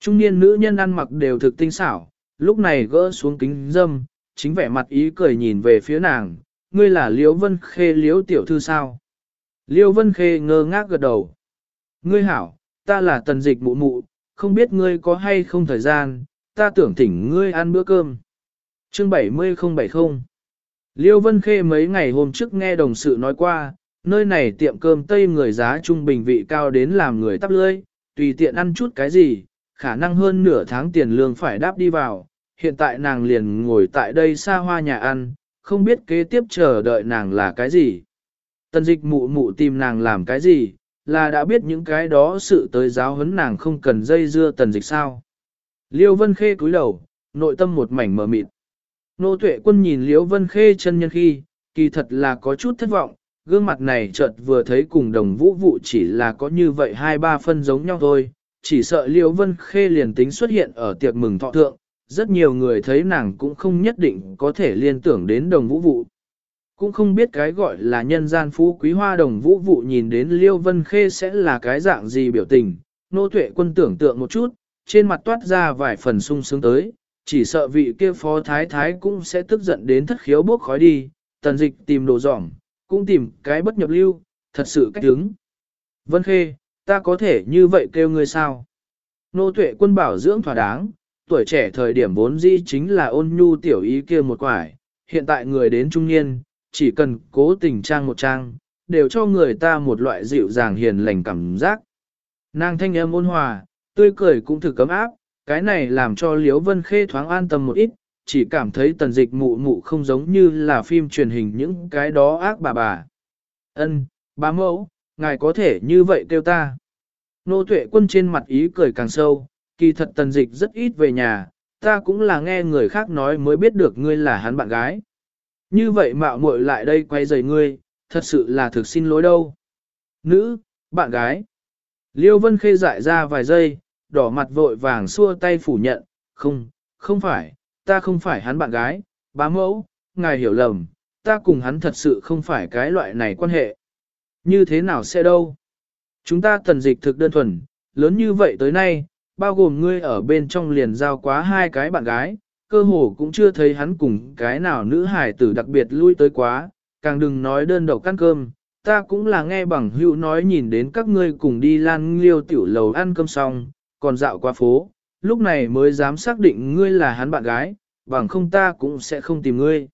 Trung niên nữ nhân ăn mặc đều thực tinh xảo, lúc này gỡ xuống kính dâm, chính vẻ mặt ý cười nhìn về phía nàng, ngươi là Liễu Vân Khê Liễu tiểu thư sao? Liễu Vân Khê ngơ ngác gật đầu. Ngươi hảo, ta là tần dịch mụ mụ, không biết ngươi có hay không thời gian, ta tưởng thỉnh ngươi ăn bữa cơm. Chương 70070 Liêu Vân Khê mấy ngày hôm trước nghe đồng sự nói qua, nơi này tiệm cơm Tây người giá trung bình vị cao đến làm người tắp lưỡi, tùy tiện ăn chút cái gì, khả năng hơn nửa tháng tiền lương phải đáp đi vào. Hiện tại nàng liền ngồi tại đây xa hoa nhà ăn, không biết kế tiếp chờ đợi nàng là cái gì. Tần dịch mụ mụ tìm nàng làm cái gì, là đã biết những cái đó sự tới giáo huấn nàng không cần dây dưa tần dịch sao. Liêu Vân Khê cúi đầu, nội tâm một mảnh mờ mịt. Nô tuệ quân nhìn Liêu Vân Khê chân nhân khi, kỳ thật là có chút thất vọng, gương mặt này chợt vừa thấy cùng đồng vũ vụ chỉ là có như vậy hai ba phân giống nhau thôi, chỉ sợ Liêu Vân Khê liền tính xuất hiện ở tiệc mừng thọ thượng, rất nhiều người thấy nàng cũng không nhất định có thể liên tưởng đến đồng vũ vụ. Cũng không biết cái gọi là nhân gian phú quý hoa đồng vũ vụ nhìn đến Liêu Vân Khê sẽ là cái dạng gì biểu tình, nô tuệ quân tưởng tượng một chút, trên mặt toát ra vài phần sung sướng tới, chỉ sợ vị kia phó thái thái cũng sẽ tức giận đến thất khiếu bốc khói đi, tần dịch tìm đồ dỏng, cũng tìm cái bất nhập lưu, thật sự cách đứng. Vân Khê, ta có thể như vậy kêu ngươi sao? Nô tuệ quân bảo dưỡng thỏa đáng, tuổi trẻ thời điểm vốn dĩ chính là ôn nhu tiểu ý kia một quải, hiện tại người đến trung niên, chỉ cần cố tình trang một trang, đều cho người ta một loại dịu dàng hiền lành cảm giác. Nàng thanh âm ôn hòa, tươi cười cũng thử cấm áp, cái này làm cho Liễu Vân Khê thoáng an tâm một ít, chỉ cảm thấy tần dịch mụ mụ không giống như là phim truyền hình những cái đó ác bà bà. Ân, bá mẫu, ngài có thể như vậy kêu ta. Nô tuệ quân trên mặt ý cười càng sâu, kỳ thật tần dịch rất ít về nhà, ta cũng là nghe người khác nói mới biết được ngươi là hắn bạn gái. Như vậy mạo muội lại đây quay rời ngươi, thật sự là thực xin lỗi đâu. Nữ, bạn gái. Liêu Vân Khê dại ra vài giây, đỏ mặt vội vàng xua tay phủ nhận, không, không phải, ta không phải hắn bạn gái, bá mẫu, ngài hiểu lầm, ta cùng hắn thật sự không phải cái loại này quan hệ. Như thế nào sẽ đâu? Chúng ta tần dịch thực đơn thuần, lớn như vậy tới nay, bao gồm ngươi ở bên trong liền giao quá hai cái bạn gái, cơ hồ cũng chưa thấy hắn cùng cái nào nữ hải tử đặc biệt lui tới quá, càng đừng nói đơn độc ăn cơm, ta cũng là nghe bằng hữu nói nhìn đến các ngươi cùng đi lan liêu tiểu lầu ăn cơm xong, còn dạo qua phố, lúc này mới dám xác định ngươi là hắn bạn gái, bằng không ta cũng sẽ không tìm ngươi.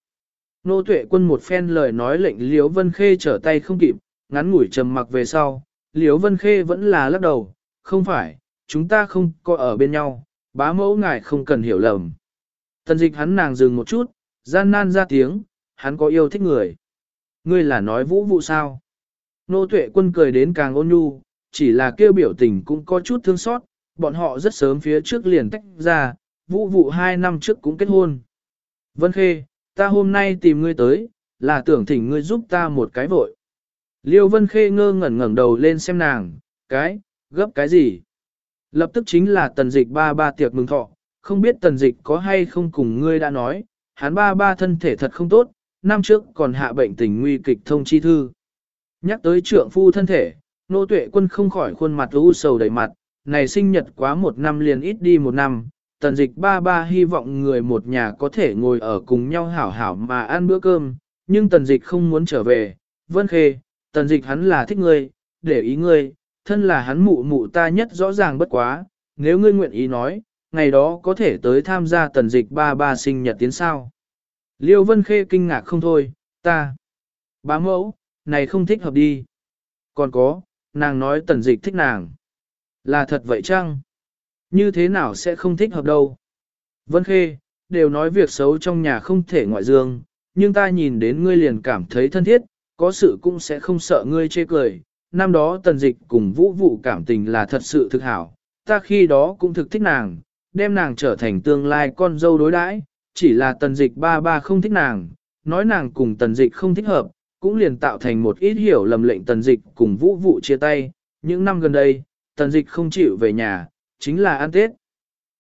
Nô tuệ quân một phen lời nói lệnh Liễu Vân Khê trở tay không kịp, ngắn ngủi trầm mặc về sau, Liễu Vân Khê vẫn là lắc đầu, không phải, chúng ta không có ở bên nhau, bá mẫu ngài không cần hiểu lầm. Tần dịch hắn nàng dừng một chút, gian nan ra tiếng, hắn có yêu thích người. Ngươi là nói vũ vụ sao? Nô tuệ quân cười đến càng ôn nhu, chỉ là kêu biểu tình cũng có chút thương xót, bọn họ rất sớm phía trước liền tách ra, vũ vụ hai năm trước cũng kết hôn. Vân Khê, ta hôm nay tìm ngươi tới, là tưởng thỉnh ngươi giúp ta một cái vội. Liêu Vân Khê ngơ ngẩn ngẩn đầu lên xem nàng, cái, gấp cái gì? Lập tức chính là tần dịch ba ba tiệc mừng thọ, không biết tần dịch có hay không cùng ngươi đã nói, hắn ba ba thân thể thật không tốt, năm trước còn hạ bệnh tình nguy kịch thông chi thư. Nhắc tới trượng phu thân thể, nô tuệ quân không khỏi khuôn mặt u sầu đầy mặt, này sinh nhật quá một năm liền ít đi một năm, tần dịch ba ba hy vọng người một nhà có thể ngồi ở cùng nhau hảo hảo mà ăn bữa cơm, nhưng tần dịch không muốn trở về, vân khê, tần dịch hắn là thích ngươi, để ý ngươi, thân là hắn mụ mụ ta nhất rõ ràng bất quá, nếu ngươi nguyện ý nói, ngày đó có thể tới tham gia tần dịch ba ba sinh nhật tiến sao. Liêu Vân Khê kinh ngạc không thôi, ta, bá mẫu, này không thích hợp đi. Còn có, nàng nói tần dịch thích nàng. Là thật vậy chăng? Như thế nào sẽ không thích hợp đâu? Vân Khê, đều nói việc xấu trong nhà không thể ngoại dương, nhưng ta nhìn đến ngươi liền cảm thấy thân thiết, có sự cũng sẽ không sợ ngươi chê cười. Năm đó tần dịch cùng vũ vụ cảm tình là thật sự thực hảo, ta khi đó cũng thực thích nàng, đem nàng trở thành tương lai con dâu đối đãi, chỉ là tần dịch ba ba không thích nàng, nói nàng cùng tần dịch không thích hợp, cũng liền tạo thành một ít hiểu lầm lệnh tần dịch cùng vũ vụ chia tay. Những năm gần đây, tần dịch không chịu về nhà, chính là ăn tết.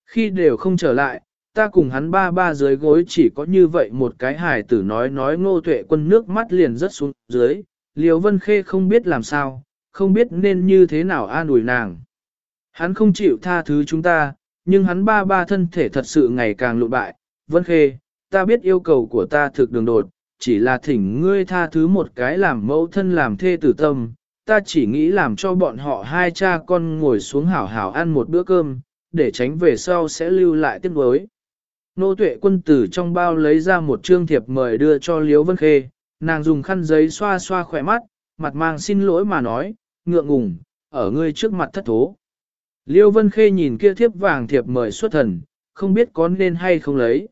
Khi đều không trở lại, ta cùng hắn ba ba dưới gối chỉ có như vậy một cái hài tử nói nói ngô tuệ quân nước mắt liền rất xuống dưới, liều vân khê không biết làm sao, không biết nên như thế nào an ủi nàng. Hắn không chịu tha thứ chúng ta, nhưng hắn ba ba thân thể thật sự ngày càng lụ bại, vân khê, ta biết yêu cầu của ta thực đường đột, chỉ là thỉnh ngươi tha thứ một cái làm mẫu thân làm thê tử tâm, ta chỉ nghĩ làm cho bọn họ hai cha con ngồi xuống hảo hảo ăn một bữa cơm, để tránh về sau sẽ lưu lại tiếc nuối. Nô tuệ quân tử trong bao lấy ra một trương thiệp mời đưa cho Liễu Vân Khê, nàng dùng khăn giấy xoa xoa khỏe mắt, mặt mang xin lỗi mà nói, ngượng ngùng, ở ngươi trước mặt thất thố. Liêu Vân Khê nhìn kia thiếp vàng thiệp mời xuất thần, không biết có nên hay không lấy.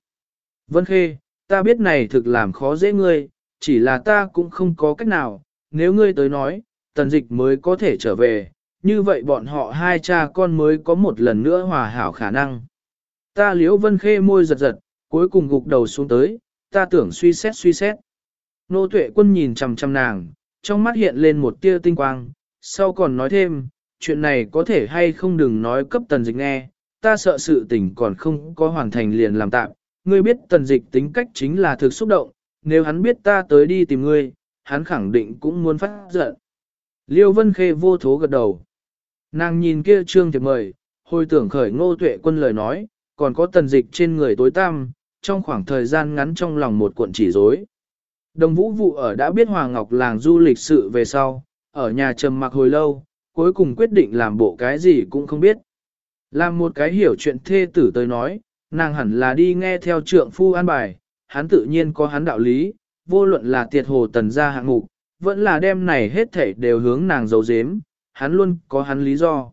Vân Khê, ta biết này thực làm khó dễ ngươi, chỉ là ta cũng không có cách nào, nếu ngươi tới nói, tần dịch mới có thể trở về, như vậy bọn họ hai cha con mới có một lần nữa hòa hảo khả năng. Ta liễu vân khê môi giật giật, cuối cùng gục đầu xuống tới, ta tưởng suy xét suy xét. Nô tuệ quân nhìn chằm chằm nàng, trong mắt hiện lên một tia tinh quang, sau còn nói thêm, chuyện này có thể hay không đừng nói cấp tần dịch nghe, ta sợ sự tình còn không có hoàn thành liền làm tạm, ngươi biết tần dịch tính cách chính là thực xúc động, nếu hắn biết ta tới đi tìm ngươi, hắn khẳng định cũng muốn phát giận. Liêu Vân Khê vô thố gật đầu. Nàng nhìn kia trương thiệp mời, hồi tưởng khởi ngô tuệ quân lời nói, còn có tần dịch trên người tối tăm, trong khoảng thời gian ngắn trong lòng một cuộn chỉ rối. Đồng vũ vụ ở đã biết Hoàng Ngọc làng du lịch sự về sau, ở nhà trầm mặc hồi lâu, cuối cùng quyết định làm bộ cái gì cũng không biết. Làm một cái hiểu chuyện thê tử tới nói, nàng hẳn là đi nghe theo trượng phu an bài, hắn tự nhiên có hắn đạo lý, vô luận là tiệt hồ tần gia hạng mục, vẫn là đem này hết thảy đều hướng nàng giấu giếm, hắn luôn có hắn lý do.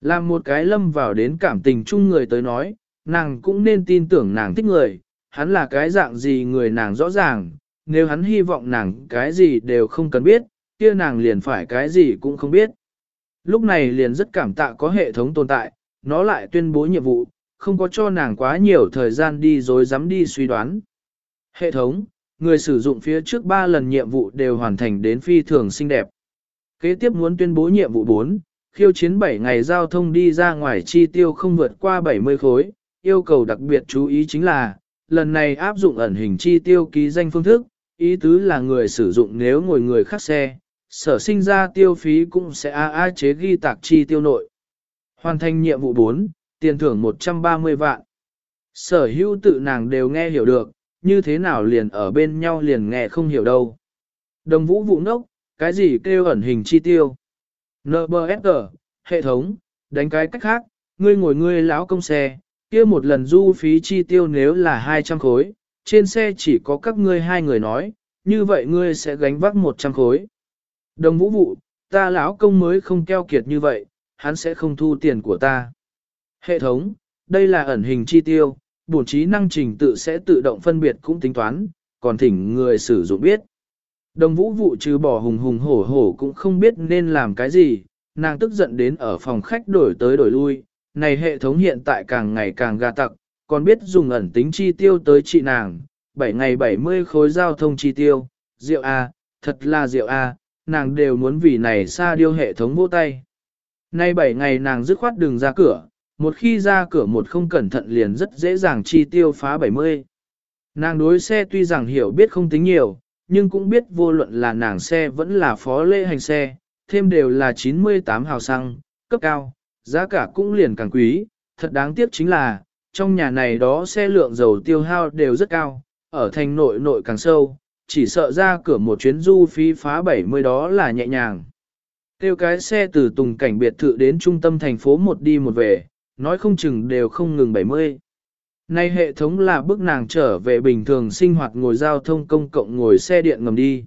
Làm một cái lâm vào đến cảm tình chung người tới nói, nàng cũng nên tin tưởng nàng thích người, hắn là cái dạng gì người nàng rõ ràng, nếu hắn hy vọng nàng cái gì đều không cần biết, kia nàng liền phải cái gì cũng không biết. Lúc này liền rất cảm tạ có hệ thống tồn tại, nó lại tuyên bố nhiệm vụ, không có cho nàng quá nhiều thời gian đi rồi dám đi suy đoán. Hệ thống, người sử dụng phía trước 3 lần nhiệm vụ đều hoàn thành đến phi thường xinh đẹp. Kế tiếp muốn tuyên bố nhiệm vụ 4, khiêu chiến 7 ngày giao thông đi ra ngoài chi tiêu không vượt qua 70 khối, yêu cầu đặc biệt chú ý chính là, lần này áp dụng ẩn hình chi tiêu ký danh phương thức, ý tứ là người sử dụng nếu ngồi người khác xe, sở sinh ra tiêu phí cũng sẽ a a chế ghi tạc chi tiêu nội. Hoàn thành nhiệm vụ 4, tiền thưởng 130 vạn. Sở hữu tự nàng đều nghe hiểu được, như thế nào liền ở bên nhau liền nghe không hiểu đâu. Đồng vũ vụ nốc, cái gì kêu ẩn hình chi tiêu? NBSG, hệ thống, đánh cái cách khác, ngươi ngồi ngươi lão công xe, kia một lần du phí chi tiêu nếu là 200 khối, trên xe chỉ có các ngươi hai người nói, như vậy ngươi sẽ gánh vác 100 khối. Đồng vũ vụ, ta lão công mới không keo kiệt như vậy, hắn sẽ không thu tiền của ta. Hệ thống, đây là ẩn hình chi tiêu, bổn trí năng trình tự sẽ tự động phân biệt cũng tính toán, còn thỉnh người sử dụng biết. Đồng vũ vụ trừ bỏ hùng hùng hổ hổ cũng không biết nên làm cái gì, nàng tức giận đến ở phòng khách đổi tới đổi lui, này hệ thống hiện tại càng ngày càng gà tặc, còn biết dùng ẩn tính chi tiêu tới trị nàng, 7 ngày 70 khối giao thông chi tiêu, rượu A, thật là rượu A, nàng đều muốn vì này xa điêu hệ thống vô tay. Nay 7 ngày nàng dứt khoát đường ra cửa, một khi ra cửa một không cẩn thận liền rất dễ dàng chi tiêu phá 70. Nàng đối xe tuy rằng hiểu biết không tính nhiều, nhưng cũng biết vô luận là nàng xe vẫn là phó lễ hành xe, thêm đều là 98 hào xăng, cấp cao, giá cả cũng liền càng quý, thật đáng tiếc chính là, trong nhà này đó xe lượng dầu tiêu hao đều rất cao, ở thành nội nội càng sâu, chỉ sợ ra cửa một chuyến du phí phá 70 đó là nhẹ nhàng. Tiêu cái xe từ tùng cảnh biệt thự đến trung tâm thành phố một đi một về, nói không chừng đều không ngừng 70. Nay hệ thống là bước nàng trở về bình thường sinh hoạt ngồi giao thông công cộng ngồi xe điện ngầm đi.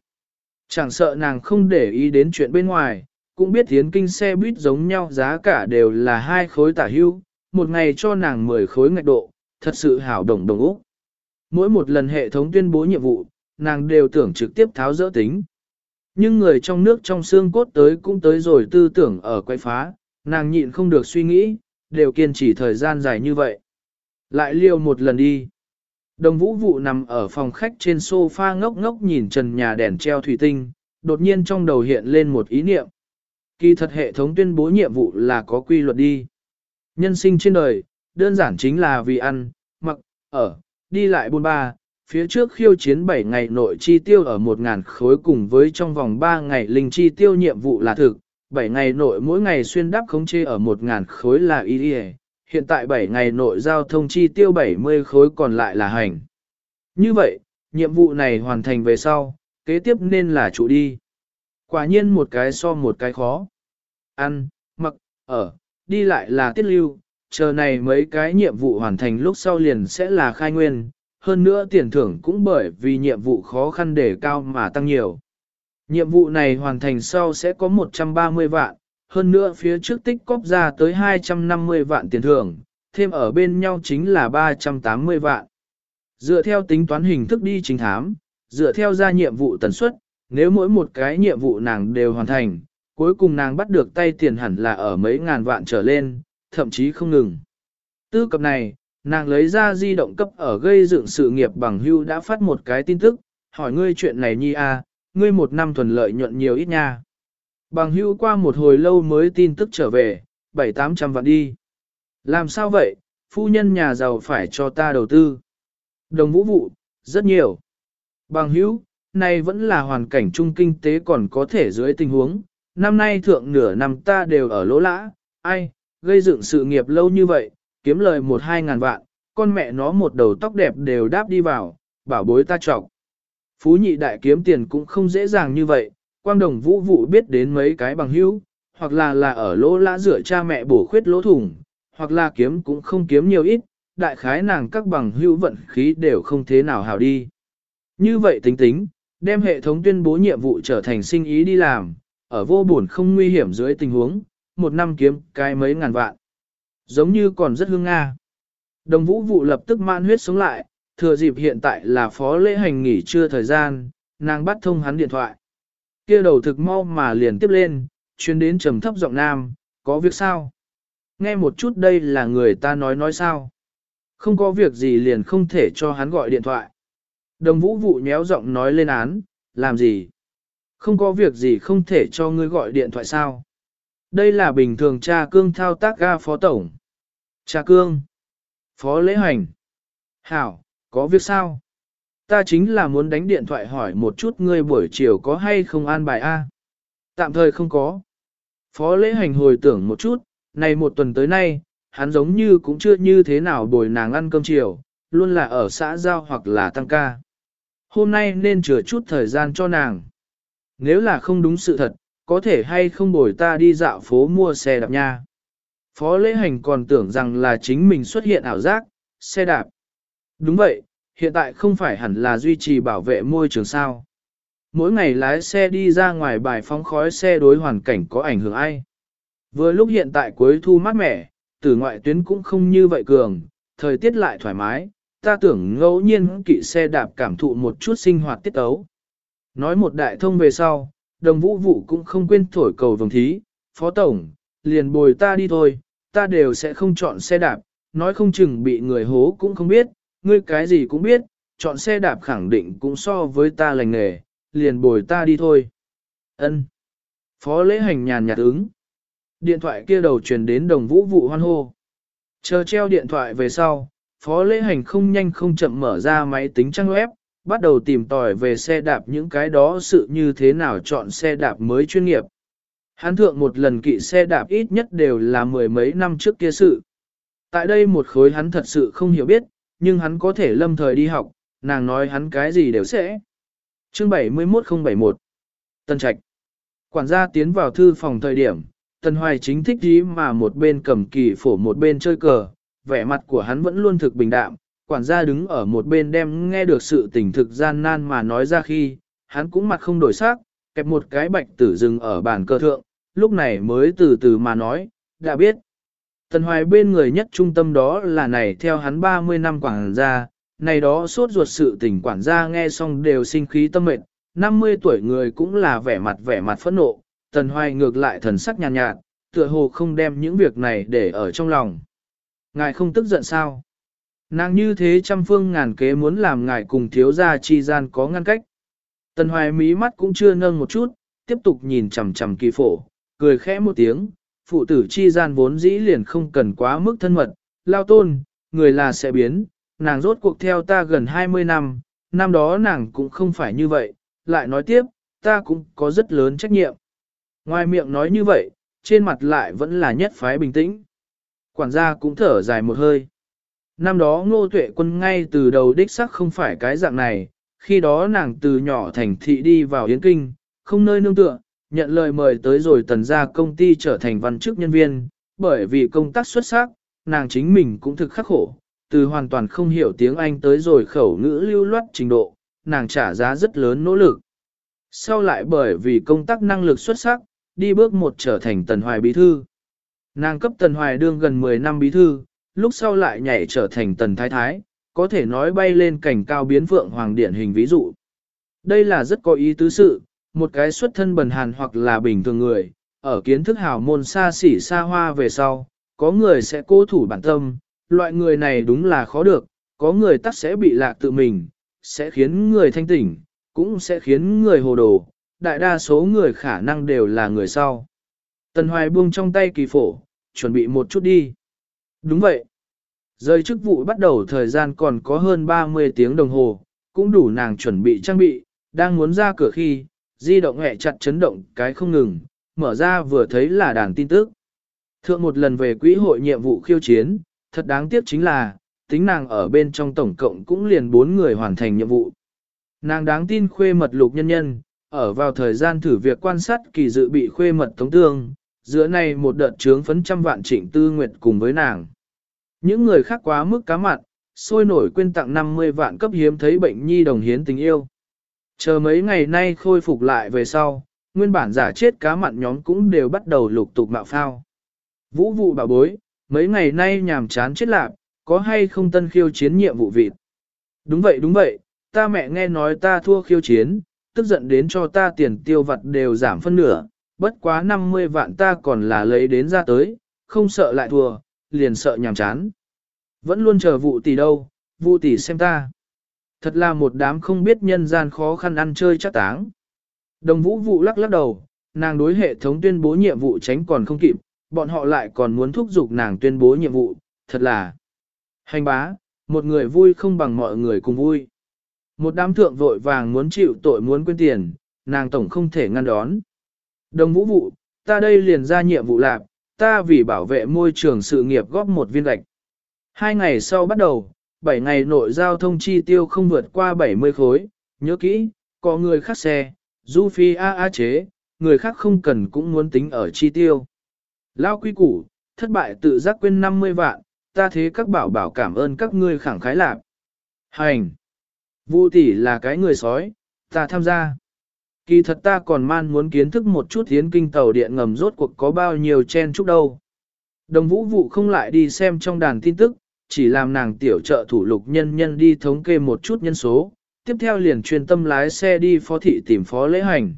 Chẳng sợ nàng không để ý đến chuyện bên ngoài, cũng biết tiến kinh xe buýt giống nhau giá cả đều là hai khối tả hưu, một ngày cho nàng 10 khối ngạch độ, thật sự hảo đồng đồng úc. Mỗi một lần hệ thống tuyên bố nhiệm vụ, nàng đều tưởng trực tiếp tháo dỡ tính. Nhưng người trong nước trong xương cốt tới cũng tới rồi tư tưởng ở quay phá, nàng nhịn không được suy nghĩ, đều kiên trì thời gian dài như vậy. Lại liêu một lần đi. Đồng vũ vụ nằm ở phòng khách trên sofa ngốc ngốc nhìn trần nhà đèn treo thủy tinh, đột nhiên trong đầu hiện lên một ý niệm. Kỳ thật hệ thống tuyên bố nhiệm vụ là có quy luật đi. Nhân sinh trên đời, đơn giản chính là vì ăn, mặc, ở, đi lại buôn ba, phía trước khiêu chiến 7 ngày nội chi tiêu ở 1.000 khối cùng với trong vòng 3 ngày linh chi tiêu nhiệm vụ là thực, 7 ngày nội mỗi ngày xuyên đắp khống chế ở 1.000 khối là y hiện tại 7 ngày nội giao thông chi tiêu 70 khối còn lại là hành. Như vậy, nhiệm vụ này hoàn thành về sau, kế tiếp nên là chủ đi. Quả nhiên một cái so một cái khó. Ăn, mặc, ở, đi lại là tiết lưu, chờ này mấy cái nhiệm vụ hoàn thành lúc sau liền sẽ là khai nguyên, hơn nữa tiền thưởng cũng bởi vì nhiệm vụ khó khăn để cao mà tăng nhiều. Nhiệm vụ này hoàn thành sau sẽ có 130 vạn, hơn nữa phía trước tích cóp ra tới 250 vạn tiền thưởng, thêm ở bên nhau chính là 380 vạn. Dựa theo tính toán hình thức đi chính thám, dựa theo ra nhiệm vụ tần suất, nếu mỗi một cái nhiệm vụ nàng đều hoàn thành, cuối cùng nàng bắt được tay tiền hẳn là ở mấy ngàn vạn trở lên, thậm chí không ngừng. Tư cập này, nàng lấy ra di động cấp ở gây dựng sự nghiệp bằng hưu đã phát một cái tin tức, hỏi ngươi chuyện này nhi a, à, ngươi một năm thuần lợi nhuận nhiều ít nha. Bằng hưu qua một hồi lâu mới tin tức trở về, bảy tám trăm vạn đi. Làm sao vậy, phu nhân nhà giàu phải cho ta đầu tư. Đồng vũ vụ, rất nhiều. Bằng hữu, này vẫn là hoàn cảnh chung kinh tế còn có thể dưới tình huống. Năm nay thượng nửa năm ta đều ở lỗ lã, ai, gây dựng sự nghiệp lâu như vậy, kiếm lời một hai ngàn vạn, con mẹ nó một đầu tóc đẹp đều đáp đi vào, bảo bối ta trọc. Phú nhị đại kiếm tiền cũng không dễ dàng như vậy, quang đồng vũ vụ biết đến mấy cái bằng hữu, hoặc là là ở lỗ lã rửa cha mẹ bổ khuyết lỗ thủng, hoặc là kiếm cũng không kiếm nhiều ít, đại khái nàng các bằng hữu vận khí đều không thế nào hào đi. Như vậy tính tính, đem hệ thống tuyên bố nhiệm vụ trở thành sinh ý đi làm, ở vô buồn không nguy hiểm dưới tình huống, một năm kiếm cái mấy ngàn vạn. Giống như còn rất hương Nga. Đồng vũ vụ lập tức man huyết sống lại, thừa dịp hiện tại là phó lễ hành nghỉ trưa thời gian, nàng bắt thông hắn điện thoại. kia đầu thực mau mà liền tiếp lên, chuyên đến trầm thấp giọng nam, có việc sao? Nghe một chút đây là người ta nói nói sao? Không có việc gì liền không thể cho hắn gọi điện thoại. Đồng vũ vụ nhéo giọng nói lên án, làm gì? Không có việc gì không thể cho ngươi gọi điện thoại sao? Đây là bình thường cha cương thao tác ga phó tổng. Cha cương. Phó lễ hành. Hảo, có việc sao? Ta chính là muốn đánh điện thoại hỏi một chút ngươi buổi chiều có hay không an bài A. Tạm thời không có. Phó lễ hành hồi tưởng một chút, này một tuần tới nay, hắn giống như cũng chưa như thế nào bồi nàng ăn cơm chiều, luôn là ở xã giao hoặc là tăng ca. Hôm nay nên chừa chút thời gian cho nàng. Nếu là không đúng sự thật, có thể hay không bồi ta đi dạo phố mua xe đạp nha. Phó lễ hành còn tưởng rằng là chính mình xuất hiện ảo giác, xe đạp. Đúng vậy, hiện tại không phải hẳn là duy trì bảo vệ môi trường sao. Mỗi ngày lái xe đi ra ngoài bài phóng khói xe đối hoàn cảnh có ảnh hưởng ai. Vừa lúc hiện tại cuối thu mát mẻ, từ ngoại tuyến cũng không như vậy cường, thời tiết lại thoải mái, ta tưởng ngẫu nhiên kỵ xe đạp cảm thụ một chút sinh hoạt tiết ấu. Nói một đại thông về sau, đồng vũ vụ cũng không quên thổi cầu vồng thí, phó tổng, liền bồi ta đi thôi, ta đều sẽ không chọn xe đạp, nói không chừng bị người hố cũng không biết, ngươi cái gì cũng biết, chọn xe đạp khẳng định cũng so với ta lành nghề, liền bồi ta đi thôi. Ân. Phó lễ hành nhàn nhạt ứng. Điện thoại kia đầu truyền đến đồng vũ vụ hoan hô. Chờ treo điện thoại về sau, phó lễ hành không nhanh không chậm mở ra máy tính trang web, bắt đầu tìm tòi về xe đạp những cái đó sự như thế nào chọn xe đạp mới chuyên nghiệp. Hán thượng một lần kỵ xe đạp ít nhất đều là mười mấy năm trước kia sự. Tại đây một khối hắn thật sự không hiểu biết, nhưng hắn có thể lâm thời đi học, nàng nói hắn cái gì đều sẽ. Chương 71071 Tân Trạch Quản gia tiến vào thư phòng thời điểm, Tần Hoài chính thích ý mà một bên cầm kỳ phổ một bên chơi cờ, vẻ mặt của hắn vẫn luôn thực bình đạm, quản gia đứng ở một bên đem nghe được sự tình thực gian nan mà nói ra khi, hắn cũng mặt không đổi sắc, kẹp một cái bạch tử dừng ở bàn cờ thượng, lúc này mới từ từ mà nói, đã biết. Tần Hoài bên người nhất trung tâm đó là này theo hắn 30 năm quản gia, này đó suốt ruột sự tình quản gia nghe xong đều sinh khí tâm mệnh, 50 tuổi người cũng là vẻ mặt vẻ mặt phẫn nộ, Tần Hoài ngược lại thần sắc nhàn nhạt, nhạt, tựa hồ không đem những việc này để ở trong lòng. Ngài không tức giận sao? Nàng như thế trăm phương ngàn kế muốn làm ngài cùng thiếu gia chi gian có ngăn cách. Tần Hoài mí mắt cũng chưa nâng một chút, tiếp tục nhìn chằm chằm kỳ phổ, cười khẽ một tiếng, phụ tử chi gian vốn dĩ liền không cần quá mức thân mật, lao tôn, người là sẽ biến, nàng rốt cuộc theo ta gần 20 năm, năm đó nàng cũng không phải như vậy, lại nói tiếp, ta cũng có rất lớn trách nhiệm. Ngoài miệng nói như vậy, trên mặt lại vẫn là nhất phái bình tĩnh. Quản gia cũng thở dài một hơi. Năm đó ngô tuệ quân ngay từ đầu đích sắc không phải cái dạng này, khi đó nàng từ nhỏ thành thị đi vào Yến Kinh, không nơi nương tựa, nhận lời mời tới rồi tần ra công ty trở thành văn chức nhân viên, bởi vì công tác xuất sắc, nàng chính mình cũng thực khắc khổ, từ hoàn toàn không hiểu tiếng Anh tới rồi khẩu ngữ lưu loát trình độ, nàng trả giá rất lớn nỗ lực. Sau lại bởi vì công tác năng lực xuất sắc, đi bước một trở thành tần hoài bí thư. Nàng cấp tần hoài đương gần 10 năm bí thư, lúc sau lại nhảy trở thành tần thái thái, có thể nói bay lên cảnh cao biến vượng hoàng điển hình ví dụ. Đây là rất có ý tứ sự, một cái xuất thân bần hàn hoặc là bình thường người, ở kiến thức hào môn xa xỉ xa hoa về sau, có người sẽ cố thủ bản tâm, loại người này đúng là khó được, có người tắc sẽ bị lạc tự mình, sẽ khiến người thanh tỉnh, cũng sẽ khiến người hồ đồ, đại đa số người khả năng đều là người sau. Tần Hoài buông trong tay kỳ phổ, chuẩn bị một chút đi. Đúng vậy. Rời chức vụ bắt đầu thời gian còn có hơn 30 tiếng đồng hồ, cũng đủ nàng chuẩn bị trang bị, đang muốn ra cửa khi, di động hẹ chặt chấn động cái không ngừng, mở ra vừa thấy là đàn tin tức. Thượng một lần về quỹ hội nhiệm vụ khiêu chiến, thật đáng tiếc chính là, tính nàng ở bên trong tổng cộng cũng liền bốn người hoàn thành nhiệm vụ. Nàng đáng tin khuê mật lục nhân nhân, ở vào thời gian thử việc quan sát kỳ dự bị khuê mật tống tương, giữa này một đợt trướng phấn trăm vạn trịnh tư nguyệt cùng với nàng. Những người khác quá mức cá mặn, sôi nổi quên tặng 50 vạn cấp hiếm thấy bệnh nhi đồng hiến tình yêu. Chờ mấy ngày nay khôi phục lại về sau, nguyên bản giả chết cá mặn nhóm cũng đều bắt đầu lục tục mạo phao. Vũ vụ bảo bối, mấy ngày nay nhàm chán chết lạc, có hay không tân khiêu chiến nhiệm vụ vịt? Đúng vậy đúng vậy, ta mẹ nghe nói ta thua khiêu chiến, tức giận đến cho ta tiền tiêu vặt đều giảm phân nửa, bất quá 50 vạn ta còn là lấy đến ra tới, không sợ lại thua, liền sợ nhàm chán. Vẫn luôn chờ vụ tỷ đâu, vụ tỷ xem ta. Thật là một đám không biết nhân gian khó khăn ăn chơi chắc táng. Đồng vũ vụ lắc lắc đầu, nàng đối hệ thống tuyên bố nhiệm vụ tránh còn không kịp, bọn họ lại còn muốn thúc giục nàng tuyên bố nhiệm vụ, thật là hành bá, một người vui không bằng mọi người cùng vui. Một đám thượng vội vàng muốn chịu tội muốn quên tiền, nàng tổng không thể ngăn đón. Đồng vũ vụ, ta đây liền ra nhiệm vụ lạc, ta vì bảo vệ môi trường sự nghiệp góp một viên gạch. Hai ngày sau bắt đầu, bảy ngày nội giao thông chi tiêu không vượt qua 70 khối, nhớ kỹ, có người khác xe, du phi a a chế, người khác không cần cũng muốn tính ở chi tiêu. Lao quy củ, thất bại tự giác quên 50 vạn, ta thế các bảo bảo cảm ơn các ngươi khẳng khái lạc. Hành! Vu tỷ là cái người sói, ta tham gia. Kỳ thật ta còn man muốn kiến thức một chút hiến kinh tàu điện ngầm rốt cuộc có bao nhiêu chen chúc đâu. Đồng vũ vụ không lại đi xem trong đàn tin tức, chỉ làm nàng tiểu trợ thủ lục nhân nhân đi thống kê một chút nhân số, tiếp theo liền chuyên tâm lái xe đi phó thị tìm phó lễ hành.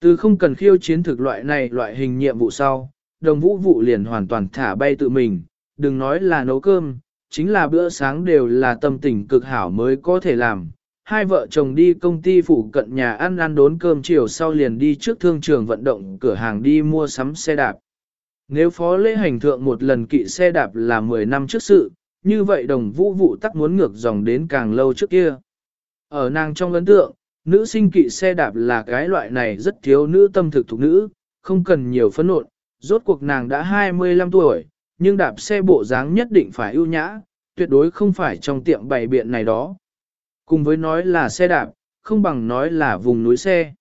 Từ không cần khiêu chiến thực loại này loại hình nhiệm vụ sau, đồng vũ vụ liền hoàn toàn thả bay tự mình, đừng nói là nấu cơm, chính là bữa sáng đều là tâm tình cực hảo mới có thể làm. Hai vợ chồng đi công ty phụ cận nhà ăn ăn đốn cơm chiều sau liền đi trước thương trường vận động cửa hàng đi mua sắm xe đạp. Nếu phó lễ hành thượng một lần kỵ xe đạp là 10 năm trước sự, như vậy đồng vũ vụ tắc muốn ngược dòng đến càng lâu trước kia. Ở nàng trong ấn tượng, nữ sinh kỵ xe đạp là cái loại này rất thiếu nữ tâm thực thuộc nữ, không cần nhiều phấn nộn, rốt cuộc nàng đã 25 tuổi, nhưng đạp xe bộ dáng nhất định phải ưu nhã, tuyệt đối không phải trong tiệm bày biện này đó. Cùng với nói là xe đạp, không bằng nói là vùng núi xe.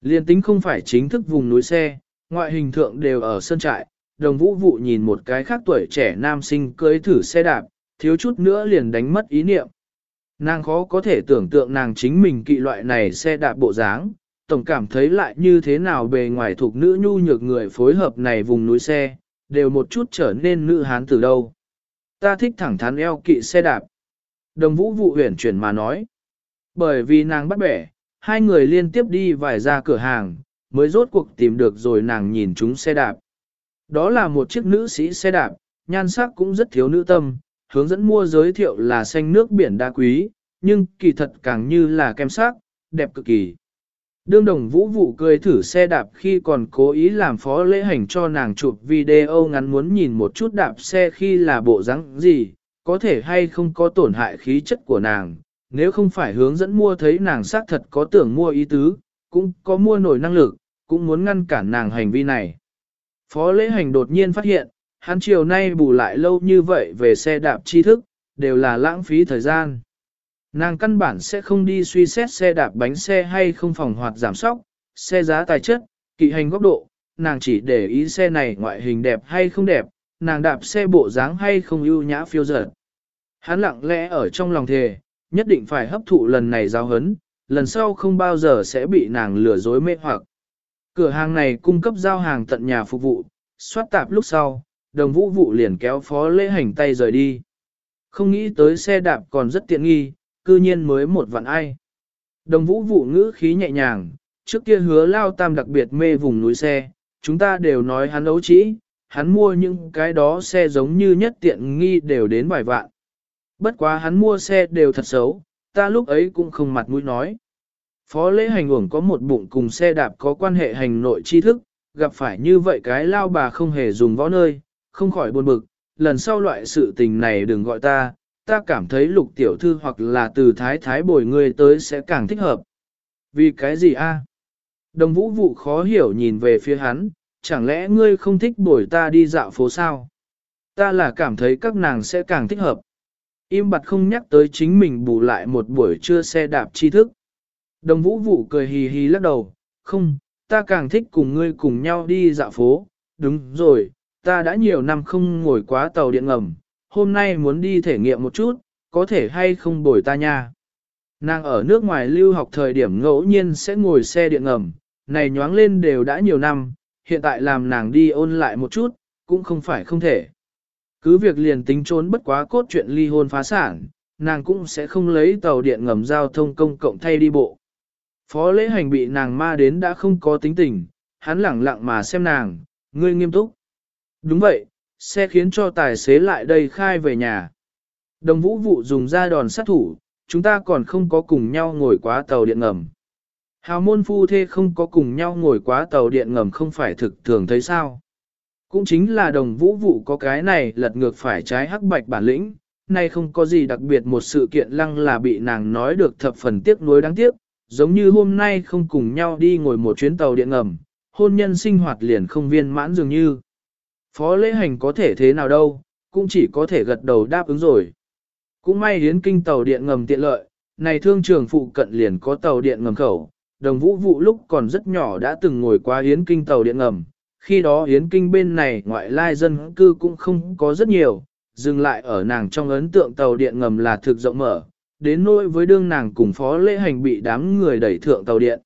Liên tính không phải chính thức vùng núi xe, ngoại hình thượng đều ở sân trại, đồng vũ vụ nhìn một cái khác tuổi trẻ nam sinh cưới thử xe đạp, thiếu chút nữa liền đánh mất ý niệm. Nàng khó có thể tưởng tượng nàng chính mình kỵ loại này xe đạp bộ dáng, tổng cảm thấy lại như thế nào bề ngoài thuộc nữ nhu nhược người phối hợp này vùng núi xe, đều một chút trở nên nữ hán từ đâu. Ta thích thẳng thắn eo kỵ xe đạp. Đồng vũ vụ huyển chuyển mà nói. Bởi vì nàng bắt bẻ, hai người liên tiếp đi vài ra cửa hàng, mới rốt cuộc tìm được rồi nàng nhìn chúng xe đạp. Đó là một chiếc nữ sĩ xe đạp, nhan sắc cũng rất thiếu nữ tâm, hướng dẫn mua giới thiệu là xanh nước biển đa quý, nhưng kỳ thật càng như là kem sắc, đẹp cực kỳ. Đương đồng vũ vụ cười thử xe đạp khi còn cố ý làm phó lễ hành cho nàng chụp video ngắn muốn nhìn một chút đạp xe khi là bộ dáng gì, có thể hay không có tổn hại khí chất của nàng, nếu không phải hướng dẫn mua thấy nàng xác thật có tưởng mua ý tứ, cũng có mua nổi năng lực, cũng muốn ngăn cản nàng hành vi này. Phó lễ hành đột nhiên phát hiện, hắn chiều nay bù lại lâu như vậy về xe đạp tri thức, đều là lãng phí thời gian. Nàng căn bản sẽ không đi suy xét xe đạp bánh xe hay không phòng hoạt giảm sóc, xe giá tài chất, kỵ hành góc độ, nàng chỉ để ý xe này ngoại hình đẹp hay không đẹp, nàng đạp xe bộ dáng hay không ưu nhã phiêu dở. Hắn lặng lẽ ở trong lòng thề, nhất định phải hấp thụ lần này giao hấn, lần sau không bao giờ sẽ bị nàng lừa dối mê hoặc. Cửa hàng này cung cấp giao hàng tận nhà phục vụ, soát tạp lúc sau, đồng vũ vụ liền kéo phó lễ hành tay rời đi. Không nghĩ tới xe đạp còn rất tiện nghi, cư nhiên mới một vạn ai. Đồng vũ vụ ngữ khí nhẹ nhàng, trước kia hứa lao tam đặc biệt mê vùng núi xe, chúng ta đều nói hắn ấu trĩ, hắn mua những cái đó xe giống như nhất tiện nghi đều đến vài vạn. Bất quá hắn mua xe đều thật xấu, ta lúc ấy cũng không mặt mũi nói. Phó lễ hành uổng có một bụng cùng xe đạp có quan hệ hành nội tri thức, gặp phải như vậy cái lao bà không hề dùng võ nơi, không khỏi buồn bực, lần sau loại sự tình này đừng gọi ta, ta cảm thấy lục tiểu thư hoặc là từ thái thái bồi ngươi tới sẽ càng thích hợp. Vì cái gì a? Đồng vũ vụ khó hiểu nhìn về phía hắn, chẳng lẽ ngươi không thích bồi ta đi dạo phố sao? Ta là cảm thấy các nàng sẽ càng thích hợp. Im bặt không nhắc tới chính mình bù lại một buổi trưa xe đạp tri thức. Đồng vũ vụ cười hì hì lắc đầu, không, ta càng thích cùng ngươi cùng nhau đi dạo phố, đúng rồi, ta đã nhiều năm không ngồi quá tàu điện ngầm, hôm nay muốn đi thể nghiệm một chút, có thể hay không bồi ta nha. Nàng ở nước ngoài lưu học thời điểm ngẫu nhiên sẽ ngồi xe điện ngầm, này nhoáng lên đều đã nhiều năm, hiện tại làm nàng đi ôn lại một chút, cũng không phải không thể. Cứ việc liền tính trốn bất quá cốt chuyện ly hôn phá sản, nàng cũng sẽ không lấy tàu điện ngầm giao thông công cộng thay đi bộ. Phó lễ hành bị nàng ma đến đã không có tính tình, hắn lẳng lặng mà xem nàng, ngươi nghiêm túc. Đúng vậy, xe khiến cho tài xế lại đây khai về nhà. Đồng vũ vụ dùng ra đòn sát thủ, chúng ta còn không có cùng nhau ngồi quá tàu điện ngầm. Hào môn phu thê không có cùng nhau ngồi quá tàu điện ngầm không phải thực thường thấy sao. Cũng chính là đồng vũ vụ có cái này lật ngược phải trái hắc bạch bản lĩnh, nay không có gì đặc biệt một sự kiện lăng là bị nàng nói được thập phần tiếc nuối đáng tiếc, giống như hôm nay không cùng nhau đi ngồi một chuyến tàu điện ngầm, hôn nhân sinh hoạt liền không viên mãn dường như. Phó lễ hành có thể thế nào đâu, cũng chỉ có thể gật đầu đáp ứng rồi. Cũng may hiến kinh tàu điện ngầm tiện lợi, này thương trường phụ cận liền có tàu điện ngầm khẩu, đồng vũ vụ lúc còn rất nhỏ đã từng ngồi qua hiến kinh tàu điện ngầm, khi đó hiến kinh bên này ngoại lai dân cư cũng không có rất nhiều, dừng lại ở nàng trong ấn tượng tàu điện ngầm là thực rộng mở, đến nỗi với đương nàng cùng phó lễ hành bị đám người đẩy thượng tàu điện.